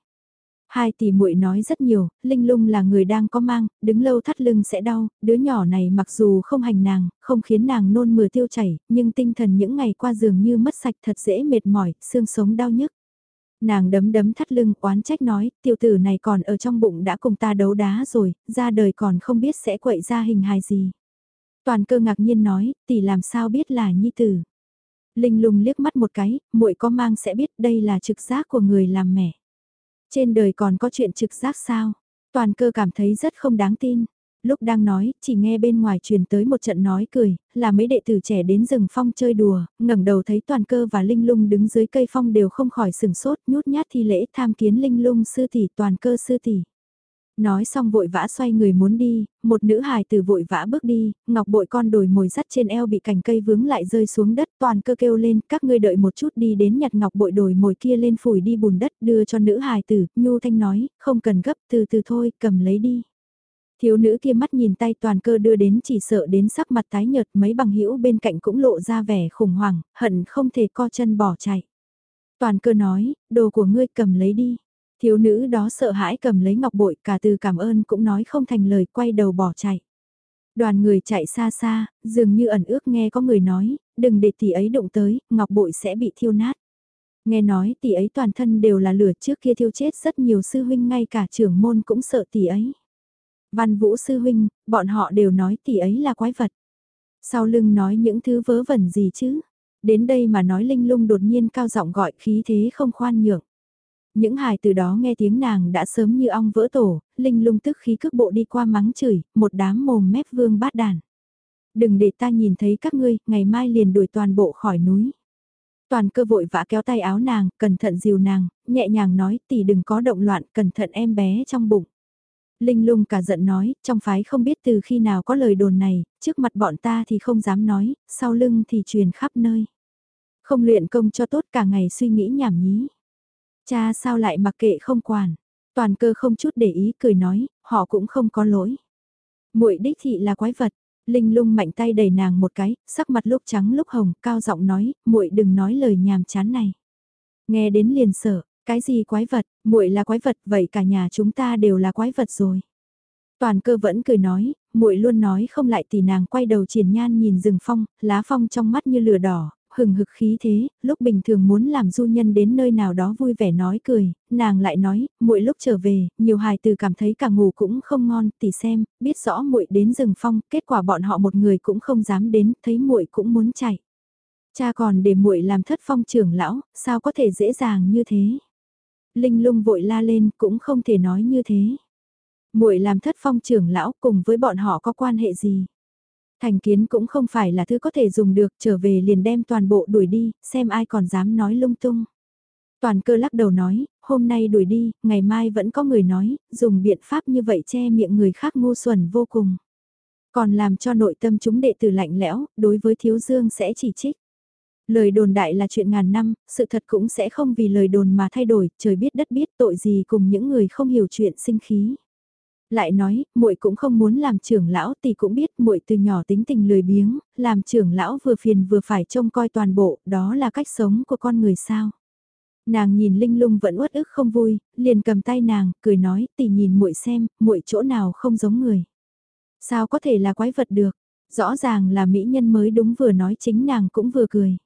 Hai tỷ muội nói rất nhiều, Linh Lung là người đang có mang, đứng lâu thắt lưng sẽ đau, đứa nhỏ này mặc dù không hành nàng, không khiến nàng nôn mửa tiêu chảy, nhưng tinh thần những ngày qua dường như mất sạch thật dễ mệt mỏi, xương sống đau nhức. Nàng đấm đấm thắt lưng oán trách nói, tiểu tử này còn ở trong bụng đã cùng ta đấu đá rồi, ra đời còn không biết sẽ quậy ra hình hài gì. Toàn cơ ngạc nhiên nói, tỷ làm sao biết là nhi tử. Linh lung liếc mắt một cái, muội có mang sẽ biết đây là trực giác của người làm mẹ. Trên đời còn có chuyện trực giác sao? Toàn cơ cảm thấy rất không đáng tin. Lúc đang nói, chỉ nghe bên ngoài truyền tới một trận nói cười, là mấy đệ tử trẻ đến rừng phong chơi đùa, ngẩng đầu thấy toàn cơ và linh lung đứng dưới cây phong đều không khỏi sừng sốt, nhút nhát thi lễ tham kiến linh lung sư tỷ toàn cơ sư tỷ. Nói xong vội vã xoay người muốn đi, một nữ hài từ vội vã bước đi, ngọc bội con đồi mồi sắt trên eo bị cành cây vướng lại rơi xuống đất toàn cơ kêu lên các ngươi đợi một chút đi đến nhặt ngọc bội đồi mồi kia lên phủi đi bùn đất đưa cho nữ hài tử, nhu thanh nói, không cần gấp từ từ thôi, cầm lấy đi. Thiếu nữ kia mắt nhìn tay toàn cơ đưa đến chỉ sợ đến sắc mặt tái nhợt mấy bằng hữu bên cạnh cũng lộ ra vẻ khủng hoảng, hận không thể co chân bỏ chạy. Toàn cơ nói, đồ của ngươi cầm lấy đi. Thiếu nữ đó sợ hãi cầm lấy ngọc bội cả từ cảm ơn cũng nói không thành lời quay đầu bỏ chạy. Đoàn người chạy xa xa, dường như ẩn ước nghe có người nói, đừng để tỷ ấy đụng tới, ngọc bội sẽ bị thiêu nát. Nghe nói tỷ ấy toàn thân đều là lửa trước kia thiêu chết rất nhiều sư huynh ngay cả trưởng môn cũng sợ tỷ ấy. Văn Vũ sư huynh, bọn họ đều nói tỷ ấy là quái vật. Sau lưng nói những thứ vớ vẩn gì chứ? Đến đây mà nói linh lung đột nhiên cao giọng gọi khí thế không khoan nhượng. Những hài từ đó nghe tiếng nàng đã sớm như ong vỡ tổ, linh lung tức khí cước bộ đi qua mắng chửi, một đám mồm mép vương bát đàn. Đừng để ta nhìn thấy các ngươi, ngày mai liền đuổi toàn bộ khỏi núi. Toàn cơ vội vã kéo tay áo nàng, cẩn thận dìu nàng, nhẹ nhàng nói tỷ đừng có động loạn, cẩn thận em bé trong bụng. Linh lung cả giận nói, trong phái không biết từ khi nào có lời đồn này, trước mặt bọn ta thì không dám nói, sau lưng thì truyền khắp nơi. Không luyện công cho tốt cả ngày suy nghĩ nhảm nhí. Cha sao lại mặc kệ không quản. Toàn cơ không chút để ý cười nói, họ cũng không có lỗi. muội đích thị là quái vật. Linh lung mạnh tay đẩy nàng một cái, sắc mặt lúc trắng lúc hồng, cao giọng nói, muội đừng nói lời nhàm chán này. Nghe đến liền sợ, cái gì quái vật, muội là quái vật, vậy cả nhà chúng ta đều là quái vật rồi. Toàn cơ vẫn cười nói, muội luôn nói không lại thì nàng quay đầu triển nhan nhìn rừng phong, lá phong trong mắt như lửa đỏ, hừng hực khí thế, lúc bình thường muốn làm du nhân đến nơi nào đó vui vẻ nói cười, nàng lại nói, muội lúc trở về, nhiều hài từ cảm thấy cả ngủ cũng không ngon, tỉ xem, biết rõ muội đến rừng phong, kết quả bọn họ một người cũng không dám đến, thấy muội cũng muốn chạy. Cha còn để muội làm thất phong trưởng lão, sao có thể dễ dàng như thế? Linh lung vội la lên, cũng không thể nói như thế. muội làm thất phong trưởng lão cùng với bọn họ có quan hệ gì? Thành kiến cũng không phải là thứ có thể dùng được, trở về liền đem toàn bộ đuổi đi, xem ai còn dám nói lung tung. Toàn cơ lắc đầu nói, hôm nay đuổi đi, ngày mai vẫn có người nói, dùng biện pháp như vậy che miệng người khác ngu xuẩn vô cùng. Còn làm cho nội tâm chúng đệ tử lạnh lẽo, đối với thiếu dương sẽ chỉ trích. Lời đồn đại là chuyện ngàn năm, sự thật cũng sẽ không vì lời đồn mà thay đổi, trời biết đất biết tội gì cùng những người không hiểu chuyện sinh khí. Lại nói, muội cũng không muốn làm trưởng lão thì cũng biết muội từ nhỏ tính tình lười biếng, làm trưởng lão vừa phiền vừa phải trông coi toàn bộ, đó là cách sống của con người sao. Nàng nhìn Linh Lung vẫn uất ức không vui, liền cầm tay nàng, cười nói, tỷ nhìn muội xem, muội chỗ nào không giống người. Sao có thể là quái vật được? Rõ ràng là mỹ nhân mới đúng vừa nói chính nàng cũng vừa cười.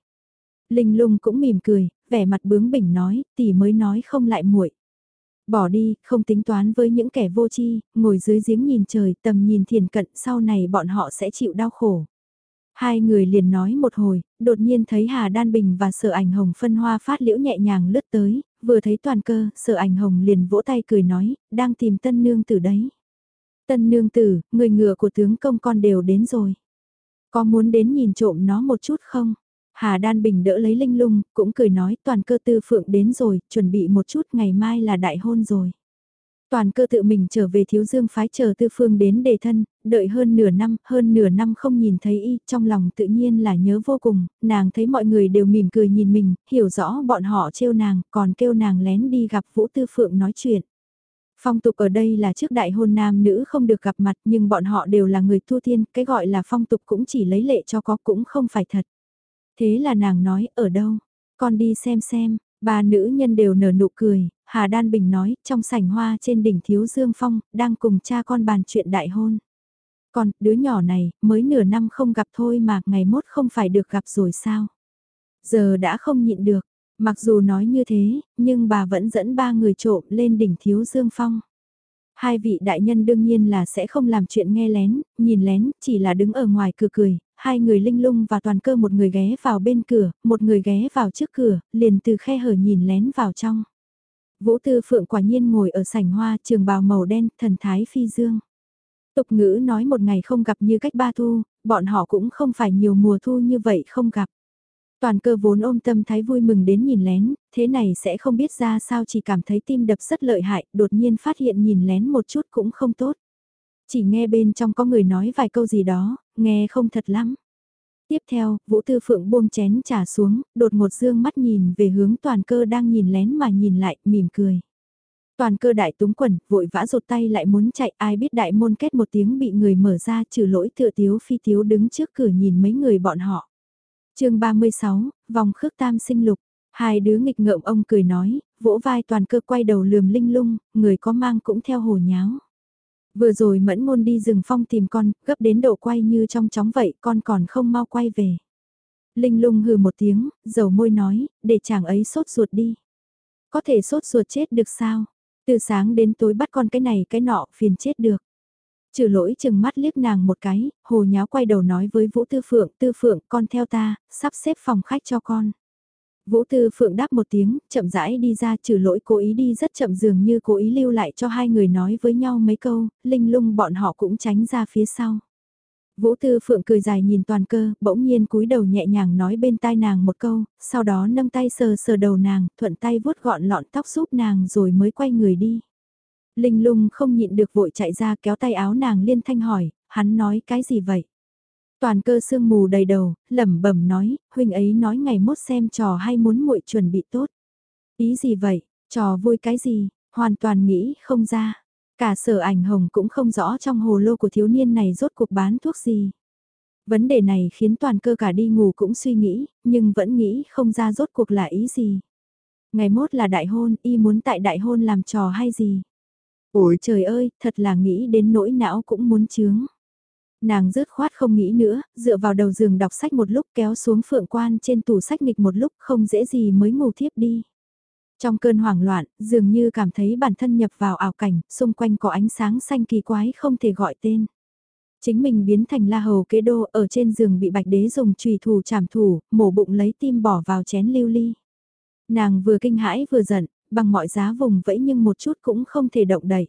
Linh Lung cũng mỉm cười, vẻ mặt bướng bỉnh nói, tỷ mới nói không lại muội. Bỏ đi, không tính toán với những kẻ vô tri, ngồi dưới giếng nhìn trời, tầm nhìn thiền cận, sau này bọn họ sẽ chịu đau khổ. Hai người liền nói một hồi, đột nhiên thấy Hà Đan Bình và Sở Ảnh Hồng phân hoa phát liễu nhẹ nhàng lướt tới, vừa thấy toàn cơ, Sở Ảnh Hồng liền vỗ tay cười nói, đang tìm tân nương tử đấy. Tân nương tử, người ngựa của tướng công con đều đến rồi. Có muốn đến nhìn trộm nó một chút không? Hà Đan Bình đỡ lấy Linh Lung, cũng cười nói toàn cơ tư phượng đến rồi, chuẩn bị một chút ngày mai là đại hôn rồi. Toàn cơ tự mình trở về thiếu dương phái chờ tư phương đến đề thân, đợi hơn nửa năm, hơn nửa năm không nhìn thấy y, trong lòng tự nhiên là nhớ vô cùng, nàng thấy mọi người đều mỉm cười nhìn mình, hiểu rõ bọn họ trêu nàng, còn kêu nàng lén đi gặp Vũ Tư Phượng nói chuyện. Phong tục ở đây là trước đại hôn nam nữ không được gặp mặt nhưng bọn họ đều là người thu thiên, cái gọi là phong tục cũng chỉ lấy lệ cho có cũng không phải thật. Thế là nàng nói, ở đâu? Con đi xem xem, ba nữ nhân đều nở nụ cười, Hà Đan Bình nói, trong sảnh hoa trên đỉnh Thiếu Dương Phong, đang cùng cha con bàn chuyện đại hôn. Còn, đứa nhỏ này, mới nửa năm không gặp thôi mà, ngày mốt không phải được gặp rồi sao? Giờ đã không nhịn được, mặc dù nói như thế, nhưng bà vẫn dẫn ba người trộm lên đỉnh Thiếu Dương Phong. Hai vị đại nhân đương nhiên là sẽ không làm chuyện nghe lén, nhìn lén, chỉ là đứng ở ngoài cửa cười, hai người linh lung và toàn cơ một người ghé vào bên cửa, một người ghé vào trước cửa, liền từ khe hở nhìn lén vào trong. Vũ Tư Phượng quả nhiên ngồi ở sảnh hoa trường bào màu đen, thần thái phi dương. Tục ngữ nói một ngày không gặp như cách ba thu, bọn họ cũng không phải nhiều mùa thu như vậy không gặp. Toàn cơ vốn ôm tâm thái vui mừng đến nhìn lén, thế này sẽ không biết ra sao chỉ cảm thấy tim đập rất lợi hại, đột nhiên phát hiện nhìn lén một chút cũng không tốt. Chỉ nghe bên trong có người nói vài câu gì đó, nghe không thật lắm. Tiếp theo, Vũ Tư Phượng buông chén trà xuống, đột ngột dương mắt nhìn về hướng toàn cơ đang nhìn lén mà nhìn lại, mỉm cười. Toàn cơ đại túng quần, vội vã rụt tay lại muốn chạy, ai biết đại môn kết một tiếng bị người mở ra trừ lỗi tựa tiếu phi tiếu đứng trước cửa nhìn mấy người bọn họ chương 36, vòng khước tam sinh lục, hai đứa nghịch ngợm ông cười nói, vỗ vai toàn cơ quay đầu lườm linh lung, người có mang cũng theo hồ nháo. Vừa rồi mẫn ngôn đi rừng phong tìm con, gấp đến độ quay như trong chóng vậy, con còn không mau quay về. Linh lung hừ một tiếng, dầu môi nói, để chàng ấy sốt ruột đi. Có thể sốt ruột chết được sao? Từ sáng đến tối bắt con cái này cái nọ, phiền chết được. Trừ lỗi chừng mắt liếc nàng một cái, hồ nháo quay đầu nói với Vũ Tư Phượng, Tư Phượng, con theo ta, sắp xếp phòng khách cho con. Vũ Tư Phượng đáp một tiếng, chậm rãi đi ra trừ lỗi cố ý đi rất chậm dường như cố ý lưu lại cho hai người nói với nhau mấy câu, linh lung bọn họ cũng tránh ra phía sau. Vũ Tư Phượng cười dài nhìn toàn cơ, bỗng nhiên cúi đầu nhẹ nhàng nói bên tai nàng một câu, sau đó nâng tay sờ sờ đầu nàng, thuận tay vuốt gọn lọn tóc giúp nàng rồi mới quay người đi. Linh lung không nhịn được vội chạy ra kéo tay áo nàng liên thanh hỏi, hắn nói cái gì vậy? Toàn cơ sương mù đầy đầu, lẩm bẩm nói, huynh ấy nói ngày mốt xem trò hay muốn muội chuẩn bị tốt. Ý gì vậy, trò vui cái gì, hoàn toàn nghĩ không ra. Cả sở ảnh hồng cũng không rõ trong hồ lô của thiếu niên này rốt cuộc bán thuốc gì. Vấn đề này khiến toàn cơ cả đi ngủ cũng suy nghĩ, nhưng vẫn nghĩ không ra rốt cuộc là ý gì. Ngày mốt là đại hôn, y muốn tại đại hôn làm trò hay gì. Ôi trời ơi, thật là nghĩ đến nỗi não cũng muốn chướng. Nàng rớt khoát không nghĩ nữa, dựa vào đầu giường đọc sách một lúc kéo xuống phượng quan trên tủ sách nghịch một lúc không dễ gì mới ngủ thiếp đi. Trong cơn hoảng loạn, dường như cảm thấy bản thân nhập vào ảo cảnh, xung quanh có ánh sáng xanh kỳ quái không thể gọi tên. Chính mình biến thành la hầu kế đô ở trên giường bị bạch đế dùng trùy thủ chảm thủ, mổ bụng lấy tim bỏ vào chén lưu ly. Nàng vừa kinh hãi vừa giận, bằng mọi giá vùng vẫy nhưng một chút cũng không thể động đậy.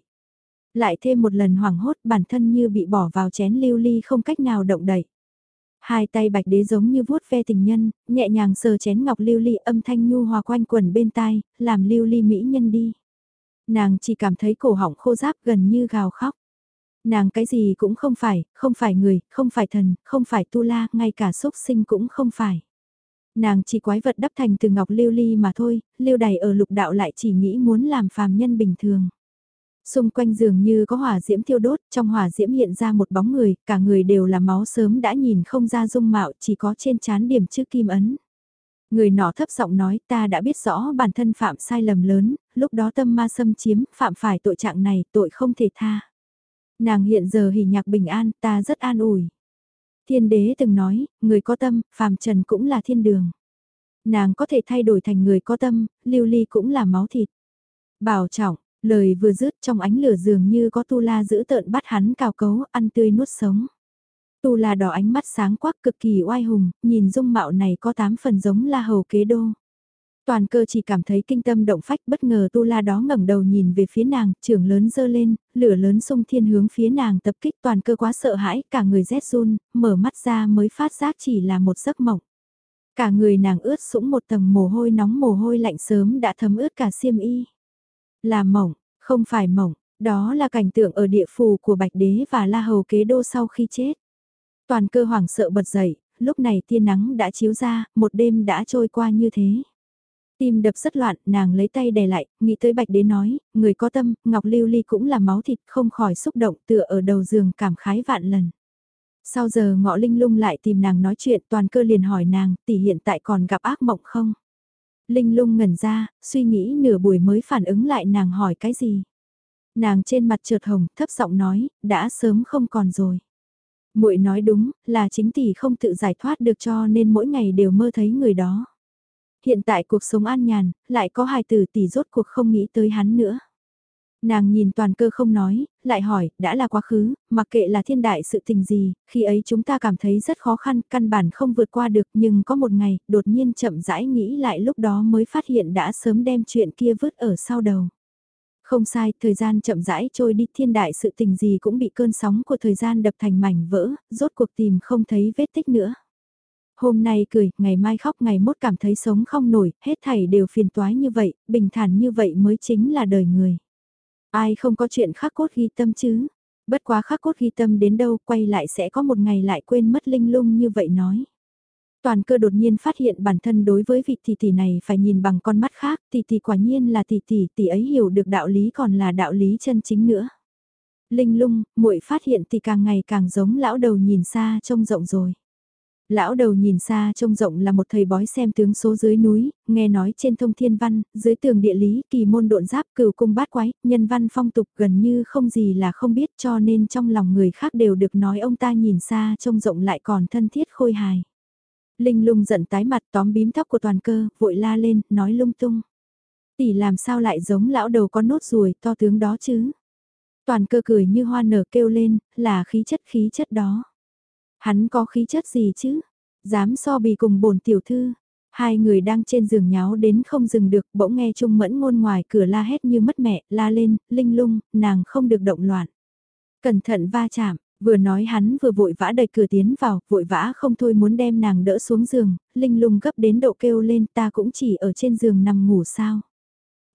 Lại thêm một lần hoảng hốt bản thân như bị bỏ vào chén lưu ly không cách nào động đậy. Hai tay bạch đế giống như vuốt ve tình nhân, nhẹ nhàng sờ chén ngọc lưu ly âm thanh nhu hòa quanh quần bên tai, làm lưu ly mỹ nhân đi. Nàng chỉ cảm thấy cổ họng khô giáp gần như gào khóc. Nàng cái gì cũng không phải, không phải người, không phải thần, không phải tu la, ngay cả xúc sinh cũng không phải. Nàng chỉ quái vật đắp thành từ ngọc lưu ly mà thôi, lưu đầy ở lục đạo lại chỉ nghĩ muốn làm phàm nhân bình thường. Xung quanh giường như có hỏa diễm thiêu đốt, trong hỏa diễm hiện ra một bóng người, cả người đều là máu sớm đã nhìn không ra dung mạo, chỉ có trên trán điểm chữ kim ấn. Người nọ thấp giọng nói ta đã biết rõ bản thân phạm sai lầm lớn, lúc đó tâm ma xâm chiếm, phạm phải tội trạng này, tội không thể tha. Nàng hiện giờ hỉ nhạc bình an, ta rất an ủi. Thiên đế từng nói, người có tâm, phàm trần cũng là thiên đường. Nàng có thể thay đổi thành người có tâm, lưu ly cũng là máu thịt. Bảo trọng, Lời vừa dứt trong ánh lửa dường như có tu la giữ tợn bắt hắn cào cấu, ăn tươi nuốt sống. Tu la đỏ ánh mắt sáng quắc cực kỳ oai hùng, nhìn dung mạo này có tám phần giống la hầu kế đô. Toàn cơ chỉ cảm thấy kinh tâm động phách bất ngờ tu la đó ngẩng đầu nhìn về phía nàng, trường lớn dơ lên, lửa lớn sung thiên hướng phía nàng tập kích toàn cơ quá sợ hãi, cả người rét run, mở mắt ra mới phát giác chỉ là một giấc mộng. Cả người nàng ướt sũng một tầng mồ hôi nóng mồ hôi lạnh sớm đã thấm ướt cả xiêm y. Là mộng, không phải mộng, đó là cảnh tượng ở địa phủ của Bạch Đế và La Hầu kế đô sau khi chết. Toàn cơ hoảng sợ bật dậy, lúc này tia nắng đã chiếu ra, một đêm đã trôi qua như thế. Tim đập rất loạn, nàng lấy tay đè lại, nghĩ tới Bạch Đế nói, người có tâm, Ngọc Lưu Ly cũng là máu thịt, không khỏi xúc động tựa ở đầu giường cảm khái vạn lần. Sau giờ ngọ linh lung lại tìm nàng nói chuyện toàn cơ liền hỏi nàng, tỷ hiện tại còn gặp ác mộng không? Linh lung ngẩn ra, suy nghĩ nửa buổi mới phản ứng lại nàng hỏi cái gì. Nàng trên mặt trượt hồng, thấp giọng nói, đã sớm không còn rồi. muội nói đúng, là chính tỷ không tự giải thoát được cho nên mỗi ngày đều mơ thấy người đó. Hiện tại cuộc sống an nhàn, lại có hài tử tỷ rốt cuộc không nghĩ tới hắn nữa. Nàng nhìn toàn cơ không nói, lại hỏi, đã là quá khứ, mặc kệ là thiên đại sự tình gì, khi ấy chúng ta cảm thấy rất khó khăn, căn bản không vượt qua được, nhưng có một ngày, đột nhiên chậm rãi nghĩ lại lúc đó mới phát hiện đã sớm đem chuyện kia vứt ở sau đầu. Không sai, thời gian chậm rãi trôi đi thiên đại sự tình gì cũng bị cơn sóng của thời gian đập thành mảnh vỡ, rốt cuộc tìm không thấy vết tích nữa. Hôm nay cười, ngày mai khóc ngày mốt cảm thấy sống không nổi, hết thảy đều phiền toái như vậy, bình thản như vậy mới chính là đời người. Ai không có chuyện khắc cốt ghi tâm chứ? Bất quá khắc cốt ghi tâm đến đâu quay lại sẽ có một ngày lại quên mất linh lung như vậy nói. Toàn cơ đột nhiên phát hiện bản thân đối với vị tỷ tỷ này phải nhìn bằng con mắt khác, tỷ tỷ quả nhiên là tỷ tỷ, tỷ ấy hiểu được đạo lý còn là đạo lý chân chính nữa. Linh lung, muội phát hiện tỷ càng ngày càng giống lão đầu nhìn xa trông rộng rồi. Lão đầu nhìn xa trông rộng là một thầy bói xem tướng số dưới núi, nghe nói trên thông thiên văn, dưới tường địa lý, kỳ môn độn giáp, cửu cung bát quái, nhân văn phong tục gần như không gì là không biết cho nên trong lòng người khác đều được nói ông ta nhìn xa trông rộng lại còn thân thiết khôi hài. Linh lung giận tái mặt tóm bím tóc của toàn cơ, vội la lên, nói lung tung. Tỷ làm sao lại giống lão đầu con nốt ruồi to tướng đó chứ? Toàn cơ cười như hoa nở kêu lên, là khí chất khí chất đó. Hắn có khí chất gì chứ? Dám so bì cùng bổn tiểu thư. Hai người đang trên giường nháo đến không dừng được, bỗng nghe Trung Mẫn ngôn ngoài cửa la hét như mất mẹ, la lên, linh lung, nàng không được động loạn. Cẩn thận va chạm, vừa nói hắn vừa vội vã đẩy cửa tiến vào, vội vã không thôi muốn đem nàng đỡ xuống giường, linh lung gấp đến độ kêu lên ta cũng chỉ ở trên giường nằm ngủ sao.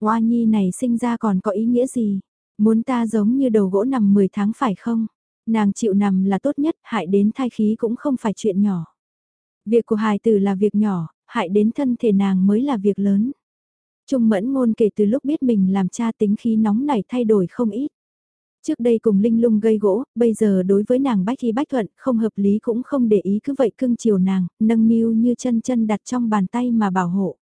Hoa nhi này sinh ra còn có ý nghĩa gì? Muốn ta giống như đầu gỗ nằm 10 tháng phải không? Nàng chịu nằm là tốt nhất, hại đến thai khí cũng không phải chuyện nhỏ. Việc của hài tử là việc nhỏ, hại đến thân thể nàng mới là việc lớn. Trung mẫn ngôn kể từ lúc biết mình làm cha tính khí nóng này thay đổi không ít. Trước đây cùng Linh Lung gây gỗ, bây giờ đối với nàng bách y bách thuận, không hợp lý cũng không để ý cứ vậy cưng chiều nàng, nâng niu như chân chân đặt trong bàn tay mà bảo hộ.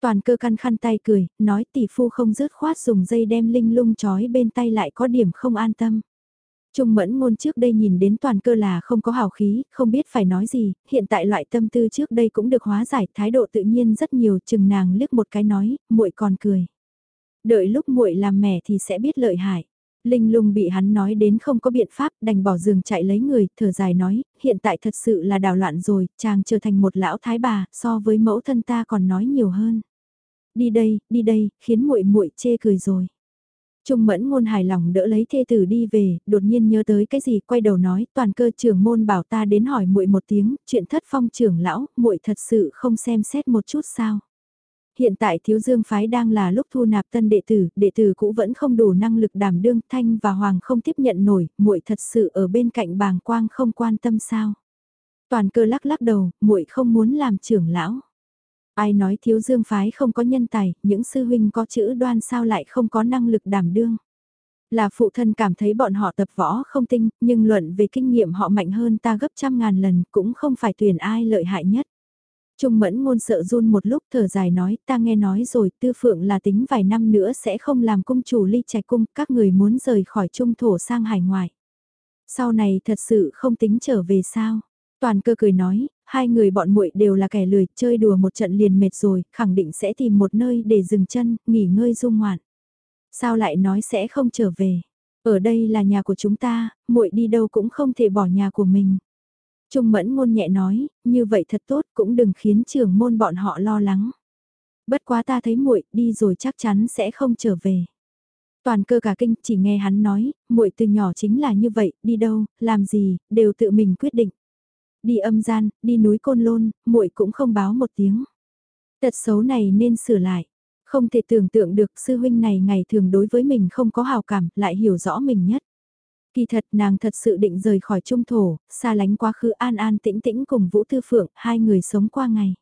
Toàn cơ căn khăn tay cười, nói tỷ phu không rớt khoát dùng dây đem Linh Lung trói bên tay lại có điểm không an tâm. Trung mẫn ngôn trước đây nhìn đến toàn cơ là không có hào khí, không biết phải nói gì, hiện tại loại tâm tư trước đây cũng được hóa giải, thái độ tự nhiên rất nhiều, chừng nàng liếc một cái nói, muội còn cười. Đợi lúc muội làm mẹ thì sẽ biết lợi hại. Linh lung bị hắn nói đến không có biện pháp, đành bỏ giường chạy lấy người, thở dài nói, hiện tại thật sự là đảo loạn rồi, chàng trở thành một lão thái bà, so với mẫu thân ta còn nói nhiều hơn. Đi đây, đi đây, khiến muội muội chê cười rồi. Trung mẫn ngôn hài lòng đỡ lấy thê tử đi về, đột nhiên nhớ tới cái gì, quay đầu nói, toàn cơ trưởng môn bảo ta đến hỏi muội một tiếng, chuyện thất phong trưởng lão, muội thật sự không xem xét một chút sao. Hiện tại thiếu dương phái đang là lúc thu nạp tân đệ tử, đệ tử cũ vẫn không đủ năng lực đảm đương, thanh và hoàng không tiếp nhận nổi, muội thật sự ở bên cạnh bàng quang không quan tâm sao. Toàn cơ lắc lắc đầu, muội không muốn làm trưởng lão. Ai nói thiếu dương phái không có nhân tài, những sư huynh có chữ đoan sao lại không có năng lực đảm đương. Là phụ thân cảm thấy bọn họ tập võ không tinh, nhưng luận về kinh nghiệm họ mạnh hơn ta gấp trăm ngàn lần, cũng không phải tuyển ai lợi hại nhất. Trung mẫn ngôn sợ run một lúc thở dài nói, ta nghe nói rồi, tư phượng là tính vài năm nữa sẽ không làm cung chủ ly trạch cung, các người muốn rời khỏi trung thổ sang hải ngoại. Sau này thật sự không tính trở về sao? Toàn cơ cười nói, hai người bọn muội đều là kẻ lười, chơi đùa một trận liền mệt rồi, khẳng định sẽ tìm một nơi để dừng chân, nghỉ ngơi dung ngoạn. Sao lại nói sẽ không trở về? Ở đây là nhà của chúng ta, muội đi đâu cũng không thể bỏ nhà của mình. Trung mẫn ngôn nhẹ nói, như vậy thật tốt cũng đừng khiến trưởng môn bọn họ lo lắng. Bất quá ta thấy muội đi rồi chắc chắn sẽ không trở về. Toàn cơ cả kinh chỉ nghe hắn nói, muội từ nhỏ chính là như vậy, đi đâu, làm gì, đều tự mình quyết định đi âm gian, đi núi Côn Lôn, muội cũng không báo một tiếng. Tật xấu này nên sửa lại. Không thể tưởng tượng được sư huynh này ngày thường đối với mình không có hào cảm, lại hiểu rõ mình nhất. Kỳ thật nàng thật sự định rời khỏi trung thổ, xa lánh quá khứ an an tĩnh tĩnh cùng Vũ Thư Phượng, hai người sống qua ngày.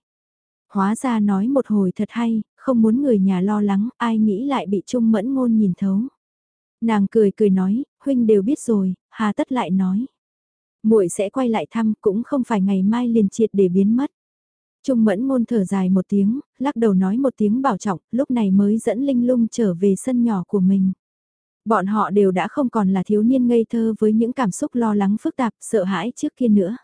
Hóa ra nói một hồi thật hay, không muốn người nhà lo lắng, ai nghĩ lại bị Trung Mẫn Ngôn nhìn thấu. Nàng cười cười nói, huynh đều biết rồi, hà tất lại nói muội sẽ quay lại thăm cũng không phải ngày mai liền triệt để biến mất. Trung mẫn ngôn thở dài một tiếng, lắc đầu nói một tiếng bảo trọng, lúc này mới dẫn Linh Lung trở về sân nhỏ của mình. Bọn họ đều đã không còn là thiếu niên ngây thơ với những cảm xúc lo lắng phức tạp, sợ hãi trước kia nữa.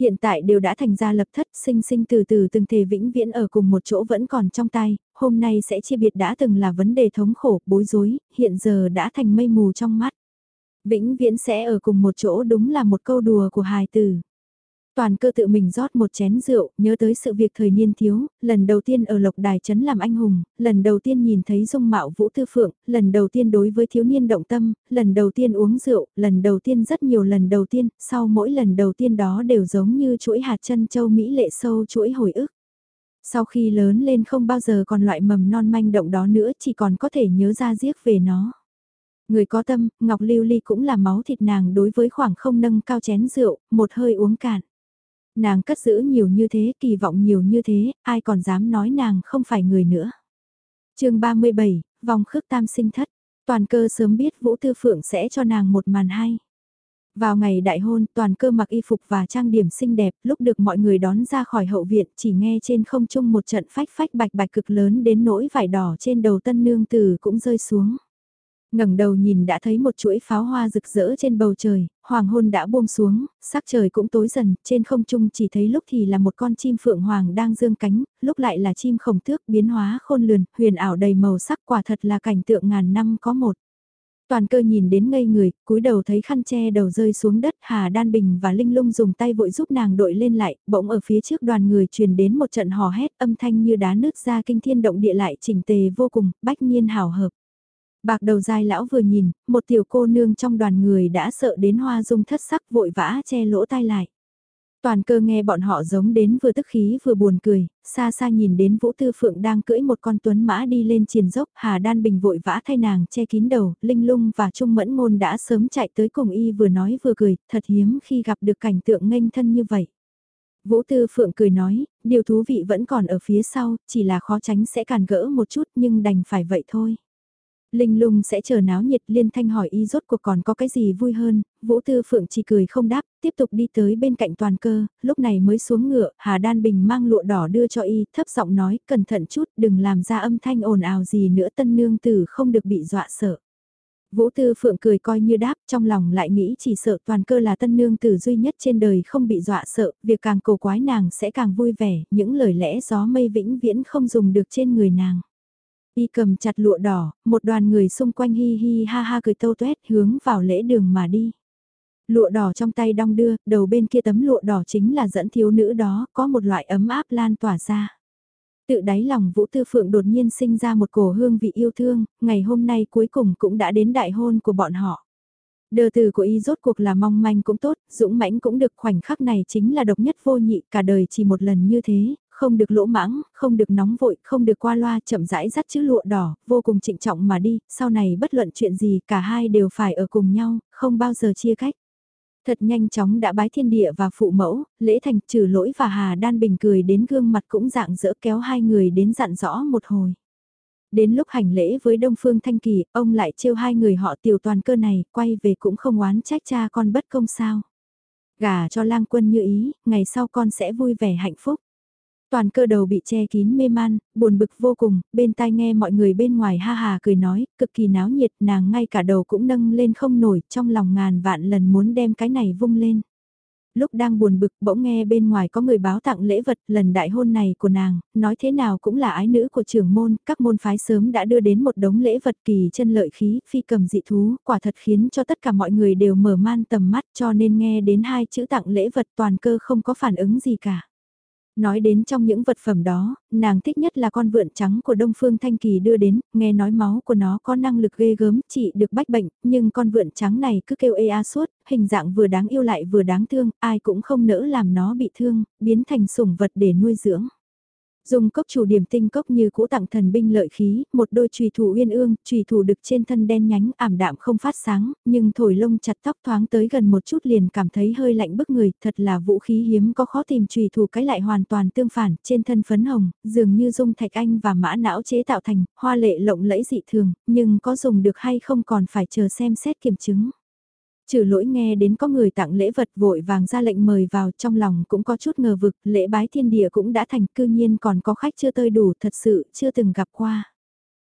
hiện tại đều đã thành ra lập thất sinh sinh từ từ từng thể vĩnh viễn ở cùng một chỗ vẫn còn trong tay, hôm nay sẽ chia biệt đã từng là vấn đề thống khổ, bối rối, hiện giờ đã thành mây mù trong mắt. Vĩnh viễn sẽ ở cùng một chỗ đúng là một câu đùa của hài tử. Toàn cơ tự mình rót một chén rượu, nhớ tới sự việc thời niên thiếu, lần đầu tiên ở lộc đài trấn làm anh hùng, lần đầu tiên nhìn thấy dung mạo vũ tư phượng, lần đầu tiên đối với thiếu niên động tâm, lần đầu tiên uống rượu, lần đầu tiên rất nhiều lần đầu tiên, sau mỗi lần đầu tiên đó đều giống như chuỗi hạt chân châu Mỹ lệ sâu chuỗi hồi ức. Sau khi lớn lên không bao giờ còn loại mầm non manh động đó nữa chỉ còn có thể nhớ ra giết về nó. Người có tâm, Ngọc Lưu Ly cũng là máu thịt nàng đối với khoảng không nâng cao chén rượu, một hơi uống cạn. Nàng cất giữ nhiều như thế, kỳ vọng nhiều như thế, ai còn dám nói nàng không phải người nữa. chương 37, vòng khước tam sinh thất, toàn cơ sớm biết Vũ Tư Phượng sẽ cho nàng một màn hay. Vào ngày đại hôn, toàn cơ mặc y phục và trang điểm xinh đẹp, lúc được mọi người đón ra khỏi hậu viện, chỉ nghe trên không trung một trận phách phách bạch bạch cực lớn đến nỗi vải đỏ trên đầu tân nương tử cũng rơi xuống ngẩng đầu nhìn đã thấy một chuỗi pháo hoa rực rỡ trên bầu trời, hoàng hôn đã buông xuống, sắc trời cũng tối dần, trên không trung chỉ thấy lúc thì là một con chim phượng hoàng đang dương cánh, lúc lại là chim khổng tước biến hóa khôn lường, huyền ảo đầy màu sắc quả thật là cảnh tượng ngàn năm có một. Toàn cơ nhìn đến ngây người, cúi đầu thấy khăn che đầu rơi xuống đất Hà Đan Bình và Linh Lung dùng tay vội giúp nàng đội lên lại, bỗng ở phía trước đoàn người truyền đến một trận hò hét âm thanh như đá nứt ra kinh thiên động địa lại chỉnh tề vô cùng, bách nhiên hào hợp. Bạc đầu dài lão vừa nhìn, một tiểu cô nương trong đoàn người đã sợ đến hoa dung thất sắc vội vã che lỗ tai lại. Toàn cơ nghe bọn họ giống đến vừa tức khí vừa buồn cười, xa xa nhìn đến Vũ Tư Phượng đang cưỡi một con tuấn mã đi lên triền dốc, Hà Đan Bình vội vã thay nàng che kín đầu, Linh Lung và Trung Mẫn Ngôn đã sớm chạy tới cùng y vừa nói vừa cười, thật hiếm khi gặp được cảnh tượng nghênh thân như vậy. Vũ Tư Phượng cười nói, điều thú vị vẫn còn ở phía sau, chỉ là khó tránh sẽ càn gỡ một chút nhưng đành phải vậy thôi. Linh lung sẽ chờ náo nhiệt liên thanh hỏi y rốt cuộc còn có cái gì vui hơn, Vũ Tư Phượng chỉ cười không đáp, tiếp tục đi tới bên cạnh toàn cơ, lúc này mới xuống ngựa, Hà Đan Bình mang lụa đỏ đưa cho y, thấp giọng nói, cẩn thận chút, đừng làm ra âm thanh ồn ào gì nữa tân nương tử không được bị dọa sợ. Vũ Tư Phượng cười coi như đáp, trong lòng lại nghĩ chỉ sợ toàn cơ là tân nương tử duy nhất trên đời không bị dọa sợ, việc càng cầu quái nàng sẽ càng vui vẻ, những lời lẽ gió mây vĩnh viễn không dùng được trên người nàng. Y cầm chặt lụa đỏ, một đoàn người xung quanh hi hi ha ha cười tâu tuét hướng vào lễ đường mà đi. Lụa đỏ trong tay đong đưa, đầu bên kia tấm lụa đỏ chính là dẫn thiếu nữ đó, có một loại ấm áp lan tỏa ra. Tự đáy lòng Vũ Tư Phượng đột nhiên sinh ra một cổ hương vị yêu thương, ngày hôm nay cuối cùng cũng đã đến đại hôn của bọn họ. Đờ từ của y rốt cuộc là mong manh cũng tốt, dũng mãnh cũng được khoảnh khắc này chính là độc nhất vô nhị cả đời chỉ một lần như thế, không được lỗ mãng, không được nóng vội, không được qua loa, chậm rãi dắt chữ lụa đỏ, vô cùng trịnh trọng mà đi, sau này bất luận chuyện gì cả hai đều phải ở cùng nhau, không bao giờ chia cách. Thật nhanh chóng đã bái thiên địa và phụ mẫu, lễ thành trừ lỗi và Hà Đan Bình cười đến gương mặt cũng dạng dỡ kéo hai người đến dặn rõ một hồi. Đến lúc hành lễ với Đông Phương Thanh Kỳ, ông lại trêu hai người họ tiểu toàn cơ này, quay về cũng không oán trách cha con bất công sao. Gà cho lang quân như ý, ngày sau con sẽ vui vẻ hạnh phúc. Toàn cơ đầu bị che kín mê man, buồn bực vô cùng, bên tai nghe mọi người bên ngoài ha hà cười nói, cực kỳ náo nhiệt, nàng ngay cả đầu cũng nâng lên không nổi, trong lòng ngàn vạn lần muốn đem cái này vung lên. Lúc đang buồn bực bỗng nghe bên ngoài có người báo tặng lễ vật lần đại hôn này của nàng, nói thế nào cũng là ái nữ của trưởng môn, các môn phái sớm đã đưa đến một đống lễ vật kỳ chân lợi khí, phi cầm dị thú, quả thật khiến cho tất cả mọi người đều mở man tầm mắt cho nên nghe đến hai chữ tặng lễ vật toàn cơ không có phản ứng gì cả. Nói đến trong những vật phẩm đó, nàng thích nhất là con vượn trắng của Đông Phương Thanh Kỳ đưa đến, nghe nói máu của nó có năng lực ghê gớm, trị được bách bệnh, nhưng con vượn trắng này cứ kêu ê a suốt, hình dạng vừa đáng yêu lại vừa đáng thương, ai cũng không nỡ làm nó bị thương, biến thành sủng vật để nuôi dưỡng. Dùng cốc chủ điểm tinh cốc như cũ tặng thần binh lợi khí, một đôi trùy thủ uyên ương, trùy thủ được trên thân đen nhánh ảm đạm không phát sáng, nhưng thổi lông chặt tóc thoáng tới gần một chút liền cảm thấy hơi lạnh bức người, thật là vũ khí hiếm có khó tìm trùy thủ cái lại hoàn toàn tương phản, trên thân phấn hồng, dường như dung thạch anh và mã não chế tạo thành, hoa lệ lộng lẫy dị thường, nhưng có dùng được hay không còn phải chờ xem xét kiểm chứng. Trừ lỗi nghe đến có người tặng lễ vật vội vàng ra lệnh mời vào trong lòng cũng có chút ngờ vực, lễ bái thiên địa cũng đã thành cư nhiên còn có khách chưa tơi đủ thật sự chưa từng gặp qua.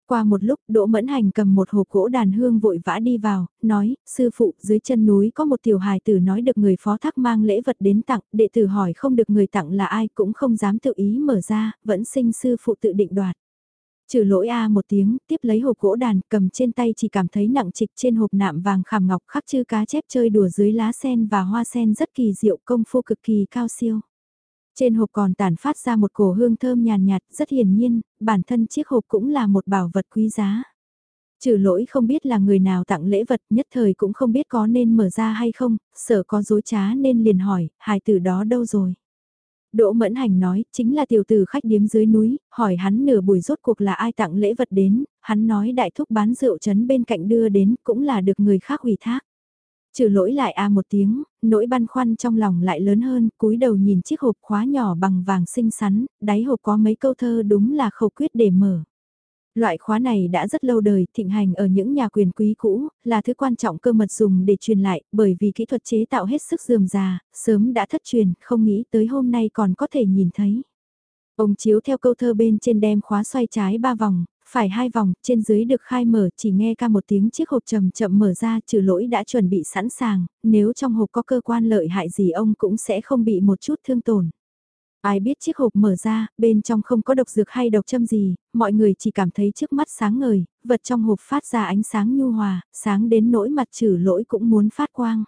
Qua một lúc Đỗ Mẫn Hành cầm một hộp gỗ đàn hương vội vã đi vào, nói, sư phụ dưới chân núi có một tiểu hài tử nói được người phó thác mang lễ vật đến tặng, đệ tử hỏi không được người tặng là ai cũng không dám tự ý mở ra, vẫn sinh sư phụ tự định đoạt. Trừ lỗi A một tiếng, tiếp lấy hộp gỗ đàn, cầm trên tay chỉ cảm thấy nặng trịch trên hộp nạm vàng khảm ngọc khắc chư cá chép chơi đùa dưới lá sen và hoa sen rất kỳ diệu công phu cực kỳ cao siêu. Trên hộp còn tản phát ra một cổ hương thơm nhàn nhạt, rất hiển nhiên, bản thân chiếc hộp cũng là một bảo vật quý giá. Trừ lỗi không biết là người nào tặng lễ vật nhất thời cũng không biết có nên mở ra hay không, sợ có dối trá nên liền hỏi, hài tử đó đâu rồi. Đỗ Mẫn Hành nói, chính là tiểu tử khách điếm dưới núi, hỏi hắn nửa buổi rốt cuộc là ai tặng lễ vật đến, hắn nói đại thúc bán rượu trấn bên cạnh đưa đến, cũng là được người khác ủy thác. Trừ lỗi lại a một tiếng, nỗi băn khoăn trong lòng lại lớn hơn, cúi đầu nhìn chiếc hộp khóa nhỏ bằng vàng xinh xắn, đáy hộp có mấy câu thơ đúng là khẩu quyết để mở. Loại khóa này đã rất lâu đời, thịnh hành ở những nhà quyền quý cũ, là thứ quan trọng cơ mật dùng để truyền lại, bởi vì kỹ thuật chế tạo hết sức dườm già, sớm đã thất truyền, không nghĩ tới hôm nay còn có thể nhìn thấy. Ông chiếu theo câu thơ bên trên đem khóa xoay trái ba vòng, phải hai vòng, trên dưới được khai mở, chỉ nghe ca một tiếng chiếc hộp chậm chậm mở ra, trừ lỗi đã chuẩn bị sẵn sàng, nếu trong hộp có cơ quan lợi hại gì ông cũng sẽ không bị một chút thương tổn. Ai biết chiếc hộp mở ra, bên trong không có độc dược hay độc châm gì, mọi người chỉ cảm thấy trước mắt sáng ngời, vật trong hộp phát ra ánh sáng nhu hòa, sáng đến nỗi mặt trừ lỗi cũng muốn phát quang.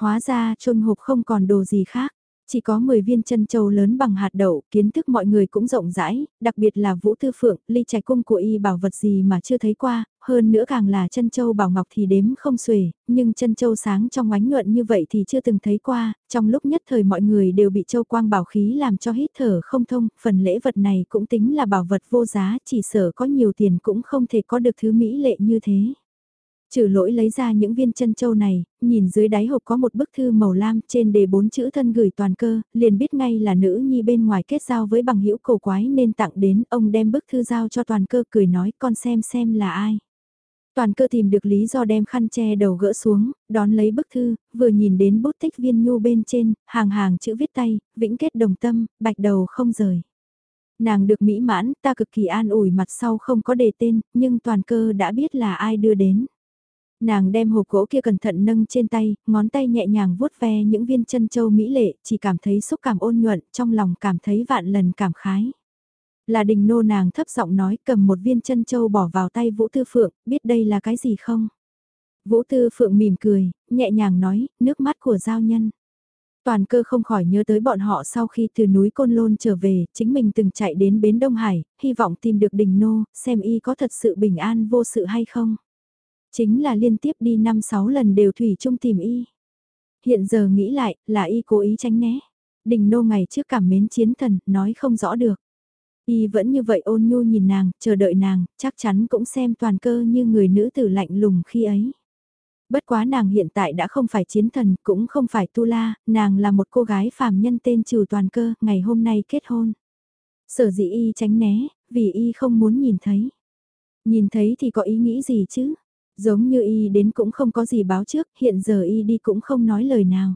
Hóa ra trôn hộp không còn đồ gì khác. Chỉ có 10 viên chân châu lớn bằng hạt đậu, kiến thức mọi người cũng rộng rãi, đặc biệt là Vũ Tư Phượng, ly trạch cung của y bảo vật gì mà chưa thấy qua, hơn nữa càng là chân châu bảo ngọc thì đếm không xuể, nhưng chân châu sáng trong ánh nhuận như vậy thì chưa từng thấy qua, trong lúc nhất thời mọi người đều bị châu quang bảo khí làm cho hít thở không thông, phần lễ vật này cũng tính là bảo vật vô giá, chỉ sợ có nhiều tiền cũng không thể có được thứ mỹ lệ như thế. Trừ lỗi lấy ra những viên chân châu này, nhìn dưới đáy hộp có một bức thư màu lam trên đề bốn chữ thân gửi toàn cơ, liền biết ngay là nữ nhi bên ngoài kết giao với bằng hữu cổ quái nên tặng đến, ông đem bức thư giao cho toàn cơ cười nói con xem xem là ai. Toàn cơ tìm được lý do đem khăn che đầu gỡ xuống, đón lấy bức thư, vừa nhìn đến bút tích viên nhu bên trên, hàng hàng chữ viết tay, vĩnh kết đồng tâm, bạch đầu không rời. Nàng được mỹ mãn, ta cực kỳ an ủi mặt sau không có đề tên, nhưng toàn cơ đã biết là ai đưa đến. Nàng đem hộp gỗ kia cẩn thận nâng trên tay, ngón tay nhẹ nhàng vuốt ve những viên chân châu mỹ lệ, chỉ cảm thấy xúc cảm ôn nhuận, trong lòng cảm thấy vạn lần cảm khái. Là đình nô nàng thấp giọng nói cầm một viên chân châu bỏ vào tay Vũ Tư Phượng, biết đây là cái gì không? Vũ Tư Phượng mỉm cười, nhẹ nhàng nói, nước mắt của giao nhân. Toàn cơ không khỏi nhớ tới bọn họ sau khi từ núi Côn Lôn trở về, chính mình từng chạy đến bến Đông Hải, hy vọng tìm được đình nô, xem y có thật sự bình an vô sự hay không. Chính là liên tiếp đi 5-6 lần đều thủy chung tìm y. Hiện giờ nghĩ lại, là y cố ý tránh né. Đình nô ngày trước cảm mến chiến thần, nói không rõ được. Y vẫn như vậy ôn nhu nhìn nàng, chờ đợi nàng, chắc chắn cũng xem toàn cơ như người nữ tử lạnh lùng khi ấy. Bất quá nàng hiện tại đã không phải chiến thần, cũng không phải tu la, nàng là một cô gái phàm nhân tên trừ toàn cơ, ngày hôm nay kết hôn. Sở dĩ y tránh né, vì y không muốn nhìn thấy. Nhìn thấy thì có ý nghĩ gì chứ? Giống như y đến cũng không có gì báo trước, hiện giờ y đi cũng không nói lời nào.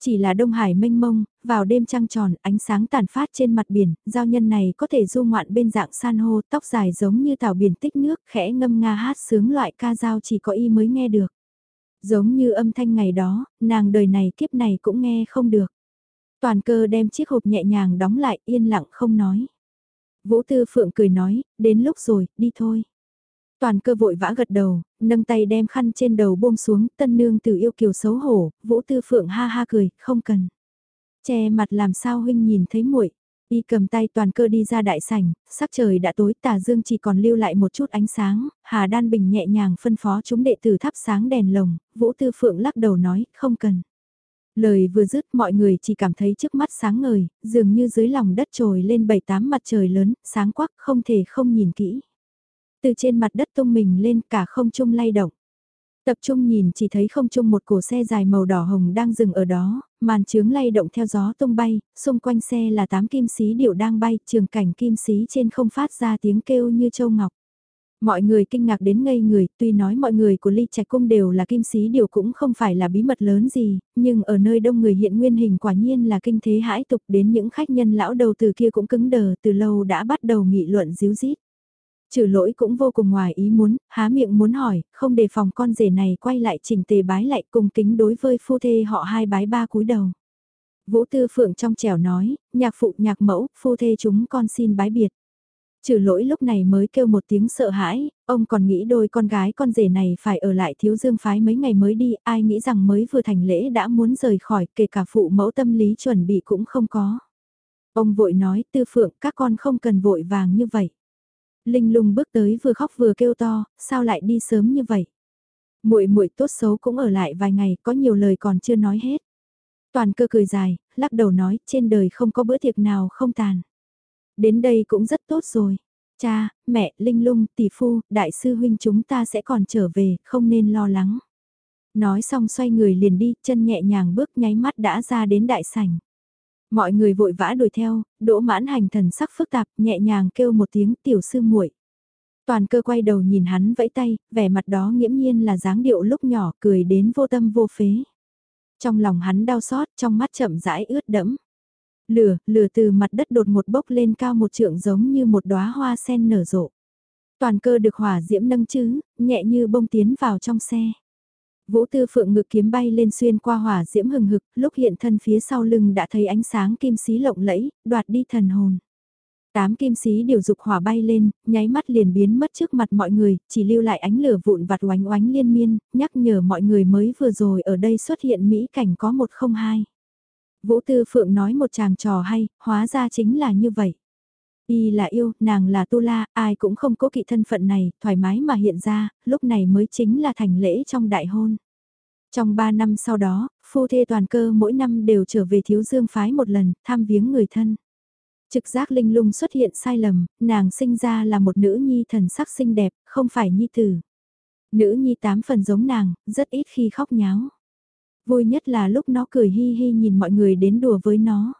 Chỉ là Đông Hải mênh mông, vào đêm trăng tròn, ánh sáng tàn phát trên mặt biển, giao nhân này có thể du ngoạn bên dạng san hô, tóc dài giống như tàu biển tích nước, khẽ ngâm nga hát sướng loại ca dao chỉ có y mới nghe được. Giống như âm thanh ngày đó, nàng đời này kiếp này cũng nghe không được. Toàn cơ đem chiếc hộp nhẹ nhàng đóng lại, yên lặng không nói. Vũ Tư Phượng cười nói, đến lúc rồi, đi thôi. Toàn cơ vội vã gật đầu, nâng tay đem khăn trên đầu buông xuống, tân nương tử yêu kiều xấu hổ, vũ tư phượng ha ha cười, không cần. Che mặt làm sao huynh nhìn thấy muội Y cầm tay toàn cơ đi ra đại sảnh, sắc trời đã tối tà dương chỉ còn lưu lại một chút ánh sáng, Hà Đan Bình nhẹ nhàng phân phó chúng đệ tử thắp sáng đèn lồng, Vũ Tư Phượng lắc đầu nói, không cần. Lời vừa dứt mọi người chỉ cảm thấy trước mắt sáng ngời, dường như dưới lòng đất trồi lên bảy tám mặt trời lớn, sáng quắc không thể không nhìn kỹ từ trên mặt đất tung mình lên cả không trung lay động. Tập trung nhìn chỉ thấy không trung một cổ xe dài màu đỏ hồng đang dừng ở đó, màn trướng lay động theo gió tung bay, xung quanh xe là tám kim sĩ điệu đang bay, trường cảnh kim sĩ trên không phát ra tiếng kêu như châu ngọc. Mọi người kinh ngạc đến ngây người, tuy nói mọi người của ly trạch cung đều là kim sĩ điều cũng không phải là bí mật lớn gì, nhưng ở nơi đông người hiện nguyên hình quả nhiên là kinh thế hãi tục đến những khách nhân lão đầu từ kia cũng cứng đờ từ lâu đã bắt đầu nghị luận díu dít. Trừ lỗi cũng vô cùng ngoài ý muốn, há miệng muốn hỏi, không đề phòng con rể này quay lại chỉnh tề bái lại cùng kính đối với phu thê họ hai bái ba cúi đầu. Vũ Tư Phượng trong trẻo nói, nhạc phụ nhạc mẫu, phu thê chúng con xin bái biệt. Trừ lỗi lúc này mới kêu một tiếng sợ hãi, ông còn nghĩ đôi con gái con rể này phải ở lại thiếu dương phái mấy ngày mới đi, ai nghĩ rằng mới vừa thành lễ đã muốn rời khỏi, kể cả phụ mẫu tâm lý chuẩn bị cũng không có. Ông vội nói, tư phượng các con không cần vội vàng như vậy. Linh lung bước tới vừa khóc vừa kêu to, sao lại đi sớm như vậy? Muội muội tốt xấu cũng ở lại vài ngày, có nhiều lời còn chưa nói hết. Toàn cơ cười dài, lắc đầu nói, trên đời không có bữa tiệc nào không tàn. Đến đây cũng rất tốt rồi. Cha, mẹ, Linh lung, tỷ phu, đại sư huynh chúng ta sẽ còn trở về, không nên lo lắng. Nói xong xoay người liền đi, chân nhẹ nhàng bước nháy mắt đã ra đến đại sảnh. Mọi người vội vã đuổi theo, đỗ mãn hành thần sắc phức tạp, nhẹ nhàng kêu một tiếng tiểu sư muội. Toàn cơ quay đầu nhìn hắn vẫy tay, vẻ mặt đó nghiễm nhiên là dáng điệu lúc nhỏ cười đến vô tâm vô phế. Trong lòng hắn đau xót, trong mắt chậm rãi ướt đẫm. Lửa, lửa từ mặt đất đột một bốc lên cao một trượng giống như một đóa hoa sen nở rộ. Toàn cơ được hỏa diễm nâng chứ, nhẹ như bông tiến vào trong xe. Vũ Tư Phượng ngực kiếm bay lên xuyên qua hỏa diễm hừng hực, lúc hiện thân phía sau lưng đã thấy ánh sáng kim xí lộng lẫy, đoạt đi thần hồn. Tám kim xí đều dục hỏa bay lên, nháy mắt liền biến mất trước mặt mọi người, chỉ lưu lại ánh lửa vụn vặt oánh oánh liên miên, nhắc nhở mọi người mới vừa rồi ở đây xuất hiện mỹ cảnh có một không hai. Vũ Tư Phượng nói một chàng trò hay, hóa ra chính là như vậy. Y là yêu, nàng là tu la, ai cũng không cố kỵ thân phận này, thoải mái mà hiện ra, lúc này mới chính là thành lễ trong đại hôn. Trong 3 năm sau đó, phu thê toàn cơ mỗi năm đều trở về thiếu dương phái một lần, thăm viếng người thân. Trực giác linh lung xuất hiện sai lầm, nàng sinh ra là một nữ nhi thần sắc xinh đẹp, không phải nhi tử. Nữ nhi tám phần giống nàng, rất ít khi khóc nháo. Vui nhất là lúc nó cười hi hi nhìn mọi người đến đùa với nó.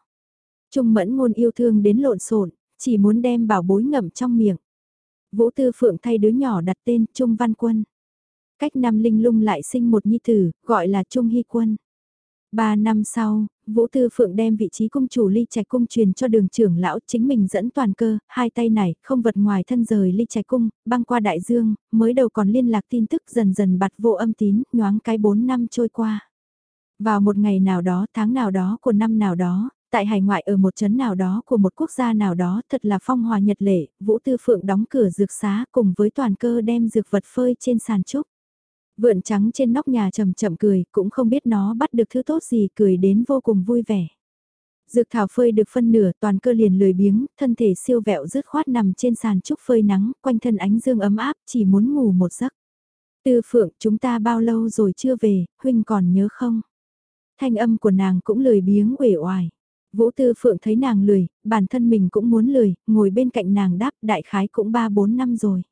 Trung mẫn ngôn yêu thương đến lộn xộn chỉ muốn đem bảo bối ngậm trong miệng. Vũ Tư Phượng thay đứa nhỏ đặt tên Trung Văn Quân. Cách năm linh lung lại sinh một nhi tử, gọi là Trung Hy Quân. Ba năm sau, Vũ Tư Phượng đem vị trí cung chủ ly trạch cung truyền cho đường trưởng lão chính mình dẫn toàn cơ, hai tay này, không vật ngoài thân rời ly trạch cung, băng qua đại dương, mới đầu còn liên lạc tin tức dần dần bặt vô âm tín, nhoáng cái bốn năm trôi qua. Vào một ngày nào đó, tháng nào đó của năm nào đó, tại hải ngoại ở một chấn nào đó của một quốc gia nào đó thật là phong hòa nhật lệ, Vũ Tư Phượng đóng cửa dược xá cùng với toàn cơ đem dược vật phơi trên sàn trúc. Vượn trắng trên nóc nhà chậm chậm cười, cũng không biết nó bắt được thứ tốt gì, cười đến vô cùng vui vẻ. Dược thảo phơi được phân nửa, toàn cơ liền lười biếng, thân thể siêu vẹo rứt khoát nằm trên sàn trúc phơi nắng, quanh thân ánh dương ấm áp, chỉ muốn ngủ một giấc. Tư Phượng, chúng ta bao lâu rồi chưa về, huynh còn nhớ không? Thanh âm của nàng cũng lười biếng uể oải. Vũ Tư Phượng thấy nàng lười, bản thân mình cũng muốn lười, ngồi bên cạnh nàng đáp đại khái cũng 3-4 năm rồi.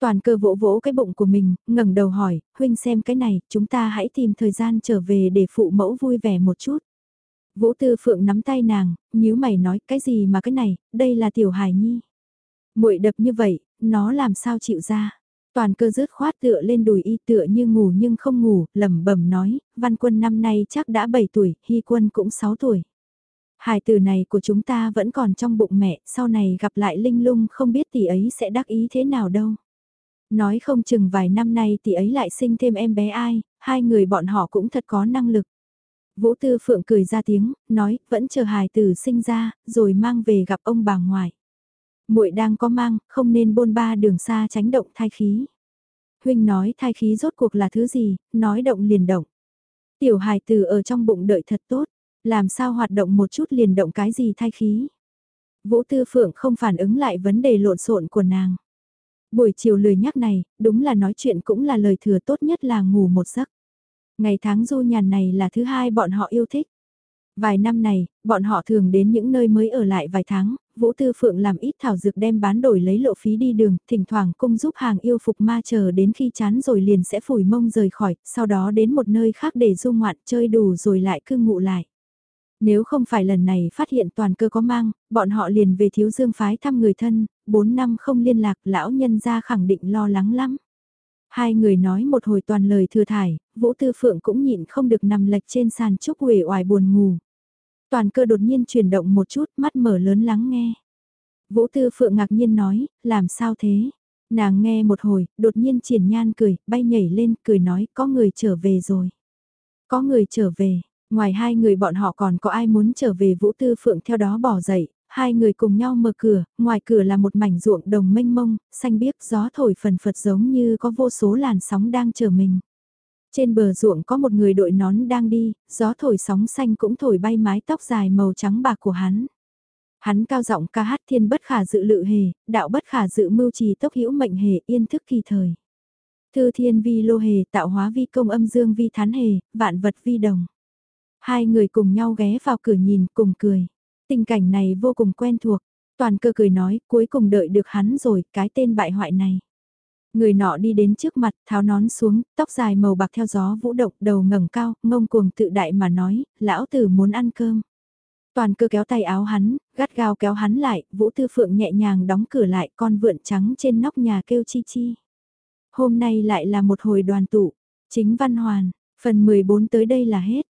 Toàn cơ vỗ vỗ cái bụng của mình, ngẩng đầu hỏi, huynh xem cái này, chúng ta hãy tìm thời gian trở về để phụ mẫu vui vẻ một chút. Vũ Tư Phượng nắm tay nàng, nhíu mày nói, cái gì mà cái này, đây là tiểu hài nhi. muội đập như vậy, nó làm sao chịu ra. Toàn cơ rớt khoát tựa lên đùi y tựa như ngủ nhưng không ngủ, lẩm bẩm nói, văn quân năm nay chắc đã 7 tuổi, hy quân cũng 6 tuổi. Hài tử này của chúng ta vẫn còn trong bụng mẹ, sau này gặp lại Linh Lung không biết tỷ ấy sẽ đắc ý thế nào đâu. Nói không chừng vài năm nay tỷ ấy lại sinh thêm em bé ai, hai người bọn họ cũng thật có năng lực. Vũ Tư Phượng cười ra tiếng, nói, vẫn chờ hài tử sinh ra, rồi mang về gặp ông bà ngoại. muội đang có mang, không nên bôn ba đường xa tránh động thai khí. Huynh nói thai khí rốt cuộc là thứ gì, nói động liền động. Tiểu hài tử ở trong bụng đợi thật tốt, làm sao hoạt động một chút liền động cái gì thai khí. Vũ Tư Phượng không phản ứng lại vấn đề lộn xộn của nàng. Buổi chiều lười nhắc này, đúng là nói chuyện cũng là lời thừa tốt nhất là ngủ một giấc. Ngày tháng du nhàn này là thứ hai bọn họ yêu thích. Vài năm này, bọn họ thường đến những nơi mới ở lại vài tháng, Vũ Tư Phượng làm ít thảo dược đem bán đổi lấy lộ phí đi đường, thỉnh thoảng cung giúp hàng yêu phục ma chờ đến khi chán rồi liền sẽ phủi mông rời khỏi, sau đó đến một nơi khác để du ngoạn chơi đủ rồi lại cư ngụ lại. Nếu không phải lần này phát hiện toàn cơ có mang, bọn họ liền về thiếu dương phái thăm người thân, 4 năm không liên lạc lão nhân ra khẳng định lo lắng lắm. Hai người nói một hồi toàn lời thừa thải, Vũ Tư Phượng cũng nhịn không được nằm lệch trên sàn chúc uể oải buồn ngủ. Toàn cơ đột nhiên chuyển động một chút, mắt mở lớn lắng nghe. Vũ Tư Phượng ngạc nhiên nói, làm sao thế? Nàng nghe một hồi, đột nhiên triển nhan cười, bay nhảy lên, cười nói có người trở về rồi. Có người trở về, ngoài hai người bọn họ còn có ai muốn trở về Vũ Tư Phượng theo đó bỏ dậy, hai người cùng nhau mở cửa, ngoài cửa là một mảnh ruộng đồng mênh mông, xanh biếc gió thổi phần phật giống như có vô số làn sóng đang chờ mình. Trên bờ ruộng có một người đội nón đang đi, gió thổi sóng xanh cũng thổi bay mái tóc dài màu trắng bạc của hắn. Hắn cao giọng ca hát thiên bất khả dự lự hề, đạo bất khả dự mưu trì tốc hữu mệnh hề yên thức kỳ thời. Thư thiên vi lô hề tạo hóa vi công âm dương vi thán hề, vạn vật vi đồng. Hai người cùng nhau ghé vào cửa nhìn cùng cười. Tình cảnh này vô cùng quen thuộc. Toàn cơ cười nói cuối cùng đợi được hắn rồi cái tên bại hoại này. Người nọ đi đến trước mặt, tháo nón xuống, tóc dài màu bạc theo gió vũ động, đầu ngẩng cao, ngông cuồng tự đại mà nói, lão tử muốn ăn cơm. Toàn cơ kéo tay áo hắn, gắt gao kéo hắn lại, Vũ Tư Phượng nhẹ nhàng đóng cửa lại con vượn trắng trên nóc nhà kêu chi chi. Hôm nay lại là một hồi đoàn tụ, chính văn hoàn, phần 14 tới đây là hết.